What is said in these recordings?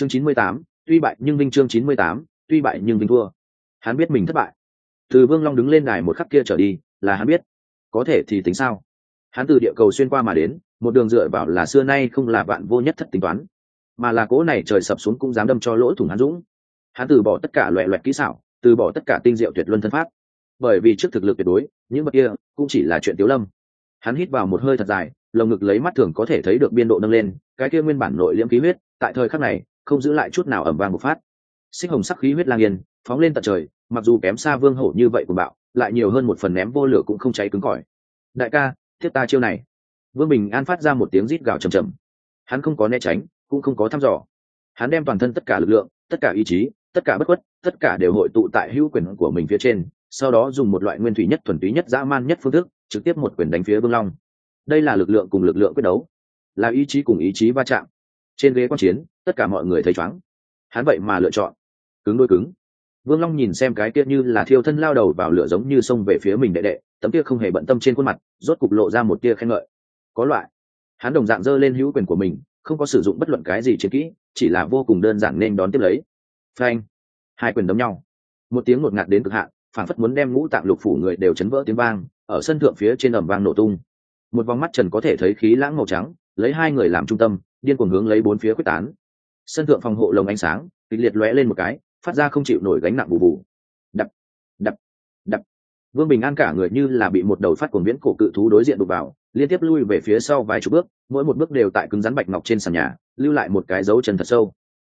chương chín mươi tám, tuy bại nhưng vinh chương chín mươi tám, tuy bại nhưng vinh thua. Hắn biết mình thất bại. Từ vương long đứng lên đài một khắc kia trở đi, là hắn biết. Có thể thì tính sao? Hắn từ địa cầu xuyên qua mà đến, một đường dựa vào là xưa nay không là vạn vô nhất thất tính toán. Mà là cố này trời sập xuống cũng dám đâm cho lỗ thủng hắn dũng. Hắn từ bỏ tất cả loại loại kỹ xảo, từ bỏ tất cả tinh diệu tuyệt luân thân pháp. Bởi vì trước thực lực tuyệt đối, những vật kia cũng chỉ là chuyện tiếu lâm. Hắn hít vào một hơi thật dài, lồng ngực lấy mắt thường có thể thấy được biên độ nâng lên, cái kia nguyên bản nội liễm khí huyết, tại thời khắc này không giữ lại chút nào ẩm vàng một phát. Xích hồng sắc khí huyết lang yên, phóng lên tận trời, mặc dù kém xa vương hổ như vậy của bạo, lại nhiều hơn một phần ném vô lửa cũng không cháy cứng cỏi. Đại ca, thiết ta chiêu này. Vương bình an phát ra một tiếng rít gào trầm trầm. Hắn không có né tránh, cũng không có thăm dò. Hắn đem toàn thân tất cả lực lượng, tất cả ý chí, tất cả bất khuất, tất cả đều hội tụ tại hữu quyền của mình phía trên, sau đó dùng một loại nguyên thủy nhất thuần túy nhất dã man nhất phương thức, trực tiếp một quyền đánh phía vương long. Đây là lực lượng cùng lực lượng quyết đấu. Là ý chí cùng ý chí va chạm trên ghế quan chiến, tất cả mọi người thấy chóng hắn vậy mà lựa chọn. Cứng đôi cứng. Vương long nhìn xem cái kia như là thiêu thân lao đầu vào lửa giống như xông về phía mình đệ đệ, tấm kia không hề bận tâm trên khuôn mặt, rốt cục lộ ra một tia khen ngợi. Có loại. Hắn đồng dạng giơ lên hữu quyền của mình, không có sử dụng bất luận cái gì chiến kỹ, chỉ là vô cùng đơn giản nên đón tiếp lấy. Phanh. Hai quyền đấm nhau. Một tiếng ngột ngạt đến cực hạn phản phất muốn đem ngũ tạng lục phủ người đều chấn vỡ tiếng vang, ở sân thượng phía trên ẩm vang nổ tung. Một vòng mắt trần có thể thấy khí lãng màu trắng, lấy hai người làm trung tâm điên cuồng hướng lấy bốn phía quyết tán. Sân thượng phòng hộ lồng ánh sáng, kịch liệt lóe lên một cái, phát ra không chịu nổi gánh nặng bù bù. Đập đập đập. Vương bình an cả người như là bị một đầu phát cuồng viễn cổ cự thú đối diện đục vào, liên tiếp lui về phía sau vài chục bước, mỗi một bước đều tại cứng rắn bạch ngọc trên sàn nhà, lưu lại một cái dấu chân thật sâu.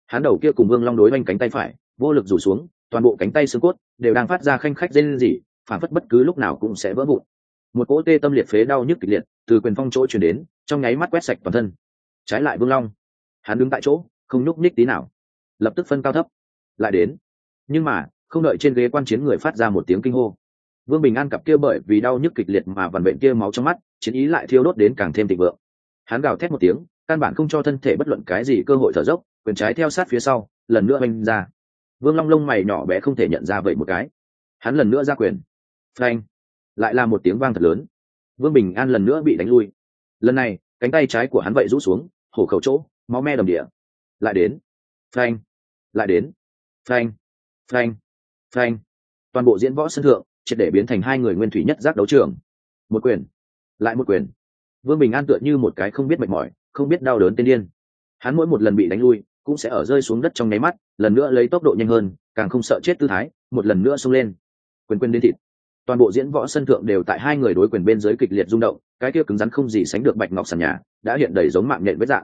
Hắn đầu kia cùng vương long đối oanh cánh tay phải, vô lực rủ xuống, toàn bộ cánh tay xương cốt đều đang phát ra khanh khách rên rỉ gì phản phất bất cứ lúc nào cũng sẽ vỡ vụn. Một cỗ tê tâm liệt phế đau nhức kịch liệt từ quyền phong chỗ chuyển đến, trong nháy mắt quét sạch toàn thân trái lại vương long, hắn đứng tại chỗ, không nhúc nhích tí nào. Lập tức phân cao thấp, lại đến. Nhưng mà, không đợi trên ghế quan chiến người phát ra một tiếng kinh hô, vương bình an cặp kia bởi vì đau nhức kịch liệt mà vằn bệnh kia máu trong mắt, chiến ý lại thiêu đốt đến càng thêm thịnh vượng. Hắn gào thét một tiếng, căn bản không cho thân thể bất luận cái gì cơ hội thở dốc, quyền trái theo sát phía sau, lần nữa oanh ra. Vương long lông mày nhỏ bé không thể nhận ra vậy một cái. Hắn lần nữa ra quyền. Phanh. Lại là một tiếng vang thật lớn. Vương bình an lần nữa bị đánh lui. Lần này cánh tay trái của hắn vậy rũ xuống, hổ khẩu chỗ, máu me đầm địa. Lại đến. Phanh. Lại đến. Phanh. Phanh. Phanh. Toàn bộ diễn võ sân thượng, triệt để biến thành hai người nguyên thủy nhất giác đấu trường. Một quyền. Lại một quyền. Vương bình an tựa như một cái không biết mệt mỏi, không biết đau đớn tên điên. Hắn mỗi một lần bị đánh lui, cũng sẽ ở rơi xuống đất trong nháy mắt, lần nữa lấy tốc độ nhanh hơn, càng không sợ chết tư thái, một lần nữa xông lên. Quyền quyền đến thịt. Toàn bộ diễn võ sân thượng đều tại hai người đối quyền bên dưới kịch liệt rung động cái kia cứng rắn không gì sánh được bạch ngọc sàn nhà, đã hiện đầy giống mạng nhện vết dạng.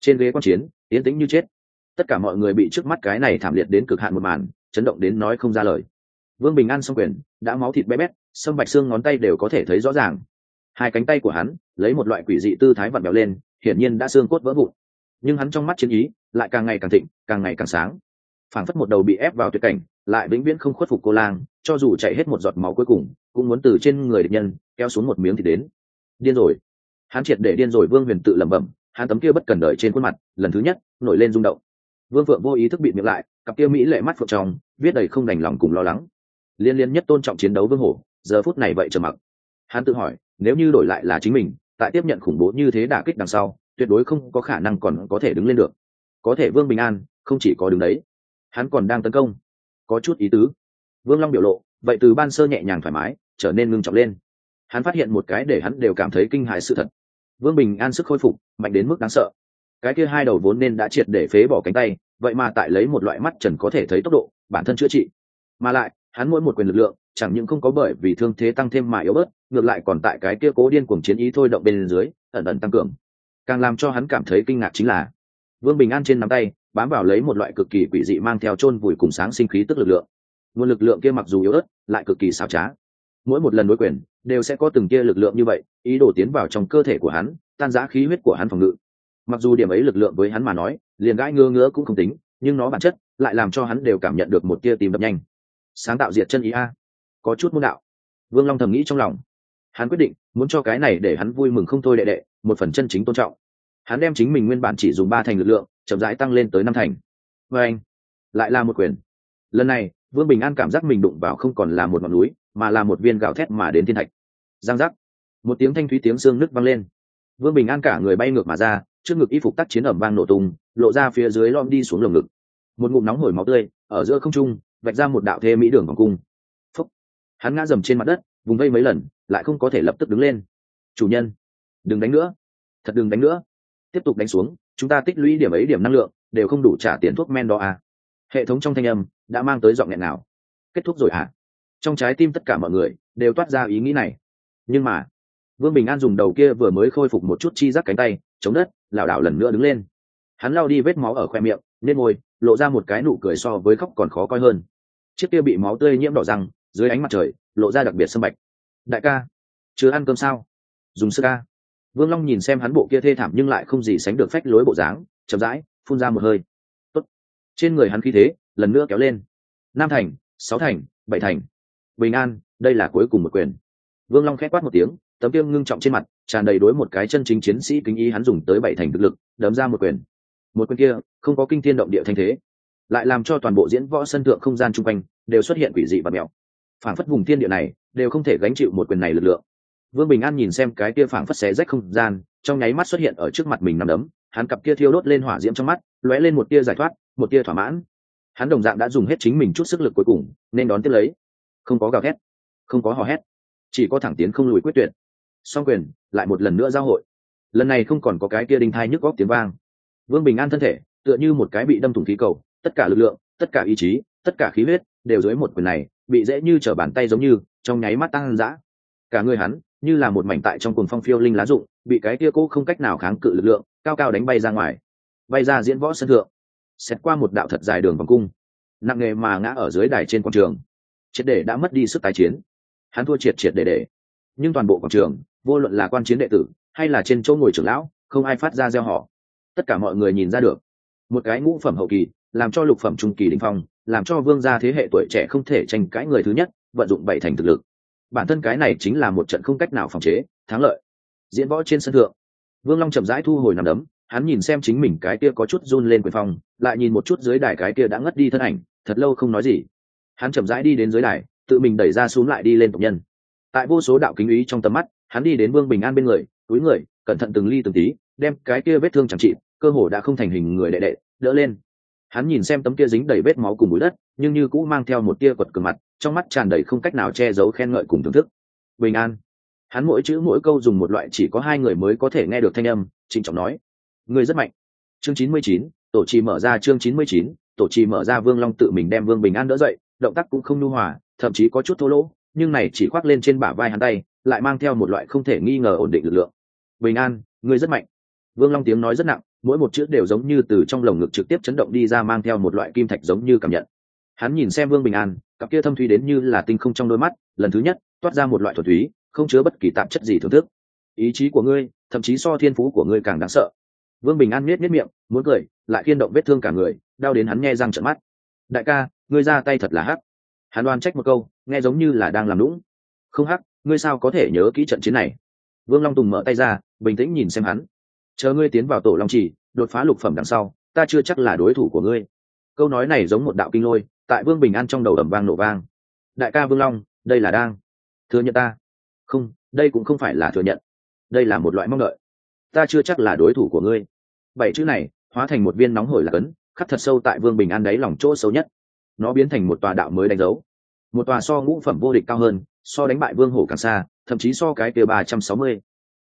Trên ghế quan chiến yến tĩnh như chết. Tất cả mọi người bị trước mắt cái này thảm liệt đến cực hạn một màn, chấn động đến nói không ra lời. Vương bình an xong quyền, đã máu thịt bé bét sâm bạch xương ngón tay đều có thể thấy rõ ràng. Hai cánh tay của hắn, lấy một loại quỷ dị tư thái vặn béo lên, hiển nhiên đã xương cốt vỡ vụn. Nhưng hắn trong mắt chiến ý, lại càng ngày càng thịnh, càng ngày càng sáng. Phảng phất một đầu bị ép vào tuyệt cảnh, lại vĩnh viễn không khuất phục cô lang, cho dù chạy hết một giọt máu cuối cùng, cũng muốn từ trên người địch nhân, kéo xuống một miếng thì đến điên rồi. Hắn triệt để điên rồi, vương huyền tự lẩm bẩm, hắn tấm kia bất cần đợi trên khuôn mặt, lần thứ nhất, nổi lên rung động. Vương phượng vô ý thức bị miệng lại, cặp kia mỹ lệ mắt phượng trong, viết đầy không đành lòng cùng lo lắng. Liên liên nhất tôn trọng chiến đấu vương hổ, giờ phút này vậy trầm mặc. Hắn tự hỏi, nếu như đổi lại là chính mình, tại tiếp nhận khủng bố như thế đả kích đằng sau, tuyệt đối không có khả năng còn có thể đứng lên được. Có thể vương bình an, không chỉ có đứng đấy, hắn còn đang tấn công. Có chút ý tứ. Vương long biểu lộ, vậy từ ban sơ nhẹ nhàng thoải mái, trở nên ngưng trọng lên hắn phát hiện một cái để hắn đều cảm thấy kinh hại sự thật. Vương bình an sức khôi phục, mạnh đến mức đáng sợ. Cái kia hai đầu vốn nên đã triệt để phế bỏ cánh tay, vậy mà tại lấy một loại mắt trần có thể thấy tốc độ, bản thân chữa trị. Mà lại, hắn mỗi một quyền lực lượng, chẳng những không có bởi vì thương thế tăng thêm mà yếu bớt, ngược lại còn tại cái kia cố điên cuồng chiến ý thôi động bên dưới, ẩn ẩn tăng cường. Càng làm cho hắn cảm thấy kinh ngạc chính là, vương bình an trên nắm tay, bám vào lấy một loại cực kỳ quỷ dị mang theo chôn vùi cùng sáng sinh khí tức lực lượng. Nguồn lực lượng kia mặc dù yếu ớt, lại cực kỳ xảo trá mỗi một lần đối quyền đều sẽ có từng kia lực lượng như vậy, ý đồ tiến vào trong cơ thể của hắn, tan giã khí huyết của hắn phòng ngự. Mặc dù điểm ấy lực lượng với hắn mà nói, liền gãi ngơ ngứa cũng không tính, nhưng nó bản chất lại làm cho hắn đều cảm nhận được một tia tìm đập nhanh. Sáng tạo diệt chân ý a. Có chút môn đạo. Vương long thầm nghĩ trong lòng. Hắn quyết định, muốn cho cái này để hắn vui mừng không thôi đệ đệ, một phần chân chính tôn trọng. Hắn đem chính mình nguyên bản chỉ dùng ba thành lực lượng, chậm rãi tăng lên tới năm thành. Và anh, lại là một quyền. Lần này, vương bình an cảm giác mình đụng vào không còn là một ngọn núi mà là một viên gạo thét mà đến thiên thạch. Giang giác. Một tiếng thanh thúy tiếng xương nứt vang lên. Vương bình an cả người bay ngược mà ra, trước ngực y phục tác chiến ẩm vang nổ tung, lộ ra phía dưới lom đi xuống lồng ngực. Một ngụm nóng hổi máu tươi, ở giữa không trung, vạch ra một đạo thê mỹ đường vòng cung. Phúc. Hắn ngã dầm trên mặt đất, vùng vây mấy lần, lại không có thể lập tức đứng lên. Chủ nhân. Đừng đánh nữa. Thật đừng đánh nữa. Tiếp tục đánh xuống, chúng ta tích lũy điểm ấy điểm năng lượng, đều không đủ trả tiền thuốc men đó à. hệ thống trong thanh âm, đã mang tới giọng nghẹn nào kết thúc rồi à? Trong trái tim tất cả mọi người đều toát ra ý nghĩ này. Nhưng mà, vương bình an dùng đầu kia vừa mới khôi phục một chút chi giác cánh tay, chống đất, lảo đảo lần nữa đứng lên. Hắn lao đi vết máu ở khoe miệng, nên ngồi, lộ ra một cái nụ cười so với khóc còn khó coi hơn. Chiếc kia bị máu tươi nhiễm đỏ răng, dưới ánh mặt trời, lộ ra đặc biệt sâm bạch. Đại ca, chưa ăn cơm sao? Dùng sơ ca vương long nhìn xem hắn bộ kia thê thảm nhưng lại không gì sánh được phách lối bộ dáng, chậm rãi phun ra một hơi. Tốt. trên người hắn khí thế lần nữa kéo lên. Nam thành, sáu thành, bảy thành bình an, đây là cuối cùng một quyền. Vương long khét quát một tiếng, tấm kiêng ngưng trọng trên mặt, tràn đầy đối một cái chân chính chiến sĩ kính ý hắn dùng tới bảy thành thực lực, đấm ra một quyền. Một quyền kia, không có kinh thiên động địa thanh thế, lại làm cho toàn bộ diễn võ sân thượng không gian chung quanh đều xuất hiện quỷ dị và mèo. Phảng phất vùng thiên địa này, đều không thể gánh chịu một quyền này lực lượng. Vương bình an nhìn xem cái kia phảng phất xé rách không gian, trong nháy mắt xuất hiện ở trước mặt mình nằm đấm, hắn cặp kia thiêu đốt lên hỏa diễm trong mắt, lóe lên một tia giải thoát, một tia thỏa mãn. Hắn đồng dạng đã dùng hết chính mình chút sức lực cuối cùng, nên đón tiếp lấy không có gào thét, không có hò hét, chỉ có thẳng tiến không lùi quyết tuyệt. Song quyền lại một lần nữa giao hội. Lần này không còn có cái kia đinh thai nhức góc tiếng vang. Vương bình an thân thể tựa như một cái bị đâm thủng khí cầu, tất cả lực lượng, tất cả ý chí, tất cả khí huyết đều dưới một quyền này, bị dễ như trở bàn tay giống như trong nháy mắt tăng dã. Cả người hắn như là một mảnh tại trong cuồng phong phiêu linh lá rụng, bị cái kia cố không cách nào kháng cự lực lượng cao cao đánh bay ra ngoài. Bay ra diễn võ sân thượng. Xét qua một đạo thật dài đường vòng cung. Nặng nghề mà ngã ở dưới đài trên quảng trường triệt để đã mất đi sức tái chiến. Hắn thua triệt triệt để để. Nhưng toàn bộ quảng trường, vô luận là quan chiến đệ tử, hay là trên chỗ ngồi trưởng lão, không ai phát ra gieo họ. Tất cả mọi người nhìn ra được. Một cái ngũ phẩm hậu kỳ, làm cho lục phẩm trung kỳ đình phong, làm cho vương gia thế hệ tuổi trẻ không thể tranh cãi người thứ nhất, vận dụng bảy thành thực lực. Bản thân cái này chính là một trận không cách nào phòng chế, thắng lợi. Diễn võ trên sân thượng. Vương long chậm rãi thu hồi nằm đấm, hắn nhìn xem chính mình cái kia có chút run lên quyền phong, lại nhìn một chút dưới đài cái kia đã ngất đi thân ảnh, thật lâu không nói gì hắn chậm rãi đi đến dưới đài, tự mình đẩy ra xuống lại đi lên tộc nhân. Tại vô số đạo kính ý trong tầm mắt, hắn đi đến vương bình an bên người, túi người, cẩn thận từng ly từng tí, đem cái kia vết thương chẳng trị, cơ hồ đã không thành hình người đệ đệ, đỡ lên. Hắn nhìn xem tấm kia dính đầy vết máu cùng bụi đất, nhưng như cũ mang theo một tia quật cường mặt, trong mắt tràn đầy không cách nào che giấu khen ngợi cùng thưởng thức. Bình an. Hắn mỗi chữ mỗi câu dùng một loại chỉ có hai người mới có thể nghe được thanh âm, trịnh trọng nói. Người rất mạnh. Chương chín mươi chín, tổ trì mở ra chương chín mươi chín, tổ trì mở ra vương long tự mình đem vương bình an đỡ dậy động tác cũng không nhu hòa, thậm chí có chút thô lỗ, nhưng này chỉ khoác lên trên bả vai hắn tay, lại mang theo một loại không thể nghi ngờ ổn định lực lượng. Bình an, ngươi rất mạnh. Vương long tiếng nói rất nặng, mỗi một chữ đều giống như từ trong lồng ngực trực tiếp chấn động đi ra mang theo một loại kim thạch giống như cảm nhận. Hắn nhìn xem vương bình an, cặp kia thâm thúy đến như là tinh không trong đôi mắt, lần thứ nhất, toát ra một loại thuần thúy không chứa bất kỳ tạp chất gì thưởng thức. Ý chí của ngươi, thậm chí so thiên phú của ngươi càng đáng sợ. Vương bình an miết miết miệng, muốn cười, lại khiên động vết thương cả người, đau đến hắn nghe răng trận mắt. Đại ca ngươi ra tay thật là hắc. Hắn đoan trách một câu, nghe giống như là đang làm lũng không hắc, ngươi sao có thể nhớ kỹ trận chiến này? Vương long tùng mở tay ra, bình tĩnh nhìn xem hắn. Chờ ngươi tiến vào tổ long trì, đột phá lục phẩm đằng sau, ta chưa chắc là đối thủ của ngươi. Câu nói này giống một đạo kinh lôi, tại vương bình an trong đầu ẩm vang nổ vang. Đại ca vương long, đây là đang thừa nhận ta. Không, đây cũng không phải là thừa nhận. Đây là một loại mong đợi. Ta chưa chắc là đối thủ của ngươi. Bảy chữ này, hóa thành một viên nóng hổi là cấn, khắc thật sâu tại vương bình an đáy lòng chỗ sâu nhất nó biến thành một tòa đạo mới đánh dấu. Một tòa so ngũ phẩm vô địch cao hơn, so đánh bại vương hổ càng xa, thậm chí so cái kia ba trăm sáu mươi.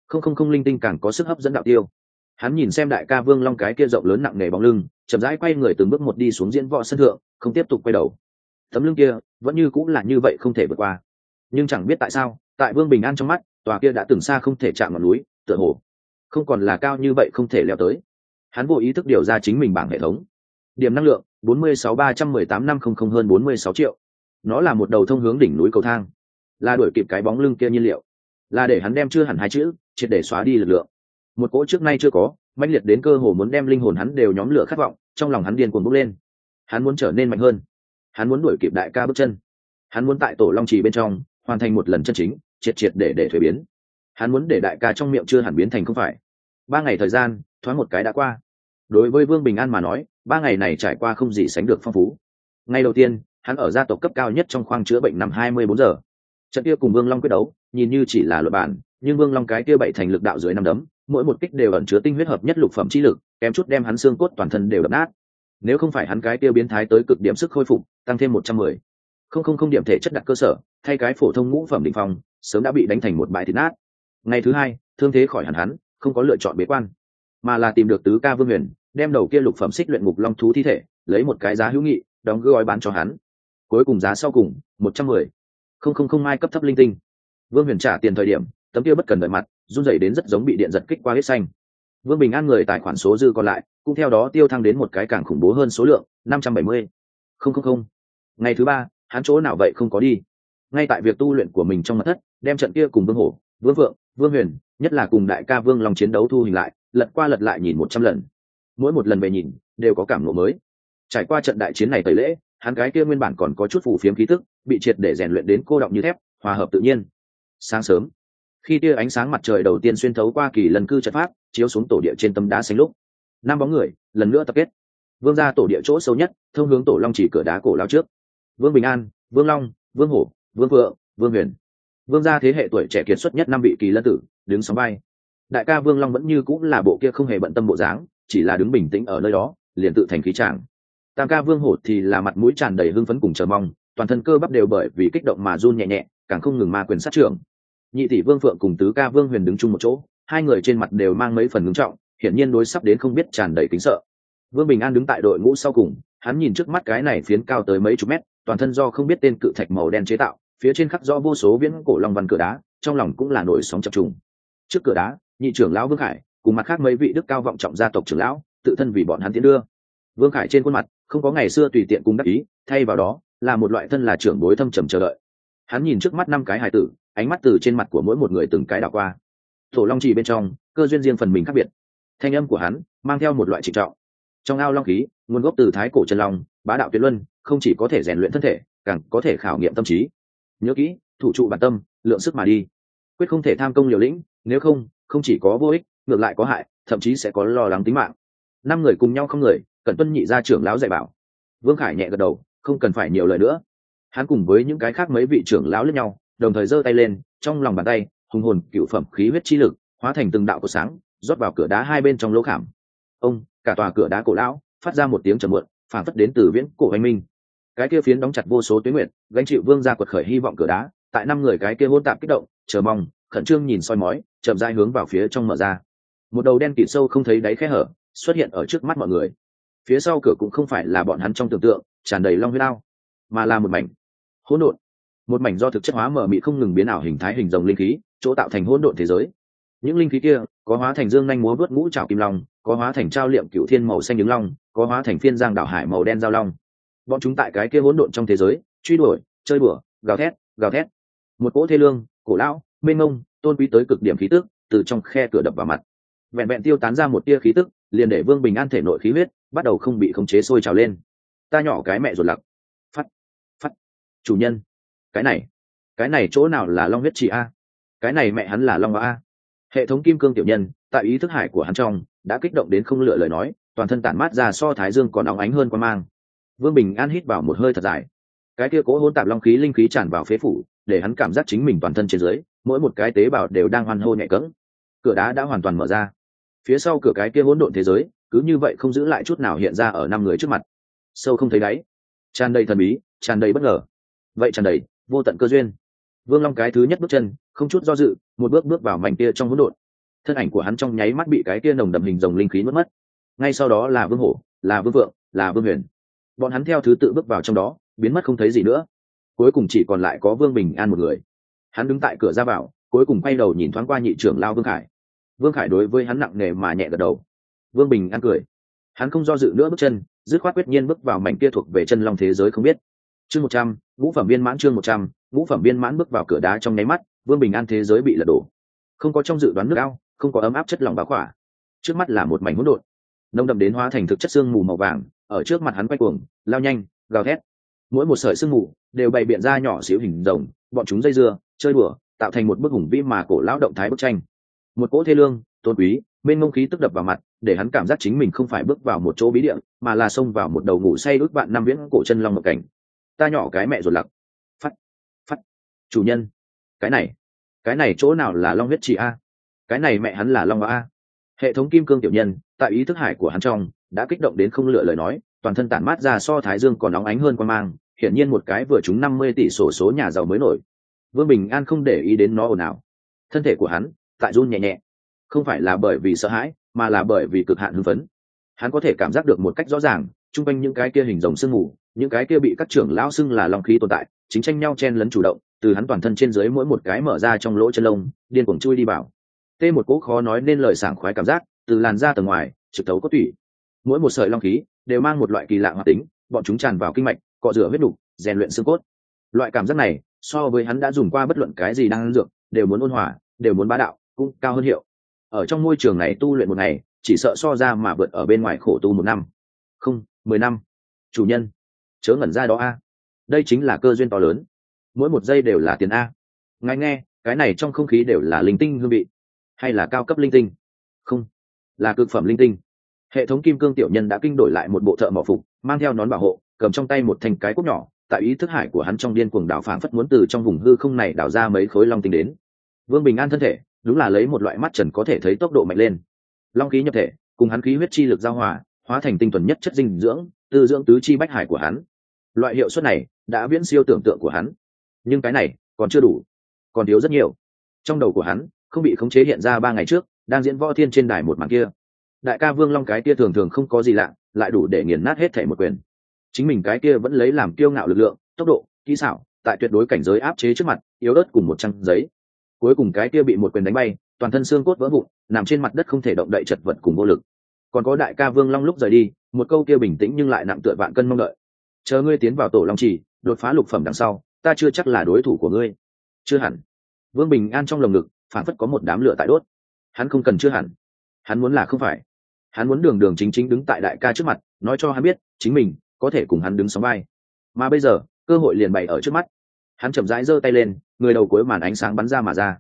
Không không không, linh tinh càng có sức hấp dẫn đạo tiêu. Hắn nhìn xem đại ca vương long cái kia rộng lớn nặng nề bóng lưng, chậm rãi quay người từng bước một đi xuống diễn võ sân thượng, không tiếp tục quay đầu. Tấm lưng kia, vẫn như cũng là như vậy không thể vượt qua. Nhưng chẳng biết tại sao, tại vương bình an trong mắt, tòa kia đã từng xa không thể chạm ngọn núi, tựa hồ không còn là cao như vậy không thể leo tới. Hắn vô ý thức điều ra chính mình bảng hệ thống điểm năng lượng, bốn mươi sáu ba trăm mười tám năm không không hơn bốn mươi sáu triệu. Nó là một đầu thông hướng đỉnh núi cầu thang. Là đuổi kịp cái bóng lưng kia nhiên liệu. Là để hắn đem chưa hẳn hai chữ, triệt để xóa đi lực lượng. Một cỗ trước nay chưa có, mãnh liệt đến cơ hồ muốn đem linh hồn hắn đều nhóm lửa khát vọng, trong lòng hắn điên cuồng bốc lên. Hắn muốn trở nên mạnh hơn. Hắn muốn đuổi kịp đại ca bước chân. Hắn muốn tại tổ long trì bên trong, hoàn thành một lần chân chính, triệt triệt để để thuế biến. Hắn muốn để đại ca trong miệng chưa hẳn biến thành không phải. Ba ngày thời gian, thoáng một cái đã qua đối với vương bình an mà nói, ba ngày này trải qua không gì sánh được phong phú. Ngày đầu tiên, hắn ở gia tộc cấp cao nhất trong khoang chữa bệnh nằm hai mươi bốn giờ. Trận kia cùng vương long quyết đấu, nhìn như chỉ là luật bản, nhưng vương long cái kia bảy thành lực đạo dưới năm đấm, mỗi một kích đều ẩn chứa tinh huyết hợp nhất lục phẩm chi lực, kém chút đem hắn xương cốt toàn thân đều đập nát. Nếu không phải hắn cái tiêu biến thái tới cực điểm sức khôi phục, tăng thêm một trăm mười. Không không không điểm thể chất đặt cơ sở, thay cái phổ thông ngũ phẩm định phòng sớm đã bị đánh thành một bãi thịt nát. Ngày thứ hai, thương thế khỏi hẳn hắn, không có lựa chọn bế quan, mà là tìm được tứ ca vương huyền đem đầu kia lục phẩm xích luyện ngục long thú thi thể, lấy một cái giá hữu nghị, đóng gói bán cho hắn. Cuối cùng giá sau cùng, một trăm mười. Không không không ai cấp thấp linh tinh. Vương huyền trả tiền thời điểm, tấm kia bất cần đợi mặt, run rẩy đến rất giống bị điện giật kích qua hết xanh. Vương bình an người tài khoản số dư còn lại, cũng theo đó tiêu thăng đến một cái càng khủng bố hơn số lượng, năm trăm bảy mươi. Không không không. Ngày thứ ba, hắn chỗ nào vậy không có đi. Ngay tại việc tu luyện của mình trong mặt thất, đem trận kia cùng vương hổ, vương vượng, vương huyền, nhất là cùng đại ca vương lòng chiến đấu thu hình lại, lật qua lật lại nhìn một trăm lần mỗi một lần về nhìn, đều có cảm ngộ mới. Trải qua trận đại chiến này tẩy lễ, hắn gái kia nguyên bản còn có chút phù phiếm khí tức, bị triệt để rèn luyện đến cô động như thép, hòa hợp tự nhiên. Sáng sớm, khi tia ánh sáng mặt trời đầu tiên xuyên thấu qua kỳ lần cư trận pháp, chiếu xuống tổ địa trên tấm đá xanh lúc, năm bóng người, lần nữa tập kết. Vương ra tổ địa chỗ sâu nhất, thông hướng tổ long chỉ cửa đá cổ lao trước. Vương bình an, vương long, vương hổ, vương vượng vương huyền. Vương gia thế hệ tuổi trẻ kiệt xuất nhất năm vị kỳ lân tử, đứng sóng bay đại ca vương long vẫn như cũng là bộ kia không hề bận tâm bộ dáng chỉ là đứng bình tĩnh ở nơi đó, liền tự thành khí tràng tam ca vương hổ thì là mặt mũi tràn đầy hưng phấn cùng chờ mong, toàn thân cơ bắp đều bởi vì kích động mà run nhẹ nhẹ, càng không ngừng ma quyền sát trưởng. Nhị tỷ vương phượng cùng tứ ca vương huyền đứng chung một chỗ, hai người trên mặt đều mang mấy phần ngưng trọng, hiển nhiên đối sắp đến không biết tràn đầy kính sợ. Vương bình an đứng tại đội ngũ sau cùng, hắn nhìn trước mắt cái này phiến cao tới mấy chục mét, toàn thân do không biết tên cự thạch màu đen chế tạo, phía trên khắc rõ vô số viễn cổ long văn cửa đá, trong lòng cũng là nổi sóng chập trùng. Trước cửa đá, nhị trưởng lão vương khải cùng mặt khác mấy vị đức cao vọng trọng gia tộc trưởng lão, tự thân vì bọn hắn tiến đưa. Vương khải trên khuôn mặt, không có ngày xưa tùy tiện cùng đắc ý, thay vào đó, là một loại thân là trưởng bối thâm trầm chờ đợi. Hắn nhìn trước mắt năm cái hài tử, ánh mắt từ trên mặt của mỗi một người từng cái đảo qua. Thổ long trì bên trong, cơ duyên riêng phần mình khác biệt. Thanh âm của hắn mang theo một loại trịnh trọng. Trong ao long khí, nguồn gốc từ thái cổ trần long, bá đạo tuyệt luân, không chỉ có thể rèn luyện thân thể, càng có thể khảo nghiệm tâm trí. Nhớ kỹ, thủ trụ bản tâm, lượng sức mà đi. Quyết không thể tham công liều lĩnh, nếu không không chỉ có vô ích ngược lại có hại, thậm chí sẽ có lo lắng tính mạng. Năm người cùng nhau không người cần tuân nhị gia trưởng lão dạy bảo. Vương khải nhẹ gật đầu, không cần phải nhiều lời nữa. Hắn cùng với những cái khác mấy vị trưởng lão lẫn nhau, đồng thời giơ tay lên, trong lòng bàn tay, hùng hồn, cựu phẩm khí huyết chi lực, hóa thành từng đạo của sáng, rót vào cửa đá hai bên trong lỗ khảm. Ông, cả tòa cửa đá cổ lão, phát ra một tiếng trầm muộn phản phất đến từ viễn cổ anh minh. Cái kia phiến đóng chặt vô số tuyến nguyện gánh chịu vương ra quật khởi hy vọng cửa đá, tại năm người cái kia hôn tạp kích động, chờ mong, khẩn trương nhìn soi mói, chậm dai hướng vào phía trong mở ra một đầu đen kịt sâu không thấy đáy khe hở, xuất hiện ở trước mắt mọi người. Phía sau cửa cũng không phải là bọn hắn trong tưởng tượng, tràn đầy long huyết lao mà là một mảnh. Hỗn độn. Một mảnh do thực chất hóa mở mị không ngừng biến ảo hình thái hình rồng linh khí, chỗ tạo thành hỗn độn thế giới. Những linh khí kia, có hóa thành dương nhanh múa vớt ngũ trào kim long, có hóa thành trao liệm cựu thiên màu xanh đứng long, có hóa thành phiên giang đảo hải màu đen giao long. Bọn chúng tại cái kia hỗn độn trong thế giới, truy đuổi, chơi bừa gào thét gào thét. Một cỗ thê lương, cổ lão, mênh mông, tôn quý tới cực điểm khí tức, từ trong khe cửa đập vào mặt vẹn vẹn tiêu tán ra một tia khí tức, liền để vương bình an thể nội khí huyết bắt đầu không bị khống chế sôi trào lên. Ta nhỏ cái mẹ ruột lặc. Phát phát. Chủ nhân, cái này cái này chỗ nào là long huyết chị a? Cái này mẹ hắn là long a hệ thống kim cương tiểu nhân, tại ý thức hải của hắn trong, đã kích động đến không lựa lời nói, toàn thân tản mát ra so thái dương còn óng ánh hơn quan mang. Vương bình an hít vào một hơi thật dài. Cái kia cố hôn tạp long khí linh khí tràn vào phế phủ, để hắn cảm giác chính mình toàn thân trên dưới, mỗi một cái tế bào đều đang hoan hô nhẹ cỡng cửa đá đã hoàn toàn mở ra phía sau cửa cái kia hỗn độn thế giới, cứ như vậy không giữ lại chút nào hiện ra ở năm người trước mặt. Sâu không thấy đáy. Tràn đầy thần bí, tràn đầy bất ngờ. Vậy tràn đầy, vô tận cơ duyên. Vương long cái thứ nhất bước chân, không chút do dự, một bước bước vào mảnh kia trong hỗn độn. Thân ảnh của hắn trong nháy mắt bị cái kia nồng đậm hình rồng linh khí mất mất. Ngay sau đó là vương hổ, là vương vượng, là vương huyền. Bọn hắn theo thứ tự bước vào trong đó, biến mất không thấy gì nữa. Cuối cùng chỉ còn lại có vương bình an một người. Hắn đứng tại cửa ra vào, cuối cùng quay đầu nhìn thoáng qua nhị trưởng lao vương khải vương khải đối với hắn nặng nề mà nhẹ gật đầu. Vương bình an cười. Hắn không do dự nữa bước chân, dứt khoát quyết nhiên bước vào mảnh kia thuộc về chân long thế giới không biết. Chương một trăm, ngũ phẩm viên mãn chương một trăm, ngũ phẩm viên mãn bước vào cửa đá trong nháy mắt, vương bình an thế giới bị lật đổ. Không có trong dự đoán nước ao, không có ấm áp chất lỏng bá khỏa. Trước mắt là một mảnh hỗn độn. Nông đậm đến hóa thành thực chất xương mù màu vàng, ở trước mặt hắn quay cuồng, lao nhanh, gào thét. Mỗi một sợi sương mù đều bày biện ra nhỏ xíu hình rồng, bọn chúng dây dưa, chơi đùa, tạo thành một bức hùng vĩ mà cổ lão động thái bức tranh một cỗ thê lương, tôn quý bên ngông khí tức đập vào mặt, để hắn cảm giác chính mình không phải bước vào một chỗ bí địa, mà là xông vào một đầu ngủ say ước bạn năm viễn cổ chân long một cảnh. Ta nhỏ cái mẹ ruột lặc. Phát phát chủ nhân, cái này cái này chỗ nào là long huyết chị a? Cái này mẹ hắn là long a. Hệ thống kim cương tiểu nhân, tại ý thức hải của hắn trong, đã kích động đến không lựa lời nói, toàn thân tản mát ra so thái dương còn nóng ánh hơn quan mang, hiển nhiên một cái vừa trúng năm mươi tỷ sổ số nhà giàu mới nổi. Vương bình an không để ý đến nó ồn ào. Thân thể của hắn tại run nhẹ nhẹ. Không phải là bởi vì sợ hãi, mà là bởi vì cực hạn hưng phấn. Hắn có thể cảm giác được một cách rõ ràng, chung quanh những cái kia hình rồng sương mù, những cái kia bị các trưởng lão xưng là long khí tồn tại, chính tranh nhau chen lấn chủ động, từ hắn toàn thân trên dưới mỗi một cái mở ra trong lỗ chân lông, điên cuồng chui đi vào. Tê một cỗ khó nói nên lời sảng khoái cảm giác, từ làn da tầng ngoài, trực tấu có tủy. Mỗi một sợi long khí đều mang một loại kỳ lạ hoạt tính, bọn chúng tràn vào kinh mạch, cọ rửa huyết đục rèn luyện xương cốt. Loại cảm giác này, so với hắn đã dùng qua bất luận cái gì đang dược, đều muốn ôn hòa, đều muốn bá đạo cũng cao hơn hiệu. Ở trong môi trường này tu luyện một ngày, chỉ sợ so ra mà vượt ở bên ngoài khổ tu một năm. Không, mười năm. Chủ nhân, chớ ngẩn ra đó a. Đây chính là cơ duyên to lớn. Mỗi một giây đều là tiền a. Ngài nghe, cái này trong không khí đều là linh tinh hương vị. Hay là cao cấp linh tinh? Không, là cực phẩm linh tinh. Hệ thống kim cương tiểu nhân đã kinh đổi lại một bộ thợ mỏ phục, mang theo nón bảo hộ, cầm trong tay một thành cái cốc nhỏ, tại ý thức hải của hắn trong điên cuồng đảo phảng phất muốn từ trong vùng hư không này đảo ra mấy khối long tinh đến. Vương bình an thân thể đúng là lấy một loại mắt trần có thể thấy tốc độ mạnh lên. Long khí nhập thể, cùng hắn khí huyết chi lực giao hòa, hóa thành tinh thuần nhất chất dinh dưỡng, tư dưỡng tứ chi bách hải của hắn. Loại hiệu suất này đã viễn siêu tưởng tượng của hắn. Nhưng cái này còn chưa đủ, còn thiếu rất nhiều. Trong đầu của hắn không bị khống chế hiện ra ba ngày trước, đang diễn võ thiên trên đài một màn kia. Đại ca vương long cái kia thường thường không có gì lạ, lại đủ để nghiền nát hết thể một quyền. Chính mình cái kia vẫn lấy làm kiêu ngạo lực lượng, tốc độ, kỹ xảo, tại tuyệt đối cảnh giới áp chế trước mặt, yếu ớt cùng một trang giấy cuối cùng cái kia bị một quyền đánh bay, toàn thân xương cốt vỡ vụn, nằm trên mặt đất không thể động đậy chật vật cùng vô lực. Còn có đại ca vương long lúc rời đi, một câu kia bình tĩnh nhưng lại nặng tựa vạn cân mong đợi. Chờ ngươi tiến vào tổ long trì, đột phá lục phẩm đằng sau, ta chưa chắc là đối thủ của ngươi. Chưa hẳn. Vương bình an trong lồng ngực, phản phất có một đám lửa tại đốt. Hắn không cần chưa hẳn. Hắn muốn là không phải. Hắn muốn đường đường chính chính đứng tại đại ca trước mặt, nói cho hắn biết, chính mình có thể cùng hắn đứng sóng vai. Mà bây giờ, cơ hội liền bày ở trước mắt hắn chậm rãi giơ tay lên, người đầu cuối màn ánh sáng bắn ra mà ra.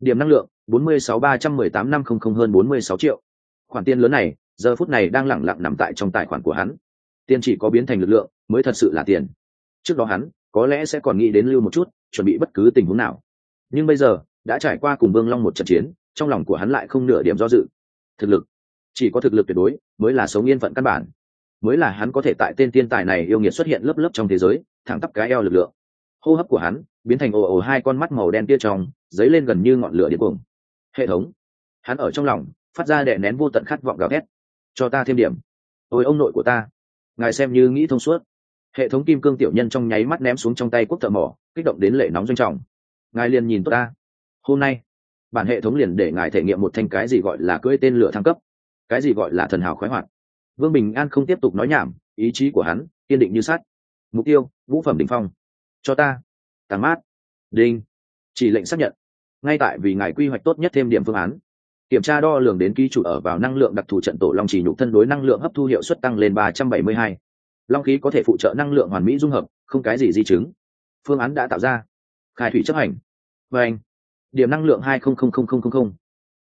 Điểm năng lượng, bốn mươi sáu ba trăm mười tám năm không không hơn bốn mươi sáu triệu. Khoản tiền lớn này, giờ phút này đang lẳng lặng nằm tại trong tài khoản của hắn. Tiền chỉ có biến thành lực lượng, mới thật sự là tiền. Trước đó hắn, có lẽ sẽ còn nghĩ đến lưu một chút, chuẩn bị bất cứ tình huống nào. Nhưng bây giờ, đã trải qua cùng vương long một trận chiến, trong lòng của hắn lại không nửa điểm do dự. Thực lực. Chỉ có thực lực tuyệt đối, mới là sống yên phận căn bản. Mới là hắn có thể tại tên tiên tài này yêu nghiệt xuất hiện lớp lớp trong thế giới, thẳng tắp cái eo lực lượng hô hấp của hắn biến thành ồ ồ hai con mắt màu đen tia trong, dấy lên gần như ngọn lửa điên cuồng. Hệ thống. Hắn ở trong lòng, phát ra đè nén vô tận khát vọng gào thét. Cho ta thêm điểm. Ôi ông nội của ta. Ngài xem như nghĩ thông suốt. Hệ thống kim cương tiểu nhân trong nháy mắt ném xuống trong tay quốc thợ mỏ, kích động đến lệ nóng doanh trọng. Ngài liền nhìn tốt ta. Hôm nay, bản hệ thống liền để ngài thể nghiệm một thanh cái gì gọi là cưỡi tên lửa thăng cấp. Cái gì gọi là thần hào khoái hoạt. Vương bình an không tiếp tục nói nhảm, ý chí của hắn kiên định như sắt. Mục tiêu, vũ phẩm đ phong cho ta. Tàn mát. Đinh. Chỉ lệnh xác nhận. Ngay tại vì ngài quy hoạch tốt nhất thêm điểm phương án. Kiểm tra đo lường đến ký chủ ở vào năng lượng đặc thù trận tổ long chỉ nhục thân đối năng lượng hấp thu hiệu suất tăng lên ba trăm bảy mươi hai. Long khí có thể phụ trợ năng lượng hoàn mỹ dung hợp, không cái gì di chứng. Phương án đã tạo ra. Khai thủy chấp hành. Và anh. Điểm năng lượng hai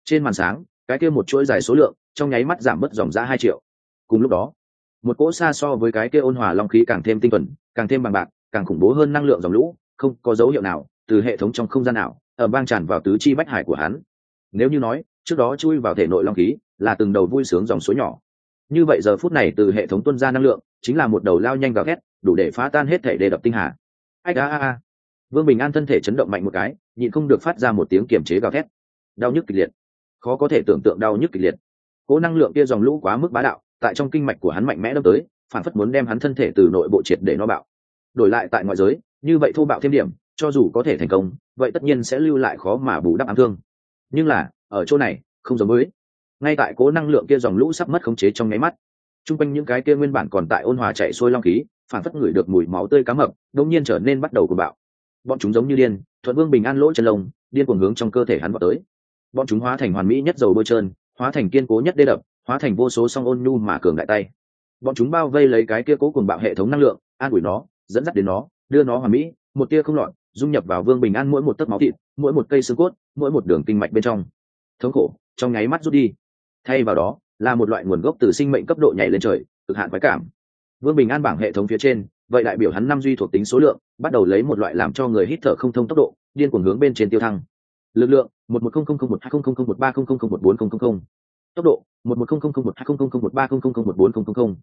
trên màn sáng, cái kia một chuỗi dài số lượng, trong nháy mắt giảm mất dòng giá hai triệu. Cùng lúc đó, một cỗ xa so với cái kia ôn hòa long khí càng thêm tinh thuần, càng thêm bằng bạc càng khủng bố hơn năng lượng dòng lũ, không có dấu hiệu nào từ hệ thống trong không gian nào ờ, ở bang tràn vào tứ chi bách hải của hắn. Nếu như nói, trước đó chui vào thể nội long khí là từng đầu vui sướng dòng suối nhỏ. Như vậy giờ phút này từ hệ thống tuân ra năng lượng, chính là một đầu lao nhanh gào ghét đủ để phá tan hết thể đề đập tinh hà. Ách a a a. Vương bình an thân thể chấn động mạnh một cái, nhịn không được phát ra một tiếng kiềm chế gào thét. Đau nhức kịch liệt. Khó có thể tưởng tượng đau nhức kịch liệt. Cố năng lượng kia dòng lũ quá mức bá đạo, tại trong kinh mạch của hắn mạnh mẽ đâm tới, phản phất muốn đem hắn thân thể từ nội bộ triệt để nó bạo đổi lại tại ngoại giới, như vậy thô bạo thêm điểm, cho dù có thể thành công, vậy tất nhiên sẽ lưu lại khó mà bù đắp ám thương. Nhưng là, ở chỗ này, không giống với. Ngay tại cố năng lượng kia dòng lũ sắp mất khống chế trong nháy mắt t r u n g quanh những cái kia nguyên bản còn tại ôn hòa chạy sôi long khí, phản phất ngửi được mùi máu tươi cá mập đông nhiên trở nên bắt đầu của bạo. Bọn chúng giống như điên, thuận vương bình an lỗ chân lông, điên cuồng hướng trong cơ thể hắn vào tới. Bọn chúng hóa thành hoàn mỹ nhất dầu bôi trơn, hóa thành kiên cố nhất đê đập, hóa thành vô số song ôn nhu mà cường đại tay. Bọn chúng bao vây lấy cái kia cố cùng bạo hệ thống năng lượng, an ủi nó dẫn dắt đến nó đưa nó hoàn mỹ một tia không lọt dung nhập vào vương bình an mỗi một tấc máu thịt mỗi một cây xương cốt mỗi một đường kinh mạch bên trong thống khổ trong nháy mắt rút đi thay vào đó là một loại nguồn gốc từ sinh mệnh cấp độ nhảy lên trời cực hạn khoái cảm vương bình an bảng hệ thống phía trên vậy đại biểu hắn năm duy thuộc tính số lượng bắt đầu lấy một loại làm cho người hít thở không thông tốc độ điên cuồng hướng bên trên tiêu thăng lực lượng một một không không không một hai không không không một ba không không không một bốn không không không tốc độ một một không không không một hai không không không một ba không không không một bốn không không không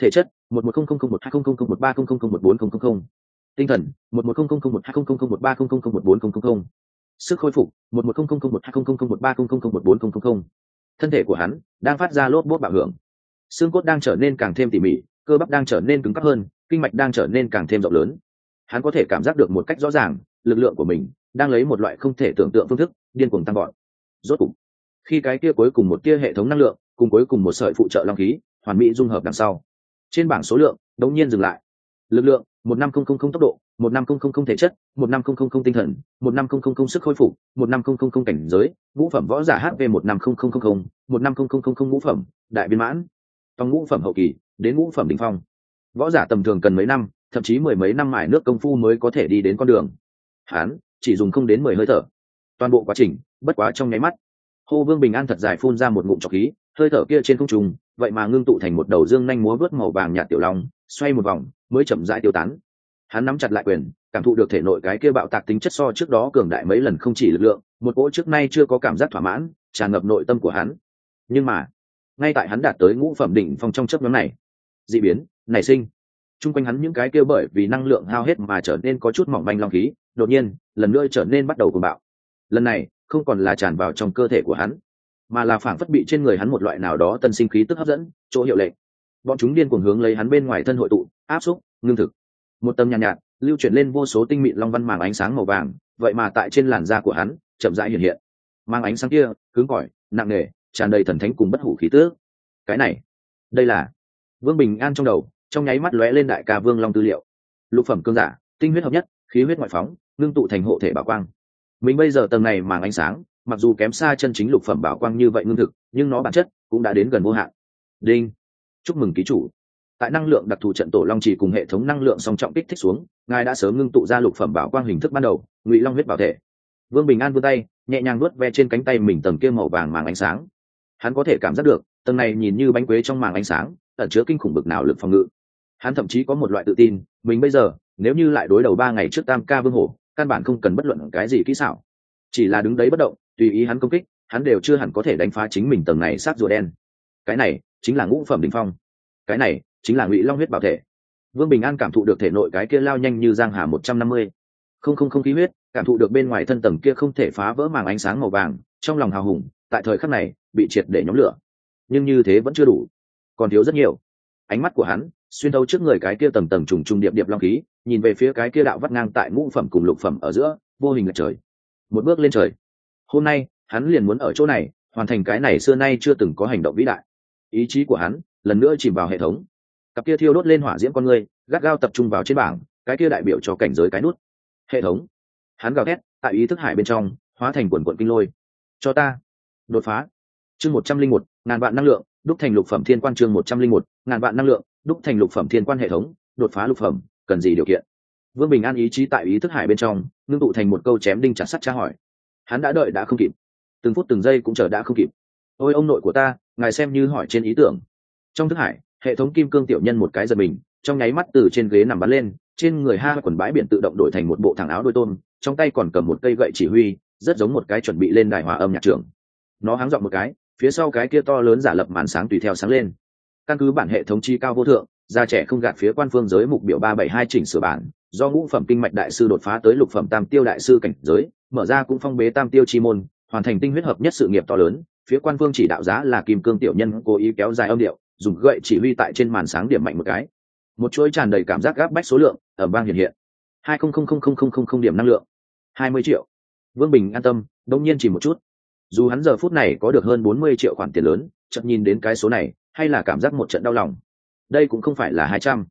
thể chất một một không không không một hai không không không một ba không không không một bốn không không không tinh thần một một không không không một hai không không không một ba không không không một bốn không không không sức khôi phục một một không không không một hai không không không một ba không không không một bốn không không không thân thể của hắn đang phát ra lốp bốt bạo hưởng xương cốt đang trở nên càng thêm tỉ mỉ cơ bắp đang trở nên cứng cắp hơn kinh mạch đang trở nên càng thêm rộng lớn hắn có thể cảm giác được một cách rõ ràng lực lượng của mình đang lấy một loại không thể tưởng tượng phương thức điên cuồng tăng gọn rốt cục khi cái kia cuối cùng một tia hệ thống năng lượng cùng cuối cùng một sợi phụ trợ long khí hoàn mỹ dung hợp đằng sau trên bảng số lượng đống nhiên dừng lại lực lượng một năm không không không tốc độ một năm không không không thể chất một năm không không không tinh thần một năm không không không sức khôi phục một năm không không không cảnh giới ngũ phẩm võ giả hp một năm không không không không một năm không không không không ngũ phẩm đại viên mãn trong ngũ phẩm hậu kỳ đến ngũ phẩm đ ỉ n h phong võ giả tầm thường cần mấy năm thậm chí mười mấy năm mải nước công phu mới có thể đi đến con đường hán chỉ dùng không đến mười hơi thở toàn bộ quá trình bất quá trong nháy mắt hô vương bình an thật dài phun ra một ngụm trọc khí hơi thở kia trên không trùng vậy mà ngưng tụ thành một đầu dương nhanh múa vớt màu vàng nhạt tiểu long, xoay một vòng, mới chậm rãi tiêu tán. Hắn nắm chặt lại quyền, cảm thụ được thể nội cái kia bạo tạc tính chất so trước đó cường đại mấy lần không chỉ lực lượng, một cỗ trước nay chưa có cảm giác thỏa mãn, tràn ngập nội tâm của hắn. Nhưng mà, ngay tại hắn đạt tới ngũ phẩm đỉnh phong trong chấp nhóm này d ị biến, nảy sinh. Chung quanh hắn những cái kia bởi vì năng lượng hao hết mà trở nên có chút mỏng manh long khí, đột nhiên, lần nữa trở nên bắt đầu cùng bạo. Lần này, không còn là tràn vào trong cơ thể của hắn mà là phảng phất bị trên người hắn một loại nào đó tân sinh khí tức hấp dẫn chỗ hiệu lệnh. Bọn chúng điên cuồng hướng lấy hắn bên ngoài thân hội tụ áp xúc ngưng thực. Một tầm nhàn nhạt, nhạt lưu chuyển lên vô số tinh mịn long văn màng ánh sáng màu vàng vậy mà tại trên làn da của hắn chậm rãi hiện hiện. Mang ánh sáng kia cứng cỏi nặng nề tràn đầy thần thánh cùng bất hủ khí tước cái này đây là vương bình an trong đầu trong nháy mắt lóe lên đại ca vương long tư liệu. Lục phẩm cương giả tinh huyết hợp nhất khí huyết ngoại phóng ngưng tụ thành hộ thể bảo quang. Mình bây giờ tầng này màng ánh sáng mặc dù kém xa chân chính lục phẩm bảo quang như vậy ngưng thực, nhưng nó bản chất cũng đã đến gần vô hạn. Đinh. Chúc mừng ký chủ. Tại năng lượng đặc thù trận tổ long chỉ cùng hệ thống năng lượng song trọng kích thích xuống, ngài đã sớm ngưng tụ ra lục phẩm bảo quang hình thức ban đầu, ngụy long huyết bảo thể. Vương bình an vươn tay, nhẹ nhàng nuốt ve trên cánh tay mình tầng kia màu vàng màng ánh sáng. Hắn có thể cảm giác được, tầng này nhìn như bánh quế trong màng ánh sáng, ẩn chứa kinh khủng bực nào lực phòng ngự. Hắn thậm chí có một loại tự tin, mình bây giờ, nếu như lại đối đầu ba ngày trước tam ca vương hổ, căn bản không cần bất luận cái gì kỹ xảo. Chỉ là đứng đấy bất động tùy ý hắn công kích, hắn đều chưa hẳn có thể đánh phá chính mình tầng này sát rùa đen. Cái này chính là ngũ phẩm đình phong. Cái này chính là ngụy long huyết bảo thể. Vương bình an cảm thụ được thể nội cái kia lao nhanh như giang hà một trăm năm mươi. Không không không khí huyết, cảm thụ được bên ngoài thân tầng kia không thể phá vỡ màng ánh sáng màu vàng, trong lòng hào hùng, tại thời khắc này bị triệt để nhóm lửa. Nhưng như thế vẫn chưa đủ. Còn thiếu rất nhiều. Ánh mắt của hắn xuyên thấu trước người cái kia tầng tầng trùng trùng điệp điệp long khí, nhìn về phía cái kia đạo vắt ngang tại ngũ phẩm cùng lục phẩm ở giữa, vô hình lệch trời. Một bước lên trời hôm nay, hắn liền muốn ở chỗ này, hoàn thành cái này xưa nay chưa từng có hành động vĩ đại. Ý chí của hắn, lần nữa chìm vào hệ thống. Cặp kia thiêu đốt lên hỏa diễm con người, gắt gao tập trung vào trên bảng, cái kia đại biểu cho cảnh giới cái nút. Hệ thống. Hắn gào thét, tại ý thức hải bên trong, hóa thành quần quận kinh lôi. Cho ta. Đột phá. Chương một trăm linh một, ngàn vạn năng lượng, đúc thành lục phẩm thiên quan chương một trăm linh một, ngàn vạn năng lượng, đúc thành lục phẩm thiên quan hệ thống, đột phá lục phẩm, cần gì điều kiện? Vương bình an ý chí tại ý thức hải bên trong, ngưng tụ thành một câu chém đinh chặt sắt tra hỏi hắn đã đợi đã không kịp. Từng phút từng giây cũng chờ đã không kịp. Ôi ông nội của ta, ngài xem như hỏi trên ý tưởng. Trong thức hải, hệ thống kim cương tiểu nhân một cái giật mình, trong nháy mắt từ trên ghế nằm bắn lên, trên người ha quần bãi biển tự động đổi thành một bộ thẳng áo đôi tôn, trong tay còn cầm một cây gậy chỉ huy, rất giống một cái chuẩn bị lên đài hòa âm nhạc trưởng. Nó háng dọn một cái, phía sau cái kia to lớn giả lập màn sáng tùy theo sáng lên. Căn cứ bản hệ thống chi cao vô thượng gia trẻ không gạt phía quan phương giới mục biểu ba bảy hai chỉnh sửa bản, do ngũ phẩm kinh mạch đại sư đột phá tới lục phẩm tam tiêu đại sư cảnh giới, mở ra cũng phong bế tam tiêu chi môn, hoàn thành tinh huyết hợp nhất sự nghiệp to lớn. Phía quan phương chỉ đạo giá là kim cương tiểu nhân cố ý kéo dài âm điệu, dùng gậy chỉ huy tại trên màn sáng điểm mạnh một cái. Một chuỗi tràn đầy cảm giác gáp bách số lượng ở bang hiện hiện. Hai không không không không không không không điểm năng lượng. Hai mươi triệu. Vương bình an tâm, đông nhiên chỉ một chút. Dù hắn giờ phút này có được hơn bốn mươi triệu khoản tiền lớn chậm nhìn đến cái số này, hay là cảm giác một trận đau lòng đây cũng không phải là hai trăm.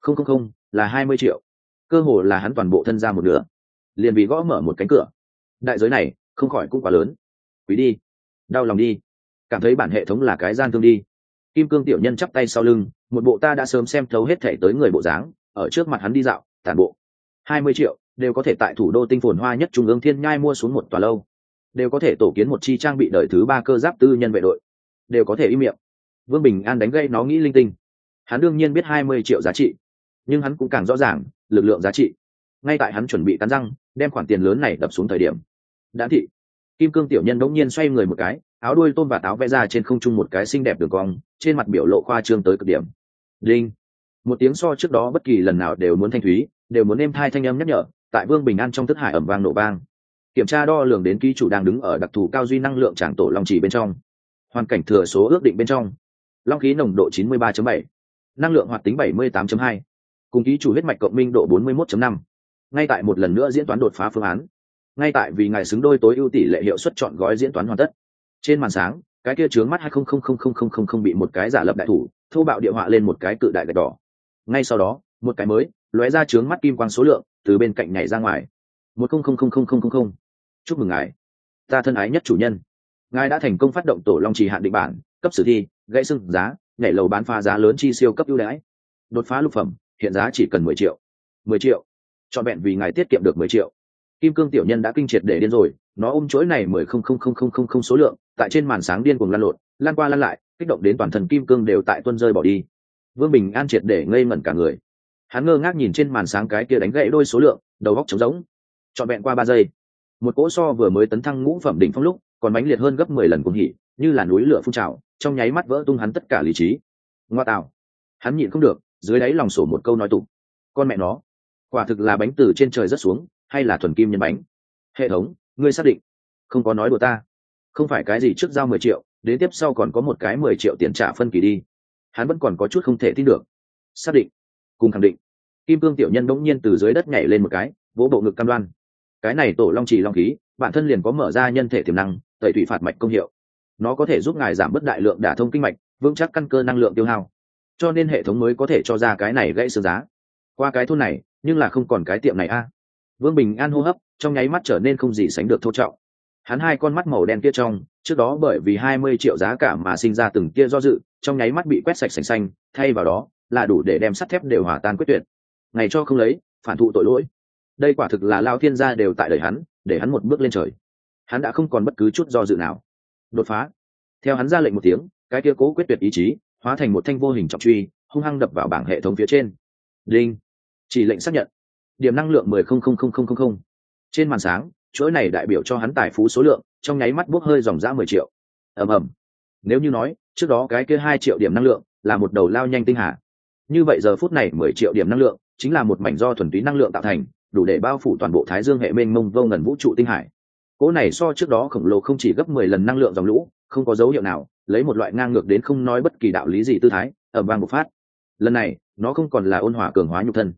Không không không, là hai mươi triệu. Cơ hồ là hắn toàn bộ thân ra một nửa. Liền vì gõ mở một cánh cửa. Đại giới này, không khỏi cũng quá lớn. Quý đi. Đau lòng đi. Cảm thấy bản hệ thống là cái gian thương đi. Kim cương tiểu nhân chắp tay sau lưng, một bộ ta đã sớm xem thấu hết thể tới người bộ dáng, ở trước mặt hắn đi dạo, tản bộ. Hai mươi triệu, đều có thể tại thủ đô tinh phồn hoa nhất trung ương thiên nhai mua xuống một tòa lâu. Đều có thể tổ kiến một chi trang bị đời thứ ba cơ giáp tư nhân vệ đội. Đều có thể im miệng. Vương bình an đánh gây nó nghĩ linh tinh hắn đương nhiên biết hai mươi triệu giá trị nhưng hắn cũng càng rõ ràng lực lượng giá trị. Ngay tại hắn chuẩn bị cắn răng đem khoản tiền lớn này đập xuống thời điểm đã thị kim cương tiểu nhân đống nhiên xoay người một cái áo đuôi tôm và táo vẽ ra trên không trung một cái xinh đẹp đường cong trên mặt biểu lộ khoa trương tới cực điểm. Đinh. Một tiếng so trước đó bất kỳ lần nào đều muốn thanh thúy đều muốn êm thai thanh âm nhắc nhở tại vương bình an trong thức hải ẩm vang nổ vang. Kiểm tra đo lường đến ký chủ đang đứng ở đặc thù cao duy năng lượng tràng tổ long chỉ bên trong. Hoàn cảnh thừa số ước định bên trong. Long khí nồng độ 93.7, năng lượng hoạt tính 78.2, cùng ký chủ huyết mạch cộng minh độ 41.5. ngay tại một lần nữa diễn toán đột phá phương án ngay tại vì ngài xứng đôi tối ưu tỷ lệ hiệu suất chọn gói diễn toán hoàn tất trên màn sáng cái kia trướng mắt hai không không không không không không không bị một cái giả lập đại thủ thô bạo địa họa lên một cái cự đại gạch đỏ ngay sau đó một cái mới lóe ra trướng mắt kim quang số lượng từ bên cạnh nhảy ra ngoài một không không không không không không không chúc mừng ngài ta thân ái nhất chủ nhân ngài đã thành công phát động tổ long trì hạn định bản cấp sử thi gãy xưng giá nhảy lầu bán phá giá lớn chi siêu cấp ưu đãi. Đột phá lục phẩm, hiện giá chỉ cần mười triệu. Mười triệu. Cho vẹn vì ngài tiết kiệm được mười triệu. Kim cương tiểu nhân đã kinh triệt để điên rồi, nó ôm chuỗi này mười không không không không không không số lượng, tại trên màn sáng điên cuồng lăn lộn, lan qua lăn lại, kích động đến toàn thân kim cương đều tại tuân rơi bỏ đi. Vương bình an triệt để ngây mẩn cả người. Hắn ngơ ngác nhìn trên màn sáng cái kia đánh gãy đôi số lượng, đầu góc trống rỗng. Trọn vẹn qua ba giây, một cỗ so vừa mới tấn thăng ngũ phẩm đỉnh phong lúc, còn mãnh liệt hơn gấp mười lần cuồng hỉ, như là núi lửa phun trào trong nháy mắt vỡ tung hắn tất cả lý trí. Ngoa tạo. Hắn nhịn không được, dưới đáy lòng sổ một câu nói tục con mẹ nó, quả thực là bánh từ trên trời rất xuống, hay là thuần kim nhân bánh? Hệ thống, ngươi xác định. Không có nói đùa ta. Không phải cái gì trước giao mười triệu, đến tiếp sau còn có một cái mười triệu tiền trả phân kỳ đi. Hắn vẫn còn có chút không thể tin được. Xác định. Cùng khẳng định. Kim cương tiểu nhân bỗng nhiên từ dưới đất nhảy lên một cái, vỗ bộ ngực cam đoan. Cái này tổ long trì long khí, bản thân liền có mở ra nhân thể tiềm năng, tẩy thủy phạt mạch công hiệu nó có thể giúp ngài giảm bớt đại lượng đả thông kinh mạch, vững chắc căn cơ năng lượng tiêu hao. Cho nên hệ thống mới có thể cho ra cái này gãy xương giá. Qua cái thôn này, nhưng là không còn cái tiệm này a. Vương bình an hô hấp, trong nháy mắt trở nên không gì sánh được thô trọng. Hắn hai con mắt màu đen kia trong, trước đó bởi vì hai mươi triệu giá cả mà sinh ra từng kia do dự, trong nháy mắt bị quét sạch sành xanh, thay vào đó, là đủ để đem sắt thép đều hòa tan quyết tuyệt. Ngày cho không lấy, phản thụ tội lỗi. Đây quả thực là lao thiên gia đều tại đời hắn, để hắn một bước lên trời. Hắn đã không còn bất cứ chút do dự nào đột phá. Theo hắn ra lệnh một tiếng, cái kia cố quyết tuyệt ý chí, hóa thành một thanh vô hình trọng truy, hung hăng đập vào bảng hệ thống phía trên. Đinh. Chỉ lệnh xác nhận. Điểm năng lượng mười không không không không không không. Trên màn sáng, chuỗi này đại biểu cho hắn tài phú số lượng, trong nháy mắt bốc hơi dòng dã mười triệu. Ầm ầm. Nếu như nói, trước đó cái kia hai triệu điểm năng lượng là một đầu lao nhanh tinh hà. Như vậy giờ phút này mười triệu điểm năng lượng chính là một mảnh do thuần túy năng lượng tạo thành, đủ để bao phủ toàn bộ thái dương hệ mênh mông vô ngần vũ trụ tinh hải cỗ này so trước đó khổng lồ không chỉ gấp mười lần năng lượng dòng lũ, không có dấu hiệu nào, lấy một loại ngang ngược đến không nói bất kỳ đạo lý gì tư thái ở vang bộc phát. Lần này, nó không còn là ôn hòa cường hóa nhục thân.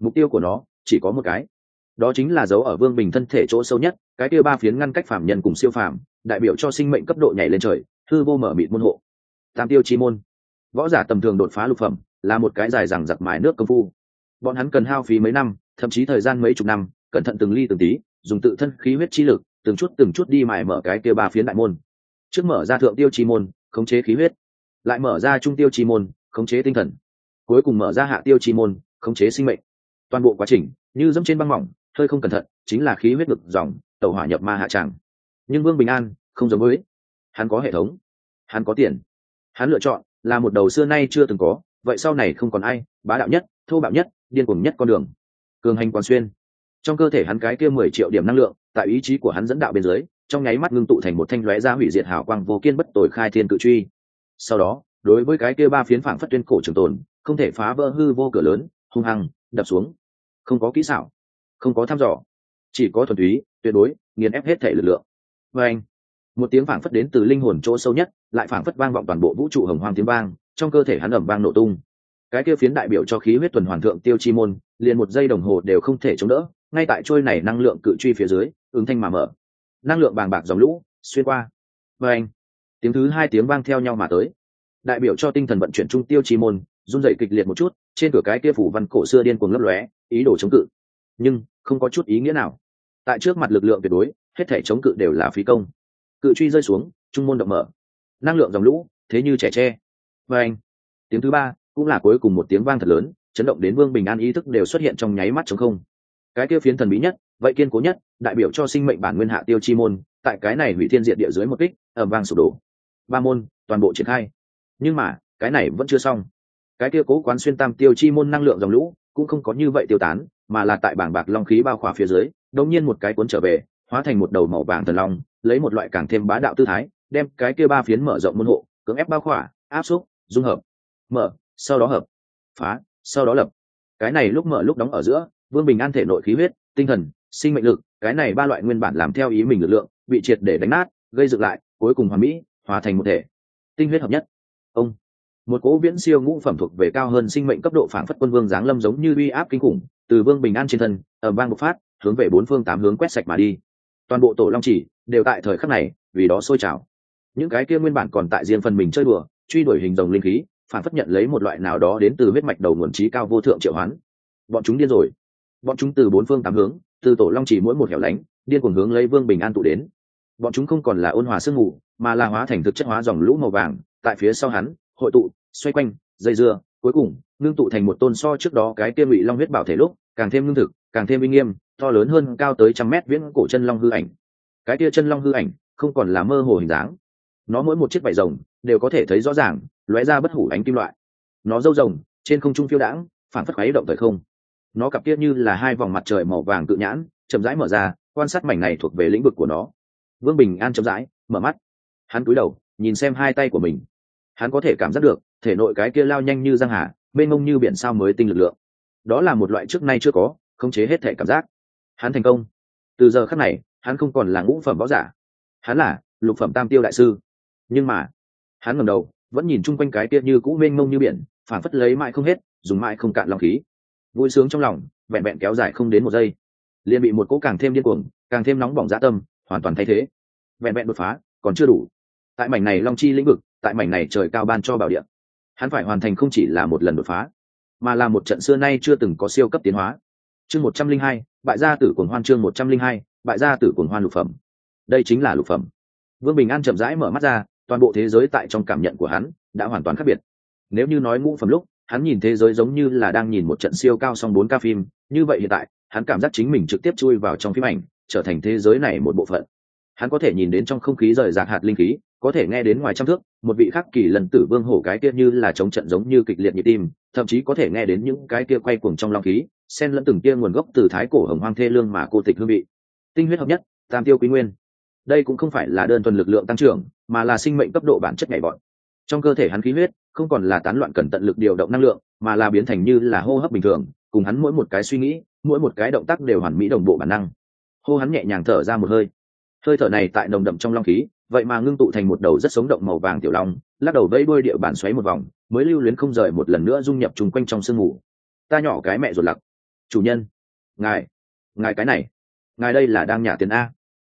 Mục tiêu của nó chỉ có một cái. Đó chính là dấu ở vương bình thân thể chỗ sâu nhất, cái kia ba phiến ngăn cách phạm nhân cùng siêu phạm đại biểu cho sinh mệnh cấp độ nhảy lên trời thư vô mở mịt môn hộ. Tam tiêu chi môn. Võ giả tầm thường đột phá lục phẩm, là một cái dài rằng giặc mài nước công phu. Bọn hắn cần hao phí mấy năm, thậm chí thời gian mấy chục năm, cẩn thận từng ly từng tí, dùng tự thân khí huyết chi lực từng chút từng chút đi mài mở cái kia ba phiến đại môn. Trước mở ra thượng tiêu chi môn, khống chế khí huyết. Lại mở ra trung tiêu chi môn, khống chế tinh thần. Cuối cùng mở ra hạ tiêu chi môn, khống chế sinh mệnh. Toàn bộ quá trình, như dẫm trên băng mỏng, hơi không cẩn thận, chính là khí huyết ngực dòng tàu hỏa nhập ma hạ tràng. Nhưng vương bình an, không giống với. Hắn có hệ thống. Hắn có tiền. Hắn lựa chọn là một đầu xưa nay chưa từng có, vậy sau này không còn ai, bá đạo nhất, thô bạo nhất, điên cuồng nhất con đường. Cường hành quán xuyên trong cơ thể hắn cái kia mười triệu điểm năng lượng, tại ý chí của hắn dẫn đạo bên dưới, trong nháy mắt ngưng tụ thành một thanh lóe ra hủy diệt hào quang vô kiên bất tồi khai thiên cự truy. Sau đó, đối với cái kia ba phiến phảng phất tuyên cổ trường tồn, không thể phá vỡ hư vô cửa lớn, hung hăng, đập xuống. Không có kỹ xảo, không có thăm dò, chỉ có thuần túy, tuyệt đối, nghiền ép hết thể lực lượng. Và anh, một tiếng phảng phất đến từ linh hồn chỗ sâu nhất, lại phảng phất vang vọng toàn bộ vũ trụ hồng hoang tiếng vang, trong cơ thể hắn ẩm vang nổ tung. Cái kia phiến đại biểu cho khí huyết tuần hoàn thượng tiêu chi môn, liền một giây đồng hồ đều không thể chống đỡ ngay tại trôi này năng lượng cự truy phía dưới, ứng thanh mà mở. Năng lượng bàng bạc dòng lũ, xuyên qua. Và anh, tiếng thứ hai tiếng vang theo nhau mà tới. Đại biểu cho tinh thần vận chuyển trung tiêu chi môn, run dậy kịch liệt một chút, trên cửa cái kia phủ văn cổ xưa điên cuồng lấp lóe, ý đồ chống cự. Nhưng, không có chút ý nghĩa nào. Tại trước mặt lực lượng tuyệt đối, hết thể chống cự đều là phí công. Cự truy rơi xuống, trung môn động mở. Năng lượng dòng lũ, thế như trẻ tre. Và anh, tiếng thứ ba, cũng là cuối cùng một tiếng vang thật lớn, chấn động đến vương bình an ý thức đều xuất hiện trong nháy mắt chống không cái kia phiến thần bí nhất, vậy kiên cố nhất, đại biểu cho sinh mệnh bản nguyên hạ tiêu chi môn, tại cái này hủy thiên diệt địa dưới một kích ẩm vang sụp đổ. Ba môn, toàn bộ triển khai. Nhưng mà, cái này vẫn chưa xong. Cái kia cố quán xuyên tam tiêu chi môn năng lượng dòng lũ, cũng không có như vậy tiêu tán, mà là tại bảng bạc long khí bao khỏa phía dưới đột nhiên một cái cuốn trở về, hóa thành một đầu màu vàng thần long, lấy một loại càng thêm bá đạo tư thái, đem cái kia ba phiến mở rộng môn hộ, cưỡng ép bao khỏa, áp xúc, dung hợp. Mở, sau đó hợp. Phá, sau đó lập. Cái này lúc mở lúc đóng ở giữa vương bình an thể nội khí huyết, tinh thần, sinh mệnh lực, cái này ba loại nguyên bản làm theo ý mình lực lượng, bị triệt để đánh nát, gây dựng lại, cuối cùng hòa mỹ, hòa thành một thể. Tinh huyết hợp nhất. Ông. Một cỗ viễn siêu ngũ phẩm thuộc về cao hơn sinh mệnh cấp độ phản phất quân vương giáng lâm giống như uy áp kinh khủng, từ vương bình an trên thân ở bang bộc phát, hướng về bốn phương tám hướng quét sạch mà đi. Toàn bộ tổ long chỉ đều tại thời khắc này, vì đó sôi trào. Những cái kia nguyên bản còn tại riêng phần mình chơi đùa, truy đuổi hình rồng linh khí phản phất nhận lấy một loại nào đó đến từ huyết mạch đầu nguồn trí cao vô thượng triệu hoán. Bọn chúng điên rồi bọn chúng từ bốn phương tám hướng, từ tổ long chỉ mỗi một hẻo lánh, điên cuồng hướng lấy vương bình an tụ đến. Bọn chúng không còn là ôn hòa sương mù, mà là hóa thành thực chất hóa dòng lũ màu vàng, tại phía sau hắn, hội tụ, xoay quanh, dây dưa, cuối cùng, ngưng tụ thành một tôn so trước đó cái kia ngụy long huyết bảo thể lúc, càng thêm ngưng thực, càng thêm uy nghiêm, to lớn hơn cao tới trăm mét viễn cổ chân long hư ảnh. Cái kia chân long hư ảnh, không còn là mơ hồ hình dáng. Nó mỗi một chiếc vải rồng, đều có thể thấy rõ ràng, lóe ra bất hủ ánh kim loại. Nó dâu rồng, trên không trung phiêu đãng phản phất khuấy động thời không nó cặp kia như là hai vòng mặt trời màu vàng tự nhãn, chậm rãi mở ra, quan sát mảnh này thuộc về lĩnh vực của nó. Vương bình an chậm rãi mở mắt. Hắn cúi đầu, nhìn xem hai tay của mình. Hắn có thể cảm giác được, thể nội cái kia lao nhanh như giang hà, mênh mông như biển sao mới tinh lực lượng. Đó là một loại trước nay chưa có, khống chế hết thể cảm giác. Hắn thành công. Từ giờ khắc này, hắn không còn là ngũ phẩm võ giả. Hắn là lục phẩm tam tiêu đại sư. Nhưng mà, hắn ngầm đầu, vẫn nhìn chung quanh cái kia như cũ mênh mông như biển phản phất lấy mãi không hết, dùng mãi không cạn lòng khí vui sướng trong lòng, vẹn vẹn kéo dài không đến một giây. Liền bị một cỗ càng thêm điên cuồng, càng thêm nóng bỏng dã tâm, hoàn toàn thay thế. Vẹn vẹn đột phá, còn chưa đủ. Tại mảnh này long chi lĩnh vực, tại mảnh này trời cao ban cho bảo địa, hắn phải hoàn thành không chỉ là một lần đột phá, mà là một trận xưa nay chưa từng có siêu cấp tiến hóa. Chương một trăm linh hai, bại gia tử cuồng hoan chương một trăm linh hai, bại gia tử cuồng hoan lục phẩm. Đây chính là lục phẩm. Vương bình an chậm rãi mở mắt ra, toàn bộ thế giới tại trong cảm nhận của hắn đã hoàn toàn khác biệt. Nếu như nói ngũ phẩm lúc hắn nhìn thế giới giống như là đang nhìn một trận siêu cao song bốn ca phim, như vậy hiện tại, hắn cảm giác chính mình trực tiếp chui vào trong phim ảnh, trở thành thế giới này một bộ phận. Hắn có thể nhìn đến trong không khí rời rạc hạt linh khí, có thể nghe đến ngoài trăm thước, một vị khắc kỳ lần tử vương hổ cái kia như là chống trận giống như kịch liệt nhịp tim, thậm chí có thể nghe đến những cái kia quay cuồng trong long khí, xen lẫn từng kia nguồn gốc từ thái cổ hồng hoang thê lương mà cô tịch hương vị. Tinh huyết hợp nhất, tam tiêu quý nguyên. Đây cũng không phải là đơn thuần lực lượng tăng trưởng, mà là sinh mệnh cấp độ bản chất nhảy vọt. Trong cơ thể hắn khí huyết không còn là tán loạn cần tận lực điều động năng lượng, mà là biến thành như là hô hấp bình thường, cùng hắn mỗi một cái suy nghĩ, mỗi một cái động tác đều hoàn mỹ đồng bộ bản năng. Hô hắn nhẹ nhàng thở ra một hơi. Hơi thở này tại nồng đậm trong long khí, vậy mà ngưng tụ thành một đầu rất sống động màu vàng tiểu long, lắc đầu vây đuôi địa bản xoáy một vòng, mới lưu luyến không rời một lần nữa dung nhập chung quanh trong sương mù. Ta nhỏ cái mẹ ruột lặc. Chủ nhân. Ngài. Ngài cái này. Ngài đây là đang nhả tiền a.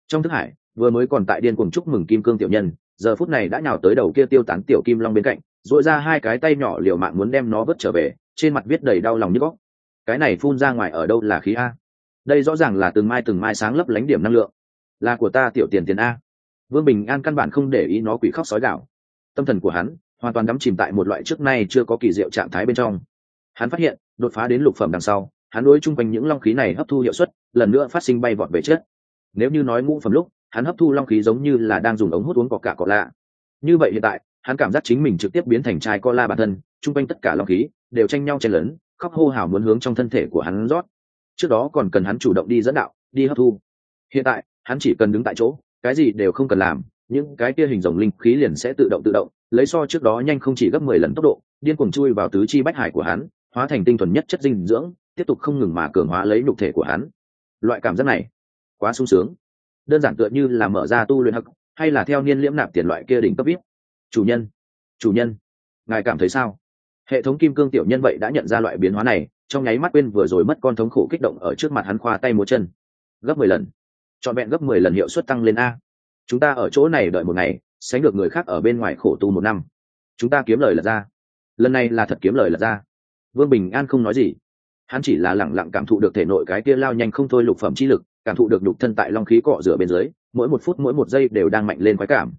Trong thức hải, vừa mới còn tại điên cuồng chúc mừng kim cương tiểu nhân, giờ phút này đã nhào tới đầu kia tiêu tán tiểu kim long bên cạnh dội ra hai cái tay nhỏ liều mạng muốn đem nó vớt trở về, trên mặt viết đầy đau lòng như góc. Cái này phun ra ngoài ở đâu là khí a? Đây rõ ràng là từng mai từng mai sáng lấp lánh điểm năng lượng. Là của ta tiểu tiền tiền a. Vương bình an căn bản không để ý nó quỷ khóc sói gạo tâm thần của hắn hoàn toàn đắm chìm tại một loại trước nay chưa có kỳ diệu trạng thái bên trong. Hắn phát hiện, đột phá đến lục phẩm đằng sau, hắn đối chung quanh những long khí này hấp thu hiệu suất, lần nữa phát sinh bay vọt về chết nếu như nói ngũ phẩm lúc, hắn hấp thu long khí giống như là đang dùng ống hút uống cọc cả cọc lạ. Như vậy hiện tại hắn cảm giác chính mình trực tiếp biến thành trai co la bản thân, chung quanh tất cả long khí đều tranh nhau chen lớn khóc hô hào muốn hướng trong thân thể của hắn rót. Trước đó còn cần hắn chủ động đi dẫn đạo, đi hấp thu. Hiện tại, hắn chỉ cần đứng tại chỗ, cái gì đều không cần làm, những cái kia hình rồng linh khí liền sẽ tự động tự động, lấy so trước đó nhanh không chỉ gấp mười lần tốc độ, điên cuồng chui vào tứ chi bách hải của hắn, hóa thành tinh thuần nhất chất dinh dưỡng, tiếp tục không ngừng mà cường hóa lấy nhục thể của hắn. Loại cảm giác này, quá sung sướng. Đơn giản tựa như là mở ra tu luyện hắc, hay là theo niên liễm nạp tiền loại kia đỉnh cấp ít chủ nhân chủ nhân, ngài cảm thấy sao? Hệ thống kim cương tiểu nhân vậy đã nhận ra loại biến hóa này, trong nháy mắt quên vừa rồi mất con thống khổ kích động ở trước mặt hắn khoa tay múa chân. Gấp mười lần. Trọn vẹn gấp mười lần hiệu suất tăng lên a. Chúng ta ở chỗ này đợi một ngày, sánh được người khác ở bên ngoài khổ tu một năm. Chúng ta kiếm lời lật ra. Lần này là thật kiếm lời lật ra. Vương bình an không nói gì. Hắn chỉ là lẳng lặng cảm thụ được thể nội cái kia lao nhanh không thôi lục phẩm chi lực, cảm thụ được lục thân tại long khí cọ rửa bên dưới, mỗi một phút mỗi một giây đều đang mạnh lên khoái cảm.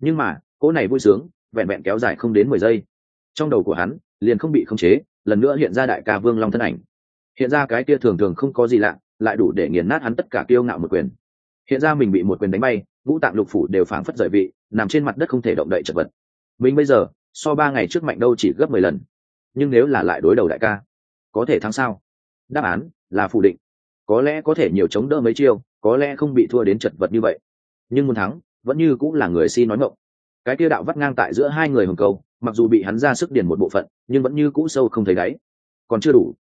Nhưng mà cỗ này vui sướng, vẹn vẹn kéo dài không đến mười giây. Trong đầu của hắn, liền không bị khống chế, lần nữa hiện ra đại ca vương long thân ảnh. Hiện ra cái kia thường thường không có gì lạ, lại đủ để nghiền nát hắn tất cả kiêu ngạo một quyền. Hiện ra mình bị một quyền đánh bay, ngũ tạng lục phủ đều phảng phất rời vị, nằm trên mặt đất không thể động đậy chật vật. Mình bây giờ, so ba ngày trước mạnh đâu chỉ gấp mười lần. Nhưng nếu là lại đối đầu đại ca, có thể thắng sao? Đáp án là phủ định. Có lẽ có thể nhiều chống đỡ mấy chiêu, có lẽ không bị thua đến chật vật như vậy. Nhưng muốn thắng, vẫn như cũng là người si nói mộng cái kia đạo vắt ngang tại giữa hai người hồng cầu mặc dù bị hắn ra sức điền một bộ phận, nhưng vẫn như cũ sâu không thấy đáy. Còn chưa đủ,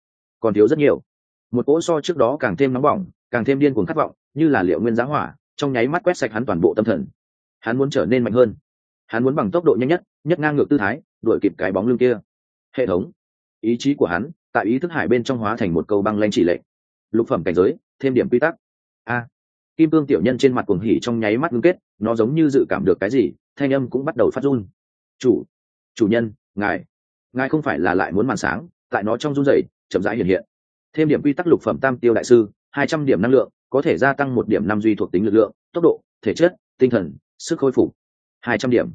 còn thiếu rất nhiều. Một cỗ so trước đó càng thêm nóng bỏng, càng thêm điên cuồng khát vọng, như là liệu nguyên giá hỏa, trong nháy mắt quét sạch hắn toàn bộ tâm thần. Hắn muốn trở nên mạnh hơn. Hắn muốn bằng tốc độ nhanh nhất nhất ngang ngược tư thái, đuổi kịp cái bóng lưng kia. Hệ thống. Ý chí của hắn, tại ý thức hải bên trong hóa thành một câu băng lanh chỉ lệnh. Lục phẩm cảnh giới, thêm điểm quy tắc. A. Kim cương tiểu nhân trên mặt cuồng hỉ trong nháy mắt ngưng kết, nó giống như dự cảm được cái gì thanh âm cũng bắt đầu phát run. Chủ chủ nhân, ngài ngài không phải là lại muốn màn sáng, tại nó trong run rẩy, chậm rãi hiện hiện. Thêm điểm quy tắc lục phẩm tam tiêu đại sư, hai trăm điểm năng lượng, có thể gia tăng một điểm năm duy thuộc tính lực lượng, tốc độ, thể chất, tinh thần, sức khôi phục. Hai trăm điểm.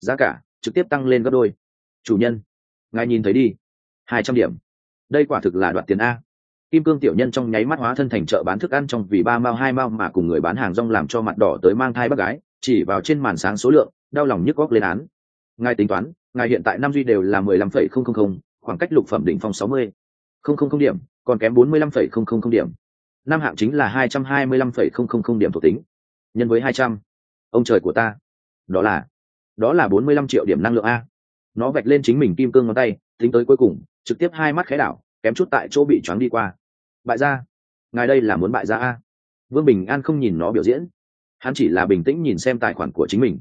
Giá cả, trực tiếp tăng lên gấp đôi. Chủ nhân, ngài nhìn thấy đi. Hai trăm điểm. Đây quả thực là đoạt tiền a. Kim cương tiểu nhân trong nháy mắt hóa thân thành chợ bán thức ăn trong vì ba mao, hai mao mà cùng người bán hàng rong làm cho mặt đỏ tới mang thai bác gái, chỉ vào trên màn sáng số lượng đau lòng nhức góc lên án. Ngài tính toán, ngài hiện tại năm duy đều là mười lăm phẩy không không không, khoảng cách lục phẩm đỉnh phong sáu mươi. Không không không điểm, còn kém bốn mươi lăm phẩy không không không điểm. Năm hạng chính là hai trăm hai mươi lăm phẩy không không không điểm thuộc tính. Nhân với hai trăm. Ông trời của ta. Đó là đó là bốn mươi lăm triệu điểm năng lượng a. Nó vạch lên chính mình kim cương ngón tay, tính tới cuối cùng, trực tiếp hai mắt khẽ đảo, kém chút tại chỗ bị choáng đi qua. Bại gia, ngài đây là muốn bại gia a. Vương bình an không nhìn nó biểu diễn. Hắn chỉ là bình tĩnh nhìn xem tài khoản của chính mình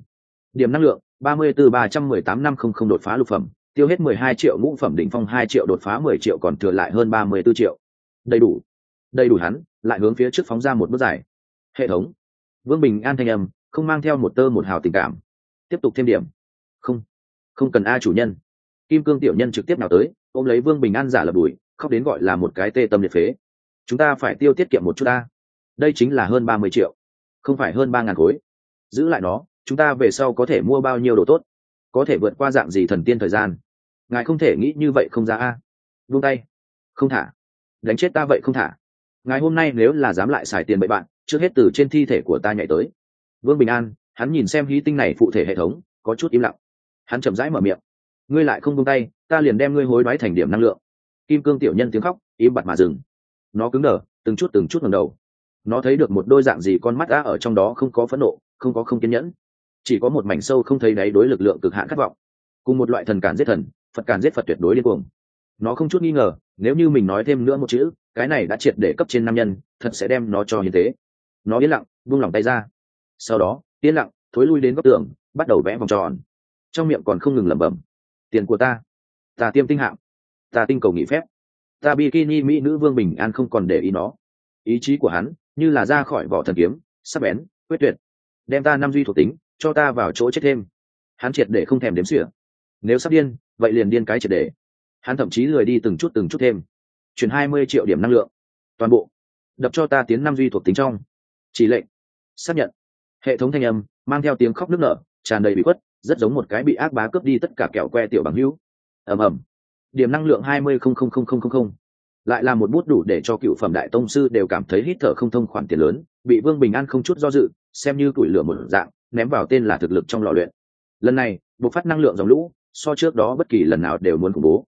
điểm năng lượng, ba mươi từ ba trăm mười tám năm không không đột phá lục phẩm, tiêu hết mười hai triệu ngũ phẩm đỉnh phong hai triệu đột phá mười triệu còn thừa lại hơn ba mươi b ố triệu. Đầy đủ. Đầy đủ hắn, lại hướng phía trước phóng ra một bước dài. Hệ thống. Vương bình an thanh âm, không mang theo một tơ một hào tình cảm. Tiếp tục thêm điểm. Không. Không cần a chủ nhân. Kim cương tiểu nhân trực tiếp nào tới, ôm lấy vương bình an giả lập đùi, khóc đến gọi là một cái tê tâm liệt phế. Chúng ta phải tiêu tiết kiệm một chút a. Đây chính là hơn ba mươi triệu. Không phải hơn ba ngàn khối. Giữ lại nó chúng ta về sau có thể mua bao nhiêu đồ tốt? Có thể vượt qua dạng gì thần tiên thời gian? Ngài không thể nghĩ như vậy không ra a. Vung tay. Không thả. Đánh chết ta vậy không thả. Ngài hôm nay nếu là dám lại xài tiền bậy bạn, trước hết từ trên thi thể của ta nhảy tới. Vương bình an, hắn nhìn xem hí tinh này phụ thể hệ thống, có chút im lặng. Hắn chậm rãi mở miệng. Ngươi lại không buông tay, ta liền đem ngươi hối đoái thành điểm năng lượng. Kim cương tiểu nhân tiếng khóc, im bặt mà dừng. Nó cứng đờ, từng chút từng chút ngầm đầu. Nó thấy được một đôi dạng gì con mắt đã ở trong đó không có phẫn nộ, không có không kiên nhẫn chỉ có một mảnh sâu không thấy đáy đối lực lượng cực hạn khát vọng. Cùng một loại thần cản giết thần, phật cản giết phật tuyệt đối điên cuồng. Nó không chút nghi ngờ, nếu như mình nói thêm nữa một chữ, cái này đã triệt để cấp trên nam nhân, thật sẽ đem nó cho hiến tế. Nó yên lặng, buông lỏng tay ra. Sau đó, yên lặng, thối lui đến góc tường, bắt đầu vẽ vòng tròn. Trong miệng còn không ngừng lẩm bẩm, tiền của ta ta tiêm tinh hạng, ta tinh cầu nghỉ phép, ta bikini mỹ nữ vương bình an không còn để ý nó. Ý chí của hắn như là ra khỏi vỏ thần kiếm sắp bén, quyết tuyệt, đem ta năm duy thuộc tính cho ta vào chỗ chết thêm. Hắn triệt để không thèm đếm xỉa. Nếu sắp điên, vậy liền điên cái triệt để. Hắn thậm chí lười đi từng chút từng chút thêm. Chuyển hai mươi triệu điểm năng lượng. Toàn bộ. Đập cho ta tiến năm duy thuộc tính trong. Chỉ lệnh. Xác nhận. Hệ thống thanh âm, mang theo tiếng khóc nức nở, tràn đầy bị khuất, rất giống một cái bị ác bá cướp đi tất cả kẹo que tiểu bằng hữu. Ầm ầm. Điểm năng lượng hai mươi không không không không không không. Lại là một bút đủ để cho cựu phẩm đại tông sư đều cảm thấy hít thở không thông khoản tiền lớn, bị vương bình an không chút do dự, xem như tuổi lửa một dạng ném vào tên là thực lực trong lò luyện. Lần này, bộc phát năng lượng dòng lũ, so trước đó bất kỳ lần nào đều muốn khủng bố.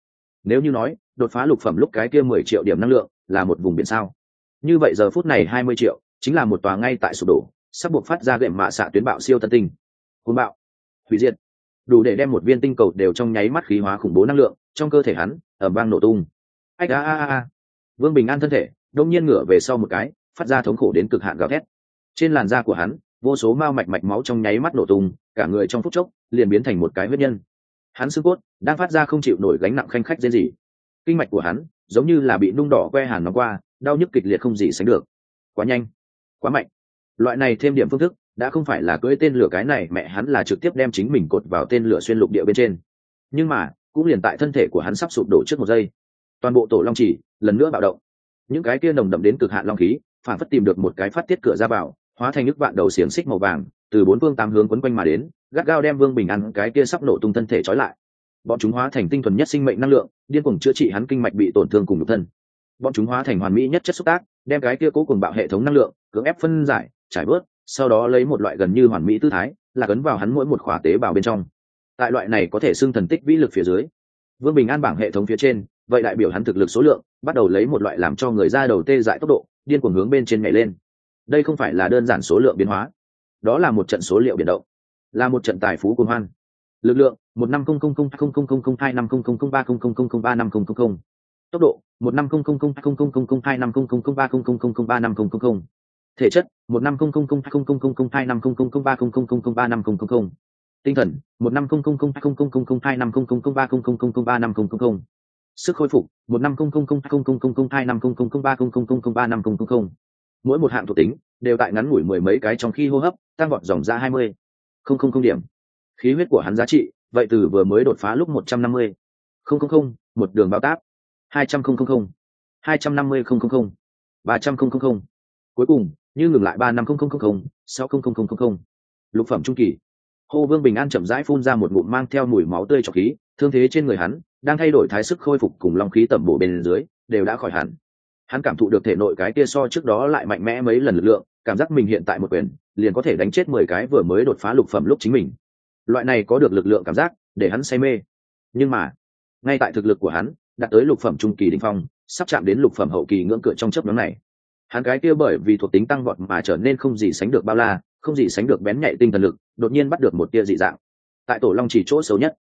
Nếu như nói, đột phá lục phẩm lúc cái kia mười triệu điểm năng lượng là một vùng biển sao? Như vậy giờ phút này hai mươi triệu, chính là một tòa ngay tại sụp đổ, sắp buộc phát ra gệm mạ xạ tuyến bạo siêu tân tinh. Côn bạo, hủy diệt. Đủ để đem một viên tinh cầu đều trong nháy mắt khí hóa khủng bố năng lượng, trong cơ thể hắn ở bang nổ tung. Ách a a a vương bình an thân thể đông nhiên ngửa về sau một cái, phát ra thống khổ đến cực hạn gào thét. Trên làn da của hắn vô số mao mạch mạch máu trong nháy mắt nổ tung, cả người trong phút chốc liền biến thành một cái huyết nhân. Hắn xương cốt đang phát ra không chịu nổi gánh nặng khanh khách dễ gì kinh mạch của hắn giống như là bị nung đỏ que hàn nó qua, đau nhức kịch liệt không gì sánh được. Quá nhanh, quá mạnh. Loại này thêm điểm phương thức đã không phải là cưỡi tên lửa cái này, mẹ hắn là trực tiếp đem chính mình cột vào tên lửa xuyên lục địa bên trên. Nhưng mà, cũng liền tại thân thể của hắn sắp sụp đổ trước một giây, toàn bộ tổ long chỉ lần nữa bạo động. Những cái kia nồng đậm đến cực hạn long khí, phản phất tìm được một cái phát tiết cửa ra vào hóa thành nước vạn đầu xiềng xích màu vàng, từ bốn phương tám hướng quấn quanh mà đến, gắt gao đem vương bình ăn cái kia sắp nổ tung thân thể trói lại. Bọn chúng hóa thành tinh thuần nhất sinh mệnh năng lượng, điên cuồng chữa trị hắn kinh mạch bị tổn thương cùng nhục thân. Bọn chúng hóa thành hoàn mỹ nhất chất xúc tác, đem cái kia cố cùng bạo hệ thống năng lượng, cưỡng ép phân giải, trải bớt, sau đó lấy một loại gần như hoàn mỹ tư thái, là cấn vào hắn mỗi một khỏa tế bào bên trong. Tại loại này có thể xưng thần tích vĩ lực phía dưới, vương bình an bảng hệ thống phía trên, vậy đại biểu hắn thực lực số lượng, bắt đầu lấy một loại làm cho người ra đầu tê dại tốc độ, điên cuồng hướng bên trên nhảy lên đây không phải là đơn giản số lượng biến hóa đó là một trận số liệu biển động là một trận tài phú cuồng hoan lực lượng một năm không không không không không không không hai năm không không không ba không không không không ba năm không không không tốc độ một năm không không không không không không không hai năm không không không ba không không không không ba năm không không không thể chất một năm không không không không không không không hai năm không không không ba không không không không ba năm không không không tinh thần một năm không không không không không không không hai năm không không không ba không không không không ba năm không không không sức khôi phục một năm không không không không không không không hai năm không không không ba không không không không ba năm không không không mỗi một hạng thuộc tính đều tại ngắn ngủi mười mấy cái trong khi hô hấp tăng vọt dòng ra hai mươi không không không điểm khí huyết của hắn giá trị vậy từ vừa mới đột phá lúc một trăm năm mươi không không không một đường bao táp hai trăm không không không hai trăm năm mươi không không không ba trăm không không không cuối cùng như ngừng lại ba năm không không không không sáu không không không không không lục phẩm trung kỳ hô vương bình an chậm rãi phun ra một ngụm mang theo mùi máu tươi trọc khí thương thế trên người hắn đang thay đổi thái sức khôi phục cùng long khí tẩm bổ bên dưới đều đã khỏi hẳn hắn cảm thụ được thể nội cái kia so trước đó lại mạnh mẽ mấy lần lực lượng, cảm giác mình hiện tại một quyền, liền có thể đánh chết mười cái vừa mới đột phá lục phẩm lúc chính mình. Loại này có được lực lượng cảm giác, để hắn say mê. Nhưng mà, ngay tại thực lực của hắn, đạt tới lục phẩm trung kỳ đ ỉ n h phong, sắp chạm đến lục phẩm hậu kỳ ngưỡng cửa trong chấp nhóm này. Hắn cái kia bởi vì thuộc tính tăng vọt mà trở nên không gì sánh được bao la, không gì sánh được bén nhạy tinh thần lực, đột nhiên bắt được một tia dị dạng. Tại tổ long chỉ chỗ xấu nhất,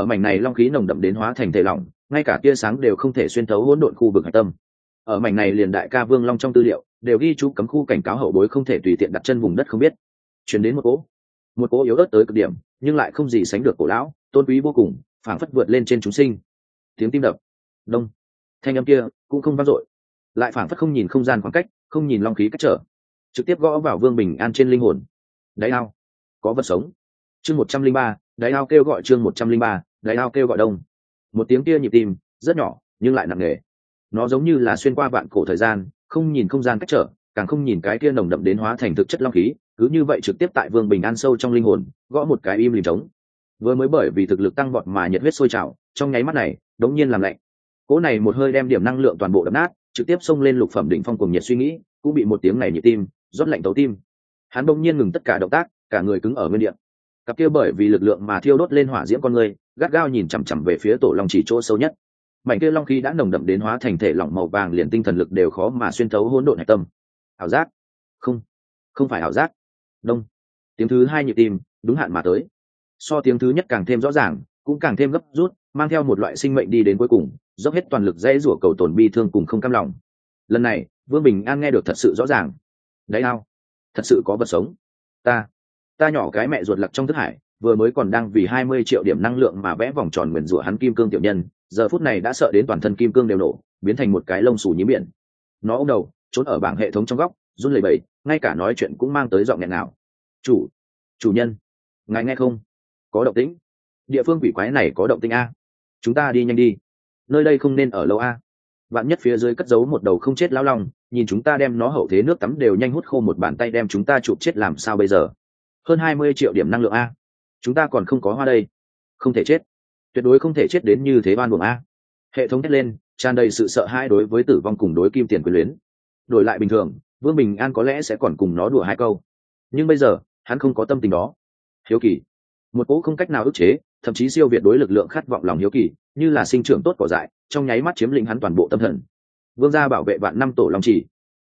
ở mảnh này long khí nồng đậm đến hóa thành thể lỏng, ngay cả tia sáng đều không thể xuyên thấu hỗn độn khu vực hạch tâm ở mảnh này liền đại ca vương long trong tư liệu, đều ghi chú cấm khu cảnh cáo hậu bối không thể tùy tiện đặt chân vùng đất không biết. Chuyển đến một cỗ một cỗ yếu ớt tới cực điểm, nhưng lại không gì sánh được cổ lão, tôn quý vô cùng, phảng phất vượt lên trên chúng sinh. Tiếng tim đập, đông. Thanh âm kia cũng không vang dội, lại phảng phất không nhìn không gian khoảng cách, không nhìn long khí cách trở. Trực tiếp gõ vào vương bình an trên linh hồn. Đáy ao, có vật sống. Chương một trăm linh ba đáy ao kêu gọi chương một trăm linh ba đáy ao kêu gọi đông. Một tiếng kia nhịp tim, rất nhỏ, nhưng lại nặng nề nó giống như là xuyên qua vạn cổ thời gian, không nhìn không gian cách trở, càng không nhìn cái kia nồng đậm đến hóa thành thực chất long khí, cứ như vậy trực tiếp tại vương bình an sâu trong linh hồn, gõ một cái im lìm trống. Vừa mới bởi vì thực lực tăng vọt mà nhiệt huyết sôi trào, trong nháy mắt này, đống nhiên làm lạnh. Cỗ này một hơi đem điểm năng lượng toàn bộ đập nát, trực tiếp xông lên lục phẩm đỉnh phong cùng nhiệt suy nghĩ, cũng bị một tiếng này nhịp tim, rót lạnh tấu tim. Hắn bỗng nhiên ngừng tất cả động tác, cả người cứng ở nguyên địa. Cặp kia bởi vì lực lượng mà thiêu đốt lên hỏa diễm con người, gắt gao nhìn chằm chằm về phía tổ long chỉ chỗ sâu nhất mảnh kia long khí đã nồng đậm đến hóa thành thể lỏng màu vàng liền tinh thần lực đều khó mà xuyên thấu hỗn độn hạch tâm. Ảo giác? Không. Không phải ảo giác. Đông. Tiếng thứ hai nhịp tim, đúng hạn mà tới. So tiếng thứ nhất càng thêm rõ ràng, cũng càng thêm gấp rút, mang theo một loại sinh mệnh đi đến cuối cùng, dốc hết toàn lực dễ rủa cầu tổn bi thương cùng không cam lòng. Lần này, vương bình an nghe được thật sự rõ ràng. Đấy ao, thật sự có vật sống. Ta ta nhỏ cái mẹ ruột lặc trong thức hải, vừa mới còn đang vì hai mươi triệu điểm năng lượng mà vẽ vòng tròn nguyền rủa hắn kim cương tiểu nhân giờ phút này đã sợ đến toàn thân kim cương đều nổ, biến thành một cái lông xù nhí miệng nó ô đầu, trốn ở bảng hệ thống trong góc, run lẩy bẩy, ngay cả nói chuyện cũng mang tới giọng nghẹn nào chủ chủ nhân, ngài nghe không? Có động tĩnh. Địa phương quỷ quái này có động tĩnh a. Chúng ta đi nhanh đi. Nơi đây không nên ở lâu a. Bạn nhất phía dưới cất giấu một đầu không chết lao lòng nhìn chúng ta đem nó hậu thế nước tắm đều nhanh hút khô một bàn tay đem chúng ta chụp chết làm sao bây giờ? Hơn hai mươi triệu điểm năng lượng a. Chúng ta còn không có hoa đây. Không thể chết tuyệt đối không thể chết đến như thế ban buồng a. Hệ thống thét lên, tràn đầy sự sợ hãi đối với tử vong cùng đối kim tiền quyền luyến. Đổi lại bình thường, vương bình an có lẽ sẽ còn cùng nó đùa hai câu. Nhưng bây giờ, hắn không có tâm tình đó. Hiếu kỳ. Một cỗ không cách nào ức chế, thậm chí siêu việt đối lực lượng khát vọng lòng hiếu kỳ, như là sinh trưởng tốt cỏ dại, trong nháy mắt chiếm lĩnh hắn toàn bộ tâm thần. Vương gia bảo vệ vạn năm tổ long chỉ.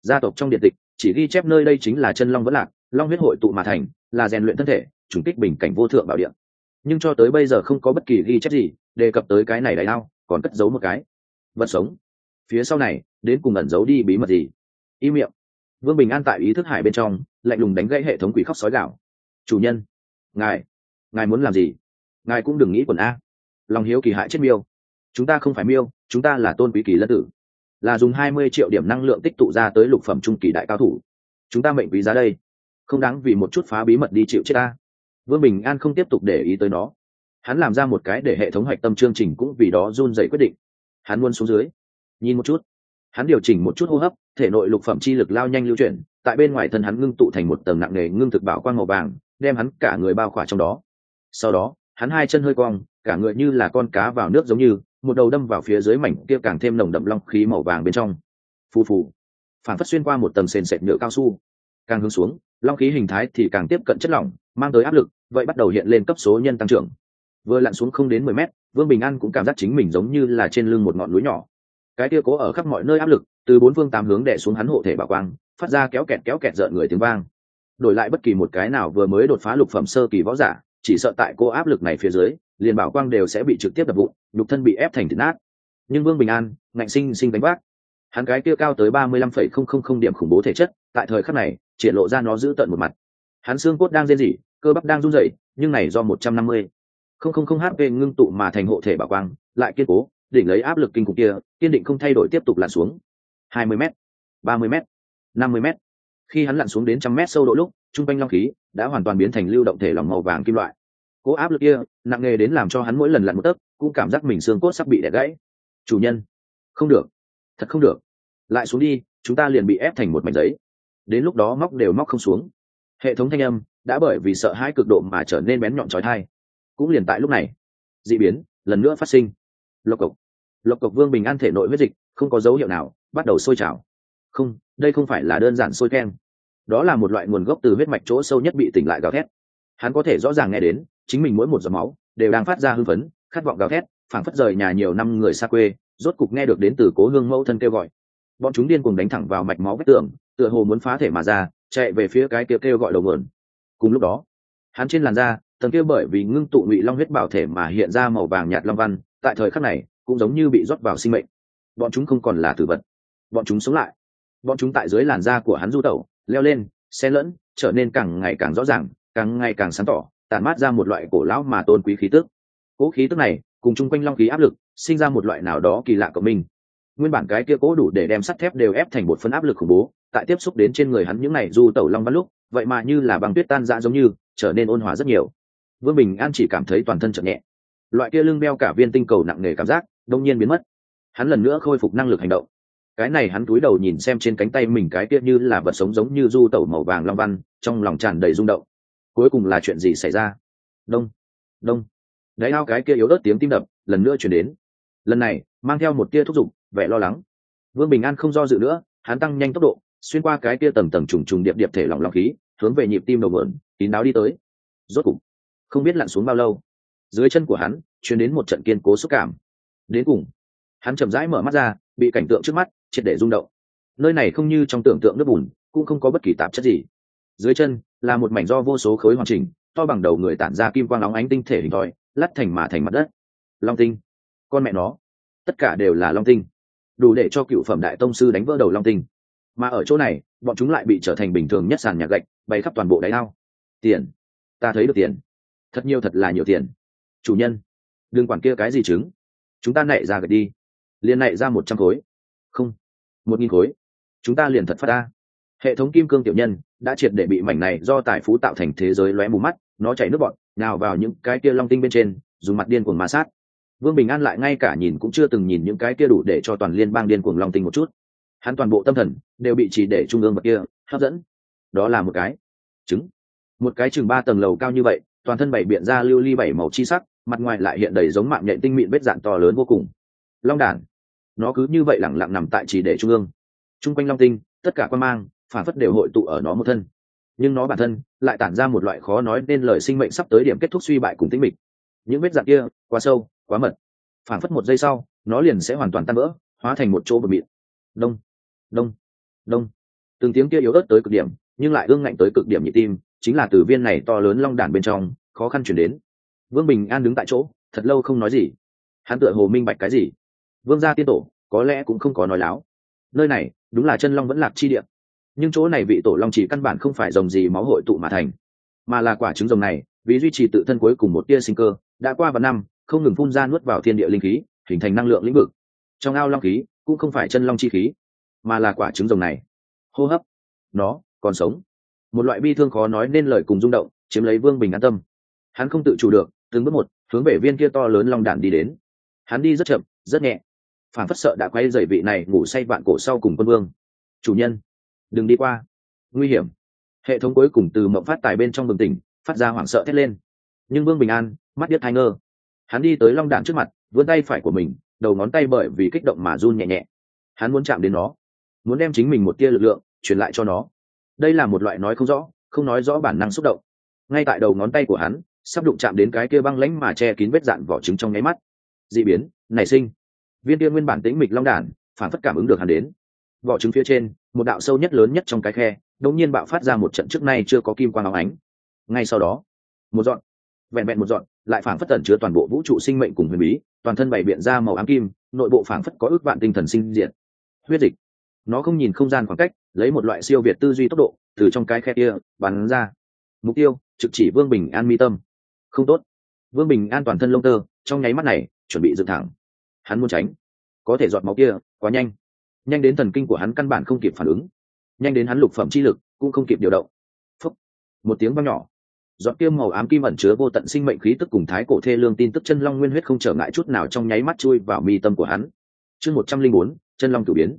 Gia tộc trong điện tịch, chỉ ghi chép nơi đây chính là chân long vẫn lạc, long huyết hội tụ mà thành, là rèn luyện thân thể, trùng kích bình cảnh vô thượng bảo điện nhưng cho tới bây giờ không có bất kỳ ghi chép gì, đề cập tới cái này đại lao còn cất giấu một cái. Vật sống. Phía sau này, đến cùng ẩn giấu đi bí mật gì? Y miệng. Vương bình an tại ý thức hải bên trong, lạnh lùng đánh gãy hệ thống quỷ khóc sói gạo. Chủ nhân. Ngài. Ngài muốn làm gì? Ngài cũng đừng nghĩ quần a. Lòng hiếu kỳ hại chết miêu. Chúng ta không phải miêu, chúng ta là tôn quý kỳ lân tử. Là dùng hai mươi triệu điểm năng lượng tích tụ ra tới lục phẩm trung kỳ đại cao thủ. Chúng ta mệnh quý giá đây. Không đáng vì một chút phá bí mật đi chịu chết ta vương bình an không tiếp tục để ý tới nó. Hắn làm ra một cái để hệ thống hoạch tâm chương trình cũng vì đó run dậy quyết định. Hắn luôn xuống dưới. Nhìn một chút. Hắn điều chỉnh một chút hô hấp, thể nội lục phẩm chi lực lao nhanh lưu chuyển, tại bên ngoài thân hắn ngưng tụ thành một tầng nặng nề ngưng thực bảo quang màu vàng, đem hắn cả người bao khỏa trong đó. Sau đó, hắn hai chân hơi cong, cả người như là con cá vào nước giống như, một đầu đâm vào phía dưới mảnh kia càng thêm nồng đậm long khí màu vàng bên trong. Phù phù. Phản phất xuyên qua một tầng sền sệt nhựa cao su. Càng hướng xuống, long khí hình thái thì càng tiếp cận chất lỏng, mang tới áp lực vậy bắt đầu hiện lên cấp số nhân tăng trưởng. Vừa lặn xuống không đến mười mét, vương bình an cũng cảm giác chính mình giống như là trên lưng một ngọn núi nhỏ. Cái kia cố ở khắp mọi nơi áp lực, từ bốn phương tám hướng đẻ xuống hắn hộ thể bảo quang, phát ra kéo kẹt kéo kẹt rợn người tiếng vang. Đổi lại bất kỳ một cái nào vừa mới đột phá lục phẩm sơ kỳ võ giả, chỉ sợ tại cô áp lực này phía dưới, liền bảo quang đều sẽ bị trực tiếp đập vụn, nhục thân bị ép thành thịt nát. Nhưng vương bình an, ngạnh sinh sinh đánh bác hắn cái kia cao tới ba mươi lăm phẩy không không không điểm khủng bố thể chất, tại thời khắc này, triển lộ ra nó giữ tận một mặt. Hắn xương cốt đang rên rỉ cơ bắp đang run rẩy, nhưng này do một trăm năm mươi. Không không không hp ngưng tụ mà thành hộ thể bảo quang, lại kiên cố, đỉnh lấy áp lực kinh khủng kia, kiên định không thay đổi tiếp tục lặn xuống. Hai mươi m ba mươi m năm mươi m khi hắn lặn xuống đến trăm mét sâu độ lúc, trung quanh long khí đã hoàn toàn biến thành lưu động thể lỏng màu vàng kim loại. Cố áp lực kia, nặng nề đến làm cho hắn mỗi lần lặn một tấc, cũng cảm giác mình xương cốt sắp bị đẻ gãy. Chủ nhân, không được, thật không được. Lại xuống đi, chúng ta liền bị ép thành một mảnh giấy. Đến lúc đó móc đều móc không xuống. Hệ thống thanh âm đã bởi vì sợ hãi cực độ mà trở nên bén nhọn trói thai. Cũng liền tại lúc này, d ị biến lần nữa phát sinh. Lộc cộc lộc cộc vương bình an thể nội huyết dịch, không có dấu hiệu nào, bắt đầu sôi trào. Không, đây không phải là đơn giản sôi keng. Đó là một loại nguồn gốc từ huyết mạch chỗ sâu nhất bị tỉnh lại gào thét. Hắn có thể rõ ràng nghe đến, chính mình mỗi một giọt máu đều đang phát ra hưng phấn, khát vọng gào thét, phảng phất rời nhà nhiều năm người xa quê, rốt cục nghe được đến từ cố hương mẫu thân kêu gọi. Bọn chúng điên cùng đánh thẳng vào mạch máu vết tường, tựa hồ muốn phá thể mà ra, chạy về phía cái kêu kêu gọi đầu mượn cùng lúc đó, hắn trên làn da, tầng kia bởi vì ngưng tụ ngụy long huyết bảo thể mà hiện ra màu vàng nhạt long văn, tại thời khắc này cũng giống như bị rót vào sinh mệnh. Bọn chúng không còn là tử vật. Bọn chúng sống lại. Bọn chúng tại dưới làn da của hắn du tẩu, leo lên, xen lẫn, trở nên càng ngày càng rõ ràng, càng ngày càng sáng tỏ tàn mát ra một loại cổ lão mà tôn quý khí tức. Cỗ khí tức này cùng chung quanh long khí áp lực, sinh ra một loại nào đó kỳ lạ của mình. Nguyên bản cái kia cố đủ để đem sắt thép đều ép thành một phân áp lực khủng bố, tại tiếp xúc đến trên người hắn những ngày du tẩu long văn lúc vậy mà như là băng tuyết tan ra giống như, trở nên ôn hòa rất nhiều. Vương bình an chỉ cảm thấy toàn thân chậm nhẹ. Loại kia lưng beo cả viên tinh cầu nặng nề cảm giác, đông nhiên biến mất. Hắn lần nữa khôi phục năng lực hành động. Cái này hắn cúi đầu nhìn xem trên cánh tay mình cái kia như là vật sống giống như du tẩu màu vàng long văn, trong lòng tràn đầy rung động. Cuối cùng là chuyện gì xảy ra? Đông đông. Đáy ao cái kia yếu ớt tiếng tim đập lần nữa chuyển đến. Lần này, mang theo một tia thúc giục, vẻ lo lắng. Vương bình an không do dự nữa, hắn tăng nhanh tốc độ, xuyên qua cái kia tầng tầng trùng trùng điệp điệp thể lỏng lỏng khí hướng về nhịp tim đầu mượn tín đáo đi tới. Rốt cục, không biết lặn xuống bao lâu, dưới chân của hắn chuyển đến một trận kiên cố xúc cảm. Đến cùng, hắn chậm rãi mở mắt ra, bị cảnh tượng trước mắt triệt để rung động. Nơi này không như trong tưởng tượng nước bùn, cũng không có bất kỳ tạp chất gì. Dưới chân là một mảnh do vô số khối hoàn chỉnh, to bằng đầu người tản ra kim quang óng ánh tinh thể hình thòi lắt thành mà thành mặt đất. Long tinh, con mẹ nó, tất cả đều là long tinh. Đủ để cho cựu phẩm đại tông sư đánh vỡ đầu long tinh mà ở chỗ này, bọn chúng lại bị trở thành bình thường nhất sàn nhạc gạch bay khắp toàn bộ đáy ao. Tiền. Ta thấy được tiền. Thật nhiều thật là nhiều tiền. Chủ nhân, đừng quản kia cái gì chứng chúng ta nạy ra gạch đi. Liền nạy ra một trăm khối. Không. Một nghìn khối. Chúng ta liền thật phát ta hệ thống kim cương tiểu nhân đã triệt để bị mảnh này do tài phú tạo thành thế giới lóe mù mắt, nó chảy nước bọn nào vào những cái kia long tinh bên trên, dùng mặt điên cuồng ma sát. Vương bình an lại ngay cả nhìn cũng chưa từng nhìn những cái kia đủ để cho toàn liên bang điên cuồng long tinh một chút hắn toàn bộ tâm thần đều bị chỉ để trung ương bậc kia hấp dẫn. Đó là một cái trứng. Một cái chừng ba tầng lầu cao như vậy, toàn thân bảy biện ra lưu ly bảy màu chi sắc, mặt ngoài lại hiện đầy giống mạng nhện tinh mịn vết dạn to lớn vô cùng. Long đản. Nó cứ như vậy lẳng lặng nằm tại chỉ để trung ương. Chung quanh long tinh, tất cả quan mang, phản phất đều hội tụ ở nó một thân. Nhưng nó bản thân lại tản ra một loại khó nói nên lời sinh mệnh sắp tới điểm kết thúc suy bại cùng tính mịch. Những vết dạn kia quá sâu, quá mật. Phản phất một giây sau, nó liền sẽ hoàn toàn tan vỡ, hóa thành một chỗ bờ mịn đông đông. Đông. Từng tiếng kia yếu ớt tới cực điểm, nhưng lại ương ngạnh tới cực điểm nhị tim, chính là từ viên này to lớn long đản bên trong, khó khăn chuyển đến. Vương bình an đứng tại chỗ, thật lâu không nói gì. Hắn tựa hồ minh bạch cái gì? Vương gia tiên tổ, có lẽ cũng không có nói láo. Nơi này, đúng là chân long vẫn lạc chi địa. Nhưng chỗ này vị tổ long chỉ căn bản không phải dòng gì máu hội tụ mà thành, mà là quả trứng rồng này, vì duy trì tự thân cuối cùng một tia sinh cơ, đã qua vài năm, không ngừng phun ra nuốt vào thiên địa linh khí, hình thành năng lượng lĩnh vực. Trong ao long khí, cũng không phải chân long chi khí mà là quả trứng rồng này. Hô hấp. Nó còn sống. Một loại bi thương khó nói nên lời cùng rung động, chiếm lấy vương bình an tâm. Hắn không tự chủ được, từng bước một, hướng về viên kia to lớn long đản đi đến. Hắn đi rất chậm, rất nhẹ. Phản phất sợ đã quay dày vị này ngủ say vạn cổ sau cùng quân vương. Chủ nhân, đừng đi qua. Nguy hiểm. Hệ thống cuối cùng từ mộng phát tài bên trong bừng tỉnh, phát ra hoảng sợ thét lên. Nhưng vương bình an, mắt biết hai ngơ. Hắn đi tới long đạn trước mặt, vươn tay phải của mình, đầu ngón tay bởi vì kích động mà run nhẹ nhẹ. Hắn muốn chạm đến nó muốn đem chính mình một tia lực lượng truyền lại cho nó. Đây là một loại nói không rõ, không nói rõ bản năng xúc động. Ngay tại đầu ngón tay của hắn, sắp đụng chạm đến cái kia băng lãnh mà che kín vết dạn vỏ trứng trong nháy mắt. D ị biến, nảy sinh. Viên kia nguyên bản tĩnh mịch long đản, phản phất cảm ứng được hắn đến. Vỏ trứng phía trên, một đạo sâu nhất lớn nhất trong cái khe, đột nhiên bạo phát ra một trận trước nay chưa có kim quang áo ánh. Ngay sau đó, một dọn, vẹn vẹn một dọn, lại phản phất tẩn chứa toàn bộ vũ trụ sinh mệnh cùng huyền bí, toàn thân bày biện ra màu ám kim, nội bộ phản phất có ước vạn tinh thần sinh diện. Huyết dịch nó không nhìn không gian khoảng cách, lấy một loại siêu việt tư duy tốc độ, từ trong cái khe kia, bắn ra. Mục tiêu, trực chỉ vương bình an mi tâm. Không tốt. Vương bình an toàn thân lông tơ, trong nháy mắt này, chuẩn bị dựng thẳng. Hắn muốn tránh. Có thể giọt máu kia, quá nhanh. Nhanh đến thần kinh của hắn căn bản không kịp phản ứng. Nhanh đến hắn lục phẩm chi lực cũng không kịp điều động. Phúc. một tiếng vang nhỏ. Giọt kia màu ám kim ẩn chứa vô tận sinh mệnh khí tức cùng thái cổ thê lương tin tức chân long nguyên huyết không trở ngại chút nào trong nháy mắt chui vào mi tâm của hắn. Chương một trăm linh bốn, chân long cử biến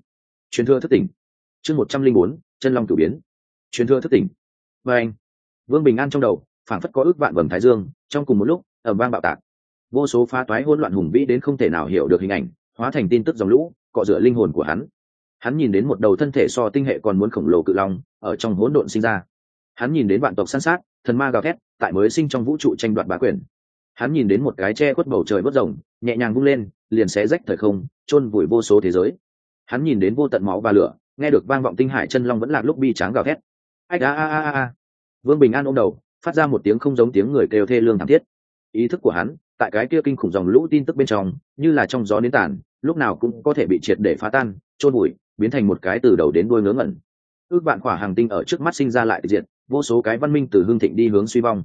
truyền thừa thất tỉnh. Chương một trăm linh bốn, chân long cửu biến. Truyền thừa thất tỉnh. Vê anh, vương bình an trong đầu, phảng phất có ước vạn vầng thái dương, trong cùng một lúc ẩm vang bạo tạc. Vô số phá toái hỗn loạn hùng vĩ đến không thể nào hiểu được hình ảnh, hóa thành tin tức dòng lũ, cọ rửa linh hồn của hắn. Hắn nhìn đến một đầu thân thể so tinh hệ còn muốn khổng lồ cự long, ở trong hỗn độn sinh ra. Hắn nhìn đến vạn tộc săn sát, thần ma gào thét, tại mới sinh trong vũ trụ tranh đoạt bá quyền. Hắn nhìn đến một cái che khuất bầu trời bất rồng, nhẹ nhàng bung lên, liền xé rách thời không, chôn vùi vô số thế giới hắn nhìn đến vô tận máu và lửa nghe được vang vọng tinh hải chân long vẫn lạc lúc bi tráng gào thét. Ách a a a a. Vương bình an ôm đầu phát ra một tiếng không giống tiếng người kêu thê lương thảm thiết. Ý thức của hắn tại cái kia kinh khủng dòng lũ tin tức bên trong như là trong gió đến tàn lúc nào cũng có thể bị triệt để phá tan trôn bụi biến thành một cái từ đầu đến đuôi ngớ ngẩn. Ước vạn khỏa hàng tinh ở trước mắt sinh ra lại diện vô số cái văn minh từ hương thịnh đi hướng suy vong.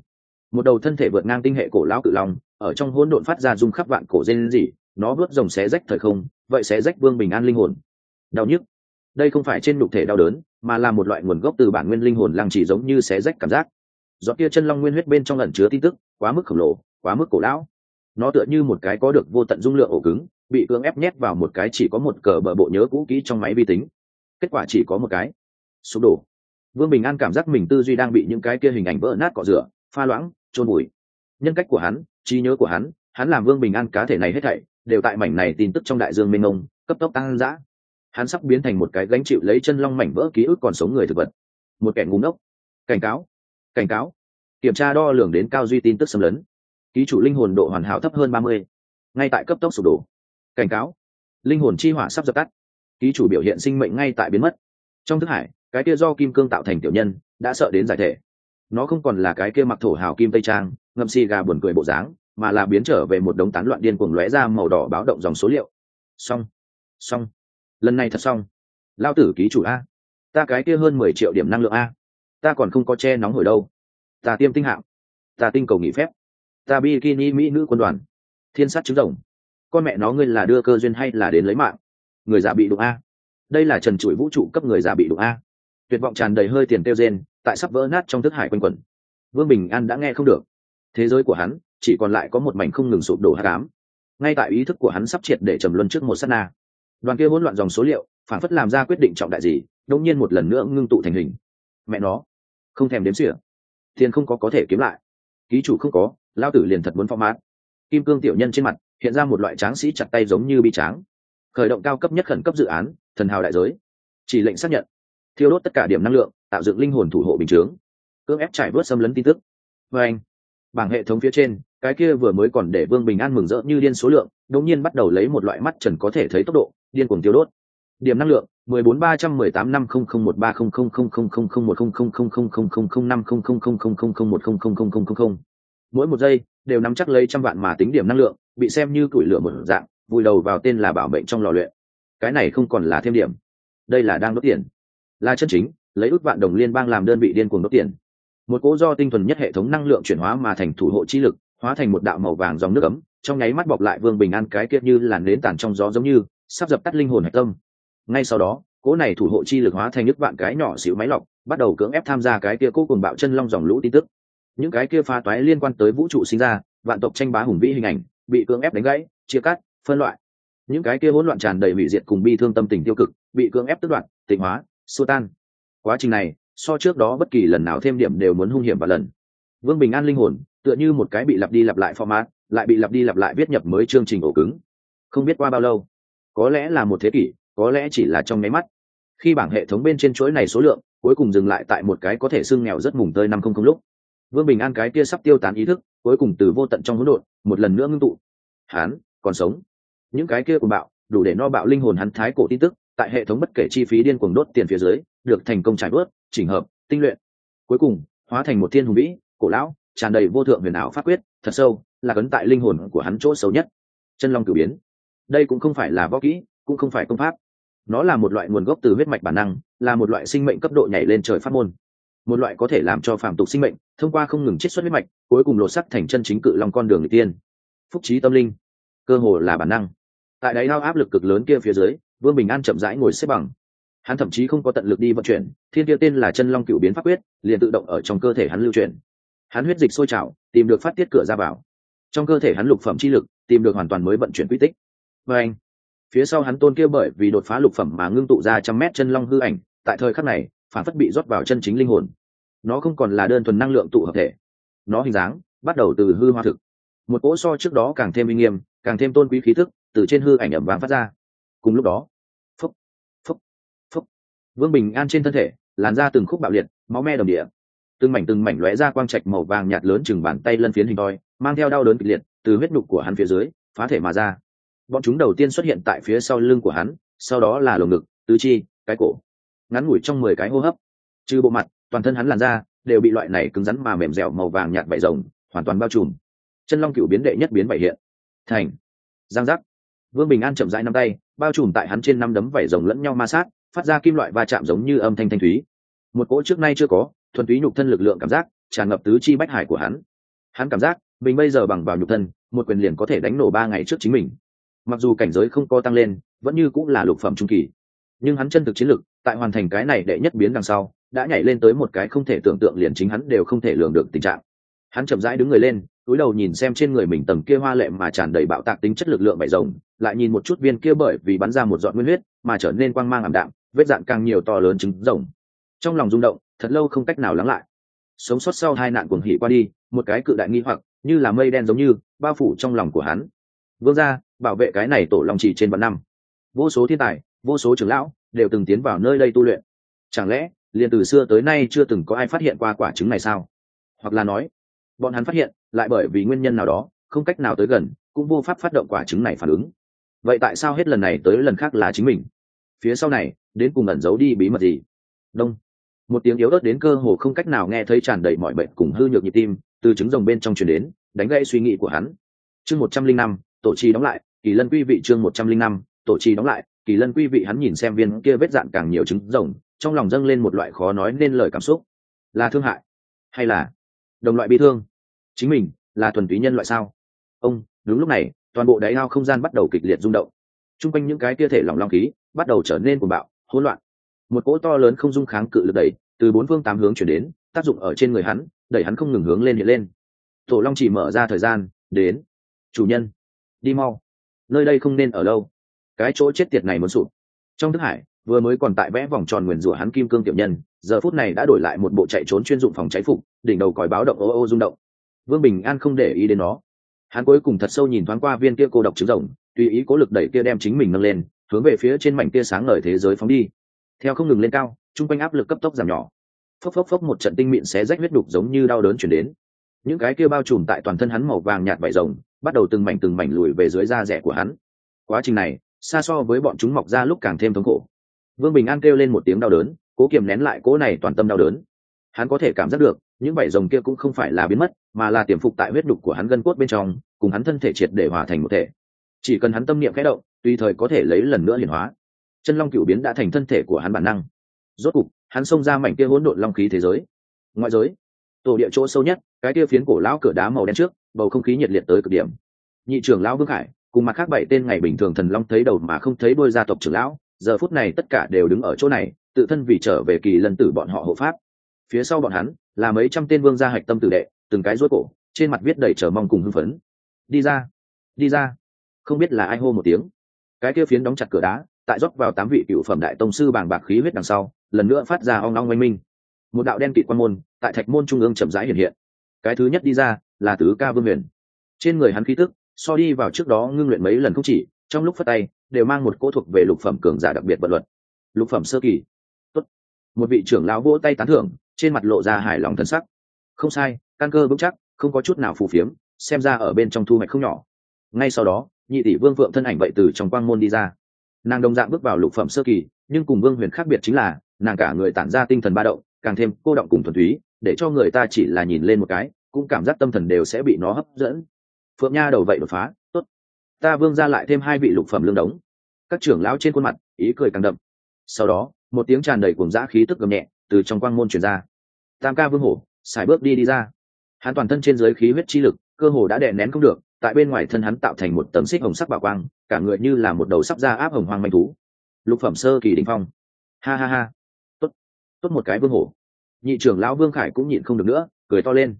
Một đầu thân thể vượt ngang tinh hệ cổ lão cự long ở trong hỗn độn phát ra rung khắp vạn cổ dên dị, nó vớt rồng xé rách thời không vậy xé rách vương bình an linh hồn đau nhức. Đây không phải trên nhục thể đau đớn, mà là một loại nguồn gốc từ bản nguyên linh hồn lăng chỉ giống như xé rách cảm giác. Giọt kia chân long nguyên huyết bên trong lẩn chứa tin tức, quá mức khổng lồ, quá mức cổ lão. Nó tựa như một cái có được vô tận dung lượng ổ cứng, bị cưỡng ép nhét vào một cái chỉ có một cờ bờ bộ nhớ cũ kỹ trong máy vi tính. Kết quả chỉ có một cái. Sụp đổ. Vương bình an cảm giác mình tư duy đang bị những cái kia hình ảnh vỡ nát cọ rửa, pha loãng trôn bụi nhân cách của hắn, trí nhớ của hắn hắn làm vương bình an cá thể này hết thảy, đều tại mảnh này tin tức trong đại dương mênh mông, cấp tốc tăng dã hắn sắp biến thành một cái gánh chịu lấy chân long mảnh vỡ ký ức còn sống người thực vật. Một kẻ ngu ngốc. Cảnh cáo. Cảnh cáo. Kiểm tra đo lường đến cao duy tin tức xâm lấn. Ký chủ linh hồn độ hoàn hảo thấp hơn ba mươi. Ngay tại cấp tốc sụp đổ. Cảnh cáo. Linh hồn chi hỏa sắp dập tắt. Ký chủ biểu hiện sinh mệnh ngay tại biến mất. Trong thức hải, cái kia do kim cương tạo thành tiểu nhân, đã sợ đến giải thể. Nó không còn là cái kia mặc thổ hào kim tây trang, ngậm xì gà buồn cười bộ dáng, mà là biến trở về một đống tán loạn điên cuồng lóe ra màu đỏ báo động dòng số liệu. Xong. Xong lần này thật xong. Lao tử ký chủ a. Ta cái kia hơn mười triệu điểm năng lượng a. Ta còn không có che nóng hồi đâu. Ta tiêm tinh hạng. Ta tinh cầu nghỉ phép. Ta bikini mỹ nữ quân đoàn. Thiên sát trứng rồng. Con mẹ nó ngươi là đưa cơ duyên hay là đến lấy mạng? Người già bị đụng a. Đây là trần trụi vũ trụ cấp người già bị đụng a. Tuyệt vọng tràn đầy hơi tiền tiêu rên, tại sắp vỡ nát trong thức hải quanh quẩn. Vương bình an đã nghe không được. Thế giới của hắn, chỉ còn lại có một mảnh không ngừng sụp đổ hát cám ngay tại ý thức của hắn sắp triệt để trầm luân trước một s á t na đoàn kia hỗn loạn dòng số liệu, phản phất làm ra quyết định trọng đại gì đông nhiên một lần nữa ngưng tụ thành hình. Mẹ nó, không thèm đếm xỉa. Tiền không có có thể kiếm lại. Ký chủ không có lao tử liền thật muốn phong mát. Kim cương tiểu nhân trên mặt, hiện ra một loại tráng sĩ chặt tay giống như bi tráng. Khởi động cao cấp nhất khẩn cấp dự án, thần hào đại giới. Chỉ lệnh xác nhận. Thiêu đốt tất cả điểm năng lượng, tạo dựng linh hồn thủ hộ bình chướng. Cưỡng ép trải bớt xâm lấn tin tức. Và anh, bảng hệ thống phía trên cái kia vừa mới còn để vương bình an mừng rỡ như điên số lượng đột nhiên bắt đầu lấy một loại mắt trần có thể thấy tốc độ điên cuồng tiêu đốt điểm năng lượng 143135001300000000050000001000000010000000 mỗi một giây đều nắm chắc lấy trăm vạn mà tính điểm năng lượng bị xem như tuổi lửa một dạng vùi đầu vào tên là bảo mệnh trong lò luyện cái này không còn là thêm điểm đây là đang đốt tiền là chân chính lấy út vạn đồng liên bang làm đơn vị điên cuồng đốt tiền một cố do tinh thuần nhất hệ thống năng lượng chuyển hóa mà thành thủ hộ chi lực hóa thành một đạo màu vàng dòng nước ấm, trong nháy mắt bọc lại vương bình an cái kiệt như làn nến tàn trong gió giống như, sắp dập tắt linh hồn hạch tâm. Ngay sau đó, cỗ này thủ hộ chi lực hóa thành nước vạn cái nhỏ xíu máy lọc, bắt đầu cưỡng ép tham gia cái kia cố cùng bạo chân long dòng lũ tin tức. Những cái kia pha toái liên quan tới vũ trụ sinh ra, vạn tộc tranh bá hùng vĩ hình ảnh, bị cưỡng ép đánh gãy, chia cắt, phân loại. Những cái kia hỗn loạn tràn đầy hủy diệt cùng bi thương tâm tình tiêu cực, bị cưỡng ép tức đoạn tịnh hóa, xua tan. Quá trình này, so trước đó bất kỳ lần nào thêm điểm đều muốn hung hiểm và lần. Vương bình an linh hồn tựa như một cái bị lặp đi lặp lại format, lại bị lặp đi lặp lại viết nhập mới chương trình ổ cứng. Không biết qua bao lâu, có lẽ là một thế kỷ, có lẽ chỉ là trong máy mắt. Khi bảng hệ thống bên trên chuỗi này số lượng, cuối cùng dừng lại tại một cái có thể xưng nghèo rất mùng tơi năm không không lúc. Vương bình an cái kia sắp tiêu tán ý thức, cuối cùng từ vô tận trong hỗn độn, một lần nữa ngưng tụ. Hắn còn sống. Những cái kia của bạo, đủ để no bạo linh hồn hắn thái cổ tin tức, tại hệ thống bất kể chi phí điên cuồng đốt tiền phía dưới, được thành công trải bớt chỉnh hợp, tinh luyện. Cuối cùng, hóa thành một thiên hùng vĩ, cổ lão tràn đầy vô thượng huyền ảo pháp quyết, thật sâu, là cấn tại linh hồn của hắn chỗ sâu nhất. Chân long cử biến. Đây cũng không phải là võ kỹ, cũng không phải công pháp. Nó là một loại nguồn gốc từ huyết mạch bản năng, là một loại sinh mệnh cấp độ nhảy lên trời pháp môn. Một loại có thể làm cho phạm tục sinh mệnh, thông qua không ngừng chiết xuất huyết mạch, cuối cùng lột sắc thành chân chính cự long con đường người tiên. Phúc trí tâm linh. Cơ hồ là bản năng. Tại đáy lao áp lực cực lớn kia phía dưới, vương bình an chậm rãi ngồi xếp bằng. Hắn thậm chí không có tận lực đi vận chuyển, thiên kia tên là chân long cựu biến pháp quyết, liền tự động ở trong cơ thể hắn lưu chuyển hắn huyết dịch sôi trào, tìm được phát tiết cửa ra vào. Trong cơ thể hắn lục phẩm chi lực, tìm được hoàn toàn mới vận chuyển quy tích. Và anh, phía sau hắn tôn kia bởi vì đột phá lục phẩm mà ngưng tụ ra trăm mét chân long hư ảnh, tại thời khắc này, phản phất bị rót vào chân chính linh hồn. Nó không còn là đơn thuần năng lượng tụ hợp thể. Nó hình dáng, bắt đầu từ hư hoa thực. Một cỗ so trước đó càng thêm uy nghiêm, càng thêm tôn quý khí thức, từ trên hư ảnh ẩm vàng phát ra. Cùng lúc đó, phúc phúc phúc. Vương bình an trên thân thể, làn ra từng khúc bạo liệt, máu me đồng địa từng mảnh từng mảnh lóe ra quang trạch màu vàng nhạt lớn chừng bàn tay lân phiến hình đôi mang theo đau đớn kịch liệt, từ huyết đục của hắn phía dưới, phá thể mà ra. Bọn chúng đầu tiên xuất hiện tại phía sau lưng của hắn, sau đó là lồng ngực, tứ chi, cái cổ. Ngắn ngủi trong mười cái hô hấp, trừ bộ mặt, toàn thân hắn làn ra đều bị loại này cứng rắn mà mềm dẻo màu vàng nhạt vảy rồng, hoàn toàn bao trùm. Chân long cựu biến đệ nhất biến vảy hiện. Thành. Giang giác. Vương bình an chậm rãi năm tay, bao trùm tại hắn trên năm đấm vảy rồng lẫn nhau ma sát, phát ra kim loại va chạm giống như âm thanh thanh thúy. Một cỗ trước nay chưa có thuần túy nhục thân lực lượng cảm giác, tràn ngập tứ chi bách hải của hắn. Hắn cảm giác, mình bây giờ bằng vào nhục thân, một quyền liền có thể đánh nổ ba ngày trước chính mình. Mặc dù cảnh giới không có tăng lên, vẫn như cũng là lục phẩm trung kỳ. Nhưng hắn chân thực chiến lực, tại hoàn thành cái này đệ nhất biến đằng sau, đã nhảy lên tới một cái không thể tưởng tượng liền chính hắn đều không thể lường được tình trạng. Hắn chậm rãi đứng người lên, túi đầu nhìn xem trên người mình tầng kia hoa lệ mà tràn đầy bạo tạc tính chất lực lượng vải rồng, lại nhìn một chút viên kia bởi vì bắn ra một giọt nguyên huyết, mà trở nên quang mang ảm đạm, vết dạn càng nhiều to lớn trứng rồng. Trong lòng rung động thật lâu không cách nào lắng lại. Sống sót sau hai nạn cuồng hỉ qua đi, một cái cự đại nghi hoặc, như là mây đen giống như, bao phủ trong lòng của hắn. Vương gia, bảo vệ cái này tổ long chỉ trên vạn năm. Vô số thiên tài, vô số trưởng lão, đều từng tiến vào nơi đây tu luyện. Chẳng lẽ, liền từ xưa tới nay chưa từng có ai phát hiện qua quả trứng này sao? Hoặc là nói, bọn hắn phát hiện, lại bởi vì nguyên nhân nào đó, không cách nào tới gần, cũng vô pháp phát động quả trứng này phản ứng. Vậy tại sao hết lần này tới lần khác là chính mình? Phía sau này, đến cùng ẩn giấu đi bí mật gì? Đông một tiếng yếu ớt đến cơ hồ không cách nào nghe thấy tràn đầy mọi bệnh cùng hư nhược nhịp tim từ trứng rồng bên trong truyền đến, đánh gãy suy nghĩ của hắn. Chương một trăm linh năm, tổ trì đóng lại, kỳ lân quy vị chương một trăm linh năm, tổ trì đóng lại, kỳ lân quy vị hắn nhìn xem viên kia vết dạn càng nhiều trứng rồng, trong lòng dâng lên một loại khó nói nên lời cảm xúc. Là thương hại hay là đồng loại bị thương? Chính mình là thuần túy nhân loại sao? Ông, đúng lúc này, toàn bộ đáy ao không gian bắt đầu kịch liệt rung động. T r u n g quanh những cái tia thể lỏng long khí bắt đầu trở nên cuồng bạo, hỗn loạn một cỗ to lớn không dung kháng cự lực đẩy từ bốn phương tám hướng chuyển đến, tác dụng ở trên người hắn, đẩy hắn không ngừng hướng lên hiện lên. Tổ long chỉ mở ra thời gian, đến. Chủ nhân, đi mau. Nơi đây không nên ở lâu. Cái chỗ chết tiệt này muốn sụp. Trong thức hải, vừa mới còn tại vẽ vòng tròn nguyền rủa hắn kim cương tiểu nhân, giờ phút này đã đổi lại một bộ chạy trốn chuyên dụng phòng cháy phục, đỉnh đầu còi báo động ô ô rung động. Vương bình an không để ý đến nó. Hắn cuối cùng thật sâu nhìn thoáng qua viên kia cô độc trứng rồng, tùy ý cố lực đẩy kia đem chính mình nâng lên, hướng về phía trên mảnh kia sáng ngời thế giới phóng đi theo không ngừng lên cao, chung quanh áp lực cấp tốc giảm nhỏ. Phốc phốc phốc một trận tinh mịn xé rách huyết đục giống như đau đớn chuyển đến. Những cái kia bao trùm tại toàn thân hắn màu vàng nhạt vải rồng, bắt đầu từng mảnh từng mảnh lùi về dưới da rẻ của hắn. Quá trình này, xa so với bọn chúng mọc ra lúc càng thêm thống khổ. Vương bình an kêu lên một tiếng đau đớn, cố kiềm nén lại cố này toàn tâm đau đớn. Hắn có thể cảm giác được, những vảy rồng kia cũng không phải là biến mất, mà là tiềm phục tại huyết đục của hắn gân cốt bên trong, cùng hắn thân thể triệt để hòa thành một thể. Chỉ cần hắn tâm niệm khẽ động tùy thời có thể lấy lần nữa hiển hóa chân long cựu biến đã thành thân thể của hắn bản năng. Rốt cục, hắn xông ra mảnh kia hỗn độn long khí thế giới. Ngoại giới, tổ địa chỗ sâu nhất, cái kia phiến cổ lão cửa đá màu đen trước, bầu không khí nhiệt liệt tới cực điểm. Nhị trưởng lão vương khải, cùng mặt khác bảy tên ngày bình thường thần long thấy đầu mà không thấy đôi gia tộc trưởng lão, giờ phút này tất cả đều đứng ở chỗ này, tự thân vì trở về kỳ lần tử bọn họ hộ pháp. Phía sau bọn hắn, là mấy trăm tên vương gia hạch tâm tử đệ, từng cái rối cổ, trên mặt viết đầy chờ mong cùng hưng phấn. Đi ra đi ra. Không biết là ai hô một tiếng. Cái kia phiến đóng chặt cửa đá tại rót vào tám vị cựu phẩm đại tông sư bàng bạc khí huyết đằng sau, lần nữa phát ra ong ong oanh minh. Một đạo đen kịt quan môn tại thạch môn trung ương chậm rãi hiện hiện. Cái thứ nhất đi ra là tứ ca vương huyền. Trên người hắn khí tức, so đi vào trước đó ngưng luyện mấy lần không chỉ, trong lúc phát tay, đều mang một cỗ thuộc về lục phẩm cường giả đặc biệt vận luật. Lục phẩm sơ kỳ. Tốt. một vị trưởng lão vỗ tay tán thưởng, trên mặt lộ ra hài lòng thân sắc. Không sai, căn cơ vững chắc, không có chút nào phù phiếm, xem ra ở bên trong thu hoạch không nhỏ. Ngay sau đó, nhị tỷ vương phượng thân ảnh vậy từ trong quang môn đi ra nàng đồng dạng bước vào lục phẩm sơ kỳ, nhưng cùng vương huyền khác biệt chính là, nàng cả người tản ra tinh thần ba động, càng thêm cô động cùng thuần túy, để cho người ta chỉ là nhìn lên một cái, cũng cảm giác tâm thần đều sẽ bị nó hấp dẫn. Phượng nha đầu vậy đột phá, tốt. Ta vương ra lại thêm hai vị lục phẩm lương đống. Các trưởng lão trên khuôn mặt, ý cười càng đậm. Sau đó, một tiếng tràn đầy cùng dã khí tức gầm nhẹ, từ trong quang môn truyền ra. Tam ca vương hổ, xài bước đi đi ra. Hắn toàn thân trên dưới khí huyết chi lực, cơ hồ đã đè nén không được, tại bên ngoài thân hắn tạo thành một tấm xích hồng sắc bảo quang cả người như là một đầu sắp ra áp hồng hoang manh thú. Lục phẩm sơ kỳ đình phong. Ha ha ha. Tốt. Tốt một cái vương hổ. Nhị trưởng lão vương khải cũng nhịn không được nữa, cười to lên.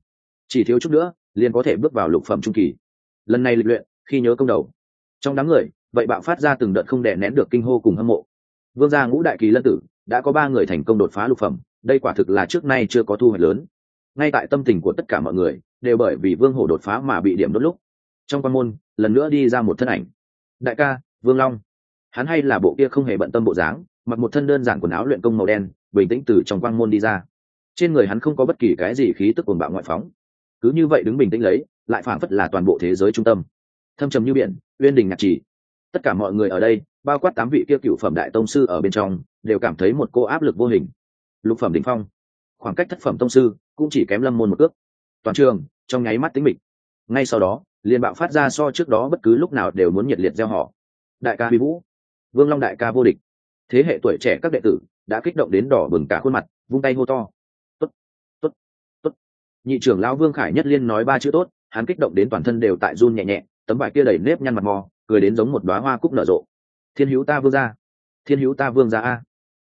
Chỉ thiếu chút nữa, liền có thể bước vào lục phẩm trung kỳ. Lần này lịch luyện, khi nhớ công đầu. Trong đám người, vậy bạo phát ra từng đợt không đè nén được kinh hô cùng hâm mộ. Vương gia ngũ đại kỳ lân tử, đã có ba người thành công đột phá lục phẩm, đây quả thực là trước nay chưa có thu hoạch lớn. Ngay tại tâm tình của tất cả mọi người, đều bởi vì vương hổ đột phá mà bị điểm đốt lúc. Trong quan môn, lần nữa đi ra một thân ảnh đại ca, vương long. Hắn hay là bộ kia không hề bận tâm bộ dáng, mặc một thân đơn giản quần áo luyện công màu đen, bình tĩnh từ trong quang môn đi ra. Trên người hắn không có bất kỳ cái gì khí tức cuồng bạo ngoại phóng. Cứ như vậy đứng bình tĩnh lấy, lại phảng phất là toàn bộ thế giới trung tâm. Thâm trầm như biển, uyên đình ngạc trì. Tất cả mọi người ở đây, bao quát tám vị kia cựu phẩm đại tông sư ở bên trong, đều cảm thấy một cô áp lực vô hình. Lục phẩm đỉnh phong, khoảng cách thất phẩm tông sư cũng chỉ kém lâm môn một cước. Toàn trường, trong nháy mắt tính mịch. Ngay sau đó liền bạo phát ra so trước đó bất cứ lúc nào đều muốn nhiệt liệt gieo họ. Đại ca vi vũ, vương long đại ca vô địch. Thế hệ tuổi trẻ các đệ tử đã kích động đến đỏ bừng cả khuôn mặt, vung tay hô to. Tốt tốt tốt. Nhị trưởng lão vương khải nhất liên nói ba chữ tốt, hắn kích động đến toàn thân đều tại run nhẹ nhẹ, tấm vải kia đầy nếp nhăn mặt mò, cười đến giống một đoá hoa cúc nở rộ. Thiên hữu ta vương ra thiên hữu ta vương ra a.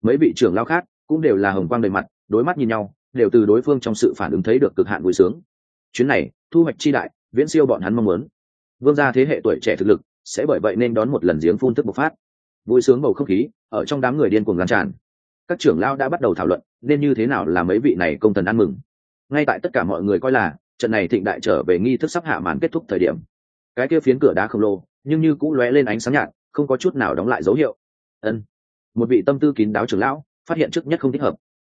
Mấy vị trưởng lão khác cũng đều là hồng quang đầy mặt, đối mắt nhìn nhau, đều từ đối phương trong sự phản ứng thấy được cực hạn vui sướng. Chuyến này, thu hoạch chi đại viễn siêu bọn hắn mong muốn. Vương gia thế hệ tuổi trẻ thực lực, sẽ bởi vậy nên đón một lần giếng phun thức bộc phát. Vui sướng bầu không khí, ở trong đám người điên cuồng lan tràn. Các trưởng lão đã bắt đầu thảo luận, nên như thế nào là mấy vị này công thần ăn mừng. Ngay tại tất cả mọi người coi là, trận này thịnh đại trở về nghi thức sắp hạ màn kết thúc thời điểm. Cái kia phiến cửa đá khổng lồ, nhưng như cũng lóe lên ánh sáng nhạt, không có chút nào đóng lại dấu hiệu. Ân. Một vị tâm tư kín đáo trưởng lão, phát hiện trước nhất không thích hợp.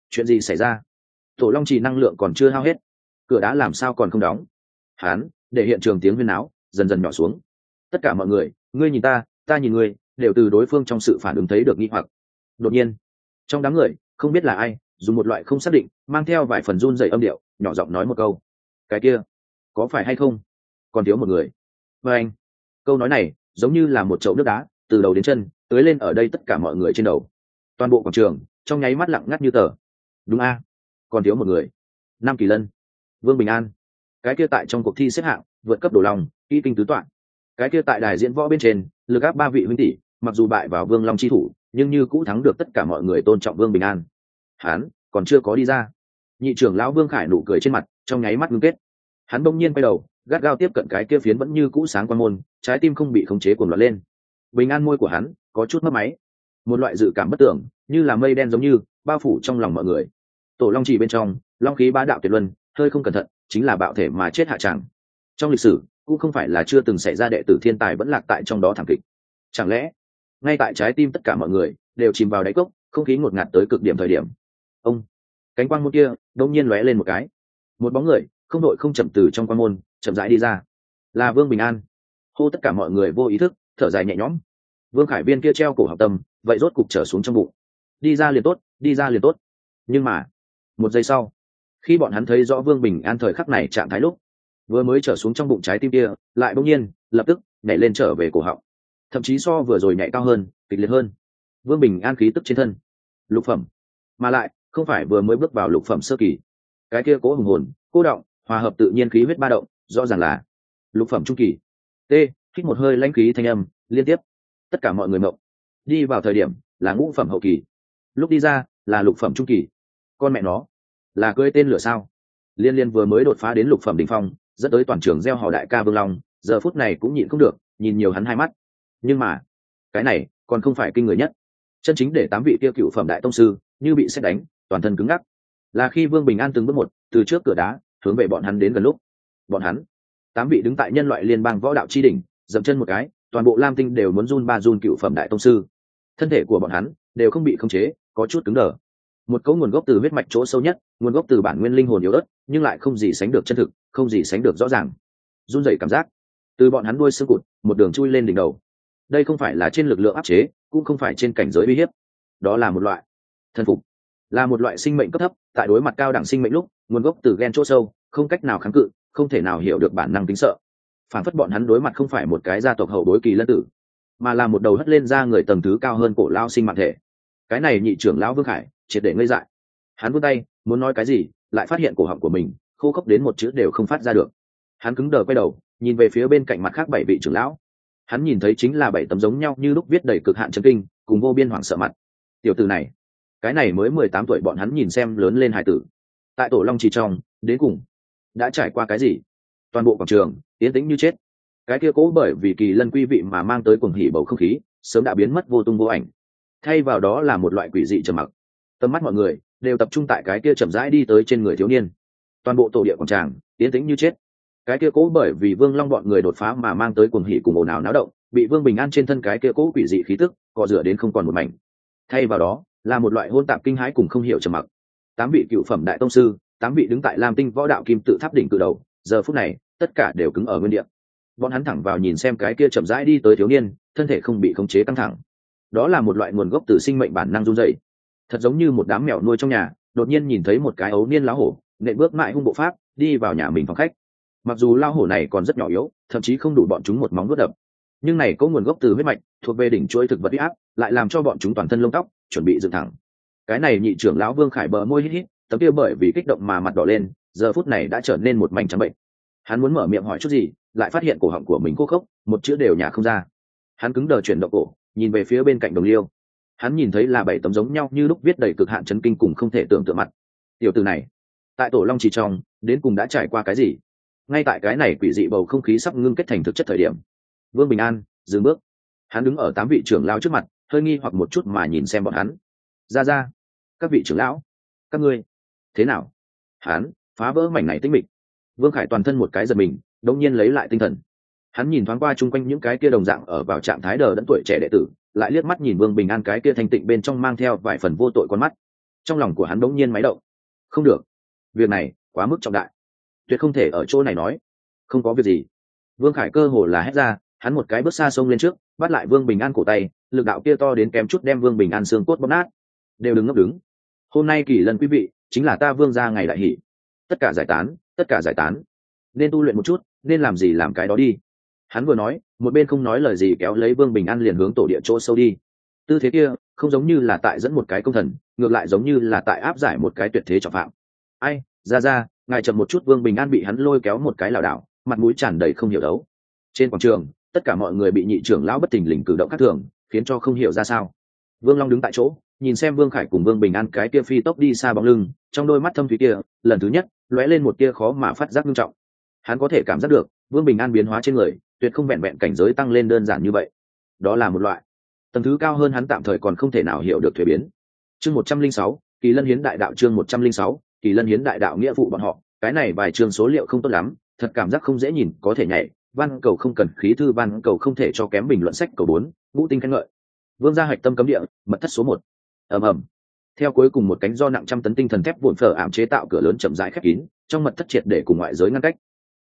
Chuyện gì xảy ra? Tổ long trì năng lượng còn chưa hao hết. Cửa đá làm sao còn không đóng? Hán, để hiện trường tiếng huyên náo dần dần nhỏ xuống. Tất cả mọi người, ngươi nhìn ta ta nhìn ngươi, đều từ đối phương trong sự phản ứng thấy được nghi hoặc. Đột nhiên, trong đám người, không biết là ai, dùng một loại không xác định, mang theo vài phần run dày âm điệu, nhỏ giọng nói một câu. Cái kia, có phải hay không? Còn thiếu một người. Và anh, câu nói này giống như là một chậu nước đá, từ đầu đến chân, tưới lên ở đây tất cả mọi người trên đầu. Toàn bộ quảng trường, trong nháy mắt lặng ngắt như tờ. Đúng a, còn thiếu một người. Nam kỳ lân, vương bình an cái kia tại trong cuộc thi xếp hạng, vượt cấp đồ lòng, y kinh tứ toạn cái kia tại đài diễn võ bên trên, lực áp ba vị huynh tỷ, mặc dù bại vào vương long chi thủ, nhưng như cũ thắng được tất cả mọi người tôn trọng vương bình an. Hán, còn chưa có đi ra. Nhị trưởng lão vương khải nụ cười trên mặt, trong nháy mắt ngưng kết. Hắn bỗng nhiên quay đầu, gắt gao tiếp cận cái kia phiến vẫn như cũ sáng quan môn, trái tim không bị khống chế cuồng loạn lên. Bình an môi của hắn, có chút mất máy. Một loại dự cảm bất tưởng, như là mây đen giống như, bao phủ trong lòng mọi người. Tổ long chỉ bên trong, long khí bá đạo tuyệt luân, hơi không cẩn thận chính là bạo thể mà chết hạ tràng trong lịch sử, cũng không phải là chưa từng xảy ra đệ tử thiên tài vẫn lạc tại trong đó thảm kịch. Chẳng lẽ, ngay tại trái tim tất cả mọi người đều chìm vào đáy cốc, không khí ngột ngạt tới cực điểm thời điểm? Ông, cánh quang môn kia đông nhiên lóe lên một cái. Một bóng người, không đội không chậm từ trong quan môn, chậm rãi đi ra. Là vương bình an. Hô tất cả mọi người vô ý thức, thở dài nhẹ nhõm. Vương khải viên kia treo cổ học tâm, vậy rốt cục trở xuống trong bụng. Đi ra liền tốt, đi ra liền tốt. Nhưng mà, một giây sau khi bọn hắn thấy rõ vương bình an thời khắc này trạng thái lúc, vừa mới trở xuống trong bụng trái tim kia, lại bỗng nhiên, lập tức, nhảy lên trở về cổ họng. Thậm chí so vừa rồi nhảy cao hơn, kịch liệt hơn. Vương bình an khí tức trên thân. Lục phẩm. Mà lại, không phải vừa mới bước vào lục phẩm sơ kỳ. Cái kia cố hùng hồn cô động, hòa hợp tự nhiên khí huyết ba động, rõ ràng là lục phẩm trung kỳ. T, hít một hơi lãnh khí thanh âm, liên tiếp. Tất cả mọi người mộng. Đi vào thời điểm là ngũ phẩm hậu kỳ. Lúc đi ra là lục phẩm trung kỳ. Con mẹ nó là cưỡi tên lửa sao? Liên liên vừa mới đột phá đến lục phẩm đỉnh phong, dẫn tới toàn trường gieo hò đại ca vương long, giờ phút này cũng nhịn không được, nhìn nhiều hắn hai mắt. Nhưng mà, cái này còn không phải kinh người nhất. Chân chính để tám vị tiêu cựu phẩm đại tông sư như bị xét đánh, toàn thân cứng ngắc. Là khi vương bình an từng bước một, từ trước cửa đá, hướng về bọn hắn đến gần lúc. Bọn hắn, tám vị đứng tại nhân loại liên bang võ đạo tri đỉnh, dậm chân một cái, toàn bộ lam tinh đều muốn run ba run cựu phẩm đại tông sư. Thân thể của bọn hắn đều không bị khống chế, có chút cứng đờ. Một cấu nguồn gốc từ huyết mạch chỗ sâu nhất nguồn gốc từ bản nguyên linh hồn yếu ớt, nhưng lại không gì sánh được chân thực, không gì sánh được rõ ràng. Run rẩy cảm giác. Từ bọn hắn đuôi xương cụt, một đường chui lên đỉnh đầu. Đây không phải là trên lực lượng áp chế, cũng không phải trên cảnh giới uy hiếp. Đó là một loại thân phục, là một loại sinh mệnh cấp thấp. Tại đối mặt cao đẳng sinh mệnh lúc, nguồn gốc từ gen chỗ sâu, không cách nào kháng cự, không thể nào hiểu được bản năng tính sợ. Phản phất bọn hắn đối mặt không phải một cái gia tộc hậu đối kỳ lân tử, mà là một đầu hất lên ra người tầng thứ cao hơn cổ lao sinh mạng thể. Cái này nhị trưởng lão vương khải, triệt để ngây dại. Hắn vươn tay muốn nói cái gì, lại phát hiện cổ họng của mình, khô khốc đến một chữ đều không phát ra được. Hắn cứng đờ quay đầu, nhìn về phía bên cạnh mặt khác bảy vị trưởng lão. Hắn nhìn thấy chính là bảy tấm giống nhau như lúc viết đầy cực hạn chân kinh, cùng vô biên hoảng sợ mặt. Tiểu tử này, cái này mới mười tám tuổi bọn hắn nhìn xem lớn lên hải tử. Tại tổ long trì trong, đến cùng đã trải qua cái gì? Toàn bộ quảng trường tiến tĩnh như chết. Cái kia cố bởi vì kỳ lân quy vị mà mang tới cuồng hỉ bầu không khí, sớm đã biến mất vô tung vô ảnh. Thay vào đó là một loại quỷ dị trầm mặc tầm mắt mọi người đều tập trung tại cái kia chậm rãi đi tới trên người thiếu niên. Toàn bộ tổ địa quảng tràng tiến tĩnh như chết. Cái kia cố bởi vì vương long bọn người đột phá mà mang tới cuồng hỉ cùng ồn ào náo động, bị vương bình an trên thân cái kia cố quỷ dị khí tức cọ rửa đến không còn một mảnh. Thay vào đó, là một loại hôn tạp kinh hãi cùng không hiểu trầm mặc. Tám vị cựu phẩm đại tông sư, tám vị đứng tại lam tinh võ đạo kim tự tháp đỉnh cự đầu, giờ phút này, tất cả đều cứng ở nguyên địa. Bọn hắn thẳng vào nhìn xem cái kia chậm rãi đi tới thiếu niên, thân thể không bị khống chế căng thẳng. Đó là một loại nguồn gốc từ sinh mệnh bản năng run dày thật giống như một đám mèo nuôi trong nhà, đột nhiên nhìn thấy một cái ấu niên lá hổ nệ bước mãi hung bộ pháp, đi vào nhà mình phòng khách. Mặc dù lao hổ này còn rất nhỏ yếu, thậm chí không đủ bọn chúng một móng vuốt đập, nhưng này có nguồn gốc từ huyết mạch, thuộc về đỉnh chuỗi thực vật huyết áp, lại làm cho bọn chúng toàn thân lông tóc, chuẩn bị dựng thẳng. Cái này nhị trưởng lão vương khải bờ môi hít hít, tấm kia bởi vì kích động mà mặt đỏ lên, giờ phút này đã trở nên một mảnh trắng bệnh. Hắn muốn mở miệng hỏi chút gì, lại phát hiện cổ họng của mình khô khốc, một chữ đều nhả không ra. Hắn cứng đờ chuyển động cổ, nhìn về phía bên cạnh đồng liêu hắn nhìn thấy là bảy tấm giống nhau như lúc viết đầy cực hạn chấn kinh cùng không thể tưởng tượng mặt. Tiểu từ này, tại tổ long trì trong, đến cùng đã trải qua cái gì? Ngay tại cái này quỷ dị bầu không khí sắp ngưng kết thành thực chất thời điểm. Vương bình an, dừng bước. Hắn đứng ở tám vị trưởng lao trước mặt, hơi nghi hoặc một chút mà nhìn xem bọn hắn. Ra ra, các vị trưởng lão, các ngươi, thế nào? Hắn, phá vỡ mảnh này tinh mịch. Vương khải toàn thân một cái giật mình đông nhiên lấy lại tinh thần hắn nhìn thoáng qua chung quanh những cái kia đồng dạng ở vào trạng thái đờ đẫn tuổi trẻ đệ tử, lại liếc mắt nhìn vương bình an cái kia thanh tịnh bên trong mang theo vài phần vô tội con mắt. Trong lòng của hắn bỗng nhiên máy động. Không được. Việc này quá mức trọng đại. Tuyệt không thể ở chỗ này nói. Không có việc gì. Vương khải cơ hồ là hét ra, hắn một cái bước xa sông lên trước, bắt lại vương bình an cổ tay, lực đạo kia to đến kém chút đem vương bình an xương cốt bóp nát. Đều đứng ngấp đứng. Hôm nay kỷ lần quý vị, chính là ta vương ra ngày đại hỷ. Tất cả giải tán, tất cả giải tán. Nên tu luyện một chút, nên làm gì làm cái đó đi hắn vừa nói, một bên không nói lời gì kéo lấy vương bình an liền hướng tổ địa chỗ sâu đi. Tư thế kia, không giống như là tại dẫn một cái công thần, ngược lại giống như là tại áp giải một cái tuyệt thế trọng phạm. Ai, ra ra, ngài chậm một chút, vương bình an bị hắn lôi kéo một cái lảo đảo, mặt mũi tràn đầy không hiểu đấu. Trên quảng trường, tất cả mọi người bị nhị trưởng lão bất tình lình cử động khác thường, khiến cho không hiểu ra sao. Vương long đứng tại chỗ, nhìn xem vương khải cùng vương bình an cái kia phi tốc đi xa bóng lưng, trong đôi mắt thâm thủy kia, lần thứ nhất, lóe lên một tia khó mà phát giác nghiêm trọng. Hắn có thể cảm giác được, vương bình an biến hóa trên người tuyệt không vẹn vẹn cảnh giới tăng lên đơn giản như vậy. Đó là một loại. Tầng thứ cao hơn hắn tạm thời còn không thể nào hiểu được thuế biến. Chương một trăm linh sáu, kỳ lân hiến đại đạo chương một trăm linh sáu, kỳ lân hiến đại đạo nghĩa vụ bọn họ. Cái này vài chương số liệu không tốt lắm, thật cảm giác không dễ nhìn, có thể nhảy, văn cầu không cần khí thư, văn cầu không thể cho kém bình luận sách cầu bốn, ngũ tinh khen ngợi. Vương gia hạch tâm cấm địa, mật thất số một. Ầm ầm. Theo cuối cùng một cánh do nặng trăm tấn tinh thần thép vụn phở ảm chế tạo cửa lớn chậm rãi khép kín, trong mật thất triệt để cùng ngoại giới ngăn cách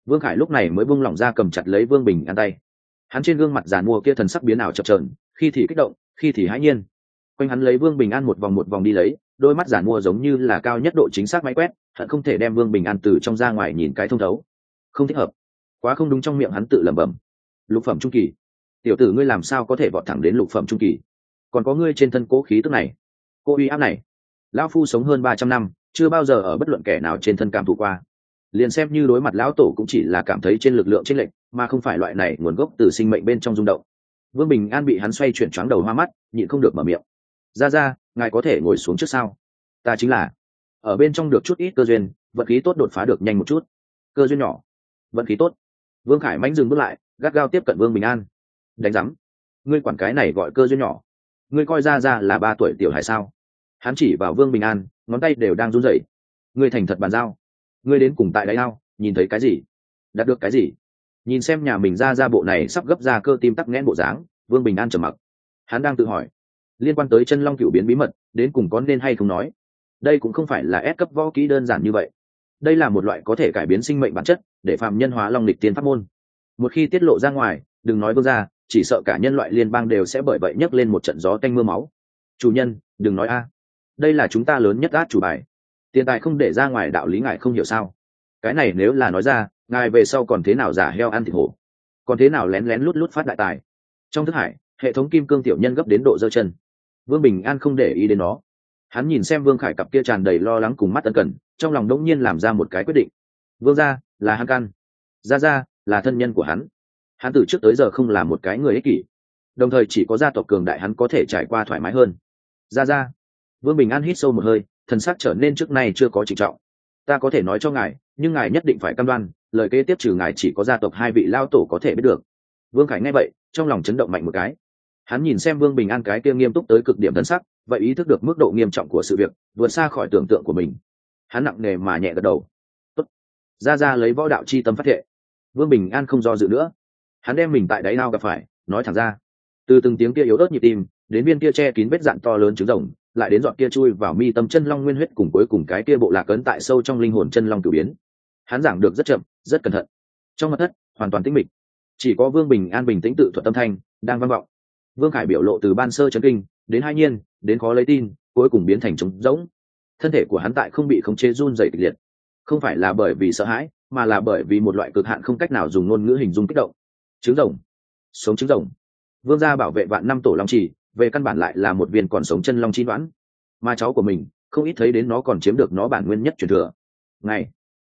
vương khải lúc này mới buông lỏng ra cầm chặt lấy vương bình an tay. Hắn trên gương mặt giàn mua kia thần sắc biến ảo chập trờn khi thì kích động, khi thì hãi nhiên. Quanh hắn lấy vương bình an một vòng một vòng đi lấy, đôi mắt giàn mua giống như là cao nhất độ chính xác máy quét, hận không thể đem vương bình an từ trong ra ngoài nhìn cái thông thấu. Không thích hợp. Quá không đúng trong miệng hắn tự lẩm bẩm. Lục phẩm trung kỳ. Tiểu tử ngươi làm sao có thể vọt thẳng đến lục phẩm trung kỳ? Còn có ngươi trên thân cố khí tức này. Cô uy áp này. Lão phu sống hơn ba trăm năm, chưa bao giờ ở bất luận kẻ nào trên thân cảm thụ qua liền xem như đối mặt lão tổ cũng chỉ là cảm thấy trên lực lượng trên lệnh mà không phải loại này nguồn gốc từ sinh mệnh bên trong rung động. Vương bình an bị hắn xoay chuyển choáng đầu hoa mắt, nhịn không được mở miệng. Ra ra, ngài có thể ngồi xuống trước sao? Ta chính là. Ở bên trong được chút ít cơ duyên vật khí tốt đột phá được nhanh một chút. Cơ duyên nhỏ. Vật khí tốt. Vương khải mánh dừng bước lại, gắt gao tiếp cận vương bình an. Đánh giám, ngươi quản cái này gọi cơ duyên nhỏ. Ngươi coi ra ra là ba tuổi tiểu hải sao? Hắn chỉ vào vương bình an, ngón tay đều đang run rẩy. Ngươi thành thật bàn giao ngươi đến cùng tại đáy ao, nhìn thấy cái gì? Đạt được cái gì? Nhìn xem nhà mình ra ra bộ này sắp gấp ra cơ tim tắc nghẽn bộ dáng, vương bình an trầm mặc. Hắn đang tự hỏi, liên quan tới chân long cựu biến bí mật, đến cùng có nên hay không nói? Đây cũng không phải là ép cấp võ kỹ đơn giản như vậy. Đây là một loại có thể cải biến sinh mệnh bản chất, để phạm nhân hóa long lịch tiên pháp môn. Một khi tiết lộ ra ngoài, đừng nói vương ra chỉ sợ cả nhân loại liên bang đều sẽ bởi vậy nhấc lên một trận gió tanh mưa máu. Chủ nhân, đừng nói a. Đây là chúng ta lớn nhất át chủ bài tiền tài không để ra ngoài đạo lý ngài không hiểu sao? Cái này nếu là nói ra, ngài về sau còn thế nào giả heo ăn thịt hổ? Còn thế nào lén lén lút lút phát đại tài? Trong thức hải, hệ thống kim cương tiểu nhân gấp đến độ dơ chân. Vương bình an không để ý đến nó. Hắn nhìn xem vương khải cặp kia tràn đầy lo lắng cùng mắt tân cần trong lòng đỗng nhiên làm ra một cái quyết định. Vương gia, là hắn căn. Gia gia, là thân nhân của hắn. Hắn từ trước tới giờ không là một cái người ích kỷ. Đồng thời chỉ có gia tộc cường đại hắn có thể trải qua thoải mái hơn. Gia gia. Vương bình an hít sâu một hơi thần sắc trở nên trước nay chưa có trịnh trọng. Ta có thể nói cho ngài, nhưng ngài nhất định phải cam đoan, lời kế tiếp trừ ngài chỉ có gia tộc hai vị lao tổ có thể biết được. Vương khải nghe vậy, trong lòng chấn động mạnh một cái. Hắn nhìn xem vương bình an cái kia nghiêm túc tới cực điểm thần sắc, vậy ý thức được mức độ nghiêm trọng của sự việc, vượt xa khỏi tưởng tượng của mình. Hắn nặng nề mà nhẹ gật đầu. Tốt. ra ra lấy võ đạo chi tâm phát thệ. Vương bình an không do dự nữa. Hắn đem mình tại đáy lao gặp phải, nói thẳng ra. Từ từng tiếng kia yếu ớt nhịp tim, đến viên kia che kín vết dạn to lớn trứng rồng lại đến dọn kia chui vào mi tâm chân long nguyên huyết cùng cuối cùng cái kia bộ lạc cấn tại sâu trong linh hồn chân long cử biến. Hắn giảng được rất chậm, rất cẩn thận. Trong mặt thất, hoàn toàn tĩnh mịch. Chỉ có vương bình an bình tĩnh tự thuật tâm thanh, đang vang vọng. Vương khải biểu lộ từ ban sơ chấn kinh, đến hai nhiên, đến khó lấy tin, cuối cùng biến thành trống rỗng. Thân thể của hắn tại không bị khống chế run dày kịch liệt. Không phải là bởi vì sợ hãi, mà là bởi vì một loại cực hạn không cách nào dùng ngôn ngữ hình dung kích động. Trứng rồng. Sống trứng rồng. Vương gia bảo vệ vạn năm tổ long trì về căn bản lại là một viên còn sống chân long chi đoán. Mà cháu của mình, không ít thấy đến nó còn chiếm được nó bản nguyên nhất truyền thừa. Ngày,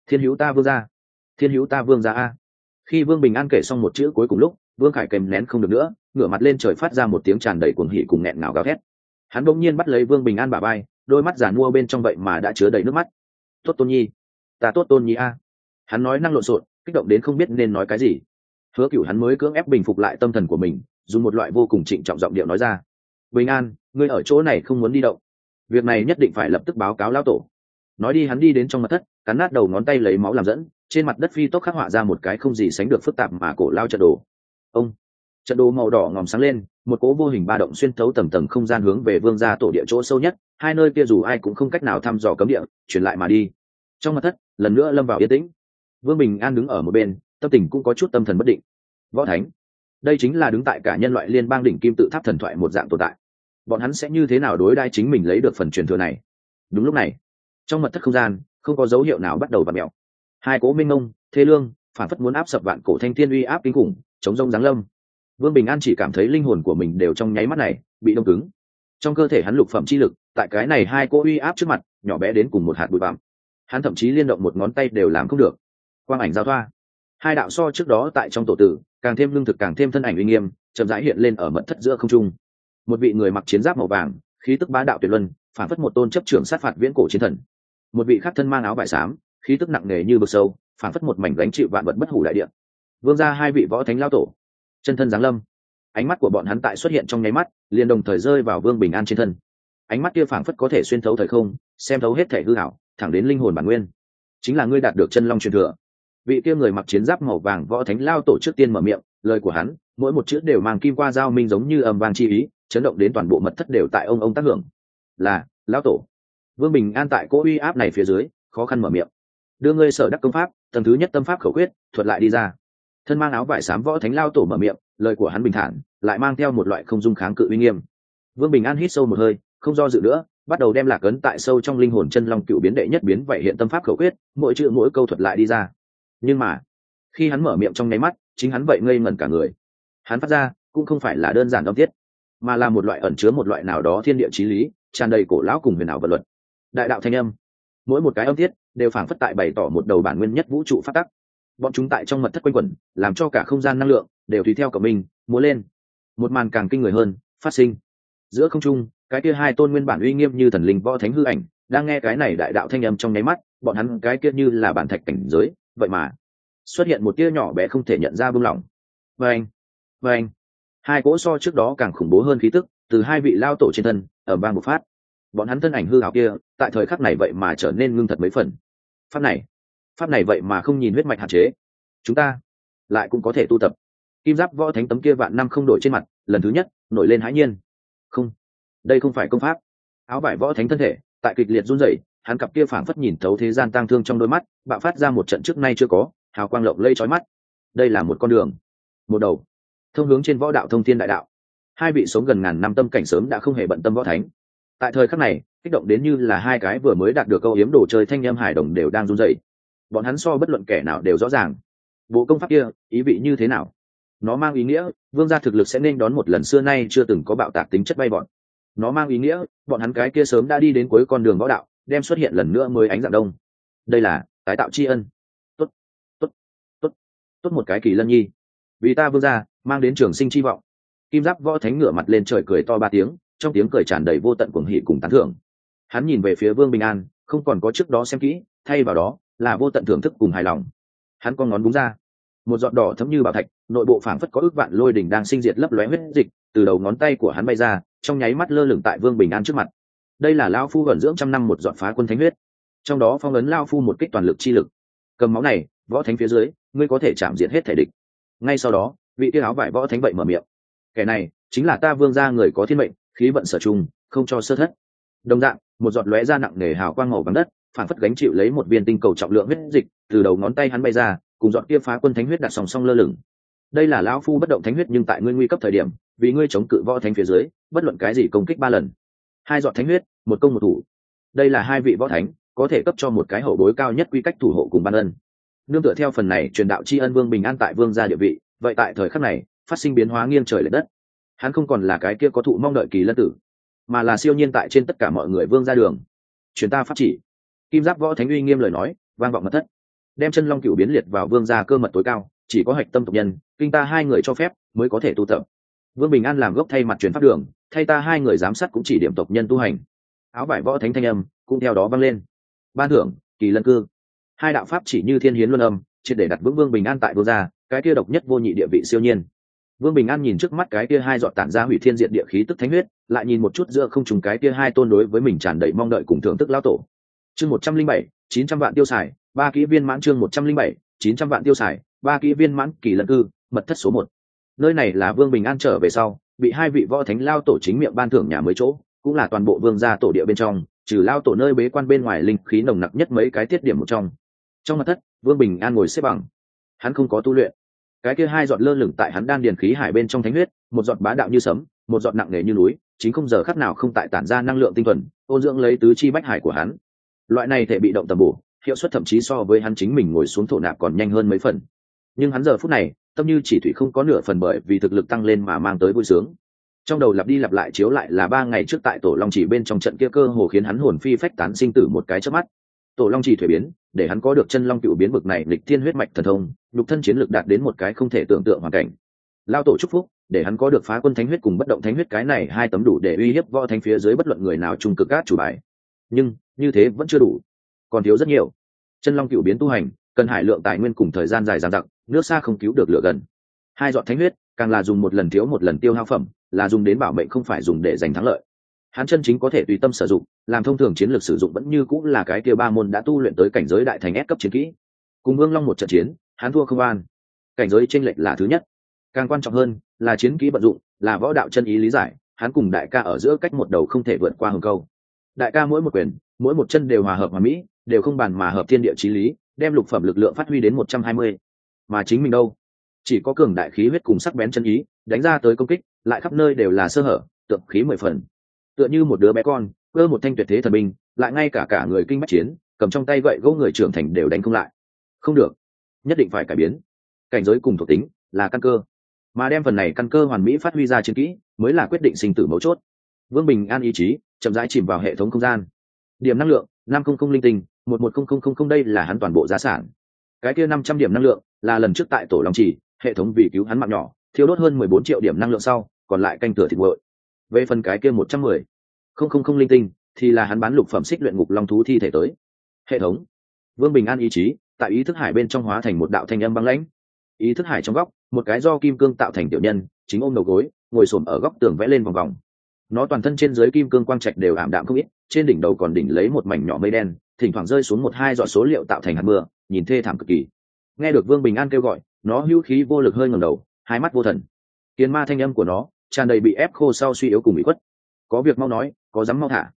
thiên hữu ta vương gia. Thiên hữu ta vương gia a. Khi vương bình an kể xong một chữ cuối cùng lúc, vương khải kèm nén không được nữa, ngửa mặt lên trời phát ra một tiếng tràn đầy cuồng hỉ cùng nghẹn ngào gào thét. Hắn bỗng nhiên bắt lấy vương bình an bà bay đôi mắt giàn mua bên trong vậy mà đã chứa đầy nước mắt. Tốt tôn nhi, ta tốt tôn nhi a. Hắn nói năng lộn xộn, kích động đến không biết nên nói cái gì. Hứa cửu hắn mới cưỡng ép bình phục lại tâm thần của mình, dùng một loại vô cùng trịnh trọng giọng điệu nói ra bình an, ngươi ở chỗ này không muốn đi động. Việc này nhất định phải lập tức báo cáo lão tổ. Nói đi, hắn đi đến trong mặt thất, cắn nát đầu ngón tay lấy máu làm dẫn, trên mặt đất phi tốc khắc họa ra một cái không gì sánh được phức tạp mà cổ lao trận đồ. Ông, trận đồ màu đỏ ngòm sáng lên, một cỗ vô hình ba động xuyên thấu tầng tầng không gian hướng về vương gia tổ địa chỗ sâu nhất, hai nơi kia dù ai cũng không cách nào thăm dò cấm địa chuyển lại mà đi. Trong mặt thất, lần nữa lâm vào yên tĩnh. Vương bình an đứng ở một bên, tâm tình cũng có chút tâm thần bất định. Võ thánh đây chính là đứng tại cả nhân loại liên bang đỉnh kim tự tháp thần thoại một dạng tồn tại. Bọn hắn sẽ như thế nào đối đai chính mình lấy được phần truyền thừa này? Đúng lúc này, trong mật thất không gian, không có dấu hiệu nào bắt đầu v mẹo hai cố minh ông thế lương, phản phất muốn áp sập vạn cổ thanh thiên uy áp kinh khủng, chống rông giáng lâm. Vương bình an chỉ cảm thấy linh hồn của mình đều trong nháy mắt này bị đông cứng. Trong cơ thể hắn lục phẩm chi lực, tại cái này hai cỗ uy áp trước mặt, nhỏ bé đến cùng một hạt bụi bặm. Hắn thậm chí liên động một ngón tay đều làm không được. Quang ảnh giao thoa hai đạo so trước đó tại trong tổ tử, càng thêm lương thực càng thêm thân ảnh uy nghiêm, chậm rãi hiện lên ở mật thất giữa không trung. Một vị người mặc chiến giáp màu vàng, khí tức bá đạo tuyệt luân, phản phất một tôn chấp trưởng sát phạt viễn cổ chiến thần. Một vị khác thân mang áo vải xám, khí tức nặng nề như vực sâu, phản phất một mảnh gánh chịu vạn vật bất hủ đại địa. Vương ra hai vị võ thánh lao tổ, chân thân giáng lâm. Ánh mắt của bọn hắn tại xuất hiện trong nháy mắt, liền đồng thời rơi vào vương bình an trên thân. Ánh mắt kia phảng phất có thể xuyên thấu thời không, xem thấu hết thể hư hảo thẳng đến linh hồn bản nguyên. Chính là ngươi đạt được chân long truyền thừa vị kia người mặc chiến giáp màu vàng võ thánh lao tổ trước tiên mở miệng, lời của hắn, mỗi một chữ đều mang kim qua dao minh giống như âm vang chi ý, chấn động đến toàn bộ mật thất đều tại ông ông tác hưởng. Là, lao tổ. Vương bình an tại cỗ uy áp này phía dưới, khó khăn mở miệng. Đưa ngươi sở đắc công pháp, tầng thứ nhất tâm pháp khẩu quyết, thuật lại đi ra. Thân mang áo vải xám võ thánh lao tổ mở miệng, lời của hắn bình thản, lại mang theo một loại không dung kháng cự uy nghiêm. Vương bình an hít sâu một hơi, không do dự nữa, bắt đầu đem lạc ấn tại sâu trong linh hồn chân long cựu biến đệ nhất biến vậy hiện tâm pháp khẩu quyết, mỗi chữ mỗi câu thuật lại đi ra nhưng mà, khi hắn mở miệng trong nháy mắt, chính hắn vậy ngây ngẩn cả người. Hắn phát ra, cũng không phải là đơn giản đong tiết mà là một loại ẩn chứa một loại nào đó thiên địa trí lý, tràn đầy cổ lão cùng huyền ảo vật luật. Đại đạo thanh âm. Mỗi một cái âm tiết đều phảng phất tại bày tỏ một đầu bản nguyên nhất vũ trụ phát tắc. Bọn chúng tại trong mật thất quanh quẩn, làm cho cả không gian năng lượng đều tùy theo cả mình múa lên. Một màn càng kinh người hơn, phát sinh. Giữa không trung, cái kia hai tôn nguyên bản uy nghiêm như thần linh võ thánh hư ảnh, đang nghe cái này đại đạo thanh âm trong nháy mắt, bọn hắn cái kia như là bản thạch cảnh giới vậy mà, xuất hiện một tia nhỏ bé không thể nhận ra buông lỏng vâng vâng hai cỗ so trước đó càng khủng bố hơn khí tức, từ hai vị lao tổ trên thân, ở bang một phát. Bọn hắn thân ảnh hư hào kia, tại thời khắc này vậy mà trở nên ngưng thật mấy phần. Pháp này pháp này vậy mà không nhìn huyết mạch hạn chế. Chúng ta lại cũng có thể tu tập. Kim giáp võ thánh tấm kia vạn năm không đổi trên mặt, lần thứ nhất, nổi lên hãi nhiên. Không, đây không phải công pháp. Áo vải võ thánh thân thể, tại kịch liệt run rẩy hắn cặp kia phảng phất nhìn thấu thế gian tang thương trong đôi mắt, bạo phát ra một trận trước nay chưa có, hào quang lộng lây trói mắt. Đây là một con đường. Một đầu. Thông hướng trên võ đạo thông thiên đại đạo. Hai vị sống gần ngàn năm tâm cảnh sớm đã không hề bận tâm võ thánh. Tại thời khắc này, kích động đến như là hai cái vừa mới đạt được câu hiếm đồ chơi thanh âm hải đồng đều đang run rẩy. Bọn hắn so bất luận kẻ nào đều rõ ràng. Bộ công pháp kia, ý vị như thế nào? Nó mang ý nghĩa, vương gia thực lực sẽ nên đón một lần xưa nay chưa từng có bạo tạc tính chất bay bọn nó mang ý nghĩa, bọn hắn cái kia sớm đã đi đến cuối con đường võ đạo đem xuất hiện lần nữa mới ánh dạng đông. Đây là tái tạo tri ân. Tốt tốt tốt tốt một cái kỳ lân nhi. Vì ta vương ra mang đến trường sinh tri vọng. Kim giáp võ thánh ngửa mặt lên trời cười to ba tiếng, trong tiếng cười tràn đầy vô tận cuồng hỉ cùng tán thưởng. Hắn nhìn về phía vương bình an, không còn có trước đó xem kỹ, thay vào đó là vô tận thưởng thức cùng hài lòng. Hắn con ngón búng ra. Một giọt đỏ thấm như bảo thạch, nội bộ phảng phất có ước vạn lôi đỉnh đang sinh diệt lấp lóe huyết dịch, từ đầu ngón tay của hắn bay ra, trong nháy mắt lơ lửng tại vương bình an trước mặt đây là lao phu gần dưỡng trăm năm một dọn phá quân thánh huyết. Trong đó phong ấn lao phu một kích toàn lực chi lực. Cầm máu này, võ thánh phía dưới, ngươi có thể chạm diệt hết thể địch. Ngay sau đó, vị tiêu áo vải võ thánh vậy mở miệng. Kẻ này, chính là ta vương gia người có thiên mệnh, khí vận sở trung, không cho sơ thất. Đồng dạng, một giọt lóe ra nặng nề hào quang màu vàng đất, phản phất gánh chịu lấy một viên tinh cầu trọng lượng huyết dịch, từ đầu ngón tay hắn bay ra, cùng dọn kia phá quân thánh huyết đặt song song lơ lửng. Đây là lão phu bất động thánh huyết nhưng tại ngươi nguy cấp thời điểm, vì ngươi chống cự võ thánh phía dưới, bất luận cái gì công kích ba lần hai giọt thánh huyết, một công một thủ. Đây là hai vị võ thánh, có thể cấp cho một cái hậu bối cao nhất quy cách thủ hộ cùng ban ân. Nương tựa theo phần này truyền đạo tri ân vương bình an tại vương gia địa vị, vậy tại thời khắc này, phát sinh biến hóa nghiêng trời l ệ đất. Hắn không còn là cái kia có thụ mong đợi kỳ lân tử, mà là siêu nhiên tại trên tất cả mọi người vương ra đường. Chuyến ta phát chỉ. Kim giáp võ thánh uy nghiêm lời nói, vang vọng mật thất. Đem chân long cựu biến liệt vào vương gia cơ mật tối cao, chỉ có hạch tâm tộc nhân, kinh ta hai người cho phép, mới có thể tu tập. Vương bình an làm gốc thay mặt truyền pháp đường thay ta hai người giám sát cũng chỉ điểm tộc nhân tu hành. Áo vải võ thánh thanh âm cũng theo đó vang lên. Ban thưởng, kỳ lân cư. Hai đạo pháp chỉ như thiên hiến luân âm, triệt để đặt vững vương bình an tại đô gia, cái kia độc nhất vô nhị địa vị siêu nhiên. Vương bình an nhìn trước mắt cái kia hai dọn tản ra hủy thiên diện địa khí tức thánh huyết, lại nhìn một chút giữa không trùng cái kia hai tôn đối với mình tràn đầy mong đợi cùng thưởng thức lao tổ. Chương một trăm linh bảy, chín trăm vạn tiêu xài, ba kỹ viên mãn chương một trăm linh bảy, chín trăm vạn tiêu xài, ba kỹ viên mãn kỳ lân cư, mật thất số một. Nơi này là vương bình an trở về sau bị hai vị võ thánh lao tổ chính miệng ban thưởng nhà mới chỗ, cũng là toàn bộ vương gia tổ địa bên trong, trừ lao tổ nơi bế quan bên ngoài linh khí nồng nặc nhất mấy cái tiết điểm một trong. Trong mặt thất, vương bình an ngồi xếp bằng. Hắn không có tu luyện. Cái kia hai giọt lơ lửng tại hắn đan điền khí hải bên trong thánh huyết, một giọt bá đạo như sấm, một giọt nặng nề như núi, chính không giờ khắc nào không tại tản ra năng lượng tinh thuần, ôn dưỡng lấy tứ chi bách hải của hắn. Loại này thể bị động tầm bổ, hiệu suất thậm chí so với hắn chính mình ngồi xuống thổ nạp còn nhanh hơn mấy phần. Nhưng hắn giờ phút này tâm như chỉ thủy không có nửa phần bởi vì thực lực tăng lên mà mang tới vui sướng. Trong đầu lặp đi lặp lại chiếu lại là ba ngày trước tại tổ long chỉ bên trong trận kia cơ hồ khiến hắn hồn phi phách tán sinh tử một cái chớp mắt. Tổ long chỉ thuế biến, để hắn có được chân long cựu biến vực này lịch thiên huyết mạch thần thông, nhục thân chiến lực đạt đến một cái không thể tưởng tượng hoàn cảnh. Lao tổ chúc phúc, để hắn có được phá quân thánh huyết cùng bất động thánh huyết cái này hai tấm đủ để uy hiếp võ thánh phía dưới bất luận người nào trung cực cát chủ bài. Nhưng, như thế vẫn chưa đủ. Còn thiếu rất nhiều. Chân long cựu biến tu hành cần hải lượng tài nguyên cùng thời gian dài dằng dặc, nước xa không cứu được lửa gần. Hai dọn thánh huyết, càng là dùng một lần thiếu một lần tiêu hao phẩm, là dùng đến bảo mệnh không phải dùng để giành thắng lợi. Hắn chân chính có thể tùy tâm sử dụng, làm thông thường chiến lược sử dụng vẫn như cũng là cái kia ba môn đã tu luyện tới cảnh giới đại thành ép cấp chiến kỹ. Cùng vương long một trận chiến, hắn thua không an. Cảnh giới tranh lệch là thứ nhất. Càng quan trọng hơn, là chiến kỹ vận dụng, là võ đạo chân ý lý giải, hắn cùng đại ca ở giữa cách một đầu không thể vượt qua hừng câu. Đại ca mỗi một quyền, mỗi một chân đều hòa hợp hòa mỹ, đều không bàn mà hợp thiên địa trí lý đem lục phẩm lực lượng phát huy đến một trăm hai mươi. Mà chính mình đâu? Chỉ có cường đại khí huyết cùng sắc bén chân ý, đánh ra tới công kích, lại khắp nơi đều là sơ hở, tượng khí mười phần. Tựa như một đứa bé con, cơ một thanh tuyệt thế thần binh, lại ngay cả cả người kinh bách chiến, cầm trong tay gậy gỗ người trưởng thành đều đánh không lại. Không được. Nhất định phải cải biến. Cảnh giới cùng thuộc tính là căn cơ. Mà đem phần này căn cơ hoàn mỹ phát huy ra chiến kỹ, mới là quyết định sinh tử mấu chốt. Vương bình an ý chí, chậm rãi chìm vào hệ thống không gian. Điểm năng lượng, năm không không linh tinh một một không không không không đây là hắn toàn bộ giá sản. Cái kia năm trăm điểm năng lượng là lần trước tại tổ long trì, hệ thống vì cứu hắn mạng nhỏ thiếu đốt hơn mười bốn triệu điểm năng lượng sau, còn lại canh cửa thịt nguội. Về phần cái kia một trăm mười không không không linh tinh, thì là hắn bán lục phẩm xích luyện ngục long thú thi thể tới. Hệ thống. Vương bình an ý chí, tại ý thức hải bên trong hóa thành một đạo thanh âm băng lãnh. Ý thức hải trong góc, một cái do kim cương tạo thành tiểu nhân, chính ôm đầu gối, ngồi xổm ở góc tường vẽ lên vòng vòng. Nó toàn thân trên dưới kim cương quang trạch đều ảm đạm không ít, trên đỉnh đầu còn đỉnh lấy một mảnh nhỏ mây đen thỉnh thoảng rơi xuống một hai giọt số liệu tạo thành hạt mưa, nhìn thê thảm cực kỳ. Nghe được vương bình an kêu gọi, nó hữu khí vô lực hơi ngầm đầu, hai mắt vô thần. Kiến ma thanh âm của nó tràn đầy bị ép khô sau suy yếu cùng bị khuất. Có việc mau nói, có dám mau thả.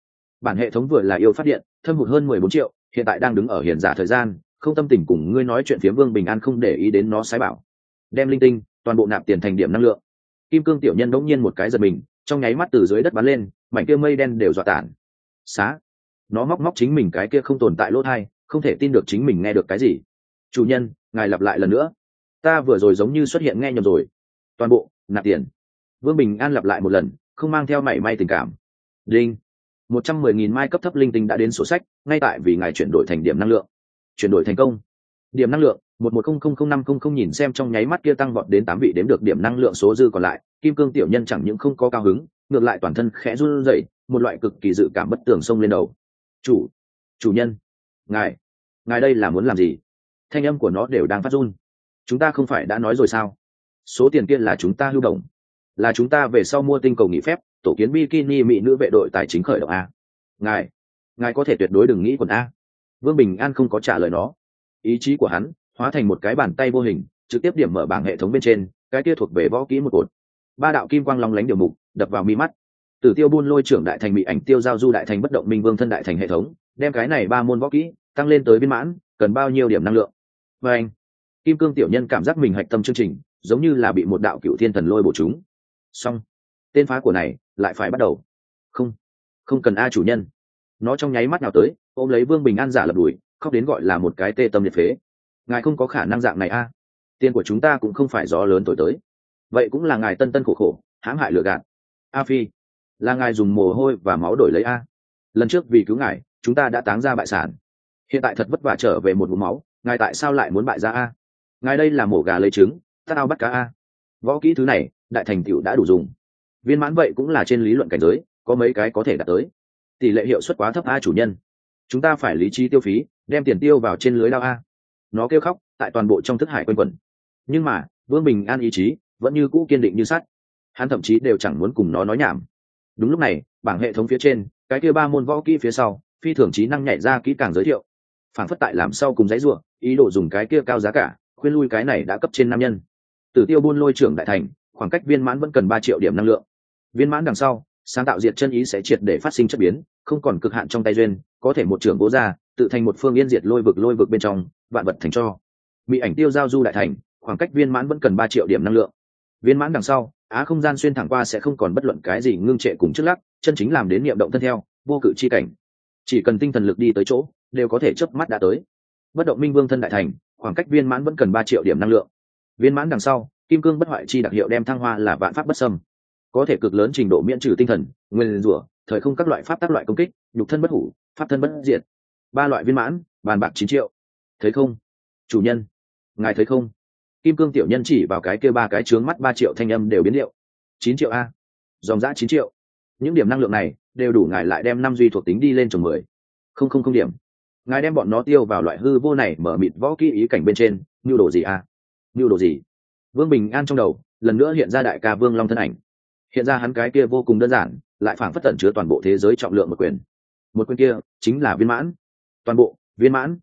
Bản hệ thống vừa là yêu phát điện, thâm hụt hơn mười bốn triệu, hiện tại đang đứng ở hiền giả thời gian, không tâm tình cùng ngươi nói chuyện phía vương bình an không để ý đến nó sái bảo. Đem linh tinh, toàn bộ nạp tiền thành điểm năng lượng. Kim cương tiểu nhân đỗng nhiên một cái giật mình, trong nháy mắt từ dưới đất bắn lên, mảnh kia mây đen đều dọa tản xá nó móc móc chính mình cái kia không tồn tại lỗ thai không thể tin được chính mình nghe được cái gì. Chủ nhân ngài lặp lại lần nữa. Ta vừa rồi giống như xuất hiện nghe nhầm rồi. Toàn bộ nạp tiền. Vương bình an lặp lại một lần không mang theo mảy may tình cảm. Linh, một trăm mười nghìn mai cấp thấp linh tinh đã đến sổ sách ngay tại vì ngài chuyển đổi thành điểm năng lượng. Chuyển đổi thành công. Điểm năng lượng một một không không không năm không không nhìn xem trong nháy mắt kia tăng vọt đến tám vị đếm được điểm năng lượng số dư còn lại kim cương tiểu nhân chẳng những không có cao hứng ngược lại toàn thân khẽ run rẩy một loại cực kỳ dự cảm bất tường xông lên đầu chủ chủ nhân. Ngài ngài đây là muốn làm gì? Thanh âm của nó đều đang phát run. Chúng ta không phải đã nói rồi sao? Số tiền kia là chúng ta lưu động. Là chúng ta về sau mua tinh cầu nghỉ phép, tổ kiến bikini mỹ nữ vệ đội tài chính khởi động a. Ngài ngài có thể tuyệt đối đừng nghĩ quần a. Vương bình an không có trả lời nó. Ý chí của hắn hóa thành một cái bàn tay vô hình, trực tiếp điểm mở bảng hệ thống bên trên, cái kia thuộc về võ kỹ một cột. Ba đạo kim quang long lánh điều mục, đập vào mi mắt tử tiêu buôn lôi trưởng đại thành bị ảnh tiêu giao du đại thành bất động minh vương thân đại thành hệ thống, đem cái này ba môn võ kỹ tăng lên tới viên mãn, cần bao nhiêu điểm năng lượng? Và anh, kim cương tiểu nhân cảm giác mình hạch tâm chương trình, giống như là bị một đạo cựu thiên thần lôi bổ chúng. Xong, tên phá của này lại phải bắt đầu. Không không cần a chủ nhân. Nó trong nháy mắt nào tới, ôm lấy vương bình an giả lập đùi khóc đến gọi là một cái tê tâm liệt phế. Ngài không có khả năng dạng này a. Tiền của chúng ta cũng không phải gió lớn thổi tới. Vậy cũng là ngài tân tân khổ khổ, hãm hại lừa gạt. A phi là ngài dùng mồ hôi và máu đổi lấy a. Lần trước vì cứu ngài, chúng ta đã táng ra bại sản. Hiện tại thật vất vả trở về một vùng máu, ngài tại sao lại muốn bại ra a? Ngài đây là mổ gà lấy trứng, ta ao bắt cá a. Võ kỹ thứ này, đại thành tựu đã đủ dùng. Viên mãn vậy cũng là trên lý luận cảnh giới, có mấy cái có thể đạt tới. Tỷ lệ hiệu suất quá thấp a chủ nhân. Chúng ta phải lý trí tiêu phí, đem tiền tiêu vào trên lưới lao a. Nó kêu khóc, tại toàn bộ trong thức hải quanh quẩn. Nhưng mà, vương bình an ý chí vẫn như cũ kiên định như sắt. Hắn thậm chí đều chẳng muốn cùng nó nói nhảm đúng lúc này, bảng hệ thống phía trên, cái kia ba môn võ kỹ phía sau, phi thường trí năng nhảy ra kỹ càng giới thiệu. Phản phất tại làm sau cùng giấy ruộng ý đồ dùng cái kia cao giá cả, khuyên lui cái này đã cấp trên nam nhân. Tử tiêu buôn lôi trưởng đại thành, khoảng cách viên mãn vẫn cần ba triệu điểm năng lượng. Viên mãn đằng sau, sáng tạo diệt chân ý sẽ triệt để phát sinh chất biến, không còn cực hạn trong tay duyên, có thể một trưởng bố ra, tự thành một phương yên diệt lôi vực lôi vực bên trong, vạn vật thành cho. Bị ảnh tiêu giao du đại thành, khoảng cách viên mãn vẫn cần ba triệu điểm năng lượng. Viên mãn đằng sau á không gian xuyên thẳng qua sẽ không còn bất luận cái gì ngưng trệ cùng trước lắc, chân chính làm đến niệm động thân theo, vô cự chi cảnh. Chỉ cần tinh thần lực đi tới chỗ, đều có thể chớp mắt đã tới. Bất động minh vương thân đại thành, khoảng cách viên mãn vẫn cần ba triệu điểm năng lượng. Viên mãn đằng sau, kim cương bất hoại chi đặc hiệu đem thăng hoa là vạn pháp bất sâm có thể cực lớn trình độ miễn trừ tinh thần, nguyên rủa, thời không các loại pháp tác loại công kích, nhục thân bất hủ, pháp thân bất diệt. Ba loại viên mãn, bàn bạc chín triệu. Thấy không? Chủ nhân. Ngài thấy không? Kim cương tiểu nhân chỉ vào cái kia ba cái trướng mắt ba triệu thanh âm đều biến liệu. Chín triệu a. Dòng giã chín triệu. Những điểm năng lượng này đều đủ ngài lại đem năm duy thuộc tính đi lên trồng mười. Không không không điểm. Ngài đem bọn nó tiêu vào loại hư vô này mở mịt võ kỹ ý cảnh bên trên. Như đồ gì a? Như đồ gì? Vương bình an trong đầu lần nữa hiện ra đại ca vương long thân ảnh. Hiện ra hắn cái kia vô cùng đơn giản, lại phảng phất tận chứa toàn bộ thế giới trọng lượng một quyền. Một quyền kia chính là viên mãn. Toàn bộ viên mãn.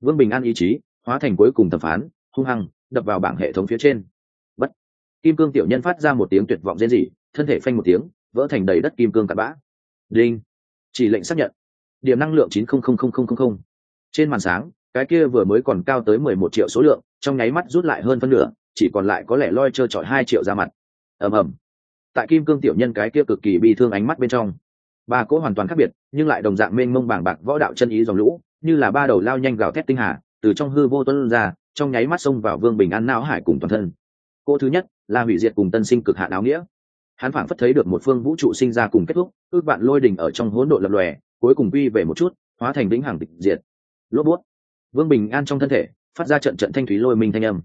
Vương bình an ý chí hóa thành cuối cùng thẩm phán, hung hăng đập vào bảng hệ thống phía trên. Bất. Kim cương tiểu nhân phát ra một tiếng tuyệt vọng rên rỉ, thân thể phanh một tiếng, vỡ thành đầy đất kim cương cặn bã. Đinh. Chỉ lệnh xác nhận. Điểm năng lượng chín không không không không không trên màn sáng, cái kia vừa mới còn cao tới mười một triệu số lượng, trong nháy mắt rút lại hơn phân nửa, chỉ còn lại có lẽ loi trơ trọi hai triệu ra mặt. Ầm ầm. Tại kim cương tiểu nhân cái kia cực kỳ bi thương ánh mắt bên trong, ba cỗ hoàn toàn khác biệt, nhưng lại đồng dạng mênh mông bảng bạc võ đạo chân ý dòng lũ, như là ba đầu lao nhanh gào thét tinh hà, từ trong hư vô tuân ra trong nháy mắt xông vào vương bình an não hải cùng toàn thân. Cô thứ nhất là hủy diệt cùng tân sinh cực hạn áo nghĩa. Hắn phảng phất thấy được một phương vũ trụ sinh ra cùng kết thúc, ước bạn lôi đình ở trong hỗn độn lập lòe, cuối cùng quy về một chút, hóa thành vĩnh hằng tịch diệt. Lốp bút. Vương bình an trong thân thể, phát ra trận trận thanh thúy lôi minh thanh âm.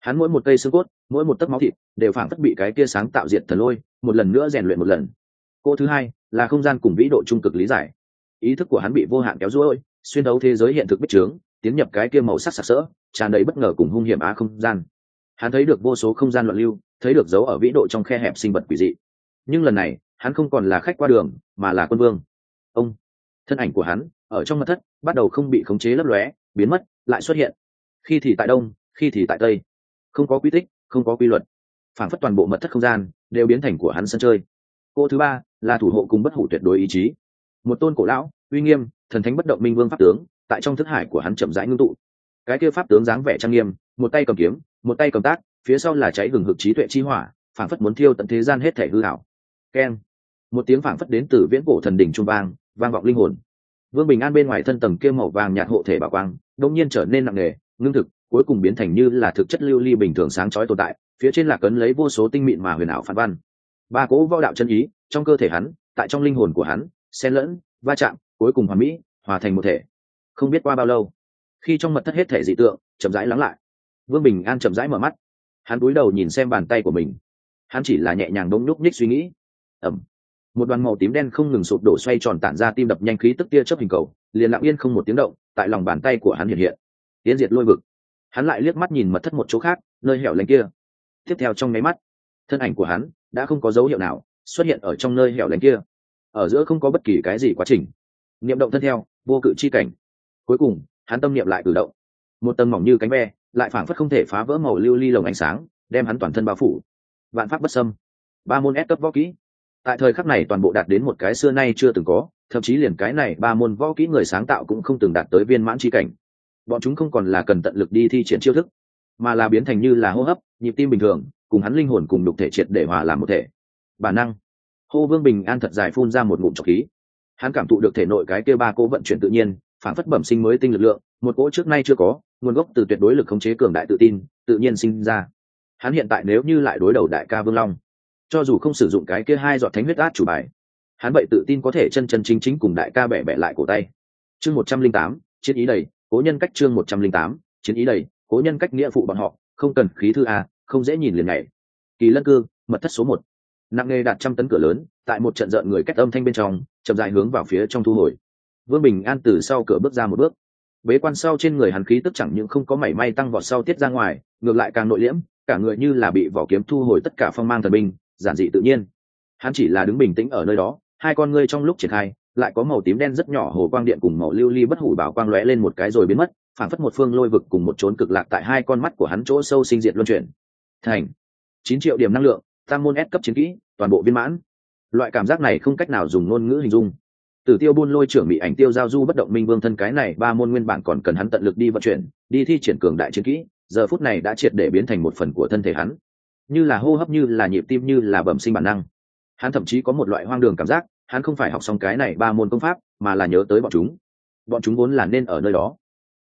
Hắn mỗi một cây xương cốt, mỗi một tấc máu thịt, đều phảng phất bị cái kia sáng tạo diệt thần lôi, một lần nữa rèn luyện một lần. Cô thứ hai là không gian cùng vĩ độ trung cực lý giải. Ý thức của hắn bị vô hạn kéo ruôi xuyên đấu thế giới hiện thực bích trướng tiến nhập cái kia màu sắc sặc sỡ, tràn đầy bất ngờ cùng hung hiểm á không gian. Hắn thấy được vô số không gian loạn lưu, thấy được dấu ở vĩ độ trong khe hẹp sinh vật quỷ dị. Nhưng lần này, hắn không còn là khách qua đường, mà là quân vương. Ông! Thân ảnh của hắn, ở trong mật thất, bắt đầu không bị khống chế lấp lóe, biến mất, lại xuất hiện. Khi thì tại đông, khi thì tại tây. Không có quy tích, không có quy luật. Phản phất toàn bộ mật thất không gian, đều biến thành của hắn sân chơi. Cô thứ ba, là thủ hộ cùng bất hủ tuyệt đối ý chí. Một tôn cổ lão, uy nghiêm, thần thánh bất động minh vương pháp tướng tại trong thức hải của hắn chậm rãi ngưng tụ. Cái kia pháp tướng dáng vẻ trang nghiêm, một tay cầm kiếm, một tay cầm tác, phía sau là cháy gừng hực trí tuệ chi hỏa phảng phất muốn thiêu tận thế gian hết thể hư hảo keng. Một tiếng phảng phất đến từ viễn cổ thần đỉnh trung vang vang vọng linh hồn. Vương bình an bên ngoài thân tầng kia màu vàng nhạt hộ thể bảo quang đông nhiên trở nên nặng nề, ngưng thực, cuối cùng biến thành như là thực chất lưu ly bình thường sáng chói tồn tại, phía trên là cấn lấy vô số tinh mịn mà huyền ảo phản văn. Ba cố võ đạo chân ý, trong cơ thể hắn, tại trong linh hồn của hắn, xen lẫn, va chạm, cuối cùng hoàn mỹ, hòa thành một thể không biết qua bao lâu. Khi trong mật thất hết thể dị tượng, chậm rãi lắng lại. Vương bình an chậm rãi mở mắt. Hắn cúi đầu nhìn xem bàn tay của mình. Hắn chỉ là nhẹ nhàng đống nhúc nhích suy nghĩ. Ẩm. Một đoàn màu tím đen không ngừng sụp đổ xoay tròn tản ra tim đập nhanh khí tức tia chớp hình cầu, liền lặng yên không một tiếng động, tại lòng bàn tay của hắn hiện hiện. Tiến diệt lôi vực. Hắn lại liếc mắt nhìn mật thất một chỗ khác, nơi hẻo lánh kia. Tiếp theo trong máy mắt, thân ảnh của hắn đã không có dấu hiệu nào xuất hiện ở trong nơi hẻo lánh kia. Ở giữa không có bất kỳ cái gì quá trình. Niệm động thân theo, vô cự chi cảnh cuối cùng, hắn tâm niệm lại cử động. Một tầng mỏng như cánh ve, lại phảng phất không thể phá vỡ màu lưu ly lồng ánh sáng, đem hắn toàn thân bao phủ. Vạn pháp bất sâm ba môn ép cấp võ kỹ. Tại thời khắc này toàn bộ đạt đến một cái xưa nay chưa từng có, thậm chí liền cái này ba môn võ kỹ người sáng tạo cũng không từng đạt tới viên mãn chi cảnh. Bọn chúng không còn là cần tận lực đi thi triển chiêu thức, mà là biến thành như là hô hấp, nhịp tim bình thường, cùng hắn linh hồn cùng đục thể triệt để hòa làm một thể. Bản năng. Hô vương bình an thật dài phun ra một ngụm trọc khí. Hắn cảm thụ được thể nội cái kia ba cố vận chuyển tự nhiên phản phất bẩm sinh mới tinh lực lượng, một cỗ trước nay chưa có, nguồn gốc từ tuyệt đối lực khống chế cường đại tự tin, tự nhiên sinh ra. Hắn hiện tại nếu như lại đối đầu đại ca vương long, cho dù không sử dụng cái kia hai giọt thánh huyết át chủ bài, hắn vậy tự tin có thể chân chân chính chính cùng đại ca bẻ bẻ lại cổ tay. Chương một trăm linh tám, chiến ý đầy, cố nhân cách chương một trăm linh tám, chiến ý đầy, cố nhân cách nghĩa phụ bọn họ, không cần khí thư a không dễ nhìn liền ngày. Kỳ lân cư, mật thất số một. Nặng nề đạt trăm tấn cửa lớn, tại một trận rợn người cách âm thanh bên trong, chậm dài hướng vào phía trong thu hồi vương bình an từ sau cửa bước ra một bước. Bế quan sau trên người hắn khí tức chẳng những không có mảy may tăng vọt sau tiết ra ngoài, ngược lại càng nội liễm, cả người như là bị vỏ kiếm thu hồi tất cả phong mang thần binh, giản dị tự nhiên. Hắn chỉ là đứng bình tĩnh ở nơi đó, hai con ngươi trong lúc triển khai, lại có màu tím đen rất nhỏ hồ quang điện cùng màu lưu ly bất hủ bảo quang lóe lên một cái rồi biến mất, phản phất một phương lôi vực cùng một trốn cực lạc tại hai con mắt của hắn chỗ sâu sinh diệt luân chuyển. Thành. Chín triệu điểm năng lượng tăng môn S cấp chiến kỹ, toàn bộ viên mãn. Loại cảm giác này không cách nào dùng ngôn ngữ hình dung tử tiêu buôn lôi trưởng bị ảnh tiêu giao du bất động minh vương thân cái này, ba môn nguyên bản còn cần hắn tận lực đi vận chuyển, đi thi triển cường đại chiến kỹ, giờ phút này đã triệt để biến thành một phần của thân thể hắn. Như là hô hấp, như là nhịp tim, như là bẩm sinh bản năng. Hắn thậm chí có một loại hoang đường cảm giác, hắn không phải học xong cái này ba môn công pháp, mà là nhớ tới bọn chúng. Bọn chúng vốn là nên ở nơi đó.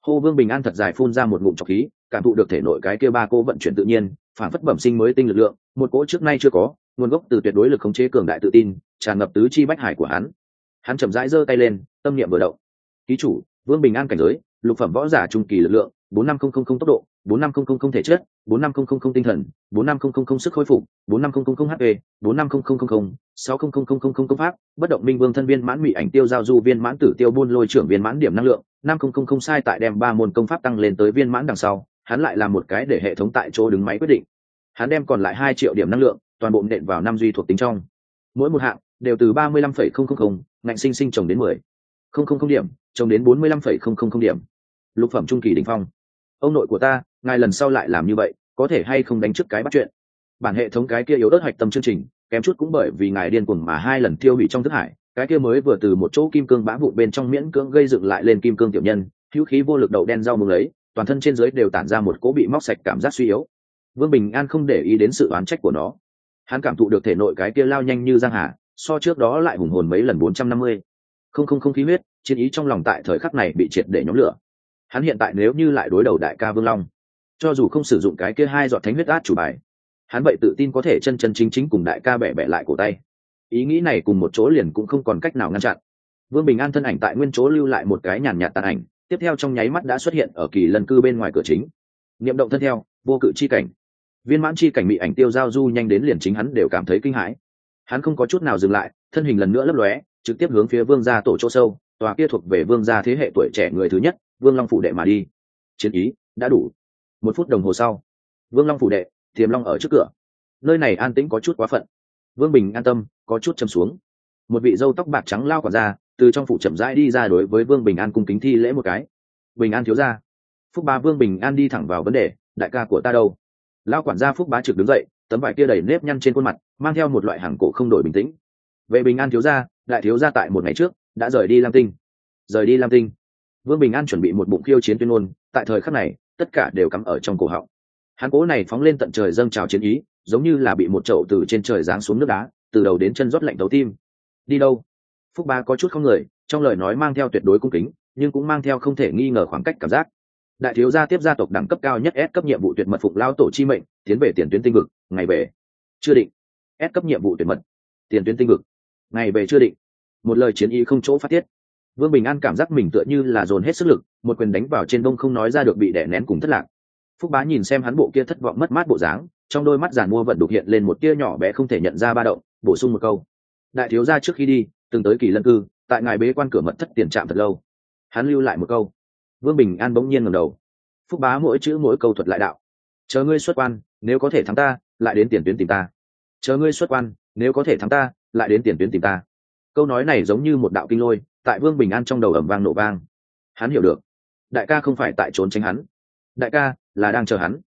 Hô vương bình an thật dài phun ra một ngụm trọc khí, cảm thụ được thể nội cái kia ba cô vận chuyển tự nhiên, phản phất bẩm sinh mới tinh lực lượng, một cỗ trước nay chưa có, nguồn gốc từ tuyệt đối lực khống chế cường đại tự tin, tràn ngập tứ chi bách hải của hắn hắn chậm rãi giơ tay lên tâm niệm vừa động ký chủ vương bình an cảnh giới lục phẩm võ giả trung kỳ lực lượng bốn năm không không không tốc độ bốn năm không không không thể chất bốn năm không không không tinh thần bốn năm không không không sức khôi phục bốn năm không không không hp bốn năm không không không không sáu không không không không không công pháp bất động minh vương thân viên mãn mỹ ảnh tiêu giao du viên mãn tử tiêu buôn lôi trưởng viên mãn điểm năng lượng năm không không không sai tại đem ba môn công pháp tăng lên tới viên mãn đằng sau hắn lại làm một cái để hệ thống tại chỗ đứng máy quyết định hắn đem còn lại hai triệu điểm năng lượng toàn bộ nện vào năm duy thuộc tính trong mỗi một hạng đều từ ba mươi lăm phẩy không không không ngạnh sinh sinh trồng đến mười. Không không không điểm, trồng đến bốn mươi lăm phẩy không không không điểm. Lục phẩm trung kỳ đỉnh phong. Ông nội của ta, ngài lần sau lại làm như vậy, có thể hay không đánh trước cái bắt chuyện? Bản hệ thống cái kia yếu ớt hạch tâm chương trình, kém chút cũng bởi vì ngài điên cuồng mà hai lần tiêu hủy trong thức hải, cái kia mới vừa từ một chỗ kim cương bã vụ bên trong miễn cưỡng gây dựng lại lên kim cương tiểu nhân, hữu khí vô lực đậu đen rau mừng lấy, toàn thân trên dưới đều tản ra một cỗ bị móc sạch cảm giác suy yếu. Vương bình an không để ý đến sự oán trách của nó. Hắn cảm thụ được thể nội cái kia lao nhanh như giang hà so trước đó lại hùng hồn mấy lần bốn trăm năm mươi. Không không không khí huyết, chiến ý trong lòng tại thời khắc này bị triệt để nhóm lửa. Hắn hiện tại nếu như lại đối đầu đại ca vương long, cho dù không sử dụng cái kia hai giọt thánh huyết át chủ bài, hắn vậy tự tin có thể chân chân chính chính cùng đại ca bẻ bẻ lại cổ tay. Ý nghĩ này cùng một chỗ liền cũng không còn cách nào ngăn chặn. Vương bình an thân ảnh tại nguyên chỗ lưu lại một cái nhàn nhạt tàn ảnh, tiếp theo trong nháy mắt đã xuất hiện ở kỳ lân cư bên ngoài cửa chính. Niệm động thân theo, vô cự chi cảnh. Viên mãn chi cảnh bị ảnh tiêu giao du nhanh đến liền chính hắn đều cảm thấy kinh hãi hắn không có chút nào dừng lại, thân hình lần nữa lấp lóe, trực tiếp hướng phía vương gia tổ chỗ sâu, tòa kia thuộc về vương gia thế hệ tuổi trẻ người thứ nhất, vương long phủ đệ mà đi. Chiến ý đã đủ. Một phút đồng hồ sau, vương long phủ đệ thiềm long ở trước cửa. Nơi này an tĩnh có chút quá phận. Vương bình an tâm, có chút châm xuống. Một vị dâu tóc bạc trắng lao quản ra từ trong phủ chậm rãi đi ra đối với vương bình an cung kính thi lễ một cái. Bình an thiếu ra phúc ba vương bình an đi thẳng vào vấn đề, đại ca của ta đâu? Lao quản gia phúc bá trực đứng dậy tấm vải kia đầy nếp nhăn trên khuôn mặt, mang theo một loại hàng cổ không đổi bình tĩnh. Về bình an thiếu gia, đại thiếu gia tại một ngày trước, đã rời đi lam tinh. Rời đi lam tinh. Vương bình an chuẩn bị một bụng khiêu chiến tuyên ngôn, tại thời khắc này, tất cả đều cắm ở trong cổ họng. Hắn cố này phóng lên tận trời dâng trào chiến ý, giống như là bị một chậu từ trên trời giáng xuống nước đá, từ đầu đến chân rót lạnh đầu tim. Đi đâu? Phúc ba có chút không người, trong lời nói mang theo tuyệt đối cung kính, nhưng cũng mang theo không thể nghi ngờ khoảng cách cảm giác đại thiếu gia tiếp gia tộc đẳng cấp cao nhất S cấp nhiệm vụ tuyệt mật phục lao tổ chi mệnh, tiến về tiền tuyến tinh vực, ngày về. Chưa định. S cấp nhiệm vụ tuyệt mật. Tiền tuyến tinh vực. Ngày về chưa định. Một lời chiến ý không chỗ phát tiết. Vương bình an cảm giác mình tựa như là dồn hết sức lực, một quyền đánh vào trên đông không nói ra được bị đè nén cùng thất lạc. Phúc bá nhìn xem hắn bộ kia thất vọng mất mát bộ dáng, trong đôi mắt giàn mua vận đục hiện lên một tia nhỏ bé không thể nhận ra ba động, bổ sung một câu. Đại thiếu gia trước khi đi, từng tới kỳ lân cư, tại ngài bế quan cửa mật thất tiền trạm thật lâu. Hắn lưu lại một câu vương bình an bỗng nhiên ngầm đầu. Phúc bá mỗi chữ mỗi câu thuật lại đạo. Chờ ngươi xuất quan, nếu có thể thắng ta, lại đến tiền tuyến tìm ta. Chờ ngươi xuất quan, nếu có thể thắng ta, lại đến tiền tuyến tìm ta. Câu nói này giống như một đạo kinh lôi, tại vương bình an trong đầu ẩm vang nổ vang. Hắn hiểu được. Đại ca không phải tại trốn tránh hắn. Đại ca là đang chờ hắn.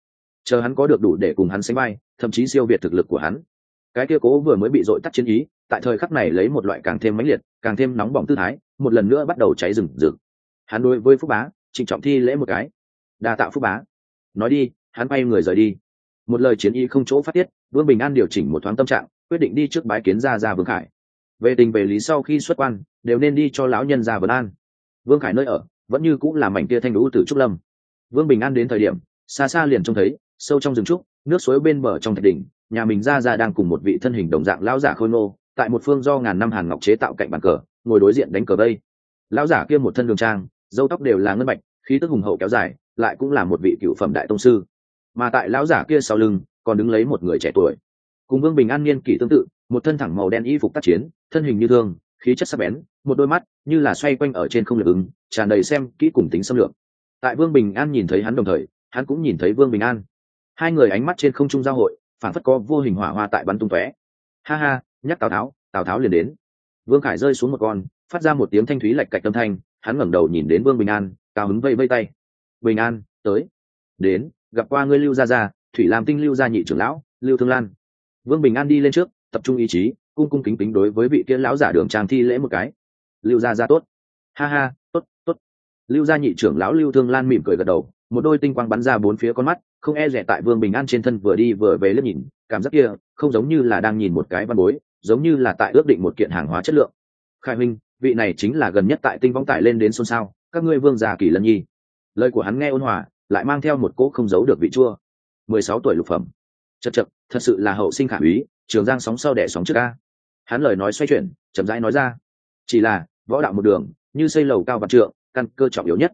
Chờ hắn có được đủ để cùng hắn sánh bay thậm chí siêu việt thực lực của hắn. Cái kia cố vừa mới bị dội tắt chiến ý, tại thời khắc này lấy một loại càng thêm mãnh liệt, càng thêm nóng bỏng tư thái, một lần nữa bắt đầu cháy rừng rực. Hắn đối với phúc bá trịnh trọng thi lễ một cái. Đa tạo phúc bá. Nói đi, hắn bay người rời đi. Một lời chiến y không chỗ phát tiết, vương bình an điều chỉnh một thoáng tâm trạng, quyết định đi trước bái kiến ra ra vương khải. Về tình về lý sau khi xuất quan, đều nên đi cho lão nhân ra vấn an. Vương khải nơi ở, vẫn như cũng là mảnh kia thanh lũ từ trúc lâm. Vương bình an đến thời điểm, xa xa liền trông thấy, sâu trong rừng trúc, nước suối bên bờ trong thạch đỉnh, nhà mình ra ra đang cùng một vị thân hình đồng dạng lão giả khôi ngô, tại một phương do ngàn năm hàn ngọc chế tạo cạnh bàn cờ, ngồi đối diện đánh cờ đây lão giả kia một thân đường trang dâu tóc đều là ngân bạch, khí tức hùng hậu kéo dài, lại cũng là một vị cựu phẩm đại tông sư. Mà tại lão giả kia sau lưng, còn đứng lấy một người trẻ tuổi. Cùng vương bình an niên kỷ tương tự, một thân thẳng màu đen y phục tác chiến, thân hình như thương, khí chất sắc bén, một đôi mắt như là xoay quanh ở trên không lực ứng tràn đầy xem kỹ cùng tính xâm lược. Tại vương bình an nhìn thấy hắn đồng thời, hắn cũng nhìn thấy vương bình an. Hai người ánh mắt trên không trung giao hội phản phất có vô hình hỏa hoa tại bắn tung tóe. Ha ha, nhắc tào tháo tào tháo liền đến. Vương khải rơi xuống một con, phát ra một tiếng thanh thúy lạch cạch tâm thanh hắn ngẩng đầu nhìn đến vương bình an, cao hứng vây vây tay. Bình an, tới. Đến, gặp qua ngươi lưu gia gia, thủy làm tinh lưu gia nhị trưởng lão, lưu thương lan. Vương bình an đi lên trước, tập trung ý chí, cung cung kính kính đối với vị kia lão giả đường trang thi lễ một cái. Lưu gia gia tốt. Ha ha, tốt tốt. Lưu gia nhị trưởng lão lưu thương lan mỉm cười gật đầu, một đôi tinh quang bắn ra bốn phía con mắt, không e rẻ tại vương bình an trên thân vừa đi vừa về liếc nhìn, cảm giác kia không giống như là đang nhìn một cái văn bối, giống như là tại ước định một kiện hàng hóa chất lượng. Khai minh vị này chính là gần nhất tại tinh vong tải lên đến xôn xao, các ngươi vương già kỳ lân nhi. Lời của hắn nghe ôn hòa, lại mang theo một cỗ không giấu được vị chua. Mười sáu tuổi lục phẩm. Chật chật, thật sự là hậu sinh khả úy, trường giang sóng sau đẻ sóng trước ca hắn lời nói xoay chuyển, chậm rãi nói ra. Chỉ là, võ đạo một đường, như xây lầu cao vạn trượng, căn cơ trọng yếu nhất.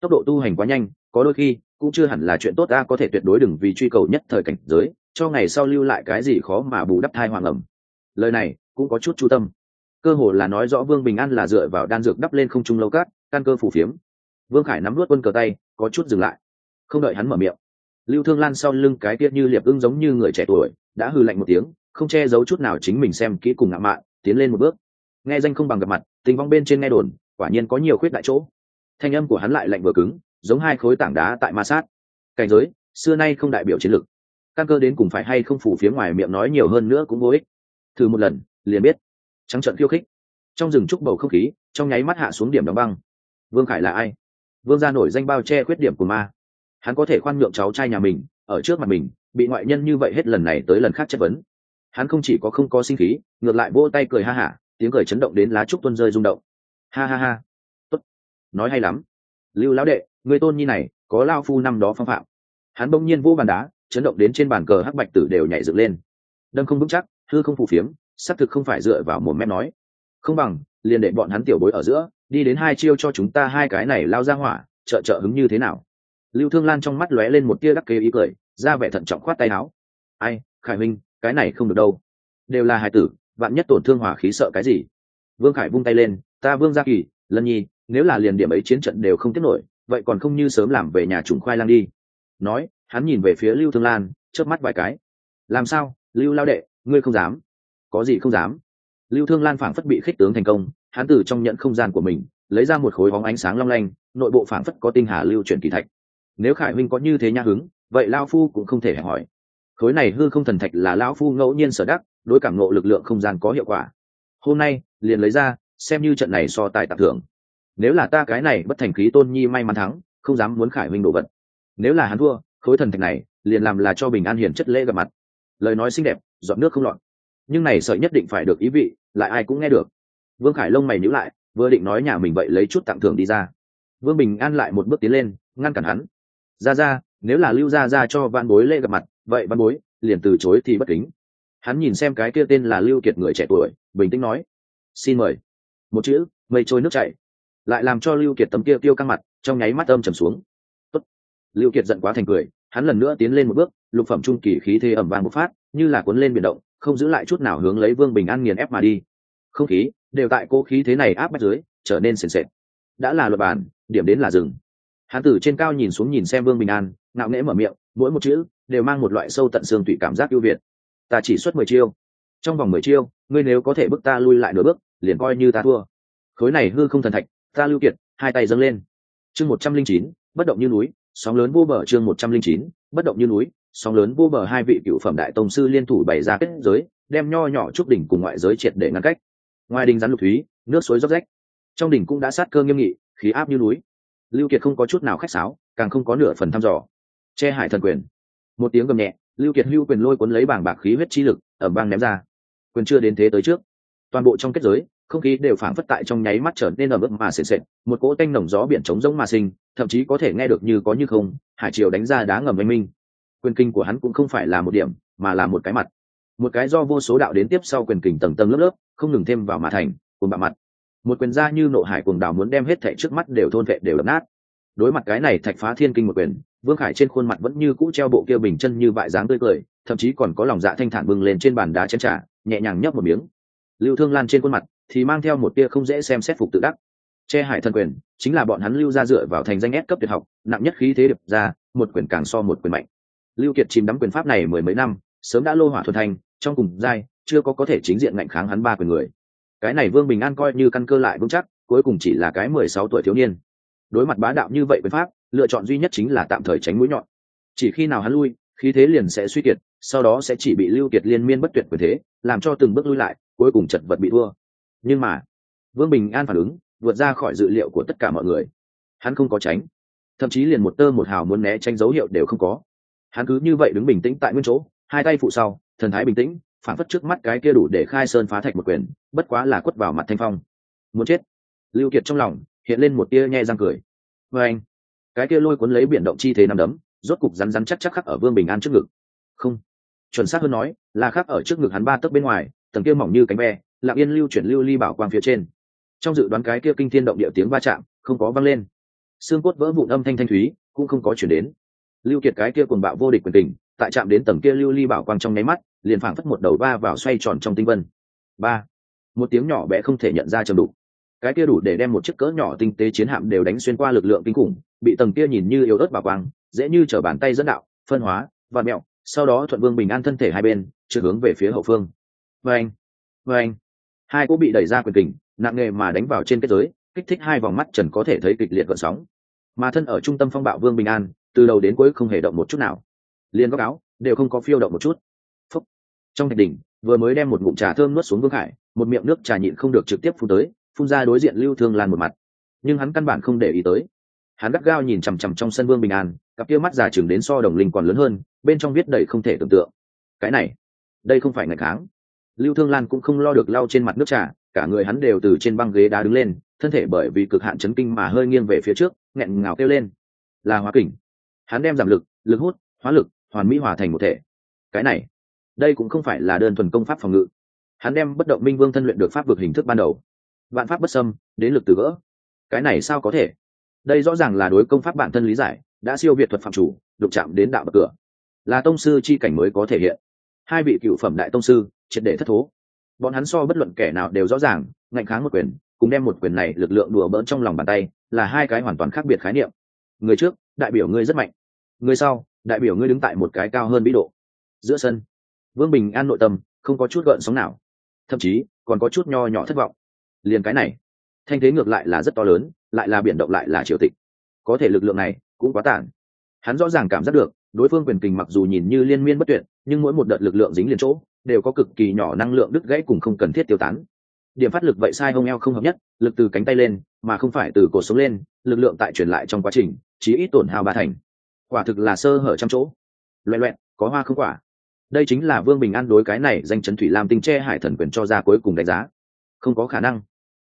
Tốc độ tu hành quá nhanh, có đôi khi, cũng chưa hẳn là chuyện tốt ta có thể tuyệt đối đừng vì truy cầu nhất thời cảnh giới, cho ngày sau lưu lại cái gì khó mà bù đắp thai hoàng ẩm. Lời này, cũng có chút chú tâm cơ hồ là nói rõ vương bình an là dựa vào đan dược đắp lên không trung lâu cát, căn cơ phủ phiếm. Vương khải nắm luốt quân cờ tay, có chút dừng lại. Không đợi hắn mở miệng, lưu thương lan sau lưng cái tiết như liệp ưng giống như người trẻ tuổi, đã hư lạnh một tiếng, không che giấu chút nào chính mình xem kỹ cùng ngạo mạn, tiến lên một bước. Nghe danh không bằng gặp mặt, tình vong bên trên nghe đồn, quả nhiên có nhiều khuyết đại chỗ. Thanh âm của hắn lại lạnh vừa cứng, giống hai khối tảng đá tại ma sát. Cảnh giới, xưa nay không đại biểu chiến lược căn cơ đến cùng phải hay không phủ phía ngoài miệng nói nhiều hơn nữa cũng vô ích. Thử một lần, liền biết trắng trận khiêu khích. Trong rừng trúc bầu không khí, trong nháy mắt hạ xuống điểm đóng băng. Vương khải là ai? Vương gia nổi danh bao che khuyết điểm của ma. Hắn có thể khoan nhượng cháu trai nhà mình, ở trước mặt mình, bị ngoại nhân như vậy hết lần này tới lần khác chất vấn. Hắn không chỉ có không có sinh khí, ngược lại vỗ tay cười ha hả, tiếng cười chấn động đến lá trúc tuân rơi rung động. Ha ha ha. Tốt. Nói hay lắm. Lưu lão đệ, người tôn nhi này, có lao phu năm đó phong phạm. Hắn bỗng nhiên vỗ bàn đá, chấn động đến trên bàn cờ hắc bạch tử đều nhảy dựng lên. Đâm không vững chắc, hư không phù phiếm xác thực không phải dựa vào một mép nói. Không bằng, liền để bọn hắn tiểu bối ở giữa, đi đến hai chiêu cho chúng ta hai cái này lao ra hỏa, trợ trợ hứng như thế nào? Lưu thương lan trong mắt lóe lên một tia đắc kế ý cười, ra vẻ thận trọng khoát tay áo. Ai, khải minh, cái này không được đâu. Đều là hài tử, vạn nhất tổn thương hỏa khí sợ cái gì? Vương khải vung tay lên, ta vương gia kỳ, lân nhi, nếu là liền điểm ấy chiến trận đều không tiếp nổi, vậy còn không như sớm làm về nhà trùng khoai lang đi. Nói, hắn nhìn về phía lưu thương lan, chớp mắt vài cái. Làm sao, lưu lao đệ, ngươi không dám? Có gì không dám. Lưu thương lan phảng phất bị khích tướng thành công, hắn từ trong nhận không gian của mình, lấy ra một khối bóng ánh sáng long lanh, nội bộ phảng phất có tinh hà lưu chuyển kỳ thạch. Nếu khải huynh có như thế nha hứng, vậy lao phu cũng không thể hẹn hỏi. Khối này hư không thần thạch là lao phu ngẫu nhiên sở đắc, đối cảm ngộ lực lượng không gian có hiệu quả. Hôm nay, liền lấy ra, xem như trận này so tài tặng thưởng. Nếu là ta cái này bất thành khí tôn nhi may mắn thắng, không dám muốn khải huynh đồ vật. Nếu là hắn thua, khối thần thạch này liền làm là cho bình an hiển chất lễ gặp mặt. Lời nói xinh đẹp dọn nước không lọt nhưng này sợi nhất định phải được ý vị, lại ai cũng nghe được. Vương khải lông mày nhữ lại, vừa định nói nhà mình vậy lấy chút tặng thưởng đi ra. Vương bình an lại một bước tiến lên, ngăn cản hắn. Ra ra, nếu là lưu ra ra cho văn bối lễ gặp mặt, vậy văn bối, liền từ chối thì bất kính. Hắn nhìn xem cái kia tên là lưu kiệt người trẻ tuổi, bình tĩnh nói, xin mời. Một chữ, mây trôi nước chảy. Lại làm cho lưu kiệt tấm kia tiêu căng mặt, trong nháy mắt âm trầm xuống. Tốt. lưu kiệt giận quá thành cười, hắn lần nữa tiến lên một bước, lục phẩm trung kỳ khí thế ẩm vàng một phát, như là cuốn lên biển động không giữ lại chút nào hướng lấy vương bình an nghiền ép mà đi. Không khí đều tại cố khí thế này áp bách dưới, trở nên sền sệt. Đã là luật bản, điểm đến là rừng hán tử trên cao nhìn xuống nhìn xem vương bình an, ngạo nghễ mở miệng, mỗi một chữ đều mang một loại sâu tận xương tụy cảm giác ưu việt. Ta chỉ xuất mười chiêu. Trong vòng mười chiêu, ngươi nếu có thể bước ta lui lại nửa bước, liền coi như ta thua. Khối này hư không thần thạch, ta lưu kiệt, hai tay dâng lên. Chương một trăm linh chín, bất động như núi, sóng lớn vô bờ chương một trăm linh chín, bất động như núi sóng lớn vô bờ hai vị cựu phẩm đại tông sư liên thủ bày ra kết giới, đem nho nhỏ trúc đỉnh cùng ngoại giới triệt để ngăn cách. Ngoài đình rắn lục thúy, nước suối dốc rách. Trong đỉnh cũng đã sát cơ nghiêm nghị, khí áp như núi. Lưu kiệt không có chút nào khách sáo, càng không có nửa phần thăm dò. Che hải thần quyền. Một tiếng gầm nhẹ, lưu kiệt lưu quyền lôi cuốn lấy bảng bạc khí huyết chi lực ở bang ném ra. Quyền chưa đến thế tới trước. Toàn bộ trong kết giới, không khí đều phảng phất tại trong nháy mắt trở nên ở mức mà sền sệt, một cỗ tanh nồng gió biển trống rỗng mà sinh, thậm chí có thể nghe được như có như không, hải triều đánh ra đá ngầm oanh minh quyền kinh của hắn cũng không phải là một điểm, mà là một cái mặt. Một cái do vô số đạo đến tiếp sau quyền kình tầng tầng lớp lớp, không ngừng thêm vào mà thành, cùng bạ mặt. Một quyền ra như nộ hải cuồng đào muốn đem hết thệ trước mắt đều thôn vệ đều đập nát. Đối mặt cái này thạch phá thiên kinh một quyền, vương khải trên khuôn mặt vẫn như cũ treo bộ kia bình chân như bại dáng tươi cười, thậm chí còn có lòng dạ thanh thản bừng lên trên bàn đá chén trà, nhẹ nhàng nhấp một miếng. Lưu thương lan trên khuôn mặt thì mang theo một tia không dễ xem xét phục tự đắc. Che hải thần quyền chính là bọn hắn lưu ra dựa vào thành danh ép cấp tuyệt học, nặng nhất khí thế điệp ra, một quyền càng so một quyền mạnh lưu kiệt chìm đắm quyền pháp này mười mấy năm, sớm đã lô hỏa thuần thành, trong cùng giai, chưa có có thể chính diện ngạnh kháng hắn ba quyền người. Cái này vương bình an coi như căn cơ lại vững chắc, cuối cùng chỉ là cái mười sáu tuổi thiếu niên. Đối mặt bá đạo như vậy quyền pháp, lựa chọn duy nhất chính là tạm thời tránh mũi nhọn. Chỉ khi nào hắn lui, khí thế liền sẽ suy kiệt, sau đó sẽ chỉ bị lưu kiệt liên miên bất tuyệt quyền thế, làm cho từng bước lui lại, cuối cùng chật vật bị thua. Nhưng mà, vương bình an phản ứng, vượt ra khỏi dự liệu của tất cả mọi người. Hắn không có tránh. Thậm chí liền một tơ một hào muốn né tránh dấu hiệu đều không có hắn cứ như vậy đứng bình tĩnh tại nguyên chỗ, hai tay phụ sau, thần thái bình tĩnh phản phất trước mắt cái kia đủ để khai sơn phá thạch một quyền, bất quá là quất vào mặt thanh phong. Muốn chết. Lưu kiệt trong lòng, hiện lên một tia nhe răng cười. Với anh, cái kia lôi cuốn lấy biển động chi thế nằm đấm, rốt cục rắn rắn chắc chắc khắc ở vương bình an trước ngực. Không. Chuẩn xác hơn nói, là khắc ở trước ngực hắn ba tấc bên ngoài, tầng kia mỏng như cánh ve, lặng yên lưu chuyển lưu ly bảo quang phía trên. Trong dự đoán cái kia kinh thiên động địa tiếng va chạm, không có vang lên. Xương cốt vỡ vụn âm thanh thanh thúy, cũng không có chuyển đến lưu kiệt cái kia cuồng bạo vô địch quyền tình tại chạm đến tầng kia lưu ly bảo quang trong nháy mắt, liền phảng phất một đầu ba vào xoay tròn trong tinh vân. Ba, một tiếng nhỏ bé không thể nhận ra trầm đủ cái kia đủ để đem một chiếc cỡ nhỏ tinh tế chiến hạm đều đánh xuyên qua lực lượng kinh khủng, bị tầng kia nhìn như yếu ớt bảo quang, dễ như trở bàn tay dẫn đạo, phân hóa và mẹo, sau đó thuận vương bình an thân thể hai bên, trượt hướng về phía hậu phương. Vê anh vê anh. Hai cũng bị đẩy ra quyền kình, nặng nề mà đánh vào trên kết giới, kích thích hai vòng mắt trần có thể thấy kịch liệt gợn sóng. Mà thân ở trung tâm phong bạo vương bình an từ đầu đến cuối không hề động một chút nào. Liền góc áo đều không có phiêu động một chút. Phúc. trong thạch đỉnh, vừa mới đem một ngụm trà thơm nuốt xuống vương hải một miệng nước trà nhịn không được trực tiếp phun tới, phun ra đối diện lưu thương lan một mặt. Nhưng hắn căn bản không để ý tới. Hắn gắt gao nhìn chằm chằm trong sân vương bình an, cặp kia mắt già chừng đến so đồng linh còn lớn hơn, bên trong viết đầy không thể tưởng tượng. Cái này, đây không phải ngày tháng. lưu thương lan cũng không lo được lau trên mặt nước trà, cả người hắn đều từ trên băng ghế đá đứng lên, thân thể bởi vì cực hạn chấn kinh mà hơi nghiêng về phía trước, nghẹn ngào kêu lên. Là hóa kỉnh hắn đem giảm lực lực hút, hóa lực, hoàn mỹ hòa thành một thể. Cái này, đây cũng không phải là đơn thuần công pháp phòng ngự. Hắn đem bất động minh vương thân luyện được pháp vực hình thức ban đầu. Vạn pháp bất xâm, đến lực từ gỡ. Cái này sao có thể? Đây rõ ràng là đối công pháp bản thân lý giải, đã siêu việt thuật phạm chủ đục chạm đến đạo bậc cửa. Là tông sư chi cảnh mới có thể hiện. Hai vị cựu phẩm đại tông sư, triệt để thất thố. Bọn hắn so bất luận kẻ nào đều rõ ràng, ngạnh kháng một quyền, cùng đem một quyền này lực lượng đùa bỡn trong lòng bàn tay, là hai cái hoàn toàn khác biệt khái niệm. Người trước đại biểu ngươi rất mạnh. Người sau, đại biểu ngươi đứng tại một cái cao hơn vĩ độ. Giữa sân, vương bình an nội tâm không có chút gợn sóng nào, thậm chí còn có chút nho nhỏ thất vọng. Liền cái này, thanh thế ngược lại là rất to lớn, lại là biển động lại là triều tịch. Có thể lực lượng này cũng quá tản hắn rõ ràng cảm giác được, đối phương quyền kình mặc dù nhìn như liên miên bất tuyệt, nhưng mỗi một đợt lực lượng dính liền chỗ, đều có cực kỳ nhỏ năng lượng đứt gãy cùng không cần thiết tiêu tán điểm phát lực vậy sai hông eo không hợp nhất, lực từ cánh tay lên, mà không phải từ cổ sống lên, lực lượng tại truyền lại trong quá trình, chí ít tổn hao ba thành. Quả thực là sơ hở trăm chỗ. Loẹ loẹn có hoa không quả. Đây chính là vương bình an đối cái này danh chấn thủy lam tinh che hải thần quyền cho ra cuối cùng đánh giá. Không có khả năng.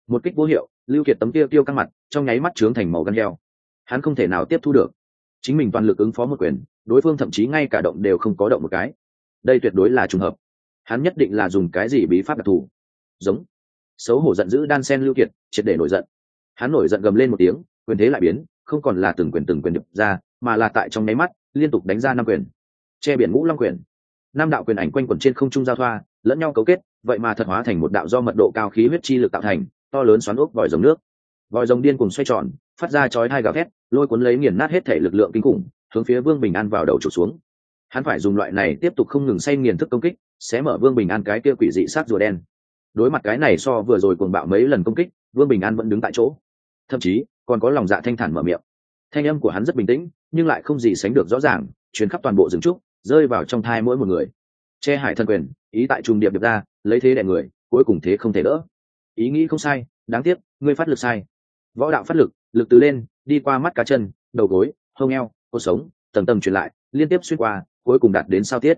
Một kích vô hiệu, lưu kiệt tấm kia tiêu căng mặt, trong nháy mắt trướng thành màu gan heo. Hắn không thể nào tiếp thu được. Chính mình toàn lực ứng phó một quyền, đối phương thậm chí ngay cả động đều không có động một cái. Đây tuyệt đối là trùng hợp. Hắn nhất định là dùng cái gì bí pháp đặc thù? Giống xấu hổ giận dữ đan sen lưu kiệt, triệt để nổi giận. Hắn nổi giận gầm lên một tiếng, quyền thế lại biến, không còn là từng quyền từng quyền đập ra, mà là tại trong nháy mắt, liên tục đánh ra năm quyền. Che biển ngũ long quyền. Năm đạo quyền ảnh quanh quẩn trên không trung giao thoa, lẫn nhau cấu kết, vậy mà thật hóa thành một đạo do mật độ cao khí huyết chi lực tạo thành, to lớn xoắn ốc vòi rồng nước. Vòi rồng điên cùng xoay tròn, phát ra chói hai gào thét, lôi cuốn lấy nghiền nát hết thể lực lượng kinh khủng, hướng phía vương bình an vào đầu trục xuống. Hắn phải dùng loại này tiếp tục không ngừng say nghiền thức công kích, sẽ mở vương bình an cái kia quỷ dị sát rùa đen đối mặt cái này so vừa rồi cuồng bạo mấy lần công kích, vương bình an vẫn đứng tại chỗ. Thậm chí, còn có lòng dạ thanh thản mở miệng. Thanh âm của hắn rất bình tĩnh, nhưng lại không gì sánh được rõ ràng chuyến khắp toàn bộ rừng trúc, rơi vào trong thai mỗi một người. Che hải thân quyền, ý tại trùng điệp được ra, lấy thế đẻ người, cuối cùng thế không thể đỡ. Ý nghĩ không sai, đáng tiếc, ngươi phát lực sai. Võ đạo phát lực lực từ lên, đi qua mắt cá chân, đầu gối, hông eo, cột sống, tầng tầng truyền lại, liên tiếp xuyên qua, cuối cùng đạt đến sao tiết.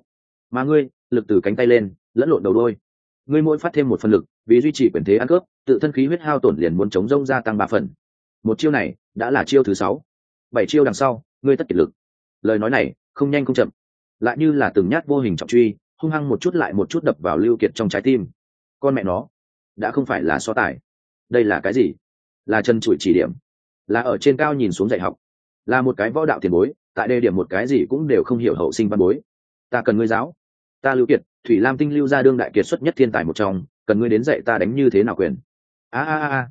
Mà ngươi, lực từ cánh tay lên, lẫn lộn đầu đôi ngươi mỗi phát thêm một phần lực, vì duy trì quyền thế ăn cướp, tự thân khí huyết hao tổn liền muốn chống rông gia tăng ba phần. Một chiêu này, đã là chiêu thứ sáu. Bảy chiêu đằng sau, ngươi tất kiệt lực. Lời nói này, không nhanh không chậm. Lại như là từng nhát vô hình trọng truy, hung hăng một chút lại một chút đập vào lưu kiệt trong trái tim. Con mẹ nó, đã không phải là so tài. Đây là cái gì? Là chân chuỗi chỉ điểm. Là ở trên cao nhìn xuống dạy học. Là một cái võ đạo tiền bối, tại đây điểm một cái gì cũng đều không hiểu hậu sinh văn bối. Ta cần ngươi giáo. Ta lưu kiệt thủy lam tinh lưu ra đương đại kiệt xuất nhất thiên tài một trong, cần ngươi đến dạy ta đánh như thế nào quyền? A a a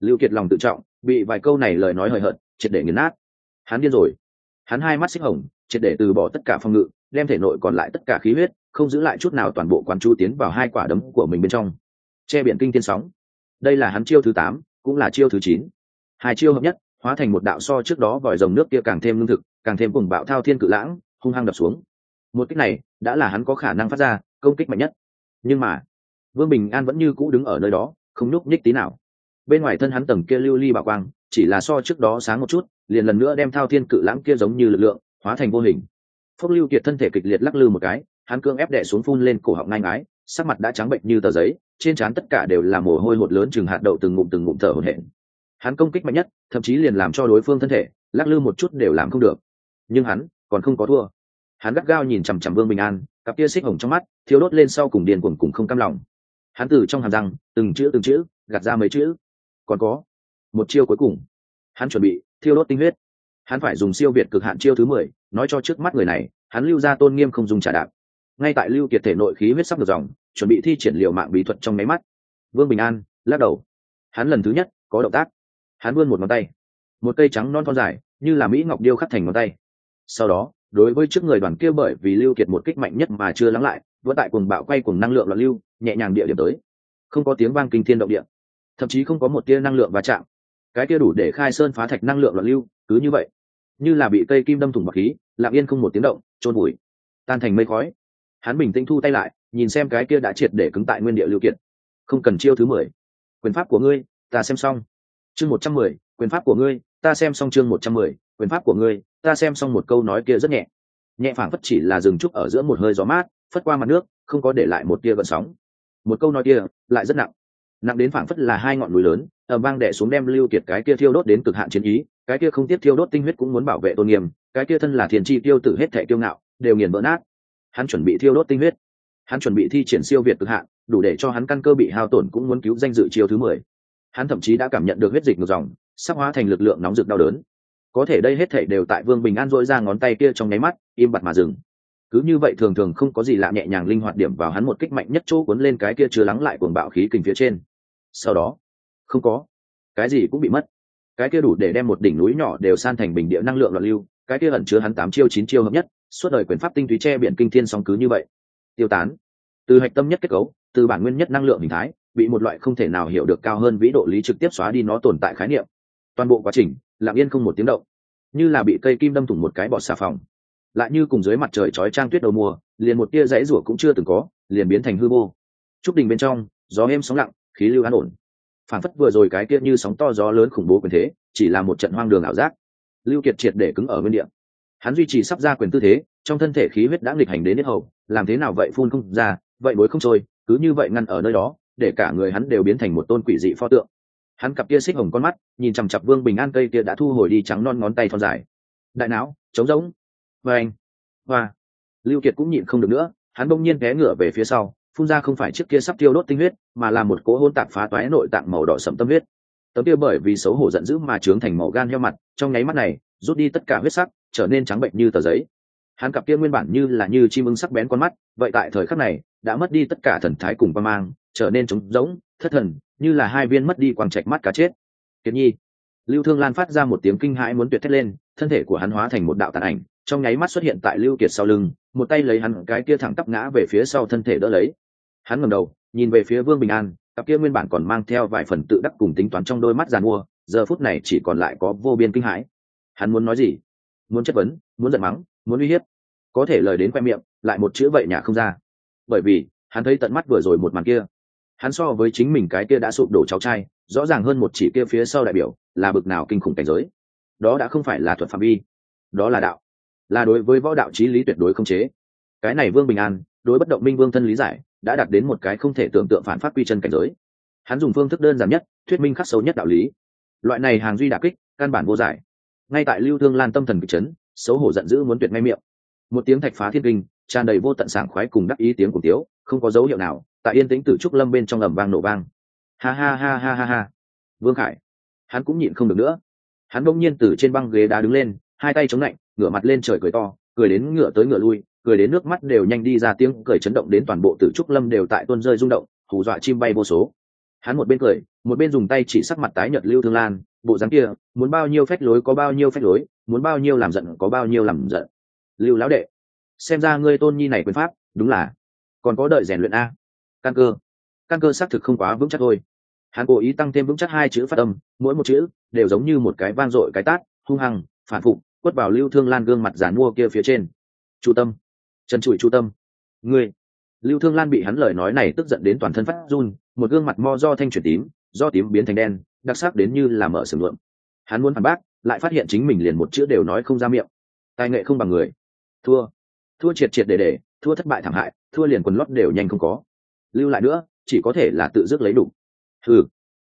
lưu kiệt lòng tự trọng, bị vài câu này lời nói hời hợt, triệt để nghiền nát. Hắn điên rồi. Hắn hai mắt xích hồng, triệt để từ bỏ tất cả phong ngự, đem thể nội còn lại tất cả khí huyết, không giữ lại chút nào toàn bộ quán chu tiến vào hai quả đấm của mình bên trong. Che biển kinh thiên sóng. Đây là hắn chiêu thứ tám, cũng là chiêu thứ chín. Hai chiêu hợp nhất, hóa thành một đạo so trước đó vòi rồng nước kia càng thêm lương thực, càng thêm cùng bạo thao thiên cự lãng, hung hăng đập xuống. Một kích này, đã là hắn có khả năng phát ra công kích mạnh nhất. Nhưng mà, vương bình an vẫn như cũ đứng ở nơi đó, không nhúc nhích tí nào. Bên ngoài thân hắn tầng kia lưu ly bảo quang, chỉ là so trước đó sáng một chút, liền lần nữa đem thao thiên cự lãng kia giống như lực lượng, hóa thành vô hình. Phốc lưu kiệt thân thể kịch liệt lắc lư một cái, hắn cương ép đẻ xuống phun lên cổ họng ngang ái sắc mặt đã trắng bệnh như tờ giấy, trên trán tất cả đều là mồ hôi hột lớn chừng hạt đậu từng ngụm từng ngụm thở hổn hển. Hắn công kích mạnh nhất, thậm chí liền làm cho đối phương thân thể, lắc lư một chút đều làm không được. Nhưng hắn còn không có thua. Hắn gắt gao nhìn chằm chằm vương bình an cặp kia xích hồng trong mắt thiếu đốt lên sau cùng điền cuồng cùng không cam lòng. Hắn từ trong hàm răng, từng chữ từng chữ, gạt ra mấy chữ. Còn có, một chiêu cuối cùng. Hắn chuẩn bị thiêu đốt tinh huyết. Hắn phải dùng siêu việt cực hạn chiêu thứ mười, nói cho trước mắt người này, hắn lưu ra tôn nghiêm không dùng trả đạp. Ngay tại lưu kiệt thể nội khí huyết sắp được dòng, chuẩn bị thi triển liệu mạng bí thuật trong máy mắt. Vương bình an, lắc đầu. Hắn lần thứ nhất, có động tác. Hắn vươn một ngón tay. Một cây trắng non thon dài, như là mỹ ngọc điêu khắc thành ngón tay. Sau đó đối với trước người đoàn kia bởi vì lưu kiệt một kích mạnh nhất mà chưa lắng lại, vẫn tại cuồng bạo quay cùng năng lượng loạn lưu, nhẹ nhàng địa điểm tới. Không có tiếng vang kinh thiên động địa, thậm chí không có một tia năng lượng va chạm. Cái kia đủ để khai sơn phá thạch năng lượng loạn lưu, cứ như vậy. Như là bị cây kim đâm thủng bọc khí, lặng yên không một tiếng động trôn bụi tan thành mây khói. Hắn bình tĩnh thu tay lại, nhìn xem cái kia đã triệt để cứng tại nguyên địa lưu kiệt. Không cần chiêu thứ mười. Quyền pháp của ngươi, ta xem xong. Chương một trăm mười, quyền pháp của ngươi, ta xem xong chương một trăm mười, quyền pháp của ngươi ta xem xong một câu nói kia rất nhẹ. Nhẹ phảng phất chỉ là dừng trúc ở giữa một hơi gió mát, phất qua mặt nước, không có để lại một tia gợn sóng. Một câu nói kia lại rất nặng. Nặng đến phảng phất là hai ngọn núi lớn ở vang đẻ xuống đem lưu kiệt cái kia thiêu đốt đến cực hạn chiến ý, cái kia không tiếp thiêu đốt tinh huyết cũng muốn bảo vệ tôn nghiêm, cái kia thân là thiền chi tiêu tử hết thể kiêu ngạo, đều nghiền vỡ nát. Hắn chuẩn bị thiêu đốt tinh huyết. Hắn chuẩn bị thi triển siêu việt cực hạn, đủ để cho hắn căn cơ bị hao tổn cũng muốn cứu danh dự chiêu thứ mười. Hắn thậm chí đã cảm nhận được huyết dịch ngược dòng sắc hóa thành lực lượng nóng rực đau đớn có thể đây hết thảy đều tại vương bình an dội ra ngón tay kia trong nháy mắt, im bặt mà dừng. Cứ như vậy thường thường không có gì lạ nhẹ nhàng linh hoạt điểm vào hắn một kích mạnh nhất chỗ cuốn lên cái kia chưa lắng lại cuồng bạo khí kình phía trên. Sau đó, không có. Cái gì cũng bị mất. Cái kia đủ để đem một đỉnh núi nhỏ đều san thành bình địa năng lượng loạn lưu, cái kia ẩn chứa hắn tám chiêu chín chiêu hợp nhất, suốt đời quyền pháp tinh túy che biển kinh thiên song cứ như vậy. Tiêu tán. Từ hạch tâm nhất kết cấu, từ bản nguyên nhất năng lượng hình thái, bị một loại không thể nào hiểu được cao hơn vĩ độ lý trực tiếp xóa đi nó tồn tại khái niệm. Toàn bộ quá trình lặng yên không một tiếng động. Như là bị cây kim đâm thủng một cái bọt xà phòng. Lại như cùng dưới mặt trời chói trang tuyết đầu mùa, liền một tia dãy rủa cũng chưa từng có, liền biến thành hư vô. Trúc đình bên trong, gió êm sóng lặng, khí lưu an ổn. Phản phất vừa rồi cái kia như sóng to gió lớn khủng bố quyền thế, chỉ là một trận hoang đường ảo giác. Lưu kiệt triệt để cứng ở nguyên địa. Hắn duy trì sắp ra quyền tư thế, trong thân thể khí huyết đã nghịch hành đến hết hầu, làm thế nào vậy phun không ra, vậy bối không trôi, cứ như vậy ngăn ở nơi đó, để cả người hắn đều biến thành một tôn quỷ dị pho tượng hắn cặp kia xích hồng con mắt, nhìn chằm chặp vương bình an cây kia đã thu hồi đi trắng non ngón tay thon dài. Đại não, trống rỗng. Và anh, và. Lưu kiệt cũng nhịn không được nữa, hắn bỗng nhiên té ngửa về phía sau, phun ra không phải chiếc kia sắp tiêu đốt tinh huyết, mà là một cỗ hôn tạp phá toái nội tạng màu đỏ sẫm tâm huyết. Tấm kia bởi vì xấu hổ giận dữ mà trướng thành màu gan heo mặt, trong nháy mắt này, rút đi tất cả huyết sắc, trở nên trắng bệnh như tờ giấy. Hắn cặp kia nguyên bản như là như chim ưng sắc bén con mắt, vậy tại thời khắc này, đã mất đi tất cả thần thái cùng ba mang, trở nên trống rỗng, thất thần như là hai viên mất đi quang trạch mắt cá chết. Kiệt nhi, lưu thương lan phát ra một tiếng kinh hãi muốn tuyệt thét lên, thân thể của hắn hóa thành một đạo tàn ảnh, trong nháy mắt xuất hiện tại lưu kiệt sau lưng, một tay lấy hắn cái kia thẳng tắp ngã về phía sau thân thể đỡ lấy. Hắn ngẩng đầu, nhìn về phía vương bình an, cặp kia nguyên bản còn mang theo vài phần tự đắc cùng tính toán trong đôi mắt giàn mua, giờ phút này chỉ còn lại có vô biên kinh hãi. Hắn muốn nói gì? Muốn chất vấn, muốn giận mắng, muốn uy hiếp. Có thể lời đến khoe miệng, lại một chữ vậy nhà không ra. Bởi vì, hắn thấy tận mắt vừa rồi một màn kia hắn so với chính mình cái kia đã sụp đổ cháu trai, rõ ràng hơn một chỉ kia phía sau đại biểu, là bực nào kinh khủng cảnh giới. Đó đã không phải là thuật phạm vi, đó là đạo. Là đối với võ đạo trí lý tuyệt đối không chế. Cái này vương bình an, đối bất động minh vương thân lý giải, đã đạt đến một cái không thể tưởng tượng phản phát quy chân cảnh giới. Hắn dùng phương thức đơn giản nhất, thuyết minh khắc sâu nhất đạo lý. Loại này hàng duy đà kích, căn bản vô giải. Ngay tại lưu thương lan tâm thần kịch chấn, xấu hổ giận dữ muốn tuyệt ngay miệng. Một tiếng thạch phá thiên kinh, tràn đầy vô tận sảng khoái cùng đắc ý tiếng cùng tiếu, không có dấu hiệu nào tại yên tĩnh tử trúc lâm bên trong ầm vang nổ vang. Ha ha ha ha ha ha. Vương khải, hắn cũng nhịn không được nữa. Hắn bỗng nhiên từ trên băng ghế đá đứng lên, hai tay chống lạnh, ngửa mặt lên trời cười to, cười đến ngựa tới ngựa lui, cười đến nước mắt đều nhanh đi ra tiếng cười chấn động đến toàn bộ tử trúc lâm đều tại tuôn rơi rung động, hù dọa chim bay vô số. Hắn một bên cười, một bên dùng tay chỉ sắc mặt tái nhợt lưu thương lan, bộ dáng kia, muốn bao nhiêu phách lối có bao nhiêu phách lối, muốn bao nhiêu làm giận có bao nhiêu làm giận. Lưu lão đệ, xem ra ngươi tôn nhi này quyền pháp, đúng là, còn có đợi rèn luyện a căn cơ. Căn cơ xác thực không quá vững chắc thôi. Hắn cố ý tăng thêm vững chắc hai chữ phát âm, mỗi một chữ đều giống như một cái vang dội cái tát, hung hăng, phản phục, quất vào lưu thương lan gương mặt giàn mua kia phía trên. Chu tâm. Trần trụi chu tâm. Ngươi. Lưu thương lan bị hắn lời nói này tức giận đến toàn thân phát run, một gương mặt mo do thanh chuyển tím, do tím biến thành đen, đặc sắc đến như là mở sừng lượm hắn muốn phản bác, lại phát hiện chính mình liền một chữ đều nói không ra miệng. Tài nghệ không bằng người. Thua. Thua triệt triệt để để, thua thất bại thảm hại, thua liền quần lót đều nhanh không có lưu lại nữa, chỉ có thể là tự dứt lấy đủ. Ừ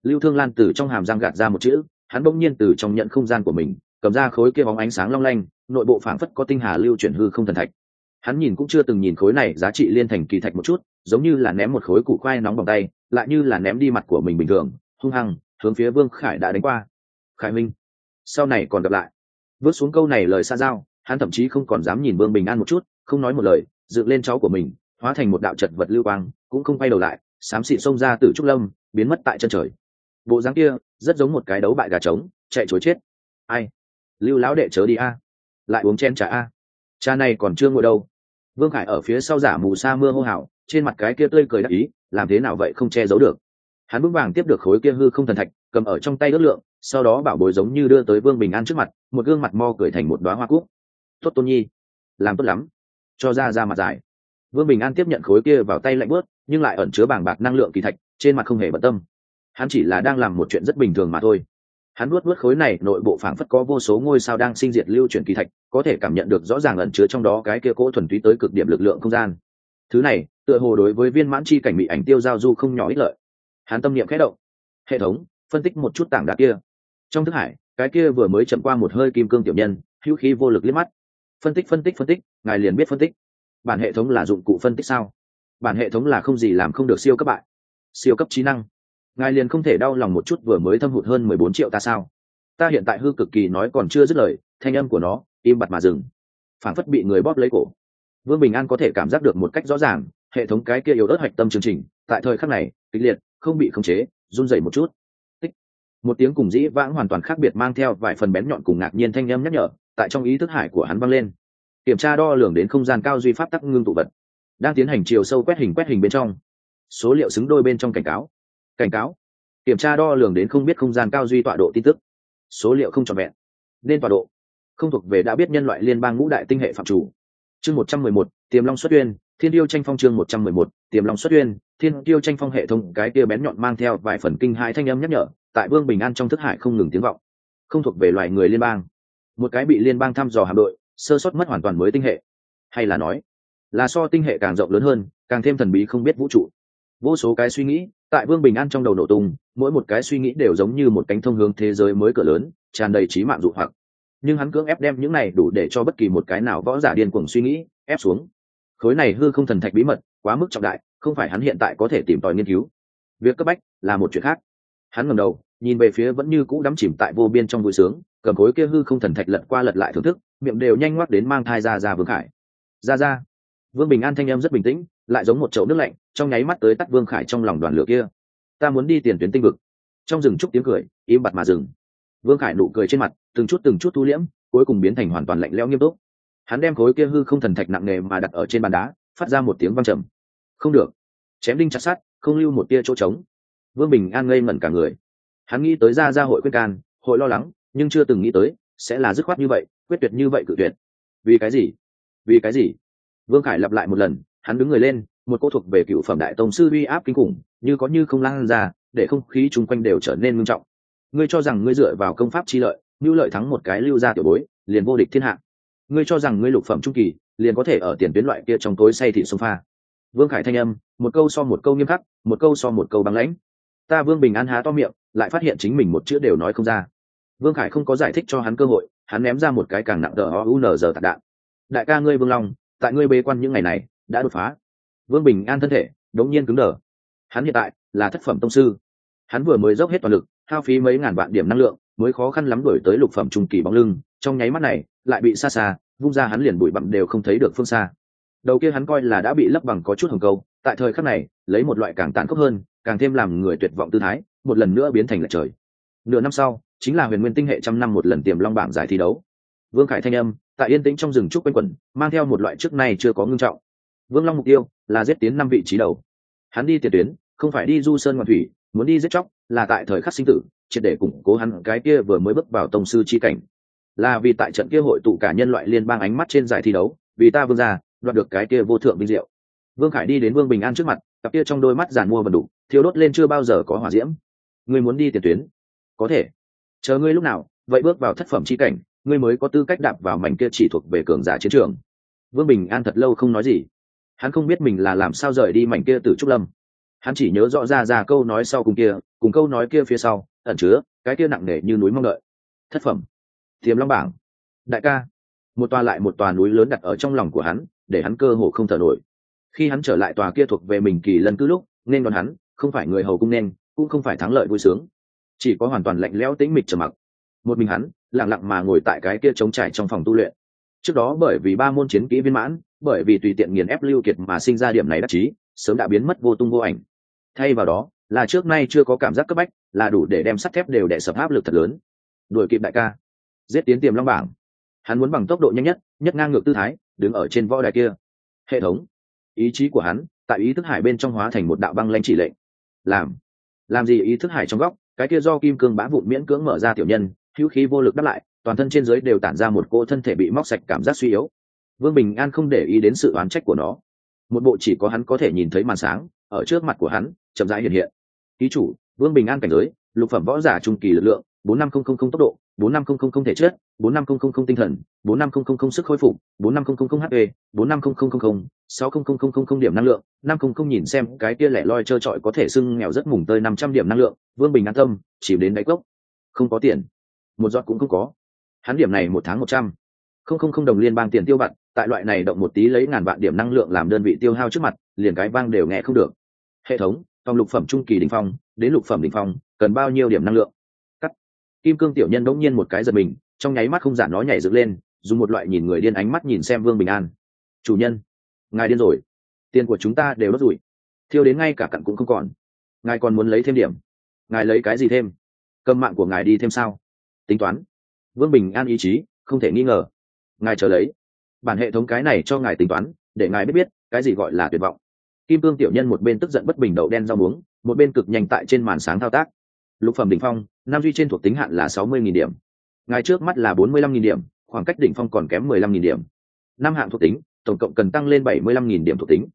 lưu thương lan từ trong hàm răng gạt ra một chữ, hắn bỗng nhiên từ trong nhận không gian của mình, cầm ra khối kia bóng ánh sáng long lanh, nội bộ phảng phất có tinh hà lưu chuyển hư không thần thạch. Hắn nhìn cũng chưa từng nhìn khối này giá trị liên thành kỳ thạch một chút, giống như là ném một khối củ khoai nóng bằng tay, lại như là ném đi mặt của mình bình thường, hung hăng, hướng phía vương khải đã đánh qua. Khải minh, sau này còn gặp lại. Vớt xuống câu này lời xa giao, hắn thậm chí không còn dám nhìn vương bình an một chút, không nói một lời, dựng lên cháu của mình hóa thành một đạo chật vật lưu quang, cũng không quay đầu lại, xám xịt xông ra từ trúc lâm, biến mất tại chân trời. Bộ dáng kia, rất giống một cái đấu bại gà trống, chạy chối chết. Ai? Lưu lão đệ chớ đi a. Lại uống chen trà a. Cha này còn chưa ngồi đâu. Vương khải ở phía sau giả mù sa mưa hô hào, trên mặt cái kia tươi cười đắc ý, làm thế nào vậy không che giấu được. Hắn vững vàng tiếp được khối kia hư không thần thạch, cầm ở trong tay ước lượng, sau đó bảo bối giống như đưa tới vương bình an trước mặt, một gương mặt mo cười thành một đoá hoa cúc. Tốt tôn nhi, làm tốt lắm. Cho ra ra mặt dài vương bình an tiếp nhận khối kia vào tay lạnh bớt, nhưng lại ẩn chứa bảng bạc năng lượng kỳ thạch, trên mặt không hề bận tâm. Hắn chỉ là đang làm một chuyện rất bình thường mà thôi. Hắn nuốt nuốt khối này, nội bộ phảng phất có vô số ngôi sao đang sinh diệt lưu chuyển kỳ thạch, có thể cảm nhận được rõ ràng ẩn chứa trong đó cái kia cỗ thuần túy tới cực điểm lực lượng không gian. Thứ này, tựa hồ đối với viên mãn chi cảnh bị ảnh tiêu giao du không nhỏ ích lợi. Hắn tâm niệm khẽ động. Hệ thống, phân tích một chút tảng đá kia. Trong thức hải, cái kia vừa mới chậm qua một hơi kim cương tiểu nhân, hữu khí vô lực liếc mắt. Phân tích phân tích phân tích, ngài liền biết phân tích bản hệ thống là dụng cụ phân tích sao? Bản hệ thống là không gì làm không được siêu cấp bại siêu cấp trí năng. Ngài liền không thể đau lòng một chút vừa mới thâm hụt hơn mười bốn triệu ta sao? Ta hiện tại hư cực kỳ nói còn chưa dứt lời, thanh âm của nó im bặt mà dừng. Phản phất bị người bóp lấy cổ. Vương bình an có thể cảm giác được một cách rõ ràng, hệ thống cái kia yếu ớt hoạch tâm chương trình, tại thời khắc này, kịch liệt, không bị khống chế, run rẩy một chút. Tích. một tiếng cùng dĩ vãng hoàn toàn khác biệt mang theo vài phần bén nhọn cùng ngạc nhiên thanh âm nhắc nhở, tại trong ý thức hải của hắn vang lên kiểm tra đo lường đến không gian cao duy pháp tắc ngưng tụ vật, đang tiến hành chiều sâu quét hình quét hình bên trong. Số liệu xứng đôi bên trong cảnh cáo. Cảnh cáo. Kiểm tra đo lường đến không biết không gian cao duy tọa độ tin tức. Số liệu không trọn vẹn. Nên tọa độ. Không thuộc về đã biết nhân loại liên bang ngũ đại tinh hệ phạm chủ. Chương một trăm mười một, tiềm long xuất uyên, thiên tiêu tranh phong chương một trăm mười một, tiềm long xuất uyên, thiên tiêu tranh phong hệ thống, cái tia bén nhọn mang theo vài phần kinh hai thanh âm nhắc nhở, tại vương bình an trong thức hải không ngừng tiếng vọng. Không thuộc về loài người liên bang. Một cái bị liên bang thăm dò hạm đội sơ sót mất hoàn toàn mới tinh hệ. Hay là nói, là so tinh hệ càng rộng lớn hơn, càng thêm thần bí không biết vũ trụ. Vô số cái suy nghĩ, tại vương bình an trong đầu nổ tung, mỗi một cái suy nghĩ đều giống như một cánh thông hướng thế giới mới cửa lớn, tràn đầy trí mạng dụ hoặc. Nhưng hắn cưỡng ép đem những này đủ để cho bất kỳ một cái nào võ giả điên cuồng suy nghĩ, ép xuống. Khối này hư không thần thạch bí mật, quá mức trọng đại, không phải hắn hiện tại có thể tìm tòi nghiên cứu. Việc cấp bách là một chuyện khác. Hắn ngầm đầu, nhìn về phía vẫn như cũ đắm chìm tại vô biên trong vui sướng, cầm khối kia hư không thần thạch lật qua lật lại thưởng thức miệng đều nhanh ngoắc đến mang thai ra ra vương khải. Ra ra. Vương bình an thanh em rất bình tĩnh, lại giống một chậu nước lạnh, trong nháy mắt tới tắt vương khải trong lòng đoàn lửa kia. Ta muốn đi tiền tuyến tinh vực. Trong rừng trúc tiếng cười, im bặt mà rừng vương khải nụ cười trên mặt, từng chút từng chút thu liễm, cuối cùng biến thành hoàn toàn lạnh lẽo nghiêm túc. Hắn đem khối kia hư không thần thạch nặng nề mà đặt ở trên bàn đá, phát ra một tiếng văng trầm. Không được. Chém đinh chặt sát không lưu một tia chỗ trống. Vương bình an ngây ngẩn cả người. Hắn nghĩ tới ra ra hội quyết can, hội lo lắng, nhưng chưa từng nghĩ tới, sẽ là dứt khoát như vậy quyết tuyệt như vậy cự tuyệt. Vì cái gì? Vì cái gì? Vương khải lặp lại một lần, hắn đứng người lên, một cô thuộc về cựu phẩm đại tông sư uy áp kinh khủng, như có như không lan ra, để không khí chung quanh đều trở nên ngưng trọng. Ngươi cho rằng ngươi dựa vào công pháp chi lợi, như lợi thắng một cái lưu ra tiểu bối, liền vô địch thiên hạ. Ngươi cho rằng ngươi lục phẩm trung kỳ, liền có thể ở tiền tuyến loại kia trong tối say thị sông pha. Vương khải thanh âm, một câu so một câu nghiêm khắc, một câu so một câu băng lãnh. Ta vương bình an há to miệng, lại phát hiện chính mình một chữ đều nói không ra. Vương khải không có giải thích cho hắn cơ hội hắn ném ra một cái càng nặng tờ o u n giờ tạc đạn. Đại ca ngươi vương long, tại ngươi bế quan những ngày này, đã đột phá. Vương bình an thân thể đống nhiên cứng đờ. Hắn hiện tại là thất phẩm tông sư. Hắn vừa mới dốc hết toàn lực, hao phí mấy ngàn vạn điểm năng lượng, mới khó khăn lắm đổi tới lục phẩm trung kỳ bóng lưng, trong nháy mắt này, lại bị xa xa, vung ra hắn liền bụi bặm đều không thấy được phương xa. Đầu kia hắn coi là đã bị lấp bằng có chút hồng câu, tại thời khắc này, lấy một loại càng tàn khốc hơn, càng thêm làm người tuyệt vọng tư thái, một lần nữa biến thành lệch trời. Nửa năm sau chính là huyền nguyên tinh hệ trăm năm một lần tiềm long bảng giải thi đấu. Vương khải thanh âm, tại yên tĩnh trong rừng trúc quanh quẩn, mang theo một loại trước nay chưa có ngưng trọng. Vương long mục tiêu là giết tiến năm vị trí đầu. Hắn đi tiền tuyến, không phải đi du sơn ngoạn thủy, muốn đi giết chóc, là tại thời khắc sinh tử, triệt để củng cố hắn cái kia vừa mới bước vào tông sư chi cảnh. Là vì tại trận kia hội tụ cả nhân loại liên bang ánh mắt trên giải thi đấu, vì ta vương gia, đoạt được cái kia vô thượng vinh diệu. Vương khải đi đến vương bình an trước mặt, cặp kia trong đôi mắt giàn mua vần đủ thiếu đốt lên chưa bao giờ có hỏa diễm. Ngươi muốn đi tiền tuyến? Có thể chờ ngươi lúc nào, vậy bước vào thất phẩm chi cảnh, ngươi mới có tư cách đạp vào mảnh kia chỉ thuộc về cường giả chiến trường. Vương bình an thật lâu không nói gì. Hắn không biết mình là làm sao rời đi mảnh kia từ trúc lâm. Hắn chỉ nhớ rõ ra ra câu nói sau cùng kia, cùng câu nói kia phía sau, ẩn chứa cái kia nặng nề như núi mong đợi. Thất phẩm. Tiềm long bảng. Đại ca. Một tòa lại một tòa núi lớn đặt ở trong lòng của hắn, để hắn cơ hồ không thở nổi. Khi hắn trở lại tòa kia thuộc về mình kỳ lần cứ lúc, nên đón hắn, không phải người hầu cung nên, cũng không phải thắng lợi vui sướng chỉ có hoàn toàn lạnh lẽo tĩnh mịch trầm mặc. Một mình hắn, lặng lặng mà ngồi tại cái kia trống trải trong phòng tu luyện. Trước đó bởi vì ba môn chiến kỹ viên mãn, bởi vì tùy tiện nghiền ép lưu kiệt mà sinh ra điểm này đắc chí, sớm đã biến mất vô tung vô ảnh. Thay vào đó, là trước nay chưa có cảm giác cấp bách, là đủ để đem sắt thép đều đè sập áp lực thật lớn. Đuổi kịp đại ca. Giết tiến tiềm long bảng. Hắn muốn bằng tốc độ nhanh nhất nhất ngang ngược tư thái, đứng ở trên võ đài kia. Hệ thống. Ý chí của hắn, tại ý thức hải bên trong hóa thành một đạo băng lanh chỉ lệnh. Làm. Làm gì ý thức hải trong góc? Cái kia do kim cương bá vụn miễn cưỡng mở ra tiểu nhân, hữu khí vô lực đáp lại, toàn thân trên giới đều tản ra một cỗ thân thể bị móc sạch cảm giác suy yếu. Vương bình an không để ý đến sự oán trách của nó. Một bộ chỉ có hắn có thể nhìn thấy màn sáng, ở trước mặt của hắn, chậm rãi hiện hiện. Ký chủ, vương bình an cảnh giới, lục phẩm võ giả trung kỳ lực lượng, bốn năm không không không tốc độ bốn năm không không không thể chất bốn năm không không không tinh thần bốn năm không không không sức khôi phục bốn năm không không không hp bốn năm không không không không sáu không không không không điểm năng lượng năm không không nhìn xem cái kia lẻ loi trơ trọi có thể sưng nghèo rất mùng tơi năm trăm điểm năng lượng vương bình an tâm chỉ đến đáy cốc không có tiền một giọt cũng không có hắn điểm này một tháng một trăm không không không đồng liên bang tiền tiêu vặt tại loại này động một tí lấy ngàn vạn điểm năng lượng làm đơn vị tiêu hao trước mặt liền cái vang đều nghe không được hệ thống phòng lục phẩm trung kỳ đ ỉ n h phong đến lục phẩm đ ỉ n h phong cần bao nhiêu điểm năng lượng kim cương tiểu nhân đ ỗ n g nhiên một cái giật mình, trong nháy mắt không giả nó nhảy dựng lên, dùng một loại nhìn người điên ánh mắt nhìn xem vương bình an. Chủ nhân, ngài điên rồi. Tiền của chúng ta đều đốt rủi. Thiêu đến ngay cả cặn cũng không còn. Ngài còn muốn lấy thêm điểm. Ngài lấy cái gì thêm? Cầm mạng của ngài đi thêm sao? Tính toán. Vương bình an ý chí, không thể nghi ngờ. Ngài chờ lấy. Bản hệ thống cái này cho ngài tính toán, để ngài biết biết, cái gì gọi là tuyệt vọng. Kim cương tiểu nhân một bên tức giận bất bình đậu đen rau muống, một bên cực nhanh tại trên màn sáng thao tác lục phẩm đỉnh phong, nam duy trên thuộc tính hạn là sáu mươi nghìn điểm. Ngài trước mắt là bốn mươi lăm nghìn điểm, khoảng cách đỉnh phong còn kém mười lăm nghìn điểm. Năm hạng thuộc tính, tổng cộng cần tăng lên bảy mươi lăm nghìn điểm thuộc tính.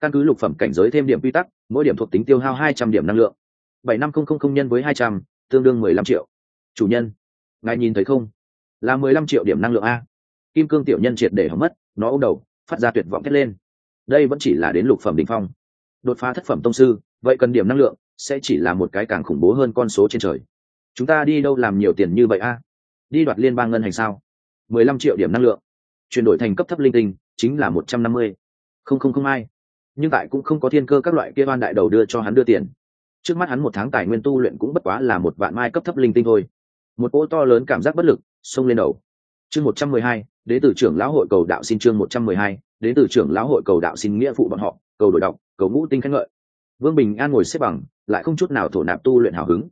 Căn cứ lục phẩm cảnh giới thêm điểm quy tắc, mỗi điểm thuộc tính tiêu hao hai trăm điểm năng lượng. bảy năm không không không nhân với hai trăm, tương đương mười lăm triệu. Chủ nhân, ngài nhìn thấy không? Là mười lăm triệu điểm năng lượng a. Kim cương tiểu nhân triệt để hỏng mất, nó ô đầu, phát ra tuyệt vọng thét lên. Đây vẫn chỉ là đến lục phẩm đ ỉ n h phong. Đột phá thất phẩm tông sư, vậy cần điểm năng lượng sẽ chỉ là một cái càng khủng bố hơn con số trên trời. Chúng ta đi đâu làm nhiều tiền như vậy a? Đi đoạt liên bang ngân hành sao? mười lăm triệu điểm năng lượng. Chuyển đổi thành cấp thấp linh tinh, chính là một trăm năm mươi. Không không không ai. Nhưng tại cũng không có thiên cơ các loại kia ban đại đầu đưa cho hắn đưa tiền. Trước mắt hắn một tháng tài nguyên tu luyện cũng bất quá là một vạn mai cấp thấp linh tinh thôi. Một cỗ to lớn cảm giác bất lực, xông lên đầu. Chương một trăm mười hai, đế tử trưởng lão hội cầu đạo xin chương một trăm mười hai, đế tử trưởng lão hội cầu đạo xin nghĩa phụ bọn họ, cầu đổi đọc, cầu ngũ tinh khen ngợi vương bình an ngồi xếp bằng, lại không chút nào thổ nạp tu luyện hào hứng.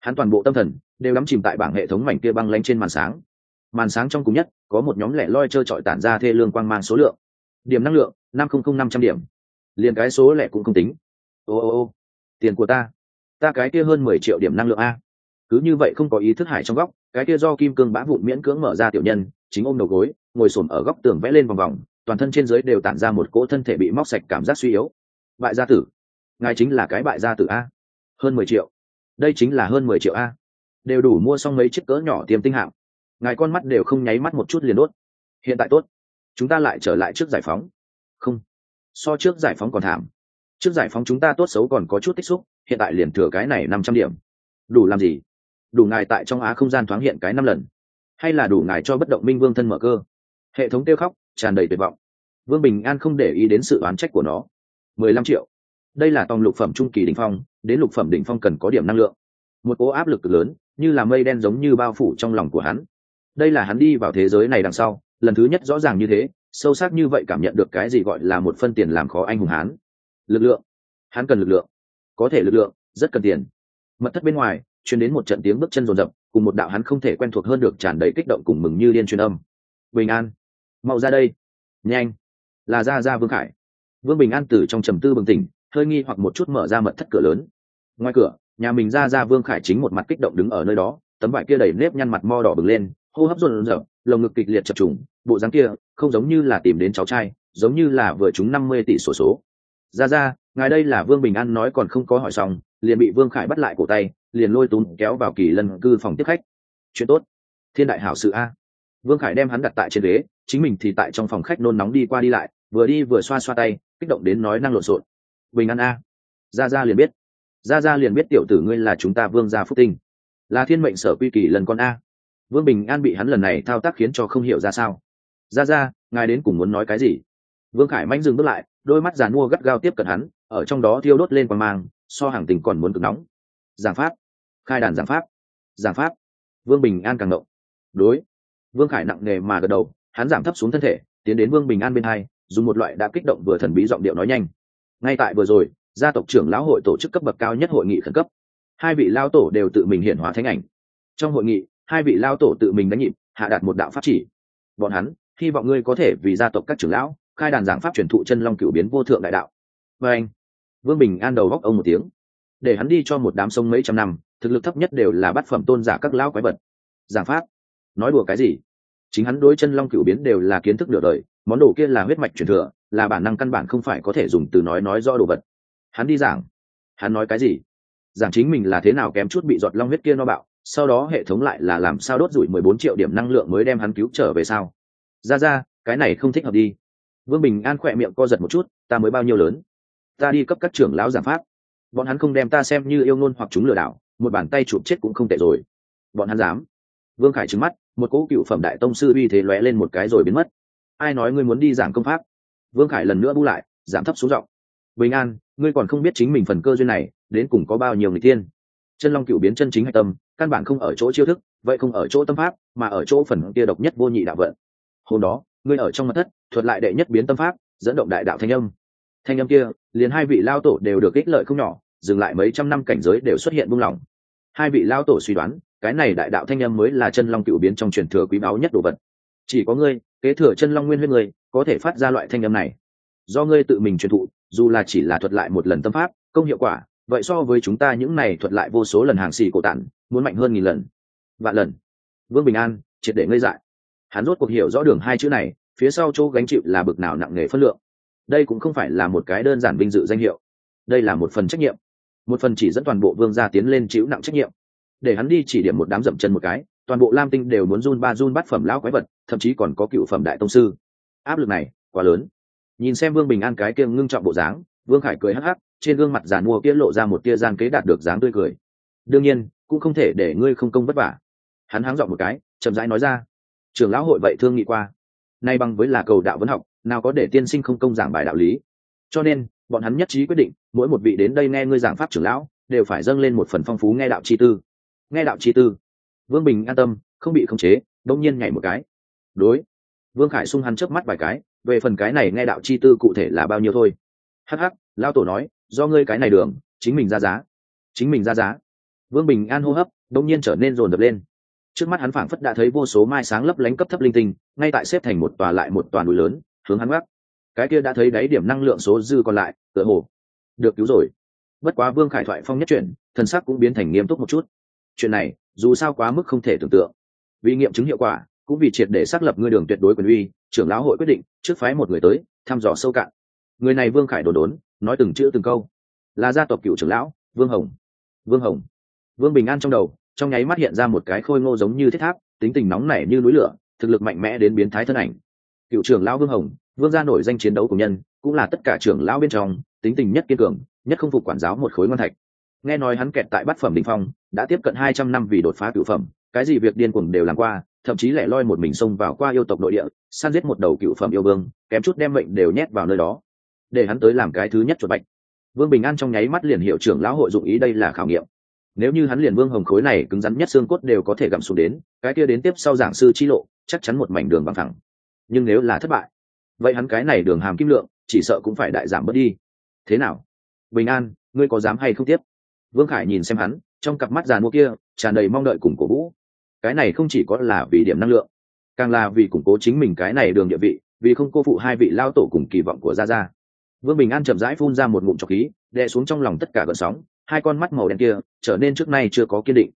Hắn toàn bộ tâm thần đều đắm chìm tại bảng hệ thống mảnh kia băng lanh trên màn sáng. Màn sáng trong cùng nhất có một nhóm lẻ loi trơ trọi tản ra thê lương quang mang số lượng. Điểm năng lượng, năm không không năm trăm điểm. Liền cái số lẻ cũng không tính. Ô ô ô, tiền của ta. Ta cái kia hơn mười triệu điểm năng lượng a. Cứ như vậy không có ý thức hải trong góc, cái kia do kim cương bã vụn miễn cưỡng mở ra tiểu nhân, chính ôm đầu gối, ngồi s ở góc tường vẽ lên vòng vòng, toàn thân trên dưới đều tản ra một cỗ thân thể bị móc sạch cảm giác suy yếu. Bại gia tử ngài chính là cái bại gia tử a. Hơn mười triệu. Đây chính là hơn mười triệu a. Đều đủ mua xong mấy chiếc cỡ nhỏ tiêm tinh hạng ngài con mắt đều không nháy mắt một chút liền đốt. Hiện tại tốt. Chúng ta lại trở lại trước giải phóng. Không. So trước giải phóng còn thảm. Trước giải phóng chúng ta tốt xấu còn có chút tích xúc, hiện tại liền thừa cái này năm trăm điểm. Đủ làm gì? Đủ ngài tại trong á không gian thoáng hiện cái năm lần. Hay là đủ ngài cho bất động minh vương thân mở cơ? Hệ thống kêu khóc, tràn đầy tuyệt vọng. Vương bình an không để ý đến sự oán trách của nó. mười lăm triệu đây là tòng lục phẩm trung kỳ đ ỉ n h phong, đến lục phẩm đỉnh phong cần có điểm năng lượng. Một cố áp lực lớn, như là mây đen giống như bao phủ trong lòng của hắn. Đây là hắn đi vào thế giới này đằng sau, lần thứ nhất rõ ràng như thế, sâu sắc như vậy cảm nhận được cái gì gọi là một phân tiền làm khó anh hùng hán lực lượng. Hắn cần lực lượng. Có thể lực lượng, rất cần tiền. Mật thất bên ngoài chuyển đến một trận tiếng bước chân rồn rập, cùng một đạo hắn không thể quen thuộc hơn được tràn đầy kích động cùng mừng như điên truyền âm. Bình an. Mau ra đây. Nhanh. Là ra ra vương khải. Vương bình an từ trong trầm tư bừng tỉnh hơi nghi hoặc một chút mở ra mật thất cửa lớn. Ngoài cửa nhà mình ra ra vương khải chính một mặt kích động đứng ở nơi đó tấm vải kia đầy nếp nhăn mặt mo đỏ bừng lên hô hấp rộn rợp lồng ngực kịch liệt chập trùng bộ dáng kia không giống như là tìm đến cháu trai giống như là vừa trúng năm mươi tỷ sổ số, số ra ra ngài đây là vương bình an nói còn không có hỏi xong liền bị vương khải bắt lại cổ tay liền lôi túm kéo vào kỳ lân cư phòng tiếp khách. Chuyện tốt. Thiên đại hảo sự a. Vương khải đem hắn đặt tại trên ghế chính mình thì tại trong phòng khách nôn nóng đi qua đi lại vừa đi vừa xoa xoa tay kích động đến nói năng lộn xộn bình an a. Ra ra liền biết. Ra ra liền biết tiểu tử ngươi là chúng ta vương gia phúc tinh. Là thiên mệnh sở quy kỳ lần con a. Vương bình an bị hắn lần này thao tác khiến cho không hiểu ra sao. Ra ra ngài đến cùng muốn nói cái gì? Vương khải manh dừng bước lại, đôi mắt giàn mua gắt gao tiếp cận hắn, ở trong đó thiêu đốt lên qua mang, so hàng tình còn muốn cực nóng. Giảng pháp. Khai đàn giảng pháp. Giảng pháp. Vương bình an càng động. Đối. Vương khải nặng nề mà gật đầu, hắn giảm thấp xuống thân thể, tiến đến vương bình an bên hai, dùng một loại đã kích động vừa thần bí giọng điệu nói nhanh ngay tại vừa rồi, gia tộc trưởng lão hội tổ chức cấp bậc cao nhất hội nghị khẩn cấp. Hai vị lao tổ đều tự mình hiển hóa thánh ảnh. Trong hội nghị, hai vị lao tổ tự mình đánh nhịp, hạ đạt một đạo pháp chỉ. Bọn hắn, hy vọng ngươi có thể vì gia tộc các trưởng lão, khai đàn giảng pháp truyền thụ chân long cửu biến vô thượng đại đạo. Và anh, vương bình an đầu góc ông một tiếng. Để hắn đi cho một đám sông mấy trăm năm, thực lực thấp nhất đều là bát phẩm tôn giả các lão quái vật. Giảng pháp? Nói đùa cái gì? Chính hắn đối chân long cửu biến đều là kiến thức nửa đời, món đồ kia là huyết mạch truyền thừa là bản năng căn bản không phải có thể dùng từ nói nói rõ đồ vật. Hắn đi giảng. Hắn nói cái gì? Giảng chính mình là thế nào kém chút bị giọt long huyết kia no bạo, sau đó hệ thống lại là làm sao đốt rủi mười bốn triệu điểm năng lượng mới đem hắn cứu trở về sao? Ra ra, cái này không thích hợp đi. Vương bình an khỏe miệng co giật một chút, ta mới bao nhiêu lớn? Ta đi cấp các trưởng lão giảng pháp. Bọn hắn không đem ta xem như yêu ngôn hoặc chúng lừa đảo, một bàn tay chụp chết cũng không tệ rồi. Bọn hắn dám. Vương khải trứng mắt, một cỗ cựu phẩm đại tông sư uy thế lóe lên một cái rồi biến mất. Ai nói ngươi muốn đi giảng công pháp? Vương khải lần nữa bu lại, giảm thấp xuống giọng. Bình an, ngươi còn không biết chính mình phần cơ duyên này, đến cùng có bao nhiêu người tiên chân long cựu biến chân chính hạch tâm, căn bản không ở chỗ chiêu thức, vậy không ở chỗ tâm pháp, mà ở chỗ phần kia độc nhất vô nhị đạo vận. Hôm đó, ngươi ở trong mặt thất, thuật lại đệ nhất biến tâm pháp, dẫn động đại đạo thanh âm. Thanh âm kia, liền hai vị lao tổ đều được ích lợi không nhỏ, dừng lại mấy trăm năm cảnh giới đều xuất hiện buông lỏng. Hai vị lao tổ suy đoán, cái này đại đạo thanh âm mới là chân long cựu biến trong truyền thừa quý báu nhất đồ vật. Chỉ có ngươi, kế thừa chân long nguyên huyết ngươi có thể phát ra loại thanh âm này. Do ngươi tự mình truyền thụ, dù là chỉ là thuật lại một lần tâm pháp, công hiệu quả, vậy so với chúng ta những này thuật lại vô số lần hàng xì cổ tản, muốn mạnh hơn nghìn lần, vạn lần. Vương bình an, triệt để ngây dại. Hắn rốt cuộc hiểu rõ đường hai chữ này, phía sau chỗ gánh chịu là bực nào nặng nề phân lượng. Đây cũng không phải là một cái đơn giản vinh dự danh hiệu. Đây là một phần trách nhiệm. Một phần chỉ dẫn toàn bộ vương gia tiến lên chịu nặng trách nhiệm. Để hắn đi chỉ điểm một đám dậm chân một cái, toàn bộ lam tinh đều muốn run ba run bắt phẩm lão quái vật, thậm chí còn có cựu phẩm đại tông sư áp lực này quá lớn. Nhìn xem vương bình an cái kia ngưng trọng bộ dáng, vương khải cười hắc hắc, trên gương mặt giàn mua kia lộ ra một tia gian kế đạt được dáng tươi cười. Đương nhiên, cũng không thể để ngươi không công vất vả. Hắn háng dọn một cái, chậm rãi nói ra. Trường lão hội vậy thương nghị qua. Nay bằng với là cầu đạo vấn học, nào có để tiên sinh không công giảng bài đạo lý. Cho nên, bọn hắn nhất trí quyết định, mỗi một vị đến đây nghe ngươi giảng pháp trưởng lão, đều phải dâng lên một phần phong phú nghe đạo chi tư. Nghe đạo chi tư. Vương bình an tâm, không bị khống chế đông nhiên nhảy một cái. Đối vương khải sung hắn chớp mắt vài cái về phần cái này nghe đạo chi tư cụ thể là bao nhiêu thôi. Hắc hắc, lao tổ nói do ngươi cái này đường chính mình ra giá. Chính mình ra giá. Vương bình an hô hấp đông nhiên trở nên rồn rập lên. Trước mắt hắn phảng phất đã thấy vô số mai sáng lấp lánh cấp thấp linh tinh ngay tại xếp thành một tòa lại một tòa núi lớn hướng hắn gác. Cái kia đã thấy đáy điểm năng lượng số dư còn lại tựa hồ được cứu rồi. Bất quá vương khải thoại phong nhất chuyển thần sắc cũng biến thành nghiêm túc một chút. Chuyện này dù sao quá mức không thể tưởng tượng. Vì nghiệm chứng hiệu quả cũng vì triệt để xác lập ngươi đường tuyệt đối quyền uy, trưởng lão hội quyết định trước phái một người tới thăm dò sâu cạn. Người này vương khải đồn đốn, nói từng chữ từng câu. Là gia tộc cựu trưởng lão, vương hồng. Vương hồng. Vương bình an trong đầu, trong nháy mắt hiện ra một cái khôi ngô giống như thiết tháp, tính tình nóng nảy như núi lửa, thực lực mạnh mẽ đến biến thái thân ảnh. Cựu trưởng lão vương hồng, vương gia nổi danh chiến đấu của nhân, cũng là tất cả trưởng lão bên trong, tính tình nhất kiên cường, nhất không phục quản giáo một khối ngon thạch. Nghe nói hắn kẹt tại bát phẩm đình phong, đã tiếp cận hai trăm năm vì đột phá cựu phẩm, cái gì việc điên cuồng đều làm qua thậm chí lẻ loi một mình xông vào qua yêu tộc nội địa san giết một đầu cựu phẩm yêu vương, kém chút đem mệnh đều nhét vào nơi đó. Để hắn tới làm cái thứ nhất chuột bạch. Vương bình an trong nháy mắt liền hiệu trưởng lão hội dụng ý đây là khảo nghiệm. Nếu như hắn liền vương hồng khối này cứng rắn nhất xương cốt đều có thể gặm xuống đến, cái kia đến tiếp sau giảng sư chi lộ, chắc chắn một mảnh đường bằng thẳng. Nhưng nếu là thất bại, vậy hắn cái này đường hàm kim lượng, chỉ sợ cũng phải đại giảm bớt đi. Thế nào? Bình an, ngươi có dám hay không tiếp? Vương khải nhìn xem hắn, trong cặp mắt già mua kia, tràn đầy mong đợi cùng cổ vũ cái này không chỉ có là vì điểm năng lượng càng là vì củng cố chính mình cái này đường địa vị vì không cô phụ hai vị lao tổ cùng kỳ vọng của gia gia. Vương bình an chậm rãi phun ra một ngụm trọc khí đè xuống trong lòng tất cả gợn sóng hai con mắt màu đen kia trở nên trước nay chưa có kiên định.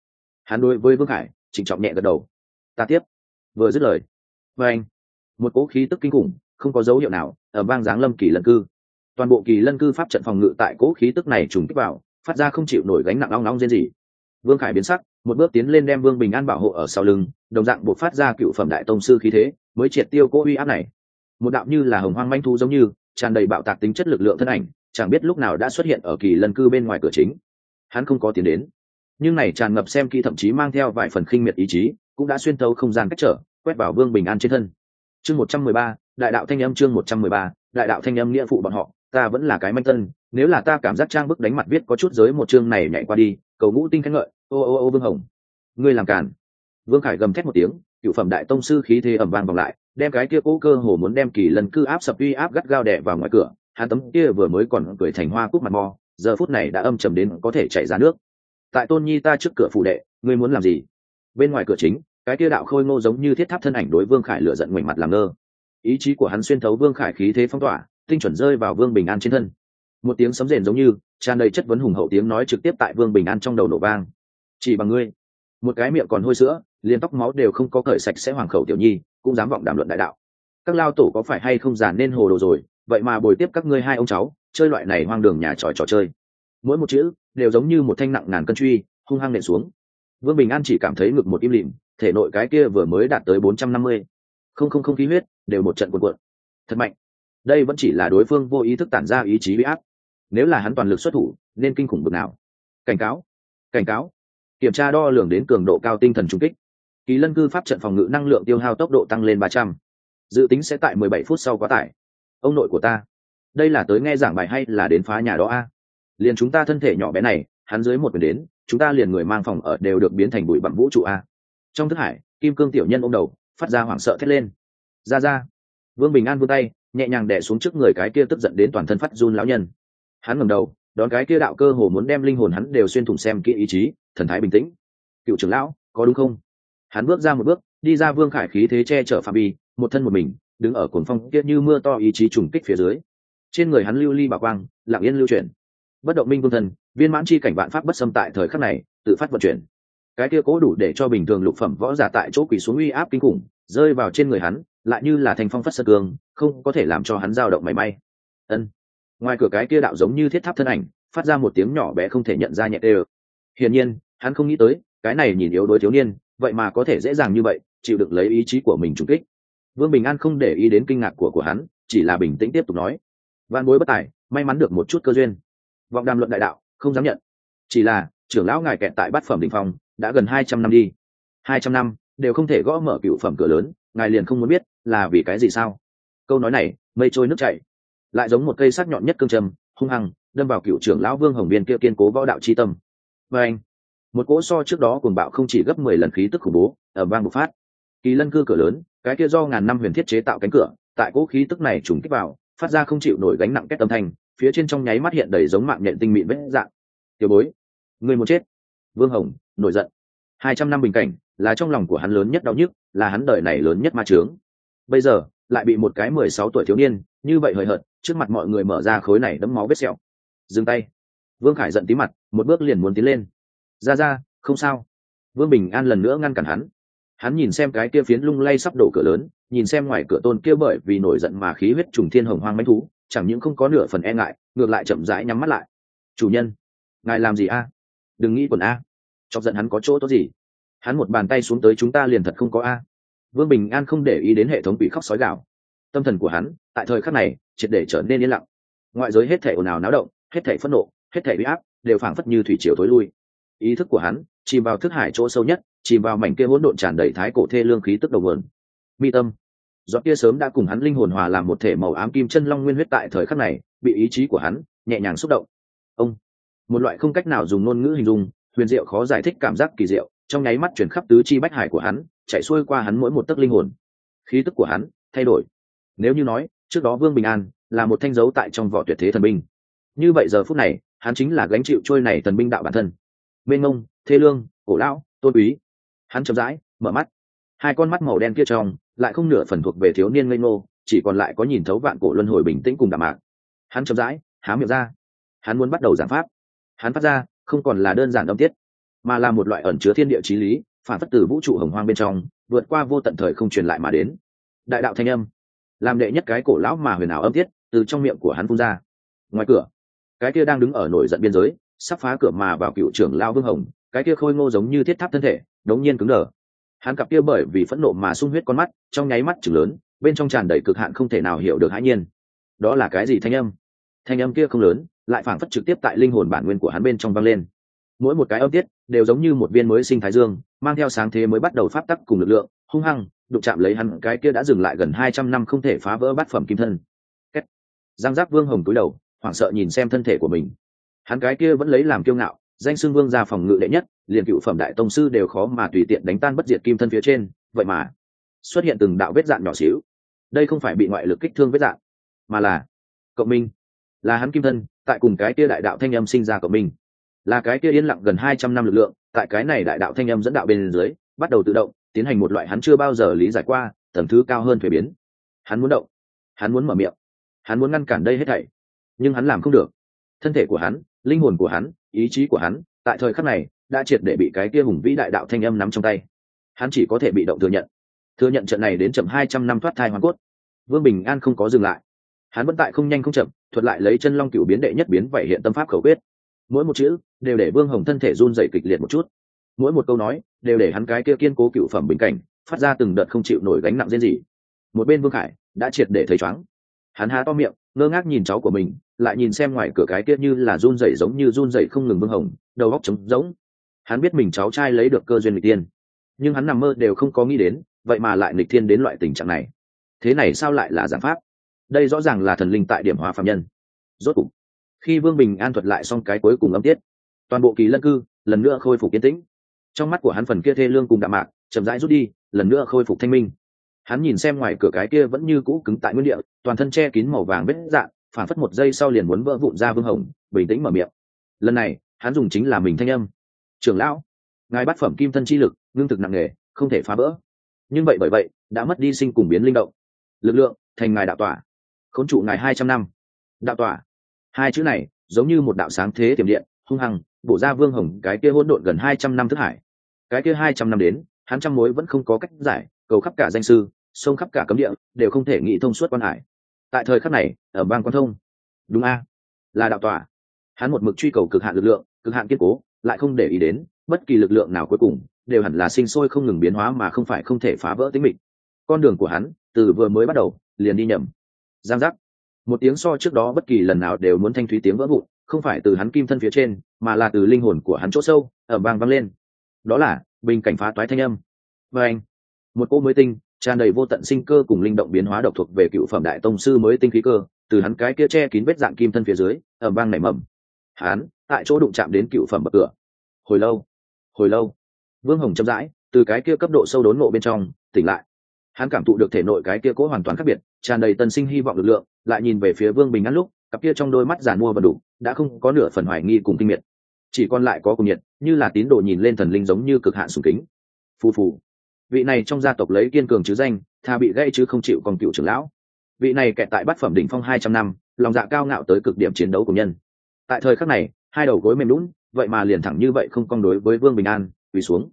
Hắn đối với vương Hải, trịnh trọng nhẹ gật đầu. Ta tiếp. Vừa dứt lời và anh. Một cỗ khí tức kinh khủng không có dấu hiệu nào ở bang giáng lâm kỳ lân cư. Toàn bộ kỳ lân cư pháp trận phòng ngự tại cỗ khí tức này trùng kích vào phát ra không chịu nổi gánh nặng long long riêng gì vương khải biến sắc một bước tiến lên đem vương bình an bảo hộ ở sau lưng, đồng dạng buộc phát ra cựu phẩm đại tông sư khí thế, mới triệt tiêu cỗ uy áp này. Một đạo như là hồng hoang manh thu giống như, tràn đầy bạo tạc tính chất lực lượng thân ảnh, chẳng biết lúc nào đã xuất hiện ở kỳ lân cư bên ngoài cửa chính. Hắn không có tiến đến. Nhưng này tràn ngập xem kỹ thậm chí mang theo vài phần khinh miệt ý chí, cũng đã xuyên tấu không gian cách trở, quét vào vương bình an trên thân. Chương một trăm mười ba, đại đạo thanh âm chương một trăm mười ba, đại đạo thanh âm nghĩa phụ bọn họ, ta vẫn là cái manh tân, nếu là ta cảm giác trang bức đánh mặt viết có chút giới một chương này nhảy qua đi cầu ngũ tinh khen ngợi. Ô ô ô vương hồng. Ngươi làm càn, vương khải gầm thét một tiếng cựu phẩm đại tông sư khí thế ẩm vang vòng lại đem cái kia cố cơ hồ muốn đem kỳ lần cư áp sập uy áp gắt gao đẻ vào ngoài cửa hắn tấm kia vừa mới còn cười thành hoa cúc mặt mò giờ phút này đã âm trầm đến có thể chảy ra nước. Tại tôn nhi ta trước cửa phụ đệ ngươi muốn làm gì? Bên ngoài cửa chính cái kia đạo khôi ngô giống như thiết tháp thân ảnh đối vương khải lựa giận ngoảnh mặt làm ngơ. Ý chí của hắn xuyên thấu vương khải khí thế phong tỏa tinh chuẩn rơi vào vương bình an trên thân. Một tiếng sấm rền giống như tràn đầy chất vấn hùng hậu tiếng nói trực tiếp tại vương bình an trong đầu nổ vang chỉ bằng ngươi một cái miệng còn hôi sữa liền tóc máu đều không có cởi sạch sẽ hoàng khẩu tiểu nhi cũng dám vọng đàm luận đại đạo các lao tổ có phải hay không giàn nên hồ đồ rồi vậy mà bồi tiếp các ngươi hai ông cháu chơi loại này hoang đường nhà tròi trò chơi mỗi một chữ đều giống như một thanh nặng ngàn cân truy hung hăng nện xuống vương bình an chỉ cảm thấy ngực một im lìm thể nội cái kia vừa mới đạt tới bốn trăm năm mươi không không không khí huyết đều một trận cuộn cuộn thật mạnh đây vẫn chỉ là đối phương vô ý thức tản ra ý chí bị áp nếu là hắn toàn lực xuất thủ, nên kinh khủng bực nào. Cảnh cáo cảnh cáo. Kiểm tra đo lường đến cường độ cao tinh thần trung kích. Kỳ lân cư pháp trận phòng ngự năng lượng tiêu hao tốc độ tăng lên ba trăm. Dự tính sẽ tại mười bảy phút sau quá tải. Ông nội của ta, đây là tới nghe giảng bài hay là đến phá nhà đó a? Liền chúng ta thân thể nhỏ bé này, hắn dưới một quyền đến, chúng ta liền người mang phòng ở đều được biến thành bụi bặm vũ trụ a. Trong thức hải, kim cương tiểu nhân ôm đầu, phát ra hoảng sợ thét lên. Ra ra. Vương bình an vươn tay, nhẹ nhàng đẻ xuống trước người cái kia tức giận đến toàn thân phát run lão nhân hắn ngầm đầu, đón cái kia đạo cơ hồ muốn đem linh hồn hắn đều xuyên thủng xem kỹ ý chí, thần thái bình tĩnh. Cựu trưởng lão, có đúng không? Hắn bước ra một bước, đi ra vương khải khí thế che chở phạm vi, một thân một mình, đứng ở cồn phong kia như mưa to ý chí trùng kích phía dưới. Trên người hắn lưu ly bảo quang, lặng yên lưu chuyển. Bất động minh vương thần, viên mãn chi cảnh vạn pháp bất xâm tại thời khắc này, tự phát vận chuyển. Cái kia cố đủ để cho bình thường lục phẩm võ giả tại chỗ quỳ xuống uy áp kinh khủng, rơi vào trên người hắn, lại như là thành phong phất sơ cương, không có thể làm cho hắn dao động mảy may. Ân ngoài cửa cái kia đạo giống như thiết tháp thân ảnh, phát ra một tiếng nhỏ bé không thể nhận ra nhẹ tê hiển nhiên, hắn không nghĩ tới, cái này nhìn yếu đối thiếu niên, vậy mà có thể dễ dàng như vậy, chịu được lấy ý chí của mình trúng kích. Vương bình an không để ý đến kinh ngạc của của hắn, chỉ là bình tĩnh tiếp tục nói. Văn bối bất tài, may mắn được một chút cơ duyên. Vọng đàm luận đại đạo, không dám nhận. Chỉ là, trưởng lão ngài kẹt tại bát phẩm đình phong, đã gần hai trăm năm đi. Hai trăm năm, đều không thể gõ mở cựu phẩm cửa lớn, ngài liền không muốn biết là vì cái gì sao? Câu nói này, mây trôi nước chảy lại giống một cây sắc nhọn nhất cương trầm, hung hăng, đâm vào cựu trưởng lão vương hồng biên kia kiên cố võ đạo c h i tâm. Và anh, một cỗ so trước đó cuồng bạo không chỉ gấp mười lần khí tức khủng bố ở vang bộc phát. Kỳ lân cư cửa lớn, cái kia do ngàn năm huyền thiết chế tạo cánh cửa, tại cỗ khí tức này trùng kích vào, phát ra không chịu nổi gánh nặng kết âm thanh, phía trên trong nháy mắt hiện đầy giống mạng nhện tinh mịn vết dạng. Tiểu bối, người muốn chết. Vương hồng, nổi giận. Hai trăm năm bình cảnh, là trong lòng của hắn lớn nhất đau nhức, là hắn đời này lớn nhất ma trướng bây giờ lại bị một cái mười sáu tuổi thiếu niên, như vậy hời hợt, trước mặt mọi người mở ra khối này đấm máu vết sẹo. Dừng tay. Vương khải giận tí mặt, một bước liền muốn tiến lên. Ra ra, không sao. Vương bình an lần nữa ngăn cản hắn. Hắn nhìn xem cái kia phiến lung lay sắp đổ cửa lớn, nhìn xem ngoài cửa tôn kia bởi vì nổi giận mà khí huyết trùng thiên hồng hoang manh thú, chẳng những không có nửa phần e ngại, ngược lại chậm rãi nhắm mắt lại. Chủ nhân, ngài làm gì a? Đừng nghĩ quần a. Chọc giận hắn có chỗ tốt gì? Hắn một bàn tay xuống tới chúng ta liền thật không có a vương bình an không để ý đến hệ thống bị khóc sói gạo tâm thần của hắn, tại thời khắc này, triệt để trở nên yên lặng. Ngoại giới hết thể ồn ào náo động, hết thể phẫn nộ, hết thể bị áp, đều phảng phất như thủy triều thối lui. Ý thức của hắn, chìm vào thức hải chỗ sâu nhất, chìm vào mảnh kia hỗn độn tràn đầy thái cổ thê lương khí tức đầu nguồn. Mi tâm. Giọt kia sớm đã cùng hắn linh hồn hòa làm một thể màu ám kim chân long nguyên huyết tại thời khắc này, bị ý chí của hắn nhẹ nhàng xúc động. Ông. Một loại không cách nào dùng ngôn ngữ hình dung, huyền diệu khó giải thích cảm giác kỳ diệu trong nháy mắt chuyển khắp tứ chi bách hải của hắn, chạy xuôi qua hắn mỗi một tấc linh hồn. Khí tức của hắn thay đổi. Nếu như nói, trước đó vương bình an là một thanh dấu tại trong vỏ tuyệt thế thần binh. Như vậy giờ phút này, hắn chính là gánh chịu trôi này thần binh đạo bản thân. Mênh mông, thê lương, cổ lão, tôn quý. Hắn chậm rãi, mở mắt. Hai con mắt màu đen kia trong, lại không nửa phần thuộc về thiếu niên ngây ngô, chỉ còn lại có nhìn thấu vạn cổ luân hồi bình tĩnh cùng đạm mạc. Hắn chậm rãi, há miệng ra. Hắn muốn bắt đầu giảng pháp. Hắn phát ra, không còn là đơn giản âm tiết mà là một loại ẩn chứa thiên địa trí lý, phản phất từ vũ trụ hồng hoang bên trong, vượt qua vô tận thời không truyền lại mà đến. Đại đạo thanh âm, làm đệ nhất cái cổ lão mà huyền ảo âm tiết, từ trong miệng của hắn phun ra. Ngoài cửa, cái kia đang đứng ở nổi giận biên giới, sắp phá cửa mà vào cựu trưởng lao vương hồng, cái kia khôi ngô giống như thiết tháp thân thể, đống nhiên cứng đờ. Hắn cặp kia bởi vì phẫn nộ mà sung huyết con mắt, trong nháy mắt chừng lớn, bên trong tràn đầy cực hạn không thể nào hiểu được hãi nhiên. Đó là cái gì thanh âm? Thanh âm kia không lớn, lại phảng phất trực tiếp tại linh hồn bản nguyên của hắn bên trong vang lên mỗi một cái âm tiết đều giống như một viên mới sinh thái dương, mang theo sáng thế mới bắt đầu pháp tắc cùng lực lượng, hung hăng, đụng chạm lấy hắn, cái kia đã dừng lại gần hai trăm năm không thể phá vỡ bát phẩm kim thân. Kết. giang giáp vương hồng túi đầu, hoảng sợ nhìn xem thân thể của mình. Hắn cái kia vẫn lấy làm kiêu ngạo, danh xưng vương ra phòng ngự đệ nhất, liền cựu phẩm đại tông sư đều khó mà tùy tiện đánh tan bất diệt kim thân phía trên, vậy mà xuất hiện từng đạo vết dạn nhỏ xíu. Đây không phải bị ngoại lực kích thương vết dạn, mà là cộng minh. Là hắn kim thân, tại cùng cái kia đại đạo thanh âm sinh ra cộng minh là cái kia yên lặng gần hai trăm năm lực lượng, tại cái này đại đạo thanh âm dẫn đạo bên dưới, bắt đầu tự động, tiến hành một loại hắn chưa bao giờ lý giải qua, tầng thứ cao hơn thuế biến. Hắn muốn động, hắn muốn mở miệng, hắn muốn ngăn cản đây hết thảy, nhưng hắn làm không được. Thân thể của hắn, linh hồn của hắn, ý chí của hắn, tại thời khắc này, đã triệt để bị cái kia hùng vĩ đại đạo thanh âm nắm trong tay. Hắn chỉ có thể bị động thừa nhận. Thừa nhận trận này đến chậm hai trăm năm thoát thai hoàn cốt. Vương bình an không có dừng lại. Hắn vẫn tại không nhanh không chậm, thuật lại lấy chân long cựu biến đệ nhất biến vậy hiện tâm pháp khẩu quyết mỗi một chữ đều để vương hồng thân thể run dậy kịch liệt một chút mỗi một câu nói đều để hắn cái kia kiên cố cựu phẩm bình cảnh phát ra từng đợt không chịu nổi gánh nặng riêng gì một bên vương khải đã triệt để thấy chóng hắn há to miệng ngơ ngác nhìn cháu của mình lại nhìn xem ngoài cửa cái kia như là run rẩy giống như run rẩy không ngừng vương hồng đầu góc trống rỗng hắn biết mình cháu trai lấy được cơ duyên lịch tiên nhưng hắn nằm mơ đều không có nghĩ đến vậy mà lại lịch thiên đến loại tình trạng này thế này sao lại là giảm pháp đây rõ ràng là thần linh tại điểm hóa phạm nhân rốt cục khi vương bình an thuật lại xong cái cuối cùng âm tiết toàn bộ kỳ lân cư lần nữa khôi phục yên tĩnh trong mắt của hắn phần kia thê lương cùng đạm mạc chậm rãi rút đi lần nữa khôi phục thanh minh hắn nhìn xem ngoài cửa cái kia vẫn như cũ cứng tại nguyên địa toàn thân che kín màu vàng vết dạn phản phất một giây sau liền muốn vỡ vụn ra vương hồng bình tĩnh mở miệng lần này hắn dùng chính là mình thanh âm trưởng lão ngài bát phẩm kim thân chi lực ngưng thực nặng nề không thể phá vỡ nhưng vậy bởi vậy đã mất đi sinh cùng biến linh động lực lượng thành ngài đạo tỏa khốn trụ ngài hai trăm năm đạo tỏa hai chữ này giống như một đạo sáng thế tiềm điện, hung hăng bổ ra vương hồng, cái kia hỗn độn gần hai trăm năm thức hải. Cái kia hai trăm năm đến, hắn trăm mối vẫn không có cách giải, cầu khắp cả danh sư, sông khắp cả cấm địa, đều không thể nghĩ thông suốt quan hải. Tại thời khắc này, ở bang quan thông. Đúng a, là đạo tòa. Hắn một mực truy cầu cực hạn lực lượng, cực hạn kiên cố, lại không để ý đến bất kỳ lực lượng nào cuối cùng, đều hẳn là sinh sôi không ngừng biến hóa mà không phải không thể phá vỡ tính mình con đường của hắn, từ vừa mới bắt đầu, liền đi nhầm. Giang giác một tiếng so trước đó bất kỳ lần nào đều muốn thanh thúy tiếng vỡ vụn, không phải từ hắn kim thân phía trên, mà là từ linh hồn của hắn chỗ sâu ở vang vang lên. Đó là, bình cảnh phá toái thanh âm. Và anh, một cô mới tinh, tràn đầy vô tận sinh cơ cùng linh động biến hóa độc thuộc về cựu phẩm đại tông sư mới tinh khí cơ, từ hắn cái kia che kín vết dạng kim thân phía dưới ở bang nảy mầm. Hắn, tại chỗ đụng chạm đến cựu phẩm bậc cửa. Hồi lâu hồi lâu, vương hồng chậm rãi, từ cái kia cấp độ sâu đốn nộ bên trong, tỉnh lại. Hắn cảm thụ được thể nội cái kia cố hoàn toàn khác biệt, tràn đầy tân sinh hy vọng lực lượng lại nhìn về phía vương bình ăn lúc, cặp kia trong đôi mắt giàn mua và đủ, đã không có nửa phần hoài nghi cùng kinh miệt. Chỉ còn lại có cùng nhiệt, như là tín đồ nhìn lên thần linh giống như cực hạn sùng kính. Phù phù. Vị này trong gia tộc lấy kiên cường chứ danh thà bị gây chứ không chịu còn cựu trưởng lão. Vị này kẹt tại bát phẩm đỉnh phong hai trăm năm, lòng dạ cao ngạo tới cực điểm chiến đấu của nhân. Tại thời khắc này, hai đầu gối mềm lún vậy mà liền thẳng như vậy không cong đối với vương bình an, quỳ xuống.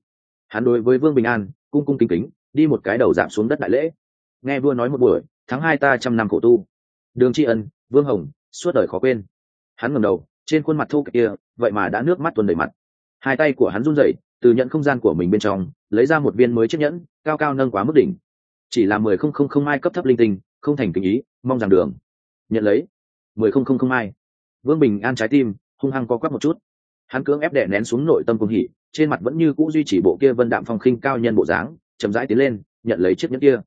Hắn đối với vương bình an, cung cung kính kính, đi một cái đầu giảm xuống đất đại lễ. Nghe vua nói một buổi, tháng hai ta trăm năm khổ tu đường tri ân, vương hồng, suốt đời khó quên. Hắn ngẩng đầu, trên khuôn mặt thô kia, vậy mà đã nước mắt tuần đầy mặt. Hai tay của hắn run rẩy, từ nhận không gian của mình bên trong, lấy ra một viên mới chiếc nhẫn, cao cao nâng quá mức đỉnh. Chỉ là mười không không không mai cấp thấp linh tinh, không thành kinh ý, mong rằng đường. Nhận lấy. Mười không không không mai. Vương bình an trái tim, hung hăng co quắp một chút. Hắn cưỡng ép đè nén xuống nội tâm cung hỉ, trên mặt vẫn như cũ duy trì bộ kia vân đạm phong khinh cao nhân bộ dáng, chậm rãi tiến lên, nhận lấy chiếc nhẫn kia.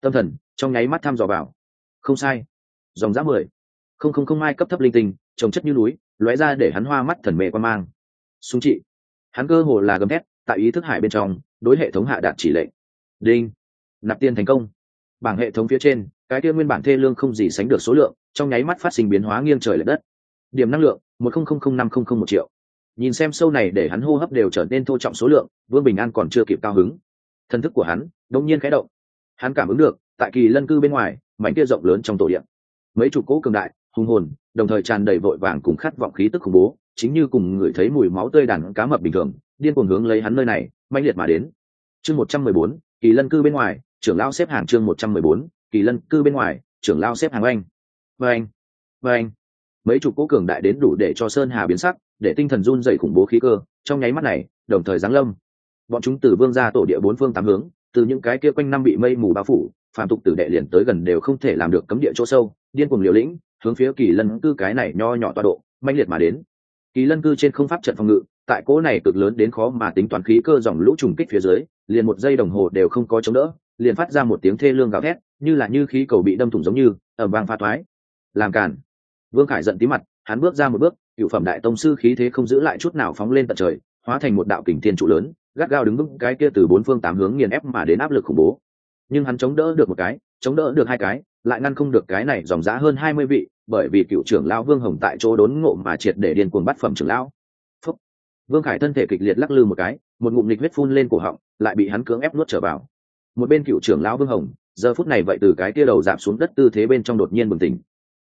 Tâm thần, trong nháy mắt thăm dò vào. Không sai dòng giã mười. Không không không, mai cấp thấp linh tinh, trồng chất như núi, lóe ra để hắn hoa mắt thần mê quan mang. Súng trị. Hắn cơ hồ là gầm thét, tại ý thức hải bên trong, đối hệ thống hạ đạt chỉ lệnh. Đinh. Nạp tiền thành công. Bảng hệ thống phía trên, cái kia nguyên bản thê lương không gì sánh được số lượng, trong nháy mắt phát sinh biến hóa nghiêng trời l ệ đất. Điểm năng lượng, một không không không năm không không một triệu. Nhìn xem sâu này để hắn hô hấp đều trở nên thô trọng số lượng, vương bình an còn chưa kịp cao hứng. Thân thức của hắn đông nhiên khẽ động. Hắn cảm ứng được, tại kỳ lân cư bên ngoài, mảnh kia rộng lớn trong tổ điện mấy chục cỗ cường đại, hùng hồn, đồng thời tràn đầy vội vàng cùng khát vọng khí tức khủng bố, chính như cùng người thấy mùi máu tươi đàn cá mập bình thường, điên cuồng hướng lấy hắn nơi này manh liệt mà đến. Chương một trăm mười bốn, kỳ lân cư bên ngoài, trưởng lao xếp hàng chương một trăm mười bốn, kỳ lân cư bên ngoài, trưởng lao xếp hàng anh và anh và anh mấy chục cỗ cường đại đến đủ để cho sơn hà biến sắc, để tinh thần run dày khủng bố khí cơ, trong nháy mắt này, đồng thời giáng lâm. Bọn chúng từ vương ra tổ địa bốn phương tám hướng, từ những cái kia quanh năm bị mây mù bao phủ phàm tục tử đệ liền tới gần đều không thể làm được cấm địa chỗ sâu, điên cuồng liều lĩnh, hướng phía kỳ lân cư cái này nho nhỏ tọa độ manh liệt mà đến. Kỳ lân cư trên không pháp trận phòng ngự, tại cỗ này cực lớn đến khó mà tính toàn khí cơ dòng lũ trùng kích phía dưới, liền một giây đồng hồ đều không có chống đỡ, liền phát ra một tiếng thê lương gào thét, như là như khí cầu bị đâm thủng giống như ẩm vang pha thoái. Làm cản vương khải giận tí mặt, hắn bước ra một bước, cựu phẩm đại tông sư khí thế không giữ lại chút nào phóng lên tận trời, hóa thành một đạo kình thiên trụ lớn, gắt gao đứng vững cái kia từ bốn phương tám hướng nghiền ép mà đến áp lực khủng bố nhưng hắn chống đỡ được một cái, chống đỡ được hai cái, lại ngăn không được cái này dòng giá hơn hai mươi vị, bởi vì cựu trưởng lão vương hồng tại chỗ đốn ngộ mà triệt để điên cuồng bắt phẩm trưởng lão. Phúc. vương khải thân thể kịch liệt lắc lư một cái, một ngụm nịch huyết phun lên cổ họng, lại bị hắn cưỡng ép nuốt trở vào. Một bên cựu trưởng lão vương hồng, giờ phút này vậy từ cái kia đầu giảm xuống đất tư thế bên trong đột nhiên bừng tỉnh.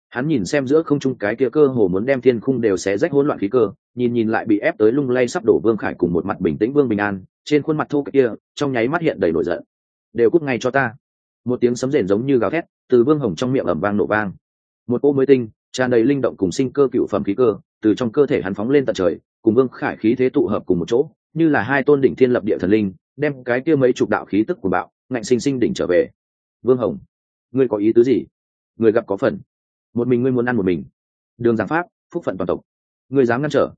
Hắn nhìn xem giữa không trung cái kia cơ hồ muốn đem thiên khung đều xé rách hỗn loạn khí cơ, nhìn nhìn lại bị ép tới lung lay sắp đổ vương khải cùng một mặt bình tĩnh vương bình an, trên khuôn mặt thô cái kia, trong nháy mắt hiện đầy nổi giận đều cút ngay cho ta. Một tiếng sấm rền giống như gào thét, từ vương hồng trong miệng ẩm vang nổ vang. Một cỗ mới tinh, tràn đầy linh động cùng sinh cơ cựu phẩm khí cơ, từ trong cơ thể hắn phóng lên tận trời, cùng vương khải khí thế tụ hợp cùng một chỗ, như là hai tôn đỉnh thiên lập địa thần linh, đem cái kia mấy chục đạo khí tức của bạo, ngạnh sinh sinh đỉnh trở về. Vương hồng, ngươi có ý tứ gì? Người gặp có phần. Một mình ngươi muốn ăn một mình. Đường giảng pháp, phúc phận toàn tộc. Ngươi dám ngăn trở.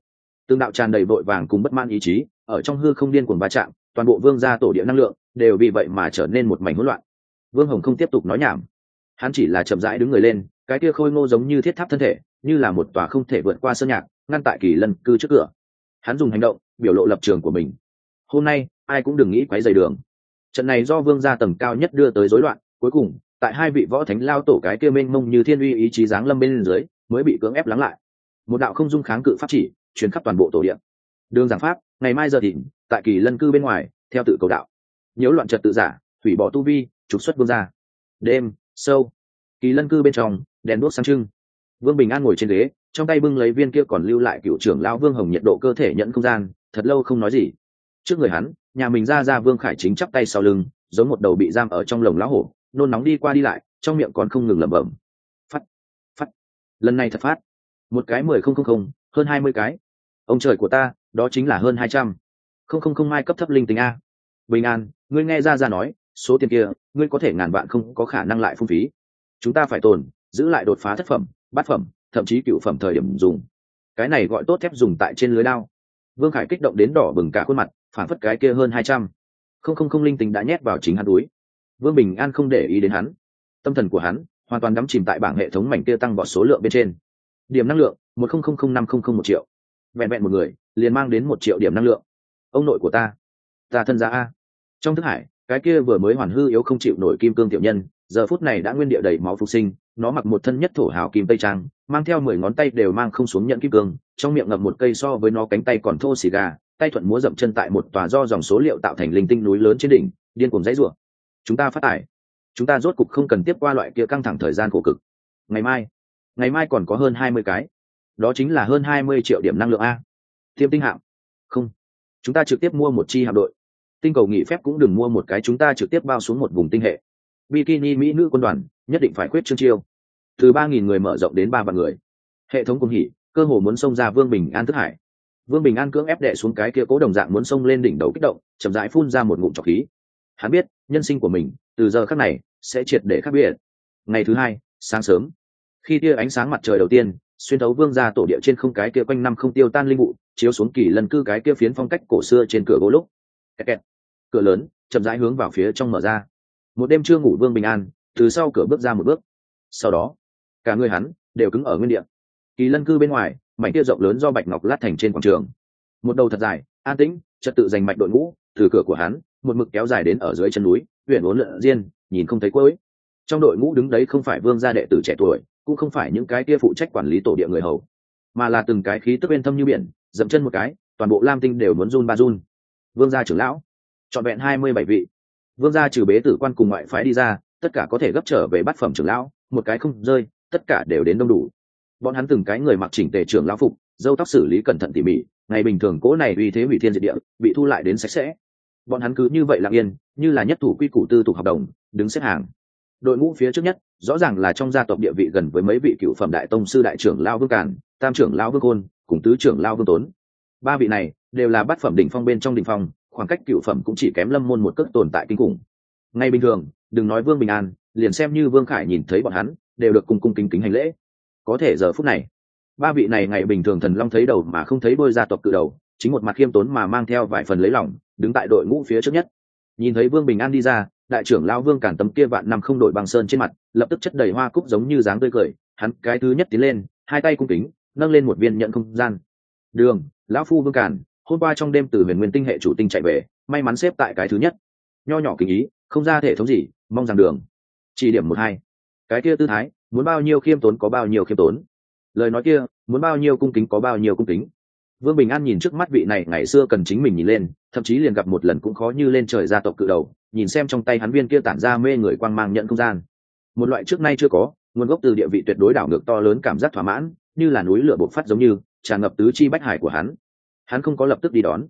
Tương đạo tràn đầy vội vàng cùng bất man ý chí, ở trong hư không điên cuồng va chạm, toàn bộ vương gia tổ địa năng lượng đều vì vậy mà trở nên một mảnh hỗn loạn. Vương hồng không tiếp tục nói nhảm. Hắn chỉ là chậm rãi đứng người lên, cái kia khôi ngô giống như thiết tháp thân thể, như là một tòa không thể vượt qua sơn nhạc, ngăn tại kỳ lân cư trước cửa. Hắn dùng hành động, biểu lộ lập trường của mình. Hôm nay, ai cũng đừng nghĩ quấy dày đường. Trận này do vương gia tầng cao nhất đưa tới rối loạn, cuối cùng, tại hai vị võ thánh lao tổ cái kia mênh mông như thiên uy ý chí giáng lâm bên dưới, mới bị cưỡng ép lắng lại. Một đạo không dung kháng cự pháp chỉ chuyển khắp toàn bộ tổ điện đường giảng pháp, ngày mai giờ thịnh tại kỳ lân cư bên ngoài, theo tự cầu đạo nhiễu loạn trật tự giả, hủy bỏ tu vi, trục xuất vương gia. Đêm, sâu. Kỳ lân cư bên trong, đèn đuốc sáng trưng. Vương bình an ngồi trên ghế, trong tay bưng lấy viên kia còn lưu lại cựu trưởng lão vương hồng nhiệt độ cơ thể nhận không gian, thật lâu không nói gì. Trước người hắn, nhà mình ra ra vương khải chính chắp tay sau lưng, giống một đầu bị giam ở trong lồng lão hổ, nôn nóng đi qua đi lại, trong miệng còn không ngừng lẩm bẩm. Phát phát lần này thật phát. Một cái mười không không không, hơn hai mươi cái. Ông trời của ta, đó chính là hơn hai trăm. Không không không mai cấp thấp linh tính a. Bình an ngươi nghe ra ra nói, số tiền kia, ngươi có thể ngàn vạn không có khả năng lại phung phí. Chúng ta phải tồn, giữ lại đột phá thất phẩm, bát phẩm, thậm chí cựu phẩm thời điểm dùng. Cái này gọi tốt thép dùng tại trên lưới lao vương khải kích động đến đỏ bừng cả khuôn mặt, phản phất cái kia hơn hai trăm. Không không không linh tính đã nhét vào chính hắn túi. Vương bình an không để ý đến hắn. Tâm thần của hắn hoàn toàn đắm chìm tại bảng hệ thống mảnh kia tăng vọt số lượng bên trên. Điểm năng lượng, một không không không năm không không một triệu. Vẹn vẹn một người, liền mang đến một triệu điểm năng lượng. Ông nội của ta. Ta thân gia a trong thức hải, cái kia vừa mới hoàn hư yếu không chịu nổi kim cương tiểu nhân, giờ phút này đã nguyên địa đầy máu phục sinh, nó mặc một thân nhất thổ hào kim tây trang, mang theo mười ngón tay đều mang không xuống nhận kim cương, trong miệng ngậm một cây so với nó cánh tay còn thô xì gà, tay thuận múa dậm chân tại một tòa do dòng số liệu tạo thành linh tinh núi lớn trên đỉnh, điên cuồng dãy rủa. Chúng ta phát tải. Chúng ta rốt cục không cần tiếp qua loại kia căng thẳng thời gian khổ cực. Ngày mai ngày mai còn có hơn hai mươi cái. Đó chính là hơn hai mươi triệu điểm năng lượng a. Tiêm tinh hạm. Không. Chúng ta trực tiếp mua một chi hạm đội tinh cầu nghỉ phép cũng đừng mua một cái chúng ta trực tiếp bao xuống một vùng tinh hệ. Bikini mỹ nữ quân đoàn, nhất định phải quyết chương chiêu. Từ ba nghìn người mở rộng đến ba vạn người. Hệ thống cùng hỉ, cơ hồ muốn xông ra vương bình an thức hải. Vương bình an cưỡng ép đệ xuống cái kia cố đồng dạng muốn xông lên đỉnh đầu kích động, chậm rãi phun ra một ngụm trọc khí. Hắn biết, nhân sinh của mình, từ giờ khác này, sẽ triệt để khác biệt. Ngày thứ hai, sáng sớm. Khi tia ánh sáng mặt trời đầu tiên, xuyên thấu vương ra tổ địa trên không cái kia quanh năm không tiêu tan linh vụ, chiếu xuống kỳ lần cư cái kia phiến phong cách cổ xưa trên cửa gỗ lúc. Kẹt kẹt cửa lớn, chậm rãi hướng vào phía trong mở ra. Một đêm chưa ngủ vương bình an, từ sau cửa bước ra một bước. Sau đó, cả người hắn đều cứng ở nguyên địa. Kỳ lân cư bên ngoài, mảnh kia rộng lớn do bạch ngọc lát thành trên quảng trường. Một đầu thật dài, an tĩnh, trật tự giành mạch đội ngũ, từ cửa của hắn, một mực kéo dài đến ở dưới chân núi huyện uốn lượn riêng nhìn không thấy cuối. Trong đội ngũ đứng đấy không phải vương gia đệ tử trẻ tuổi, cũng không phải những cái kia phụ trách quản lý tổ địa người hầu, mà là từng cái khí tức bên thâm như biển, dậm chân một cái, toàn bộ lam tinh đều muốn run ba run. Vương gia trưởng lão trọn vẹn hai mươi bảy vị. Vương gia trừ bế tử quan cùng ngoại phái đi ra, tất cả có thể gấp trở về bát phẩm trưởng lão, một cái không rơi, tất cả đều đến đông đủ. Bọn hắn từng cái người mặc chỉnh tề trưởng lão phục dâu tóc xử lý cẩn thận tỉ mỉ, ngày bình thường cố này uy thế hủy thiên diệt địa, bị thu lại đến sạch sẽ. Bọn hắn cứ như vậy lặng yên, như là nhất thủ quy củ tư tục hợp đồng, đứng xếp hàng. Đội ngũ phía trước nhất, rõ ràng là trong gia tộc địa vị gần với mấy vị cựu phẩm đại tông sư đại trưởng lao vương càn, tam trưởng lao vương côn, cùng tứ trưởng lao vương tốn. Ba vị này, đều là bát phẩm đỉnh phong bên trong đỉnh phong khoảng cách cựu phẩm cũng chỉ kém lâm môn một cước tồn tại kinh khủng. Ngay bình thường, đừng nói vương bình an, liền xem như vương khải nhìn thấy bọn hắn, đều được cùng cung kính kính hành lễ. Có thể giờ phút này, ba vị này ngày bình thường thần long thấy đầu mà không thấy đôi gia tộc cự đầu, chính một mặt khiêm tốn mà mang theo vài phần lấy lòng, đứng tại đội ngũ phía trước nhất. Nhìn thấy vương bình an đi ra, đại trưởng lao vương cản tấm kia vạn năm không đổi bằng sơn trên mặt, lập tức chất đầy hoa cúc giống như dáng tươi cười, hắn cái thứ nhất tiến lên, hai tay cung kính, nâng lên một viên nhận không gian. Đường, lão phu vương cản hôm qua trong đêm từ huyền nguyên tinh hệ chủ tinh chạy về, may mắn xếp tại cái thứ nhất. Nho nhỏ kính ý, không ra thể thống gì, mong rằng đường. Chỉ điểm một hai. Cái kia tư thái, muốn bao nhiêu khiêm tốn có bao nhiêu khiêm tốn. Lời nói kia, muốn bao nhiêu cung kính có bao nhiêu cung kính. Vương bình an nhìn trước mắt vị này ngày xưa cần chính mình nhìn lên, thậm chí liền gặp một lần cũng khó như lên trời gia tộc cự đầu, nhìn xem trong tay hắn viên kia tản ra mê người quang mang nhận không gian. Một loại trước nay chưa có, nguồn gốc từ địa vị tuyệt đối đảo ngược to lớn cảm giác thỏa mãn, như là núi lửa bộc phát giống như, tràn ngập tứ chi bách hải của hắn hắn không có lập tức đi đón,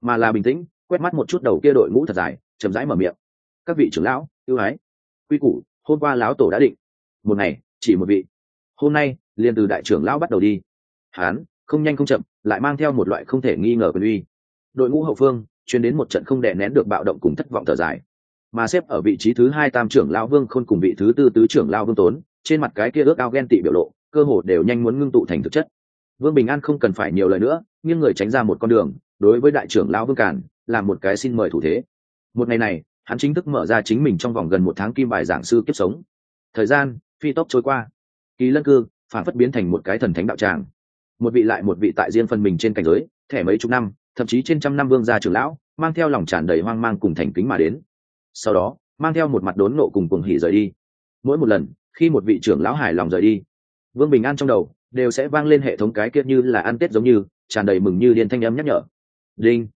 mà là bình tĩnh, quét mắt một chút đầu kia đội ngũ thật dài, chậm rãi mở miệng. Các vị trưởng lão, ưu ái, quy củ, hôm qua lão tổ đã định. Một ngày, chỉ một vị. Hôm nay, liền từ đại trưởng lão bắt đầu đi. Hắn, không nhanh không chậm, lại mang theo một loại không thể nghi ngờ quyền uy. Đội ngũ hậu phương chuyến đến một trận không đè nén được bạo động cùng thất vọng thở dài. Mà xếp ở vị trí thứ hai tam trưởng lão vương khôn cùng vị thứ tư tứ trưởng lão vương tốn, trên mặt cái kia ước ao ghen tị biểu lộ, cơ hồ đều nhanh muốn ngưng tụ thành thực chất. Vương bình an không cần phải nhiều lời nữa nghiêng người tránh ra một con đường, đối với đại trưởng lão vương cản làm một cái xin mời thủ thế. Một ngày này, hắn chính thức mở ra chính mình trong vòng gần một tháng kim bài giảng sư kiếp sống. Thời gian, phi tốc trôi qua. Kỳ lân cư, phản phất biến thành một cái thần thánh đạo tràng. Một vị lại một vị tại riêng phần mình trên cảnh giới, thẻ mấy chục năm, thậm chí trên trăm năm vương gia trưởng lão, mang theo lòng tràn đầy hoang mang cùng thành kính mà đến. Sau đó, mang theo một mặt đốn nộ cùng cuồng hỉ rời đi. Mỗi một lần, khi một vị trưởng lão hài lòng rời đi, vương bình an trong đầu đều sẽ vang lên hệ thống cái kia như là ăn tết giống như, tràn đầy mừng như điên thanh âm nhắc nhở. Đinh.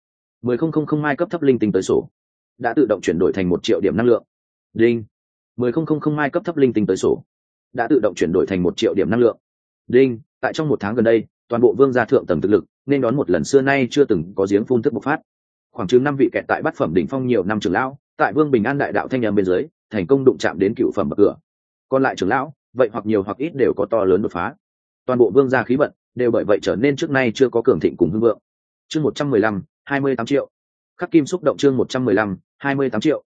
Mười không không không mai cấp thấp linh tinh tới sổ. Đã tự động chuyển đổi thành một triệu điểm năng lượng. Đinh. Mười không không không mai cấp thấp linh tinh tới sổ. Đã tự động chuyển đổi thành một triệu điểm năng lượng. Đinh. Tại trong một tháng gần đây, toàn bộ vương gia thượng tầng thực lực, nên đón một lần xưa nay chưa từng có giếng phun thức bộc phát. Khoảng chừng năm vị kẹt tại bát phẩm đỉnh phong nhiều năm trưởng lão, tại vương bình an đại đạo thanh nhầm bên dưới, thành công đụng chạm đến cựu phẩm bậc cửa. Còn lại trưởng lão, vậy hoặc nhiều hoặc ít đều có to lớn đột phá toàn bộ vương gia khí vận đều bởi vậy trở nên trước nay chưa có cường thịnh cùng hưng vượng. Chương một trăm mười lăm, hai mươi tám triệu. Khắc kim xúc động chương một trăm mười lăm, hai mươi tám triệu.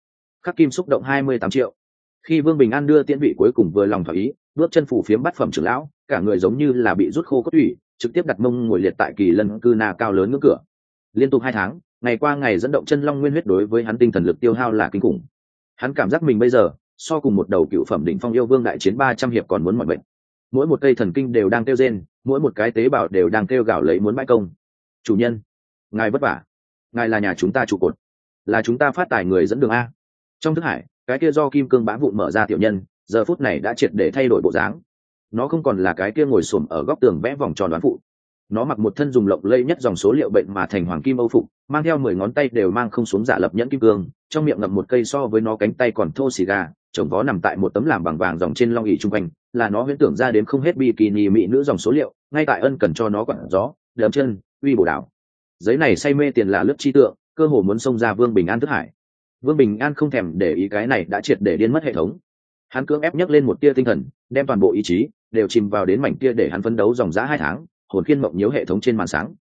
Khắc kim xúc động hai mươi tám triệu. Khi vương bình an đưa tiễn vị cuối cùng vừa lòng thỏa ý, bước chân phủ phiếm bát phẩm trưởng lão, cả người giống như là bị rút khô cốt thủy trực tiếp đặt mông ngồi liệt tại kỳ lân cư na cao lớn ngưỡng cửa. Liên tục hai tháng, ngày qua ngày dẫn động chân long nguyên huyết đối với hắn tinh thần lực tiêu hao là kinh khủng. Hắn cảm giác mình bây giờ, so cùng một đầu cựu phẩm đỉnh phong yêu vương đại chiến ba trăm hiệp còn muốn mọi bệnh mỗi một cây thần kinh đều đang kêu rên, mỗi một cái tế bào đều đang kêu gào lấy muốn bãi công. Chủ nhân, ngài vất vả. Ngài là nhà chúng ta trụ cột, là chúng ta phát tài người dẫn đường a. Trong thức hải, cái kia do kim cương bá vụn mở ra tiểu nhân, giờ phút này đã triệt để thay đổi bộ dáng. Nó không còn là cái kia ngồi xổm ở góc tường vẽ vòng tròn đoán phụ. Nó mặc một thân dùng lộng lây nhất dòng số liệu bệnh mà thành hoàng kim âu phục, mang theo mười ngón tay đều mang không xuống giả lập nhẫn kim cương, trong miệng ngậm một cây so với nó cánh tay còn thô xì gà chồng vó nằm tại một tấm làm bằng vàng dòng trên long ỉ chung quanh, là nó huyễn tưởng ra đến không hết bikini mỹ nữ dòng số liệu, ngay tại ân cần cho nó quặn gió đầm chân, uy bổ đảo. Giấy này say mê tiền là lớp chi tượng, cơ hồ muốn xông ra vương bình an thức hải. Vương bình an không thèm để ý cái này đã triệt để điên mất hệ thống. Hắn cưỡng ép nhấc lên một tia tinh thần, đem toàn bộ ý chí đều chìm vào đến mảnh kia để hắn phấn đấu dòng giã hai tháng, hồn khiên mộng nhớ hệ thống trên màn sáng.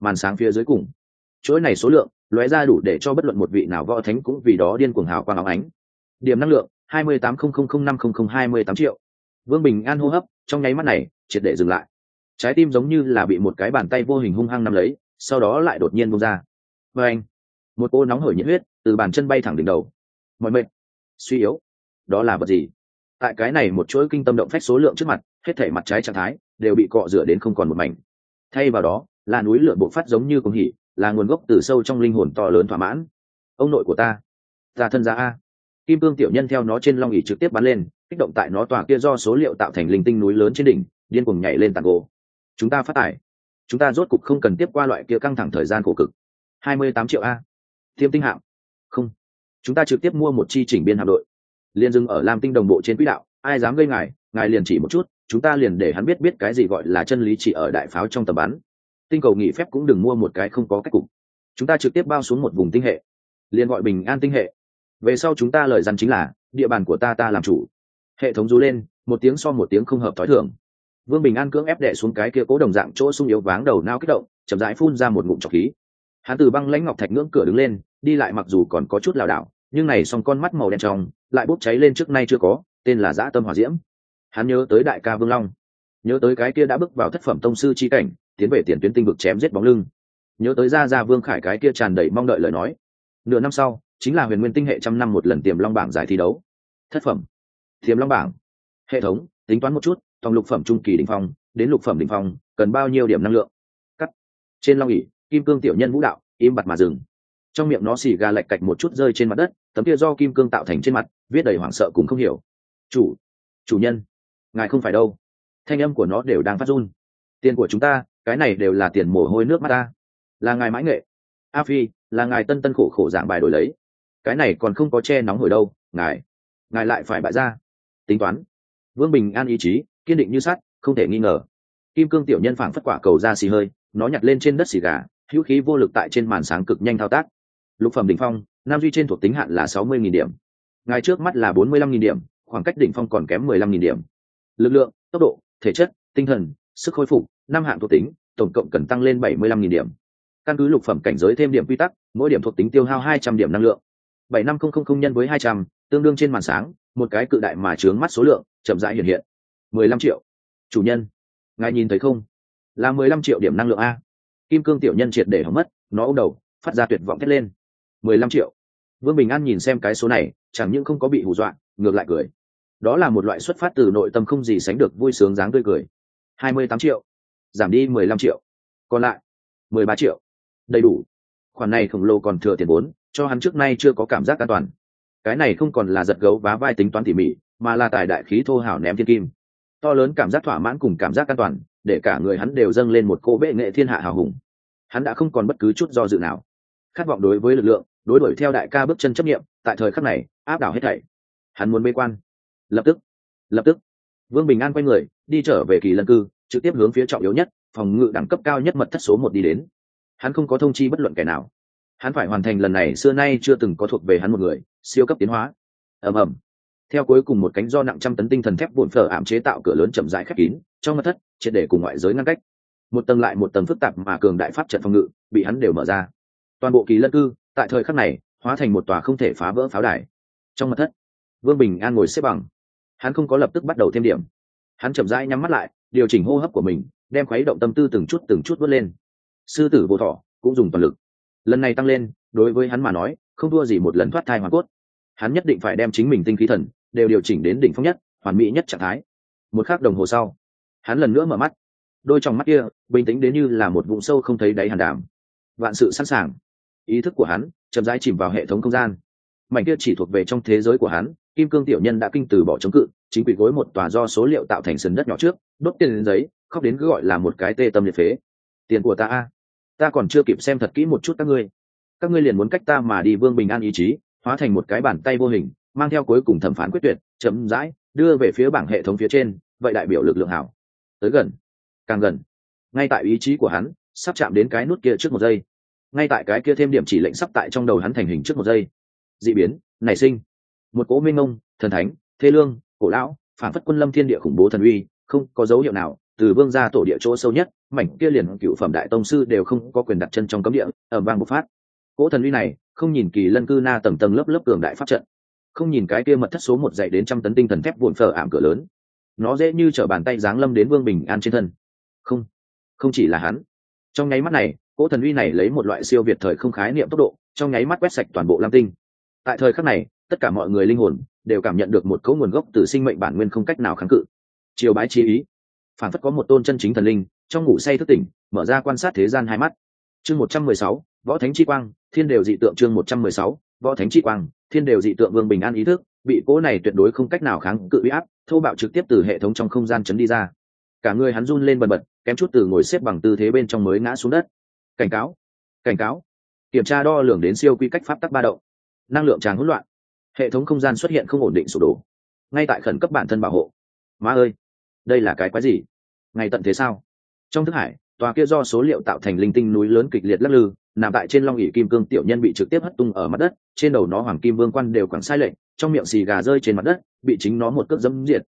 Màn sáng phía dưới cùng. Chuỗi này số lượng, lóe ra đủ để cho bất luận một vị nào võ thánh cũng vì đó điên cuồng hào quang áo ánh. Điểm năng lượng hai mươi tám không không không năm không không hai mươi tám triệu. Vương bình an hô hấp, trong nháy mắt này, triệt để dừng lại. Trái tim giống như là bị một cái bàn tay vô hình hung hăng nắm lấy, sau đó lại đột nhiên bung ra. Và anh, một cô nóng hổi nhiệt huyết từ bàn chân bay thẳng đỉnh đầu. Mọi mệnh, suy yếu, đó là vật gì? Tại cái này một chuỗi kinh tâm động phách số lượng trước mặt, hết thể mặt trái trạng thái đều bị cọ rửa đến không còn một mảnh. Thay vào đó, là núi lửa bộ phát giống như cung hỉ, là nguồn gốc từ sâu trong linh hồn to lớn thỏa mãn. Ông nội của ta ta thân gia a kim cương tiểu nhân theo nó trên long ỉ trực tiếp bắn lên, kích động tại nó tòa kia do số liệu tạo thành linh tinh núi lớn trên đỉnh, điên cuồng nhảy lên tàn gỗ. Chúng ta phát tải. Chúng ta rốt cục không cần tiếp qua loại kia căng thẳng thời gian khổ cực. Hai mươi tám triệu a. Thiêm tinh hạm. Không. Chúng ta trực tiếp mua một chi chỉnh biên hạm đội. Liền dừng ở lam tinh đồng bộ trên quỹ đạo, ai dám gây ngài ngài liền chỉ một chút, chúng ta liền để hắn biết biết cái gì gọi là chân lý chỉ ở đại pháo trong tầm bắn. Tinh cầu nghỉ phép cũng đừng mua một cái không có cách cục. Chúng ta trực tiếp bao xuống một vùng tinh hệ. Liền gọi bình an tinh hệ về sau chúng ta lời dặn chính là, địa bàn của ta ta làm chủ. Hệ thống rú lên, một tiếng so một tiếng không hợp thói thường. Vương bình an cưỡng ép đệ xuống cái kia cố đồng dạng chỗ sung yếu váng đầu nao kích động, chậm rãi phun ra một ngụm trọc khí. Hắn từ băng lãnh ngọc thạch ngưỡng cửa đứng lên, đi lại mặc dù còn có chút lảo đảo, nhưng này song con mắt màu đen trong, lại bốc cháy lên trước nay chưa có, tên là dã tâm hỏa diễm. Hắn nhớ tới đại ca vương long, nhớ tới cái kia đã bước vào thất phẩm tông sư chi cảnh, tiến về tiền tuyến tinh vực chém giết bóng lưng. Nhớ tới ra ra vương khải cái kia tràn đầy mong đợi lời nói. Nửa năm sau chính là huyền nguyên tinh hệ trăm năm một lần tiềm long bảng giải thi đấu. Thất phẩm. Tiềm long bảng. Hệ thống, tính toán một chút, tòng lục phẩm trung kỳ đình phong, đến lục phẩm đình phong, cần bao nhiêu điểm năng lượng? Cắt. Trên long ỉ kim cương tiểu nhân vũ đạo, im bặt mà dừng. Trong miệng nó xì gà lạch cạch một chút rơi trên mặt đất, tấm kia do kim cương tạo thành trên mặt, viết đầy hoảng sợ cùng không hiểu. Chủ. Chủ nhân. Ngài không phải đâu. Thanh âm của nó đều đang phát run. Tiền của chúng ta, cái này đều là tiền mồ hôi nước mắt ta. Là ngài mãi nghệ. A phi, là ngài tân tân khổ khổ giảng bài đổi lấy cái này còn không có che nóng hồi đâu, ngài ngài lại phải bại ra tính toán. Vương bình an ý chí, kiên định như sắt, không thể nghi ngờ. Kim cương tiểu nhân phảng phất quả cầu ra xì hơi, nó nhặt lên trên đất xì gà, hữu khí vô lực tại trên màn sáng cực nhanh thao tác. Lục phẩm đỉnh phong, nam duy trên thuộc tính hạn là sáu mươi nghìn điểm. Ngài trước mắt là bốn mươi lăm nghìn điểm, khoảng cách đỉnh phong còn kém mười lăm nghìn điểm. Lực lượng, tốc độ, thể chất, tinh thần, sức khôi phục, năm hạng thuộc tính, tổng cộng cần tăng lên bảy mươi lăm nghìn điểm. Căn cứ lục phẩm cảnh giới thêm điểm quy tắc, mỗi điểm thuộc tính tiêu hao hai trăm điểm năng lượng bảy năm không không không nhân với hai trăm, tương đương trên màn sáng, một cái cự đại mà trướng mắt số lượng, chậm rãi hiện hiện. mười lăm triệu. Chủ nhân, ngài nhìn thấy không? Là mười lăm triệu điểm năng lượng a. Kim cương tiểu nhân triệt để hỏng mất, nó ôm đầu, phát ra tuyệt vọng thét lên. mười lăm triệu. Vương bình an nhìn xem cái số này, chẳng những không có bị hù dọa, ngược lại cười. Đó là một loại xuất phát từ nội tâm không gì sánh được vui sướng dáng tươi cười. hai mươi tám triệu. Giảm đi mười lăm triệu. Còn lại, mười ba triệu. Đầy đủ. Khoản này khổng lồ còn thừa tiền vốn cho hắn trước nay chưa có cảm giác an toàn. Cái này không còn là giật gấu vá vai tính toán tỉ mỉ, mà là tài đại khí thô hảo ném thiên kim. To lớn cảm giác thỏa mãn cùng cảm giác an toàn, để cả người hắn đều dâng lên một cô bệ nghệ thiên hạ hào hùng. Hắn đã không còn bất cứ chút do dự nào. Khát vọng đối với lực lượng, đối đuổi theo đại ca bước chân chấp nghiệm, tại thời khắc này, áp đảo hết thảy. Hắn muốn bê quan. Lập tức. Lập tức. Vương bình an quay người, đi trở về kỳ lân cư, trực tiếp hướng phía trọng yếu nhất, phòng ngự đẳng cấp cao nhất mật thất số một đi đến. Hắn không có thông chi bất luận kẻ nào hắn phải hoàn thành lần này, xưa nay chưa từng có thuộc về hắn một người, siêu cấp tiến hóa. Ầm ầm. Theo cuối cùng một cánh do nặng trăm tấn tinh thần thép vụn phở ảm chế tạo cửa lớn chậm rãi khép kín, trong mặt thất, triệt để cùng ngoại giới ngăn cách. Một tầng lại một tầng phức tạp mà cường đại pháp trận phòng ngự bị hắn đều mở ra. Toàn bộ kỳ lân cư, tại thời khắc này, hóa thành một tòa không thể phá vỡ pháo đài. Trong mặt thất, vương bình an ngồi xếp bằng. Hắn không có lập tức bắt đầu thêm điểm. Hắn chậm rãi nhắm mắt lại, điều chỉnh hô hấp của mình, đem khuấy động tâm tư từng chút từng chút vớt lên. Sư tử vô thọ cũng dùng toàn lực lần này tăng lên, đối với hắn mà nói, không thua gì một lần thoát thai hoàn cốt. Hắn nhất định phải đem chính mình tinh khí thần đều điều chỉnh đến đỉnh phong nhất, hoàn mỹ nhất trạng thái. Một khắc đồng hồ sau, hắn lần nữa mở mắt. Đôi trong mắt kia, bình tĩnh đến như là một vùng sâu không thấy đáy hàn đàm. Vạn sự sẵn sàng. Ý thức của hắn chậm rãi chìm vào hệ thống không gian. Mảnh kia chỉ thuộc về trong thế giới của hắn, kim cương tiểu nhân đã kinh từ bỏ chống cự, chính quỷ gối một tòa do số liệu tạo thành sườn đất nhỏ trước, đốt tiền lên giấy, khóc đến cứ gọi là một cái tê tâm liệt phế. Tiền của ta a ta còn chưa kịp xem thật kỹ một chút các ngươi. Các ngươi liền muốn cách ta mà đi vương bình an ý chí, hóa thành một cái bàn tay vô hình, mang theo cuối cùng thẩm phán quyết tuyệt, chậm rãi đưa về phía bảng hệ thống phía trên, vậy đại biểu lực lượng hảo. Tới gần, càng gần. Ngay tại ý chí của hắn sắp chạm đến cái nút kia trước một giây. Ngay tại cái kia thêm điểm chỉ lệnh sắp tại trong đầu hắn thành hình trước một giây. D ị biến, nảy sinh. Một cỗ minh ông thần thánh thế lương, cổ lão, phản phất quân lâm thiên địa khủng bố thần uy, không có dấu hiệu nào từ vương gia tổ địa chỗ sâu nhất, mảnh kia liền cựu phẩm đại tông sư đều không có quyền đặt chân trong cấm địa, ở vang bộc phát. Cỗ thần uy này, không nhìn kỳ lân cư na tầng tầng lớp lớp cường đại pháp trận, không nhìn cái kia mật thất số một dạy đến trăm tấn tinh thần thép vụn phở ảm cửa lớn. Nó dễ như t bàn tay giáng lâm đến vương bình an trên thân. Không không chỉ là hắn. Trong nháy mắt này, cỗ thần uy này lấy một loại siêu việt thời không khái niệm tốc độ, trong nháy mắt quét sạch toàn bộ lam tinh. Tại thời khắc này, tất cả mọi người linh hồn đều cảm nhận được một cấu nguồn gốc từ sinh mệnh bản nguyên không cách nào kháng cự. Chiều bái chi ý phản phất có một tôn chân chính thần linh, trong ngủ say thức tỉnh, mở ra quan sát thế gian hai mắt. Chương một trăm mười sáu, võ thánh chi quang, thiên đều dị tượng chương một trăm mười sáu, võ thánh chi quang, thiên đều dị tượng vương bình an ý thức, bị cố này tuyệt đối không cách nào kháng cự uy áp, thô bạo trực tiếp từ hệ thống trong không gian chấn đi ra. Cả người hắn run lên bần bật, kém chút từ ngồi xếp bằng tư thế bên trong mới ngã xuống đất. Cảnh cáo cảnh cáo. Kiểm tra đo lường đến siêu quy cách pháp tắc ba động. Năng lượng tràn hỗn loạn. Hệ thống không gian xuất hiện không ổn định sụp đổ. Ngay tại khẩn cấp bản thân bảo hộ. Má ơi, đây là cái quái gì? Ngày tận thế sao? Trong thức hải tòa kia do số liệu tạo thành linh tinh núi lớn kịch liệt lắc lư nằm tại trên long ỉ kim cương tiểu nhân bị trực tiếp hất tung ở mặt đất trên đầu nó hoàng kim vương quan đều quẳng sai lệch, trong miệng xì gà rơi trên mặt đất bị chính nó một cước dẫm diệt.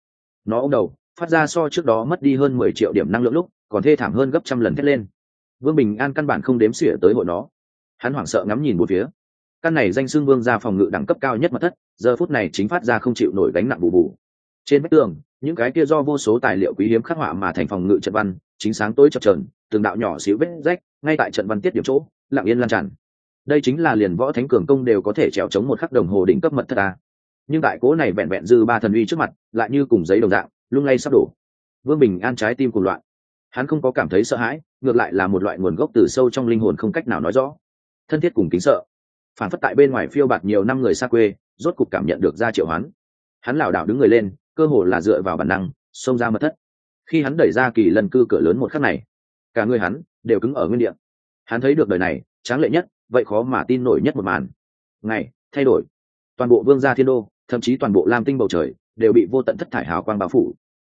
Nó ô đầu phát ra so trước đó mất đi hơn mười triệu điểm năng lượng lúc còn thê thảm hơn gấp trăm lần thét lên. Vương bình an căn bản không đếm xỉa tới hội nó. Hắn hoảng sợ ngắm nhìn một phía. Căn này danh xưng vương ra phòng ngự đẳng cấp cao nhất mặt thất giờ phút này chính phát ra không chịu nổi gánh nặng bù bù. Trên vách tường những cái kia do vô số tài liệu quý hiếm khắc họa mà thành phòng ngự trận văn, chính sáng tối chập trờn từng đạo nhỏ xíu vết rách, ngay tại trận văn tiết điểm chỗ, lặng yên lan tràn. Đây chính là liền võ thánh cường công đều có thể trèo chống một khắc đồng hồ đỉnh cấp mật thất ta nhưng tại cố này vẹn vẹn dư ba thần uy trước mặt, lại như cùng giấy đồng dạng, lung lay sắp đổ. Vương bình an trái tim cùng loạn. Hắn không có cảm thấy sợ hãi, ngược lại là một loại nguồn gốc từ sâu trong linh hồn không cách nào nói rõ. Thân thiết cùng kính sợ. Phản phất tại bên ngoài phiêu bạt nhiều năm người xa quê, rốt cục cảm nhận được ra triệu hắn hắn lảo đảo đứng người lên cơ hồ là dựa vào bản năng, xông ra mật thất. Khi hắn đẩy ra kỳ lần cư cửa lớn một khắc này, cả người hắn đều cứng ở nguyên địa. Hắn thấy được đời này, tráng lệ nhất, vậy khó mà tin nổi nhất một màn. Ngày, thay đổi. Toàn bộ vương gia thiên đô, thậm chí toàn bộ lam tinh bầu trời, đều bị vô tận thất thải hào quang bao phủ.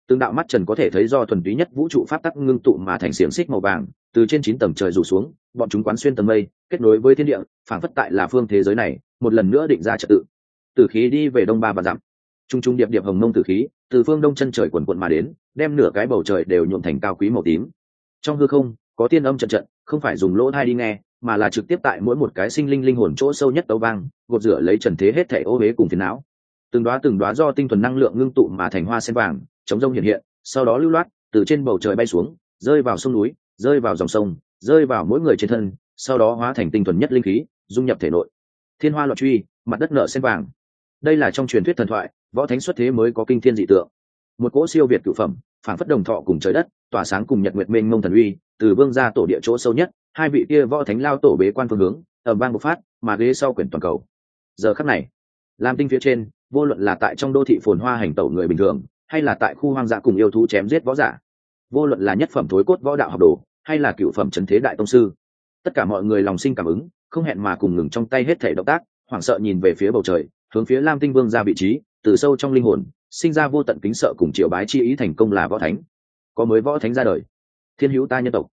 Từng đạo mắt trần có thể thấy do thuần túy nhất vũ trụ pháp tắc ngưng tụ mà thành xiềng xích màu vàng, từ trên chín tầng trời rủ xuống, bọn chúng quán xuyên tầng mây, kết nối với thiên địa, phản phất tại là phương thế giới này, một lần nữa định ra trật tự. Từ khí đi về đông ba và dặm trung trung điệp điệp hồng mông từ khí, từ phương đông chân trời quần quận mà đến, đem nửa cái bầu trời đều nhuộm thành cao quý màu tím. Trong hư không, có tiên âm trận trận, không phải dùng lỗ thai đi nghe, mà là trực tiếp tại mỗi một cái sinh linh linh hồn chỗ sâu nhất tấu vang, gột rửa lấy trần thế hết thảy ô huế cùng phiền não. Từng đoá từng đoá do tinh thuần năng lượng ngưng tụ mà thành hoa sen vàng, chống rông hiện hiện, sau đó lưu loát, từ trên bầu trời bay xuống, rơi vào sông núi, rơi vào dòng sông, rơi vào mỗi người trên thân, sau đó hóa thành tinh thuần nhất linh khí, dung nhập thể nội. Thiên hoa loạn truy, mặt đất nợ sen vàng. Đây là trong truyền thuyết thần thoại võ thánh xuất thế mới có kinh thiên dị tượng. Một cỗ siêu việt cự phẩm phản phất đồng thọ cùng trời đất, tỏa sáng cùng nhật nguyệt mênh mông thần uy, từ vương ra tổ địa chỗ sâu nhất, hai vị kia võ thánh lao tổ bế quan phương hướng ở bang bộc phát, mà ghế sau quyển toàn cầu. Giờ khắc này, lam tinh phía trên, vô luận là tại trong đô thị phồn hoa hành tẩu người bình thường, hay là tại khu hoang dã cùng yêu thú chém giết võ giả, vô luận là nhất phẩm thối cốt võ đạo học đồ, hay là cựu phẩm trần thế đại tông sư, tất cả mọi người lòng sinh cảm ứng, không hẹn mà cùng ngừng trong tay hết thể động tác, hoảng sợ nhìn về phía bầu trời, hướng phía lam tinh vương ra vị trí từ sâu trong linh hồn, sinh ra vô tận kính sợ cùng triều bái chi ý thành công là võ thánh. Có mới võ thánh ra đời. Thiên hữu ta nhân tộc.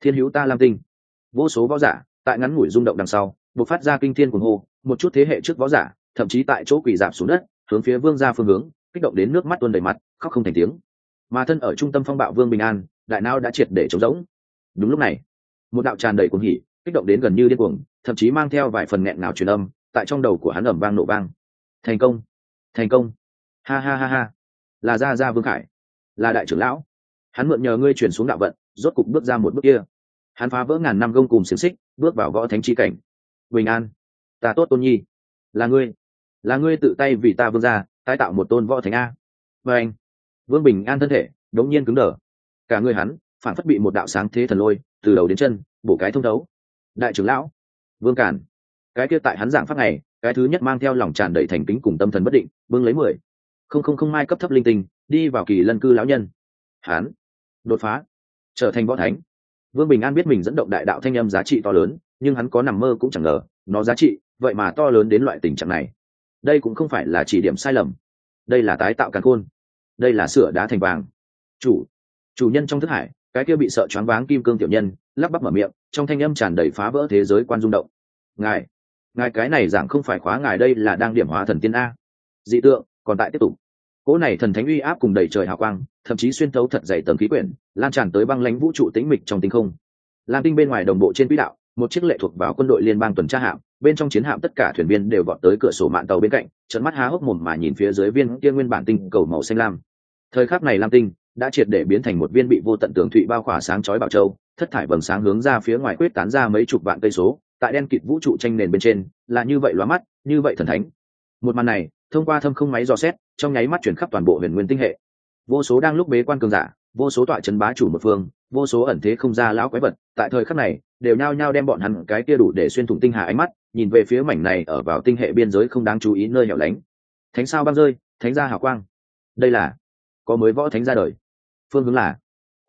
Thiên hữu ta lam tinh. Vô số võ giả, tại ngắn ngủi rung động đằng sau buộc phát ra kinh thiên cuồng hô, một chút thế hệ trước võ giả, thậm chí tại chỗ quỷ giảm xuống đất, hướng phía vương ra phương hướng, kích động đến nước mắt tuôn đầy mặt, khóc không thành tiếng. Mà thân ở trung tâm phong bạo vương bình an, đại nao đã triệt để trống rỗng. Đúng lúc này, một đạo tràn đầy cuồng hỉ, kích động đến gần như điên cuồng, thậm chí mang theo vài phần nghẹn ngào truyền âm, tại trong đầu của hắn ẩm vang nổ vang. Thành công thành công. Ha ha ha ha. Là gia gia vương khải. Là đại trưởng lão. Hắn mượn nhờ ngươi truyền xuống đạo vận, rốt cục bước ra một bước kia. Hắn phá vỡ ngàn năm gông cùng xiềng xích, bước vào võ thánh chi cảnh. Bình an. Ta tốt tôn nhi. Là ngươi. Là ngươi tự tay vì ta vương ra tái tạo một tôn võ thánh a. Và anh. Vương bình an thân thể, đống nhiên cứng đờ. Cả người hắn, phản phất bị một đạo sáng thế thần lôi, từ đầu đến chân, bổ cái thông thấu. Đại trưởng lão. Vương cản. Cái kia tại hắn dạng pháp này cái thứ nhất mang theo lòng tràn đầy thành kính cùng tâm thần bất định vương lấy mười. Không không không, mai cấp thấp linh tinh, đi vào kỳ lân cư lão nhân. Hắn đột phá. Trở thành võ thánh. Vương bình an biết mình dẫn động đại đạo thanh âm giá trị to lớn, nhưng hắn có nằm mơ cũng chẳng ngờ, nó giá trị, vậy mà to lớn đến loại tình trạng này. Đây cũng không phải là chỉ điểm sai lầm. Đây là tái tạo càn khôn. Đây là sửa đá thành vàng. Chủ. Chủ nhân trong thức hải, cái kia bị sợ choáng váng kim cương tiểu nhân, lắp bắp mở miệng, trong thanh âm tràn đầy phá vỡ thế giới quan rung động. Ngài ngài cái này giảng không phải khóa ngài đây là đang điểm hóa thần tiên a. Dị tượng, còn tại tiếp tục. Cỗ này thần thánh uy áp cùng đầy trời hào quang, thậm chí xuyên thấu thật dày tầng khí quyển, lan tràn tới băng lãnh vũ trụ tĩnh mịch trong tinh không. Lam tinh bên ngoài đồng bộ trên quỹ đạo, một chiếc lệ thuộc vào quân đội liên bang tuần tra hạm, bên trong chiến hạm tất cả thuyền viên đều vọt tới cửa sổ mạng tàu bên cạnh trận mắt há hốc mồm mà nhìn phía dưới viên kia nguyên bản tinh cầu màu xanh lam. Thời khắc này lam tinh đã triệt để biến thành một viên bị vô tận tường thụy bao khỏa sáng chói bảo châu, thất thải vầng sáng hướng ra phía ngoài quyết tán ra mấy chục vạn cây số tại đen kịt vũ trụ tranh nền bên trên, là như vậy lóa mắt, như vậy thần thánh. Một màn này, thông qua thâm không máy dò xét, trong nháy mắt chuyển khắp toàn bộ huyền nguyên tinh hệ. Vô số đang lúc bế quan cường giả, vô số tọa trấn bá chủ một phương, vô số ẩn thế không ra lão quái vật, tại thời khắc này, đều nhao nhao đem bọn hắn cái kia đủ để xuyên thủng tinh hà ánh mắt, nhìn về phía mảnh này ở vào tinh hệ biên giới không đáng chú ý nơi hẻo lánh. Thánh sao băng rơi, thánh gia hào quang. Đây là, có mới võ thánh ra đời. Phương hướng là,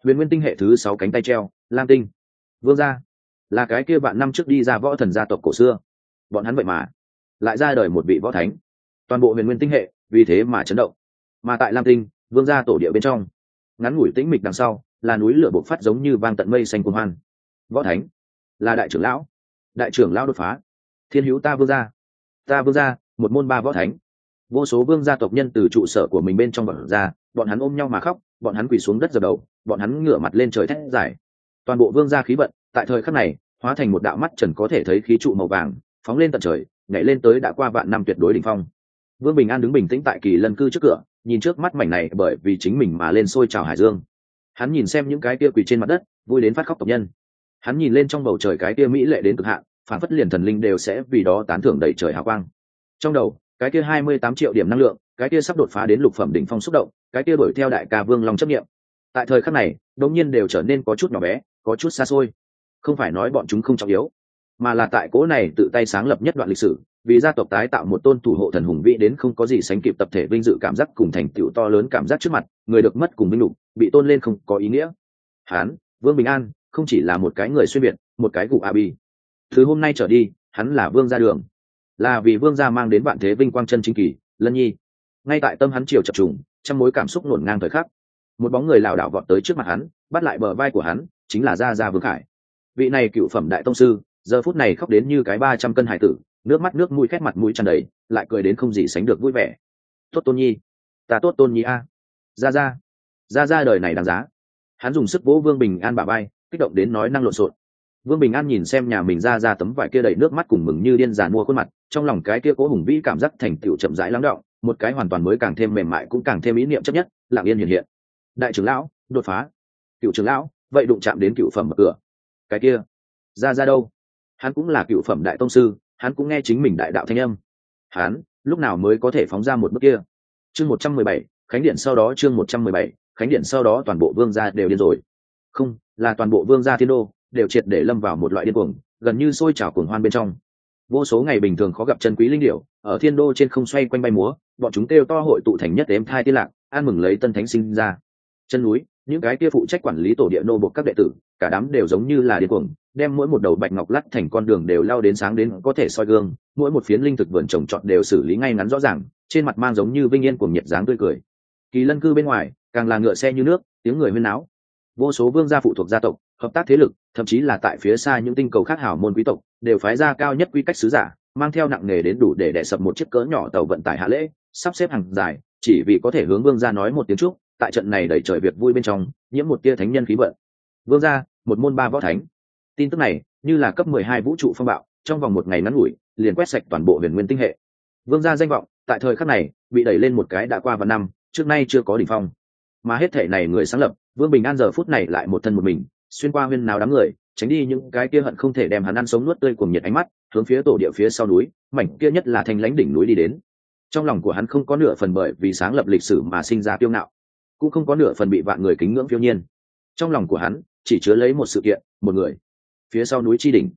huyền nguyên tinh hệ thứ sáu cánh tay treo, lam tinh. Vương gia là cái kia bạn năm trước đi ra võ thần gia tộc cổ xưa. Bọn hắn vậy mà lại ra đời một vị võ thánh. Toàn bộ huyền nguyên tinh hệ vì thế mà chấn động. Mà tại lam tinh, vương gia tổ địa bên trong, ngắn ngủi tĩnh mịch đằng sau, là núi lửa bộc phát giống như vang tận mây xanh cuồng hoan. Võ thánh là đại trưởng lão, đại trưởng lão đột phá. Thiên hữu ta vương gia, ta vương gia, một môn ba võ thánh. Vô số vương gia tộc nhân từ trụ sở của mình bên trong bọn ra, bọn hắn ôm nhau mà khóc, bọn hắn quỳ xuống đất dập đầu, bọn hắn ngửa mặt lên trời thét giải toàn bộ vương gia khí vận tại thời khắc này, hóa thành một đạo mắt trần có thể thấy khí trụ màu vàng, phóng lên tận trời, nhảy lên tới đã qua vạn năm tuyệt đối đỉnh phong. Vương bình an đứng bình tĩnh tại kỳ lân cư trước cửa, nhìn trước mắt mảnh này bởi vì chính mình mà lên sôi trào hải dương. Hắn nhìn xem những cái kia quỳ trên mặt đất, vui đến phát khóc tộc nhân. Hắn nhìn lên trong bầu trời cái kia mỹ lệ đến cực hạn, phản phất liền thần linh đều sẽ vì đó tán thưởng đầy trời hào quang. Trong đầu, cái kia hai mươi tám triệu điểm năng lượng, cái kia sắp đột phá đến lục phẩm đỉnh phong xúc động, cái kia đuổi theo đại ca vương long chấp nghiệm tại thời khắc này đống nhiên đều trở nên có chút nhỏ bé, có chút xa xôi không phải nói bọn chúng không trọng yếu, mà là tại cố này tự tay sáng lập nhất đoạn lịch sử, vì gia tộc tái tạo một tôn thủ hộ thần hùng vĩ đến không có gì sánh kịp tập thể vinh dự cảm giác cùng thành tựu to lớn cảm giác trước mặt, người được mất cùng vinh lục, bị tôn lên không có ý nghĩa. Hán, vương bình an, không chỉ là một cái người xuyên biệt một cái gục a bi. Thứ hôm nay trở đi, hắn là vương gia đường. Là vì vương gia mang đến vạn thế vinh quang chân chính kỳ, lân nhi. Ngay tại tâm hắn chiều chập trùng trong mối cảm xúc nổn ngang thời khắc. Một bóng người lảo đảo vọt tới trước mặt hắn, bắt lại bờ vai của hắn, chính là gia gia vương khải vị này cựu phẩm đại tông sư, giờ phút này khóc đến như cái ba trăm cân hải tử, nước mắt nước mũi khét mặt mũi tràn đầy, lại cười đến không gì sánh được vui vẻ. Tốt tôn nhi, ta tốt tôn nhi a. Ra ra ra ra đời này đáng giá. Hắn dùng sức vỗ vương bình an bà bay kích động đến nói năng lộn xộn. Vương bình an nhìn xem nhà mình ra ra tấm vải kia đầy nước mắt cùng mừng như điên giàn mua khuôn mặt, trong lòng cái kia cố hùng vĩ cảm giác thành tựu chậm rãi lắng động, một cái hoàn toàn mới càng thêm mềm mại cũng càng thêm ý niệm chấp nhất lạng yên hiện hiện. Đại trưởng lão, đột phá. Cựu trưởng lão, vậy đụng chạm đến cựu phẩm mở cửa cái kia, ra ra đâu? Hắn cũng là cựu phẩm đại tông sư, hắn cũng nghe chính mình đại đạo thanh âm. Hắn, lúc nào mới có thể phóng ra một bước kia? Chương một trăm mười bảy, khánh điện sau đó chương một trăm mười bảy, khánh điện sau đó toàn bộ vương gia đều điên rồi. Không, là toàn bộ vương gia thiên đô đều triệt để lâm vào một loại điên cuồng, gần như sôi trào cuồng hoan bên trong. Vô số ngày bình thường khó gặp chân quý linh điệu ở thiên đô trên không xoay quanh bay múa, bọn chúng kêu to hội tụ thành nhất đếm thai tiên lạc an mừng lấy tân thánh sinh ra. Chân núi, những cái kia phụ trách quản lý tổ địa nô buộc các đệ tử cả đám đều giống như là điên cuồng, đem mỗi một đầu bạch ngọc lắt thành con đường đều lao đến sáng đến có thể soi gương, mỗi một phiến linh thực vườn trồng trọt đều xử lý ngay ngắn rõ ràng, trên mặt mang giống như vinh yên cùng nhiệt dáng tươi cười. Kỳ lân cư bên ngoài, càng là ngựa xe như nước, tiếng người huyên náo. Vô số vương gia phụ thuộc gia tộc, hợp tác thế lực, thậm chí là tại phía xa những tinh cầu khác hảo môn quý tộc, đều phái ra cao nhất quy cách sứ giả, mang theo nặng nghề đến đủ để đẻ sập một chiếc cỡ nhỏ tàu vận tải hạ lễ, sắp xếp hàng dài, chỉ vì có thể hướng vương gia nói một tiếng chúc, tại trận này đẩy trời việc vui bên trong, nhiễm một tia thánh nhân khí vận. Vương gia một môn ba võ thánh. Tin tức này, như là cấp mười hai vũ trụ phong bạo, trong vòng một ngày ngắn ngủi, liền quét sạch toàn bộ huyền nguyên tinh hệ. Vương gia danh vọng, tại thời khắc này, bị đẩy lên một cái đã qua vài năm, trước nay chưa có đỉnh phong. Mà hết thể này người sáng lập, vương bình an giờ phút này lại một thân một mình, xuyên qua huyên nào đám người, tránh đi những cái kia hận không thể đem hắn ăn sống nuốt tươi cùng nhiệt ánh mắt, hướng phía tổ địa phía sau núi, mảnh kia nhất là thanh lãnh đỉnh núi đi đến. Trong lòng của hắn không có nửa phần bởi vì sáng lập lịch sử mà sinh ra tiêu ngạo, cũng không có nửa phần bị vạn người kính ngưỡng phiêu nhiên. Trong lòng của hắn chỉ chứa lấy một sự kiện, một người. Phía sau núi tri đỉnh.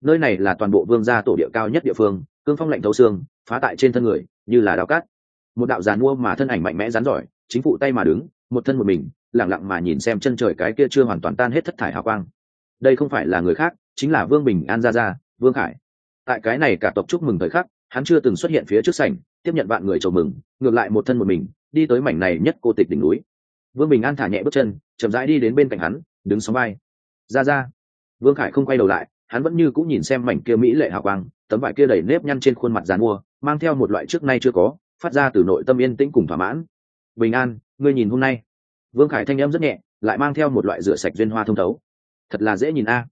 Nơi này là toàn bộ vương gia tổ địa cao nhất địa phương, cương phong lạnh thấu xương, phá tại trên thân người, như là đao cát. Một đạo giàn mua mà thân ảnh mạnh mẽ rắn giỏi, chính phụ tay mà đứng, một thân một mình, lẳng lặng mà nhìn xem chân trời cái kia chưa hoàn toàn tan hết thất thải hào quang. Đây không phải là người khác, chính là vương bình an gia gia, vương khải. Tại cái này cả tộc chúc mừng thời khắc, hắn chưa từng xuất hiện phía trước sảnh, tiếp nhận vạn người chầu mừng, ngược lại một thân một mình, đi tới mảnh này nhất cô tịch đỉnh núi. Vương bình an thả nhẹ bước chân, chậm rãi đi đến bên cạnh hắn đứng sóng vai. Ra ra. Vương khải không quay đầu lại, hắn vẫn như cũng nhìn xem mảnh kia mỹ lệ hào quang, tấm vải kia đầy nếp nhăn trên khuôn mặt dàn mua, mang theo một loại trước nay chưa có, phát ra từ nội tâm yên tĩnh cùng thỏa mãn. Bình an, ngươi nhìn hôm nay. Vương khải thanh âm rất nhẹ, lại mang theo một loại rửa sạch duyên hoa thông thấu. Thật là dễ nhìn a.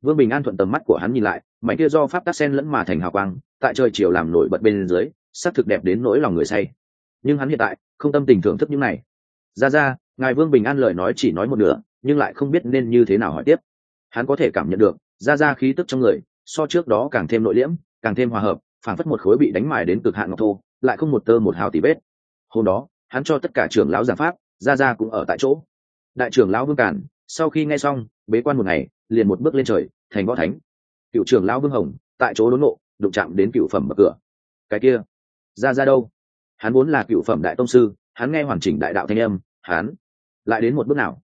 Vương bình an thuận tầm mắt của hắn nhìn lại, mảnh kia do pháp tác sen lẫn mà thành hào quang, tại trời chiều làm nổi bật bên dưới, sắc thực đẹp đến nỗi lòng người say. Nhưng hắn hiện tại, không tâm tình thưởng thức những này. Ra ra, ngài vương bình an lời nói chỉ nói một nửa nhưng lại không biết nên như thế nào hỏi tiếp. Hắn có thể cảm nhận được, ra ra khí tức trong người, so trước đó càng thêm nội liễm, càng thêm hòa hợp, phảng phất một khối bị đánh mài đến cực hạn ngọc thô, lại không một tơ một hào tỉ vết. hôm đó, hắn cho tất cả trưởng lão giảng pháp, ra ra cũng ở tại chỗ. Đại trưởng lão vương cản, sau khi nghe xong, bế quan một ngày, liền một bước lên trời, thành võ thánh. Cựu trưởng lão vương hồng, tại chỗ đốn nộ đụng chạm đến cựu phẩm bậc cửa. Cái kia, ra ra đâu? Hắn vốn là cựu phẩm đại tông sư, hắn nghe hoàn chỉnh đại đạo thanh âm, hắn lại đến một bước nào?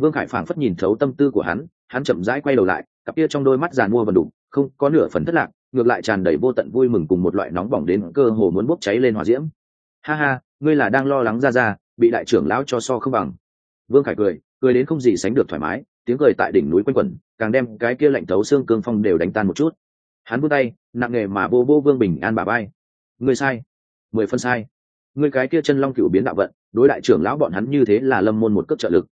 Vương khải phảng phất nhìn thấu tâm tư của hắn hắn chậm rãi quay đầu lại, cặp kia trong đôi mắt giàn mua vần đủ không có nửa phần thất lạc, ngược lại tràn đầy vô tận vui mừng cùng một loại nóng bỏng đến cơ hồ muốn bốc cháy lên hỏa diễm. Ha ha, ngươi là đang lo lắng ra ra, bị đại trưởng lão cho so không bằng. Vương khải cười cười đến không gì sánh được thoải mái, tiếng cười tại đỉnh núi quanh quẩn, càng đem cái kia lạnh thấu xương cương phong đều đánh tan một chút. Hắn vươn tay, nặng nề mà vô vô vương bình an bà bay ngươi sai, mười phân sai. Ngươi cái kia chân long cựu biến đạo vận, đối đại trưởng lão bọn hắn như thế là lâm môn một cấp trợ lực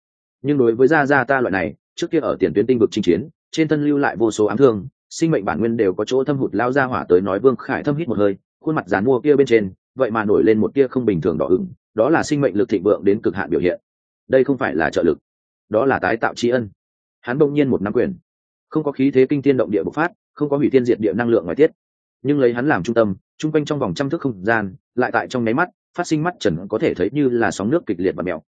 nhưng đối với gia gia ta loại này, trước kia ở tiền tuyến tinh vực chinh chiến, trên thân lưu lại vô số ám thương, sinh mệnh bản nguyên đều có chỗ thâm hụt lao ra hỏa tới nói vương khải thâm hít một hơi, khuôn mặt dán mua kia bên trên, vậy mà nổi lên một kia không bình thường đỏ ửng, đó là sinh mệnh lực thịnh vượng đến cực hạn biểu hiện. Đây không phải là trợ lực, đó là tái tạo tri ân. Hắn bỗng nhiên một năm quyền. Không có khí thế kinh tiên động địa bộc phát, không có hủy tiên diệt địa năng lượng ngoài tiết. Nhưng lấy hắn làm trung tâm, chung quanh trong vòng trăm thước không gian, lại tại trong nháy mắt, phát sinh mắt trần có thể thấy như là sóng nước kịch liệt và mèo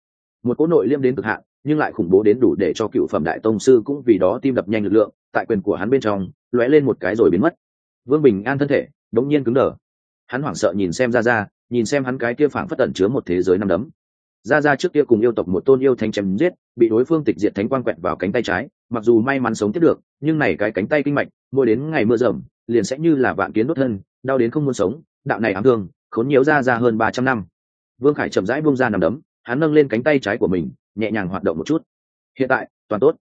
một cỗ nội liêm đến cực hạn, nhưng lại khủng bố đến đủ để cho cựu phẩm đại tông sư cũng vì đó tim đập nhanh lực lượng, tại quyền của hắn bên trong, lóe lên một cái rồi biến mất. Vương bình an thân thể, đống nhiên cứng đờ. Hắn hoảng sợ nhìn xem ra ra nhìn xem hắn cái kia phảng phất tẩn chứa một thế giới năm đấm. Ra ra trước kia cùng yêu tộc một tôn yêu thánh chém giết, bị đối phương tịch diệt thánh quang quẹt vào cánh tay trái, mặc dù may mắn sống tiếp được, nhưng này cái cánh tay kinh mạch, mỗi đến ngày mưa rầm, liền sẽ như là vạn kiến đốt thân, đau đến không muốn sống, đạo này ám thương, khốn nhiều ra ra hơn ba trăm năm. Vương khải chậm rãi buông ra nằm đấm hắn nâng lên cánh tay trái của mình, nhẹ nhàng hoạt động một chút. Hiện tại, toàn tốt.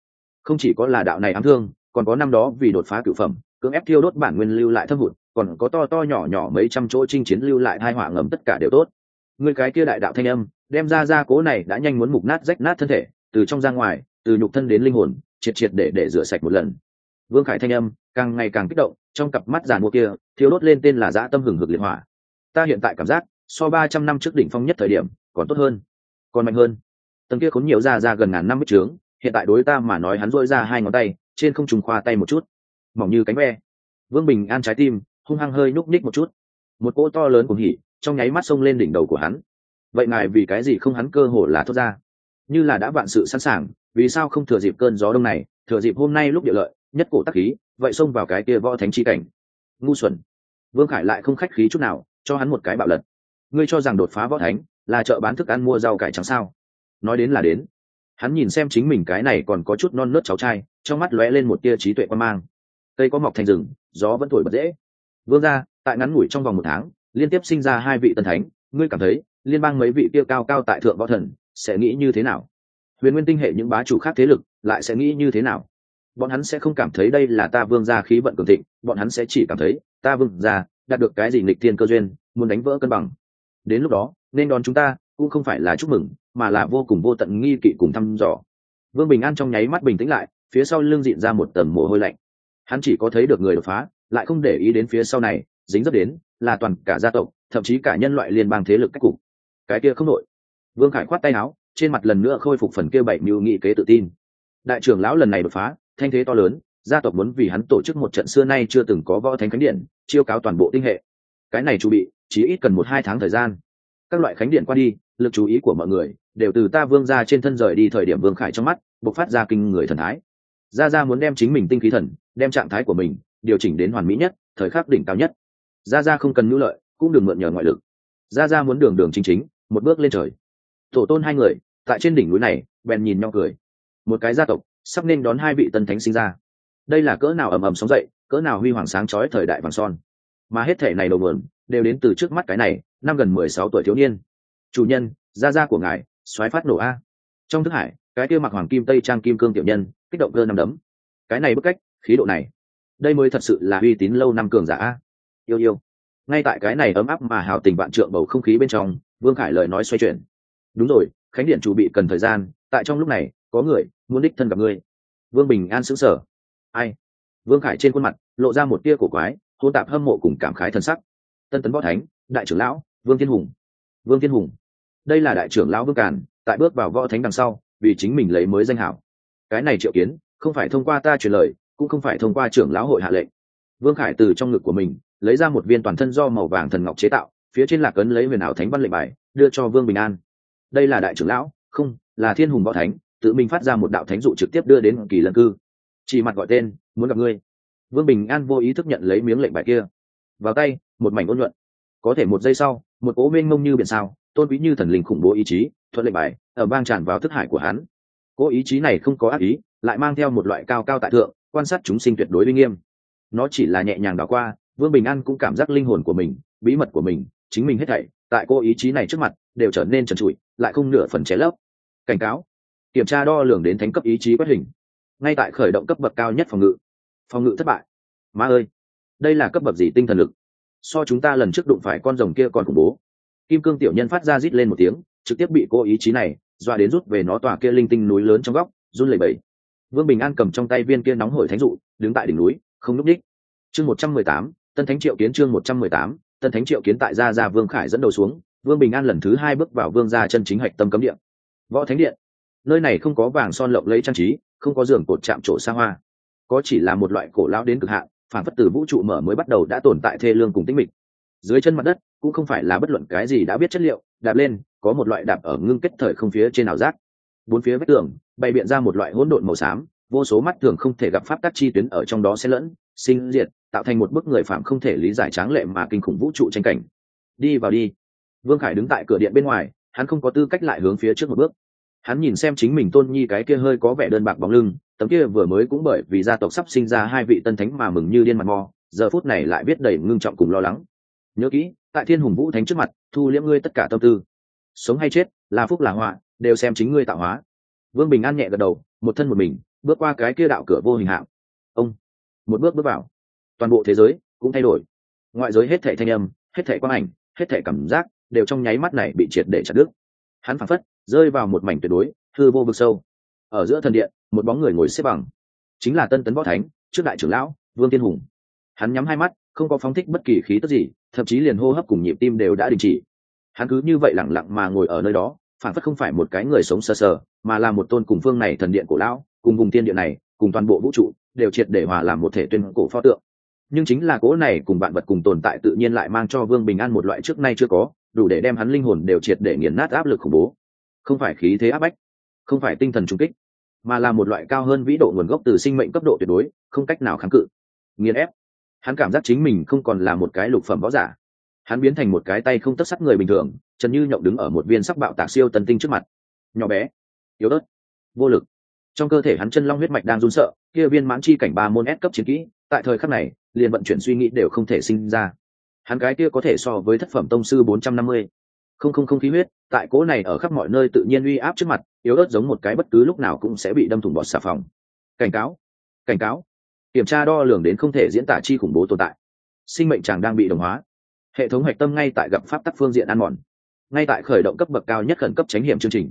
Không chỉ có là đạo này ám thương, còn có năm đó vì đột phá cửu phẩm, cưỡng ép thiêu đốt bản nguyên lưu lại thâm hụt, còn có to to nhỏ nhỏ mấy trăm chỗ chinh chiến lưu lại hai hỏa ngầm, tất cả đều tốt. Người cái kia đại đạo thanh âm, đem ra ra cố này đã nhanh muốn mục nát rách nát thân thể, từ trong ra ngoài, từ nhục thân đến linh hồn, triệt triệt để để rửa sạch một lần. Vương khải thanh âm, càng ngày càng kích động, trong cặp mắt giàn mua kia thiếu đốt lên tên là dã tâm hừng hực liệt hỏa. Ta hiện tại cảm giác, so ba trăm năm trước đỉnh phong nhất thời điểm, còn tốt hơn còn mạnh hơn. Tầng kia khốn nhiều ra ra gần ngàn năm bích trướng, hiện tại đối ta mà nói hắn dội ra hai ngón tay, trên không trùng khoa tay một chút. Mỏng như cánh ve. Vương bình an trái tim, hung hăng hơi nhúc ních một chút. Một cỗ to lớn cùng hỉ, trong nháy mắt xông lên đỉnh đầu của hắn. Vậy ngài vì cái gì không hắn cơ hồ là thốt ra? Như là đã vạn sự sẵn sàng, vì sao không thừa dịp cơn gió đông này, thừa dịp hôm nay lúc địa lợi, nhất cổ tắc khí, vậy xông vào cái kia võ thánh chi cảnh. Ngu xuẩn. Vương khải lại không khách khí chút nào, cho hắn một cái bạo lật. Ngươi cho rằng đột phá võ thánh là chợ bán thức ăn mua rau cải trắng sao? Nói đến là đến. Hắn nhìn xem chính mình cái này còn có chút non nớt cháu trai, trong mắt lóe lên một tia trí tuệ quan mang. Cây có mọc thành rừng, gió vẫn thổi bật dễ. Vương ra tại ngắn ngủi trong vòng một tháng, liên tiếp sinh ra hai vị tân thánh, ngươi cảm thấy, liên bang mấy vị kia cao cao tại thượng võ thần, sẽ nghĩ như thế nào? Huyền nguyên tinh hệ những bá chủ khác thế lực, lại sẽ nghĩ như thế nào? Bọn hắn sẽ không cảm thấy đây là ta vương gia khí vận cường thịnh, bọn hắn sẽ chỉ cảm thấy, ta vương gia đạt được cái gì nghịch thiên cơ duyên, muốn đánh vỡ cân bằng. Đến lúc đó nên đón chúng ta, cũng không phải là chúc mừng, mà là vô cùng vô tận nghi kỵ cùng thăm dò. Vương bình an trong nháy mắt bình tĩnh lại, phía sau lưng dịn ra một tầng mồ hôi lạnh. Hắn chỉ có thấy được người đột phá, lại không để ý đến phía sau này, dính dấp đến, là toàn cả gia tộc, thậm chí cả nhân loại liên bang thế lực cách cục. Cái kia không nội vương khải khoát tay áo, trên mặt lần nữa khôi phục phần kia bảy mưu nghị kế tự tin. Đại trưởng lão lần này đột phá, thanh thế to lớn, gia tộc muốn vì hắn tổ chức một trận xưa nay chưa từng có võ thánh khánh điện, chiêu cáo toàn bộ tinh hệ. Cái này chu bị, chỉ ít cần một hai tháng thời gian các loại khánh điện qua đi, lực chú ý của mọi người đều từ ta vương ra trên thân rời đi thời điểm vương khải trong mắt, bộc phát ra kinh người thần thái. Ra ra muốn đem chính mình tinh khí thần, đem trạng thái của mình điều chỉnh đến hoàn mỹ nhất, thời khắc đỉnh cao nhất. Ra ra không cần nhu lợi, cũng đừng mượn nhờ ngoại lực. Ra ra muốn đường đường chính chính, một bước lên trời. Tổ tôn hai người, tại trên đỉnh núi này, bèn nhìn nhau cười. Một cái gia tộc, sắp nên đón hai vị tân thánh sinh ra. Đây là cỡ nào ầm ầm sóng dậy, cỡ nào huy hoàng sáng chói thời đại vàng son. Mà hết thể này đầu nguồn, đều đến từ trước mắt cái này năm gần mười sáu tuổi thiếu niên. Chủ nhân, gia gia của ngài xoáy phát nổ a. Trong thức hải, cái kia mặc hoàng kim, tây trang kim cương tiểu nhân, kích động cơ năm đấm. Cái này bức cách, khí độ này, đây mới thật sự là uy tín lâu năm cường giả a. Yêu yêu. Ngay tại cái này ấm áp mà hào tình vạn trượng bầu không khí bên trong, vương khải lời nói xoay chuyển. Đúng rồi, khánh điện chủ bị cần thời gian, tại trong lúc này, có người muốn đích thân gặp ngươi. Vương bình an sững sờ. Ai? Vương khải trên khuôn mặt, lộ ra một tia cổ quái hôn tạp hâm mộ cùng cảm khái thân sắc. Tân tấn võ thánh, đại trưởng lão vương thiên hùng. Vương thiên hùng. Đây là đại trưởng lão vương càn, tại bước vào võ thánh đằng sau, vì chính mình lấy mới danh hảo. Cái này triệu kiến, không phải thông qua ta truyền lời, cũng không phải thông qua trưởng lão hội hạ lệnh. Vương khải từ trong ngực của mình, lấy ra một viên toàn thân do màu vàng thần ngọc chế tạo, phía trên lạc ấn lấy huyền ảo thánh văn lệnh bài, đưa cho vương bình an. Đây là đại trưởng lão, không, là thiên hùng võ thánh, tự mình phát ra một đạo thánh dụ trực tiếp đưa đến kỳ lân cư. Chỉ mặt gọi tên, muốn gặp ngươi. Vương bình an vô ý thức nhận lấy miếng lệnh bài kia. Vào tay, một mảnh ôn nhuận. Có thể một giây sau một cố mênh mông như biển sao, tôn quý như thần linh khủng bố ý chí, thuận lệnh bài, ở bang tràn vào thức hải của hắn. Cố ý chí này không có ác ý, lại mang theo một loại cao cao tại thượng, quan sát chúng sinh tuyệt đối uy nghiêm. Nó chỉ là nhẹ nhàng đảo qua, vương bình an cũng cảm giác linh hồn của mình, bí mật của mình, chính mình hết thảy, tại cô ý chí này trước mặt, đều trở nên trần trụi, lại không nửa phần ché lấp. Cảnh cáo. Kiểm tra đo lường đến thánh cấp ý chí quét hình. Ngay tại khởi động cấp bậc cao nhất phòng ngự. Phòng ngự thất bại. Ma ơi. Đây là cấp bậc gì tinh thần lực? So chúng ta lần trước đụng phải con rồng kia còn khủng bố. Kim cương tiểu nhân phát ra rít lên một tiếng, trực tiếp bị cô ý chí này dọa đến rút về nó tòa kia linh tinh núi lớn trong góc, run lẩy bẩy. Vương bình an cầm trong tay viên kia nóng hổi thánh dụ, đứng tại đỉnh núi, không núp đích chương một trăm mười tám, tân thánh triệu kiến chương một trăm mười tám, tân thánh triệu kiến tại gia gia vương khải dẫn đầu xuống, vương bình an lần thứ hai bước vào vương gia chân chính hạch tâm cấm điện võ thánh điện. Nơi này không có vàng son lộng lấy trang trí, không có giường cột chạm trổ xa hoa. Có chỉ là một loại cổ lão đến cực hạn phản phất từ vũ trụ mở mới bắt đầu đã tồn tại thê lương cùng tinh mịch. Dưới chân mặt đất, cũng không phải là bất luận cái gì đã biết chất liệu, đạp lên, có một loại đạp ở ngưng kết thời không phía trên ảo giác. Bốn phía vách tường, bày biện ra một loại hỗn độn màu xám, vô số mắt thường không thể gặp pháp tắc chi tuyến ở trong đó sẽ lẫn, sinh diệt, tạo thành một bức người phạm không thể lý giải tráng lệ mà kinh khủng vũ trụ tranh cảnh. Đi vào đi. Vương khải đứng tại cửa điện bên ngoài, hắn không có tư cách lại hướng phía trước một bước hắn nhìn xem chính mình tôn nhi cái kia hơi có vẻ đơn bạc bóng lưng, tấm kia vừa mới cũng bởi vì gia tộc sắp sinh ra hai vị tân thánh mà mừng như điên mặt mò, giờ phút này lại biết đầy ngưng trọng cùng lo lắng. Nhớ kỹ, tại thiên hùng vũ thánh trước mặt, thu liễm ngươi tất cả tâm tư. Sống hay chết, là phúc là họa, đều xem chính ngươi tạo hóa. Vương bình an nhẹ gật đầu, một thân một mình, bước qua cái kia đạo cửa vô hình hạng. Ông, một bước bước vào. Toàn bộ thế giới cũng thay đổi. Ngoại giới hết thể thanh âm, hết thể quang ảnh, hết thể cảm giác, đều trong nháy mắt này bị triệt để chặt đứt. Hắn phảng phất rơi vào một mảnh tuyệt đối, hư vô vực sâu. Ở giữa thần điện, một bóng người ngồi xếp bằng, chính là tân tấn võ thánh, trước đại trưởng lão, vương tiên hùng. Hắn nhắm hai mắt, không có phóng thích bất kỳ khí tức gì, thậm chí liền hô hấp cùng nhịp tim đều đã đình chỉ. Hắn cứ như vậy lẳng lặng mà ngồi ở nơi đó, phản phất không phải một cái người sống sờ sờ, mà là một tôn cùng phương này thần điện cổ lão, cùng vùng tiên điện này, cùng toàn bộ vũ trụ, đều triệt để hòa làm một thể tuyên cổ pho tượng. Nhưng chính là cố này cùng bạn vật cùng tồn tại tự nhiên lại mang cho vương bình an một loại trước nay chưa có, đủ để đem hắn linh hồn đều triệt để nghiền nát áp lực khủng bố không phải khí thế áp bách, không phải tinh thần trung kích, mà là một loại cao hơn vĩ độ nguồn gốc từ sinh mệnh cấp độ tuyệt đối, không cách nào kháng cự. Nghiền ép. Hắn cảm giác chính mình không còn là một cái lục phẩm võ giả. Hắn biến thành một cái tay không tất sắt người bình thường trần như nhộng đứng ở một viên sắc bạo tạc siêu tân tinh trước mặt. Nhỏ bé, yếu ớt, vô lực. Trong cơ thể hắn chân long huyết mạch đang run sợ, kia viên mãn chi cảnh ba môn ép cấp chiến kỹ, tại thời khắc này, liền vận chuyển suy nghĩ đều không thể sinh ra. Hắn cái kia có thể so với thất phẩm tông sư bốn trăm năm mươi. Không không không khí huyết tại cố này ở khắp mọi nơi tự nhiên uy áp trước mặt, yếu ớt giống một cái bất cứ lúc nào cũng sẽ bị đâm thủng bọt xà phòng. Cảnh cáo cảnh cáo. Kiểm tra đo lường đến không thể diễn tả chi khủng bố tồn tại. Sinh mệnh chàng đang bị đồng hóa. Hệ thống hạch tâm ngay tại gặp pháp tắc phương diện ăn mòn. Ngay tại khởi động cấp bậc cao nhất khẩn cấp tránh hiểm chương trình.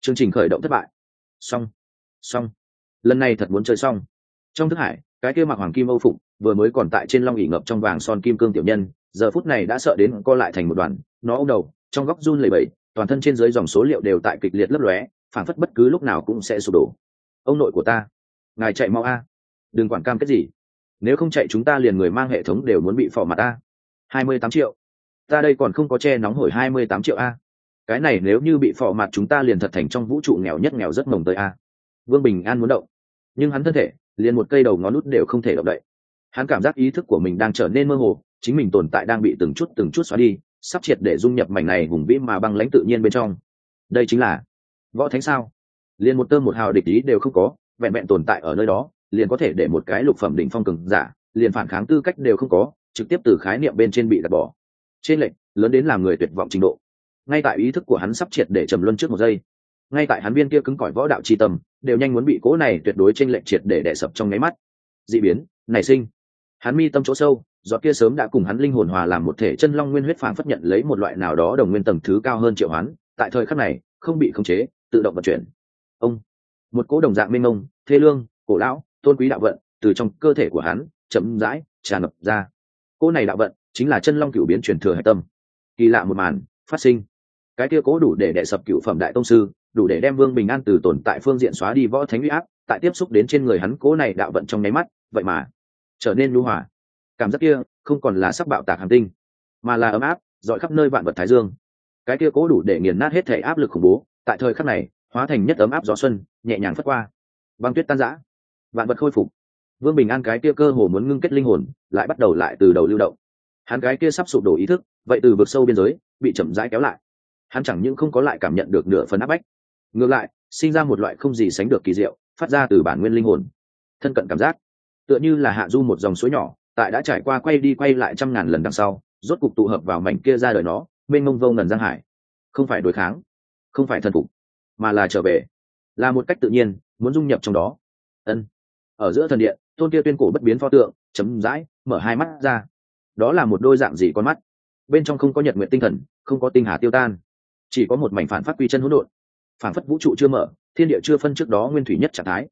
Chương trình khởi động thất bại. Xong. Xong. Lần này thật muốn chơi xong. Trong thức hải, cái kia mặc hoàng kim âu phục, vừa mới còn tại trên long ỉ ngập trong vàng son kim cương tiểu nhân, giờ phút này đã sợ đến co lại thành một đoàn, nó ô đầu, trong góc run lầy bẩy toàn thân trên dưới dòng số liệu đều tại kịch liệt lấp lóe phản phất bất cứ lúc nào cũng sẽ sụp đổ. Ông nội của ta, ngài chạy mau a. Đừng quản cam kết gì. Nếu không chạy chúng ta liền người mang hệ thống đều muốn bị phỏ mặt a. Hai mươi tám triệu. Ta đây còn không có che nóng hổi hai mươi tám triệu a. Cái này nếu như bị phỏ mặt chúng ta liền thật thành trong vũ trụ nghèo nhất nghèo rất mồng tới a. Vương bình an muốn động. Nhưng hắn thân thể, liền một cây đầu ngón nút đều không thể động đậy. Hắn cảm giác ý thức của mình đang trở nên mơ hồ, chính mình tồn tại đang bị từng chút từng chút xóa đi sắp triệt để dung nhập mảnh này hùng vĩ mà băng lãnh tự nhiên bên trong. Đây chính là võ thánh sao? Liền một tơm một hào địch ý đều không có, vẹn vẹn tồn tại ở nơi đó, liền có thể để một cái lục phẩm đỉnh phong cường giả, liền phản kháng tư cách đều không có, trực tiếp từ khái niệm bên trên bị đặt bỏ. Trên lệnh, lớn đến làm người tuyệt vọng trình độ. Ngay tại ý thức của hắn sắp triệt để trầm luân trước một giây, ngay tại hắn viên kia cứng cỏi võ đạo tri tâm, đều nhanh muốn bị cố này tuyệt đối trên lệnh triệt để đẻ sập trong nháy mắt. D ị biến, nảy sinh. Hắn mi tâm chỗ sâu giọt kia sớm đã cùng hắn linh hồn hòa làm một thể chân long nguyên huyết phảng phất nhận lấy một loại nào đó đồng nguyên tầng thứ cao hơn triệu hoán, tại thời khắc này, không bị khống chế, tự động vận chuyển. Ông, một cỗ đồng dạng mênh mông, thê lương, cổ lão, tôn quý đạo vận từ trong cơ thể của hắn chậm rãi tràn ngập ra. Cỗ này đạo vận chính là chân long cửu biến truyền thừa hạch tâm. Kỳ lạ một màn phát sinh. Cái kia cố đủ để đệ sập cửu phẩm đại tông sư, đủ để đem vương bình an từ tồn tại phương diện xóa đi võ thánh uy áp, tại tiếp xúc đến trên người hắn cố này đạo vận trong nháy mắt, vậy mà trở nên lưu hòa cảm giác kia không còn là sắc bạo tạc hàm tinh, mà là ấm áp, dọi khắp nơi vạn vật thái dương. Cái kia cố đủ để nghiền nát hết thể áp lực khủng bố, tại thời khắc này, hóa thành nhất ấm áp gió xuân, nhẹ nhàng phất qua. Băng tuyết tan rã, vạn vật khôi phục. Vương bình an cái kia cơ hồ muốn ngưng kết linh hồn, lại bắt đầu lại từ đầu lưu động. Hắn cái kia sắp sụp đổ ý thức, vậy từ vực sâu biên giới, bị chậm rãi kéo lại. Hắn chẳng những không có lại cảm nhận được nửa phần áp bách, ngược lại, sinh ra một loại không gì sánh được kỳ diệu, phát ra từ bản nguyên linh hồn. Thân cận cảm giác, tựa như là hạ du một dòng suối nhỏ tại đã trải qua quay đi quay lại trăm ngàn lần đằng sau, rốt cục tụ hợp vào mảnh kia ra đời nó, mênh mông vô ngần giang hải. Không phải đối kháng, không phải thần phục, mà là trở về. Là một cách tự nhiên, muốn dung nhập trong đó. Ân. Ở giữa thần điện tôn kia tuyên cổ bất biến pho tượng, chấm dãi, mở hai mắt ra. Đó là một đôi dạng gì con mắt? Bên trong không có nhật nguyện tinh thần, không có tinh hà tiêu tan. Chỉ có một mảnh phản phát quy chân hỗn độn. Phản phất vũ trụ chưa mở, thiên địa chưa phân trước đó nguyên thủy nhất trạng thái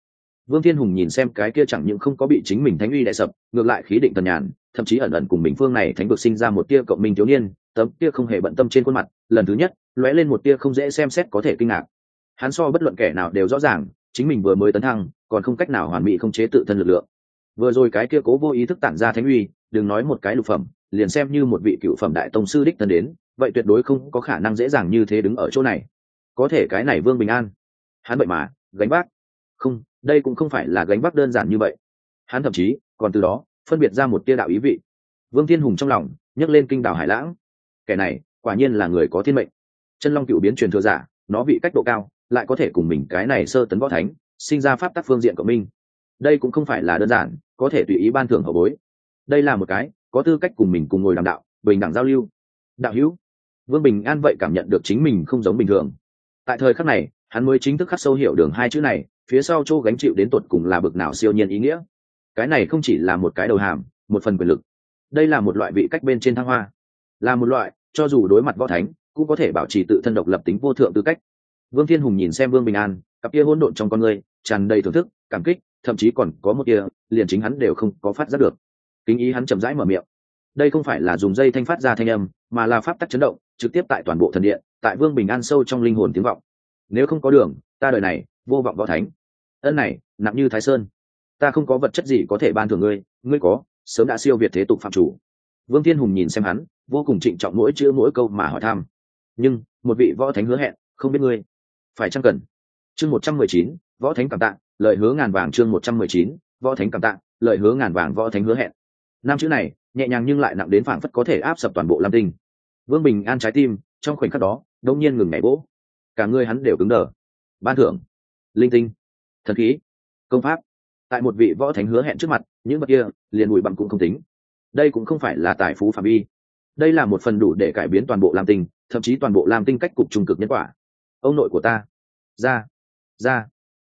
vương thiên hùng nhìn xem cái kia chẳng những không có bị chính mình thánh uy đại sập, ngược lại khí định tần nhàn, thậm chí ẩn ẩn cùng mình phương này thánh vực sinh ra một tia cộng minh thiếu niên, tấm tia không hề bận tâm trên khuôn mặt, lần thứ nhất, lóe lên một tia không dễ xem xét có thể kinh ngạc. Hắn so bất luận kẻ nào đều rõ ràng, chính mình vừa mới tấn thăng, còn không cách nào hoàn mỹ không chế tự thân lực lượng. Vừa rồi cái kia cố vô ý thức tản ra thánh uy, đừng nói một cái lục phẩm, liền xem như một vị cựu phẩm đại tông sư đích thân đến, vậy tuyệt đối không có khả năng dễ dàng như thế đứng ở chỗ này. Có thể cái này vương bình an. Hắn vậy mà, gánh vác. Không đây cũng không phải là gánh vác đơn giản như vậy. Hắn thậm chí, còn từ đó, phân biệt ra một tia đạo ý vị. Vương thiên hùng trong lòng, nhấc lên kinh đảo hải lãng. Kẻ này, quả nhiên là người có thiên mệnh. Chân long cựu biến truyền thừa giả, nó bị cách độ cao, lại có thể cùng mình cái này sơ tấn võ thánh, sinh ra pháp tắc phương diện của mình. Đây cũng không phải là đơn giản, có thể tùy ý ban thưởng hậu bối. Đây là một cái, có tư cách cùng mình cùng ngồi đàm đạo, bình đẳng giao lưu. Đạo hữu. Vương bình an vậy cảm nhận được chính mình không giống bình thường. Tại thời khắc này, hắn mới chính thức khắc sâu hiểu đường hai chữ này phía sau chỗ gánh chịu đến tột cùng là bực nào siêu nhiên ý nghĩa. Cái này không chỉ là một cái đầu hàm, một phần quyền lực. Đây là một loại vị cách bên trên thăng hoa. Là một loại, cho dù đối mặt võ thánh, cũng có thể bảo trì tự thân độc lập tính vô thượng tư cách. Vương thiên hùng nhìn xem vương bình an, cặp kia hỗn độn trong con người, tràn đầy thưởng thức, cảm kích, thậm chí còn có một kia liền chính hắn đều không có phát giác được. Kính ý hắn chậm rãi mở miệng. Đây không phải là dùng dây thanh phát ra thanh âm, mà là pháp tắc chấn động, trực tiếp tại toàn bộ thần điện, tại vương bình an sâu trong linh hồn tiếng vọng. Nếu không có đường, ta đời này, vô vọng võ thánh ân này, nặng như thái sơn. Ta không có vật chất gì có thể ban thưởng ngươi ngươi có, sớm đã siêu việt thế tục phạm chủ. Vương thiên hùng nhìn xem hắn, vô cùng trịnh trọng mỗi chữ mỗi câu mà hỏi thăm. Nhưng, một vị võ thánh hứa hẹn, không biết ngươi. Phải chăng cần? Chương một trăm mười chín, võ thánh cảm tạ, lời hứa ngàn vàng chương một trăm mười chín, võ thánh cảm tạ, lời hứa ngàn vàng võ thánh hứa hẹn. Năm chữ này, nhẹ nhàng nhưng lại nặng đến phảng phất có thể áp sập toàn bộ lam tinh. Vương bình an trái tim, trong khoảnh khắc đó đông nhiên ngừng nhảy vỗ. Cả người hắn đều cứng đờ. Ban thưởng. Linh tinh thần khí. Công pháp. Tại một vị võ thánh hứa hẹn trước mặt, những vật kia liền bụi bặm cũng không tính. Đây cũng không phải là tài phú phạm vi. Đây là một phần đủ để cải biến toàn bộ lam tinh, thậm chí toàn bộ lam tinh cách cục trung cực nhân quả. Ông nội của ta. Ra. Ra.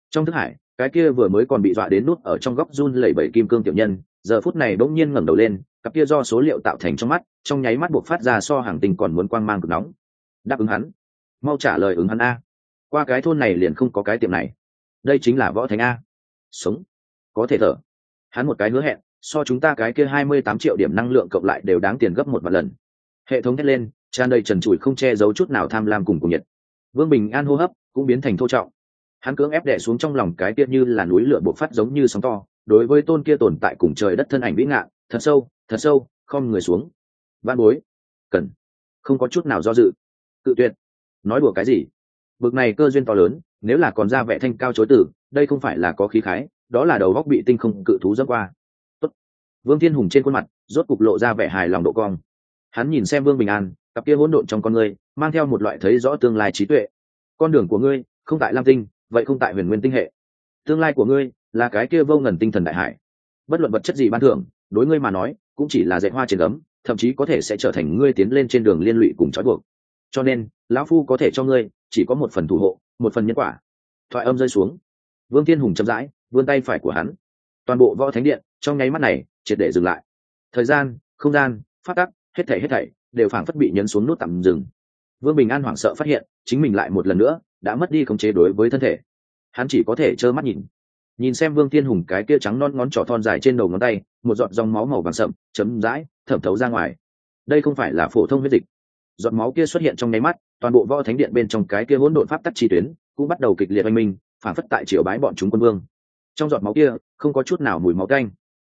Trong thức hải, cái kia vừa mới còn bị dọa đến nút ở trong góc run lẩy bẩy kim cương tiểu nhân, giờ phút này bỗng nhiên ngẩng đầu lên, cặp kia do số liệu tạo thành trong mắt, trong nháy mắt buộc phát ra so hàng tinh còn muốn quang mang cực nóng. Đáp ứng hắn. Mau trả lời ứng hắn a. Qua cái thôn này liền không có cái tiệm này đây chính là võ thánh a. Sống. Có thể thở. Hắn một cái hứa hẹn, so chúng ta cái kia hai mươi tám triệu điểm năng lượng cộng lại đều đáng tiền gấp một vạn lần. Hệ thống thét lên, tràn đầy trần trụi không che giấu chút nào tham lam cùng cùng nhiệt. Vương bình an hô hấp cũng biến thành thô trọng. Hắn cưỡng ép đẻ xuống trong lòng cái kia như là núi lửa bộc phát giống như sóng to, đối với tôn kia tồn tại cùng trời đất thân ảnh vĩ ngạn thật sâu thật sâu không người xuống. Văn bối. Cần. Không có chút nào do dự. Cự tuyệt. Nói đùa cái gì? Bực này cơ duyên to lớn nếu là còn ra vẻ thanh cao chối tử, đây không phải là có khí khái, đó là đầu góc bị tinh không cự thú dẫm qua. Tốt. vương thiên hùng trên khuôn mặt, rốt cục lộ ra vẻ hài lòng độ cong. Hắn nhìn xem vương bình an, cặp kia hỗn độn trong con người, mang theo một loại thấy rõ tương lai trí tuệ. Con đường của ngươi, không tại lam tinh, vậy không tại huyền nguyên tinh hệ. Tương lai của ngươi, là cái kia vô ngần tinh thần đại hải. Bất luận vật chất gì ban thưởng, đối ngươi mà nói, cũng chỉ là dạy hoa trên ấm thậm chí có thể sẽ trở thành ngươi tiến lên trên đường liên lụy cùng trói buộc. Cho nên, lão phu có thể cho ngươi chỉ có một phần thủ hộ, một phần nhân quả. Thoại âm rơi xuống. Vương thiên hùng chậm rãi, vươn tay phải của hắn. Toàn bộ võ thánh điện, trong nháy mắt này, triệt để dừng lại. Thời gian, không gian, phát tắc, hết thảy hết thảy, đều phảng phất bị nhấn xuống nút tạm dừng. Vương bình an hoảng sợ phát hiện, chính mình lại một lần nữa, đã mất đi khống chế đối với thân thể. Hắn chỉ có thể trơ mắt nhìn. Nhìn xem vương thiên hùng cái kia trắng non ngón trỏ thon dài trên đầu ngón tay, một giọt dòng máu màu vàng sậm chấm dãi thẩm thấu ra ngoài. Đây không phải là phổ thông huyết dịch giọt máu kia xuất hiện trong nháy mắt, toàn bộ võ thánh điện bên trong cái kia hỗn độn pháp tắc chi tuyến cũng bắt đầu kịch liệt oanh minh, phản phất tại triều bái bọn chúng quân vương. Trong giọt máu kia, không có chút nào mùi máu canh.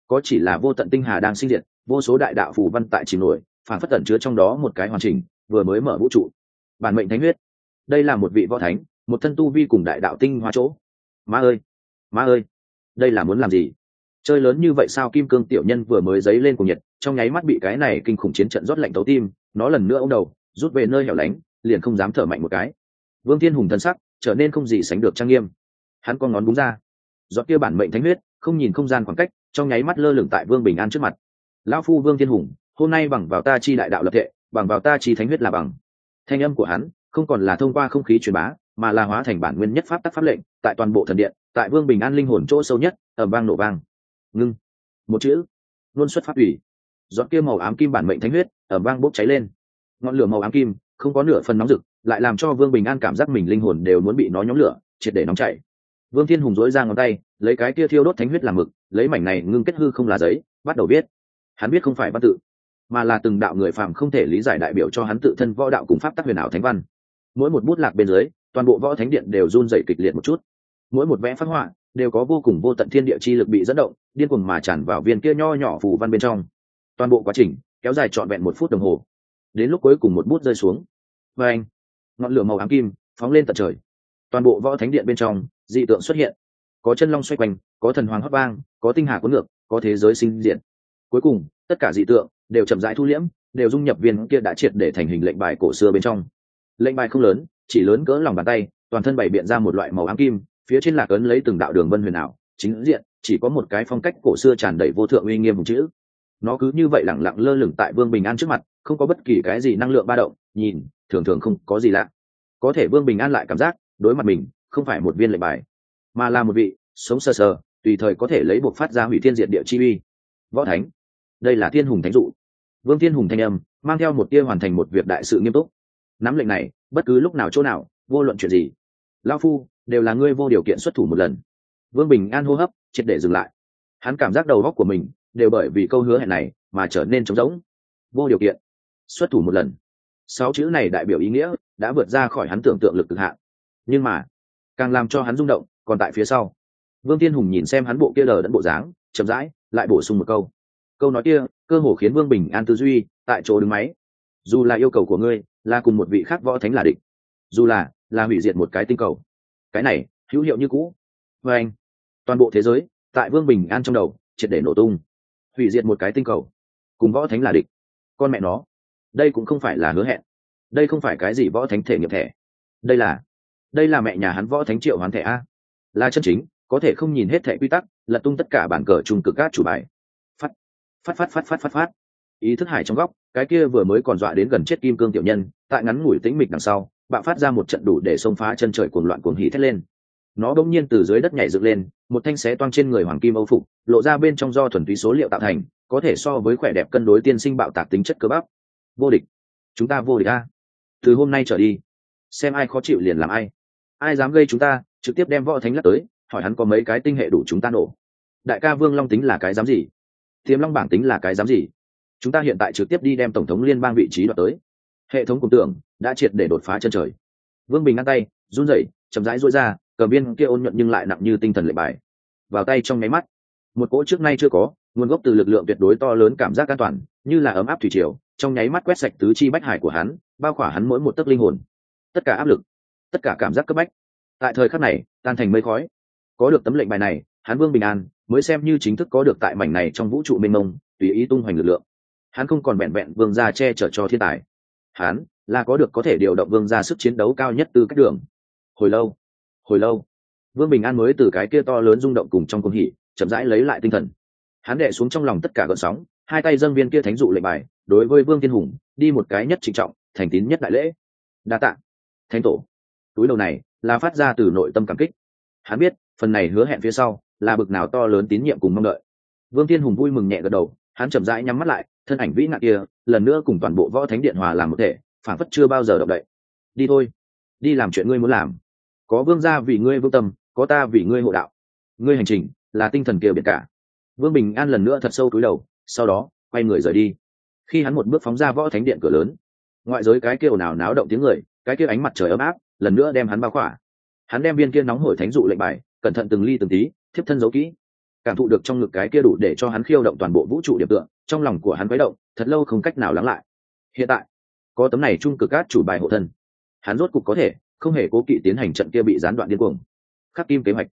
Có chỉ là vô tận tinh hà đang sinh diệt, vô số đại đạo phù văn tại chìm nổi, phản phất tận chứa trong đó một cái hoàn chỉnh, vừa mới mở vũ trụ. Bản mệnh thánh huyết. Đây là một vị võ thánh, một thân tu vi cùng đại đạo tinh hoa chỗ. Má ơi! Má ơi! Đây là muốn làm gì? Chơi lớn như vậy sao kim cương tiểu nhân vừa mới dấy lên cùng nhiệt, trong nháy mắt bị cái này kinh khủng chiến trận rót lạnh tấu tim nó lần nữa ô đầu, rút về nơi hẻo lánh, liền không dám thở mạnh một cái. Vương thiên hùng thân sắc trở nên không gì sánh được trang nghiêm. Hắn con ngón búng ra. Giọt kia bản mệnh thánh huyết, không nhìn không gian khoảng cách, trong nháy mắt lơ lửng tại vương bình an trước mặt. Lão phu vương thiên hùng, hôm nay bằng vào ta chi đại đạo lập thệ, bằng vào ta chi thánh huyết là bằng. Thanh âm của hắn không còn là thông qua không khí truyền bá, mà là hóa thành bản nguyên nhất pháp tắc pháp lệnh, tại toàn bộ thần điện, tại vương bình an linh hồn chỗ sâu nhất ẩm vang nổ vang. Ngưng. Một chữ. Luôn xuất phát ủy giọt kia màu ám kim bản mệnh thánh huyết ở vang bốc cháy lên. Ngọn lửa màu ám kim, không có nửa phần nóng rực, lại làm cho vương bình an cảm giác mình linh hồn đều muốn bị nó nhóm lửa, triệt để nóng chảy. Vương thiên hùng dối ra ngón tay, lấy cái kia thiêu đốt thánh huyết làm mực, lấy mảnh này ngưng kết hư không là giấy, bắt đầu viết. Hắn biết không phải văn tự, mà là từng đạo người phàm không thể lý giải đại biểu cho hắn tự thân võ đạo cùng pháp tác huyền ảo thánh văn. Mỗi một bút lạc bên dưới, toàn bộ võ thánh điện đều run dày kịch liệt một chút. Mỗi một vẽ phát họa đều có vô cùng vô tận thiên địa chi lực bị dẫn động, điên cuồng mà tràn vào viên kia nho nhỏ phù văn bên trong toàn bộ quá trình, kéo dài trọn vẹn một phút đồng hồ. Đến lúc cuối cùng một bút rơi xuống. Và anh, ngọn lửa màu ám kim phóng lên tận trời. Toàn bộ võ thánh điện bên trong, dị tượng xuất hiện. Có chân long xoay quanh, có thần hoàng hót vang, có tinh hà cuốn ngược, có thế giới sinh diện cuối cùng, tất cả dị tượng đều chậm rãi thu liễm, đều dung nhập viên kia đã triệt để thành hình lệnh bài cổ xưa bên trong. Lệnh bài không lớn, chỉ lớn cỡ lòng bàn tay, toàn thân bày biện ra một loại màu ám kim, phía trên lạc ấn lấy từng đạo đường vân huyền ảo, chính diện chỉ có một cái phong cách cổ xưa tràn đầy vô thượng uy nghiêm một chữ nó cứ như vậy lẳng lặng lơ lửng tại vương bình an trước mặt, không có bất kỳ cái gì năng lượng ba động, nhìn, thường thường không có gì lạ. Có thể vương bình an lại cảm giác, đối mặt mình, không phải một viên lệnh bài, mà là một vị, sống sờ sờ, tùy thời có thể lấy buộc phát ra hủy thiên diện địa chi uy. Võ thánh, đây là thiên hùng thánh dụ. Vương thiên hùng thanh âm, mang theo một tia hoàn thành một việc đại sự nghiêm túc. Nắm lệnh này, bất cứ lúc nào chỗ nào, vô luận chuyện gì lao phu, đều là ngươi vô điều kiện xuất thủ một lần. Vương bình an hô hấp, triệt để dừng lại. Hắn cảm giác đầu góc của mình đều bởi vì câu hứa hẹn này mà trở nên trống rỗng. Vô điều kiện. Xuất thủ một lần. Sáu chữ này đại biểu ý nghĩa đã vượt ra khỏi hắn tưởng tượng lực cực hạn. Nhưng mà, càng làm cho hắn rung động còn tại phía sau. Vương tiên hùng nhìn xem hắn bộ kia lờ đẫn bộ dáng, chậm rãi lại bổ sung một câu. Câu nói kia, cơ hồ khiến vương bình an tư duy tại chỗ đứng máy. Dù là yêu cầu của ngươi, là cùng một vị khác võ thánh là địch. Dù là là hủy diệt một cái tinh cầu. Cái này, hữu hiệu như cũ. Vê anh, toàn bộ thế giới, tại vương bình an trong đầu, triệt để nổ tung hủy diệt một cái tinh cầu. Cùng võ thánh là địch. Con mẹ nó. Đây cũng không phải là hứa hẹn. Đây không phải cái gì võ thánh thể nghiệm thẻ. Đây là đây là mẹ nhà hắn võ thánh triệu hoán thẻ a. Là chân chính, có thể không nhìn hết thẻ quy tắc lật tung tất cả bản cờ trùng cực cát chủ bài. Phát phát phát phát phát phát phát. Ý thức hải trong góc, cái kia vừa mới còn dọa đến gần chết kim cương tiểu nhân, tại ngắn ngủi tĩnh mịch đằng sau, bạo phát ra một trận đủ để xông phá chân trời cuồng loạn cuồng hỉ thét lên nó bỗng nhiên từ dưới đất nhảy dựng lên, một thanh xé toang trên người hoàng kim âu phục, lộ ra bên trong do thuần túy số liệu tạo thành, có thể so với khỏe đẹp cân đối tiên sinh bạo tạc tính chất cơ bắp. Vô địch. Chúng ta vô địch a. Từ hôm nay trở đi, xem ai khó chịu liền làm ai. Ai dám gây chúng ta, trực tiếp đem võ thánh lắc tới, hỏi hắn có mấy cái tinh hệ đủ chúng ta nổ. Đại ca vương long tính là cái dám gì? Thiếm long bảng tính là cái dám gì? Chúng ta hiện tại trực tiếp đi đem tổng thống liên bang vị trí đoạt tới. Hệ thống cùng tưởng, đã triệt để đột phá chân trời. Vương bình ngăn tay, run rẩy, chậm rãi rối ra cầm viên kia ôn nhuận nhưng lại nặng như tinh thần lệ bài. Vào tay trong nháy mắt, một cỗ trước nay chưa có, nguồn gốc từ lực lượng tuyệt đối to lớn cảm giác an toàn, như là ấm áp thủy triều, trong nháy mắt quét sạch tứ chi bách hải của hắn, bao khỏa hắn mỗi một tấc linh hồn. Tất cả áp lực, tất cả cảm giác cấp bách. Tại thời khắc này, tan thành mây khói. Có được tấm lệnh bài này, hắn vương bình an, mới xem như chính thức có được tại mảnh này trong vũ trụ mênh mông, tùy ý tung hoành lực lượng. Hắn không còn vẹn vẹn vương gia che chở cho thiên tài. Hắn là có được có thể điều động vương gia sức chiến đấu cao nhất từ các đường. Hồi lâu hồi lâu. Vương bình an mới từ cái kia to lớn rung động cùng trong công hỉ, chậm rãi lấy lại tinh thần. Hắn đệ xuống trong lòng tất cả gợn sóng, hai tay dâng viên kia thánh dụ lệnh bài, đối với vương thiên hùng, đi một cái nhất trịnh trọng, thành tín nhất đại lễ. Đa tạ, thánh tổ. Túi đầu này là phát ra từ nội tâm cảm kích. Hắn biết, phần này hứa hẹn phía sau là bực nào to lớn tín nhiệm cùng mong đợi. Vương thiên hùng vui mừng nhẹ gật đầu, hắn chậm rãi nhắm mắt lại, thân ảnh vĩ nạn kia, lần nữa cùng toàn bộ võ thánh điện hòa làm một thể phản phất chưa bao giờ động đậy. Đi thôi, đi làm chuyện ngươi muốn làm có vương gia vì ngươi vương tâm, có ta vì ngươi hộ đạo. Ngươi hành trình là tinh thần kia biệt cả. Vương bình an lần nữa thật sâu túi đầu, sau đó, quay người rời đi. Khi hắn một bước phóng ra võ thánh điện cửa lớn, ngoại giới cái kia ồn ào náo động tiếng người, cái kia ánh mặt trời ấm áp, lần nữa đem hắn bao khỏa. Hắn đem viên kia nóng hổi thánh dụ lệnh bài, cẩn thận từng ly từng tí, thiếp thân giấu kỹ. Cảm thụ được trong ngực cái kia đủ để cho hắn khiêu động toàn bộ vũ trụ điểm tượng trong lòng của hắn quấy động, thật lâu không cách nào lắng lại. Hiện tại, có tấm này trung cực cát chủ bài hộ thân. Hắn rốt cục có thể không hề cố kỵ tiến hành trận kia bị gián đoạn điên cuồng. Khắc kim kế hoạch.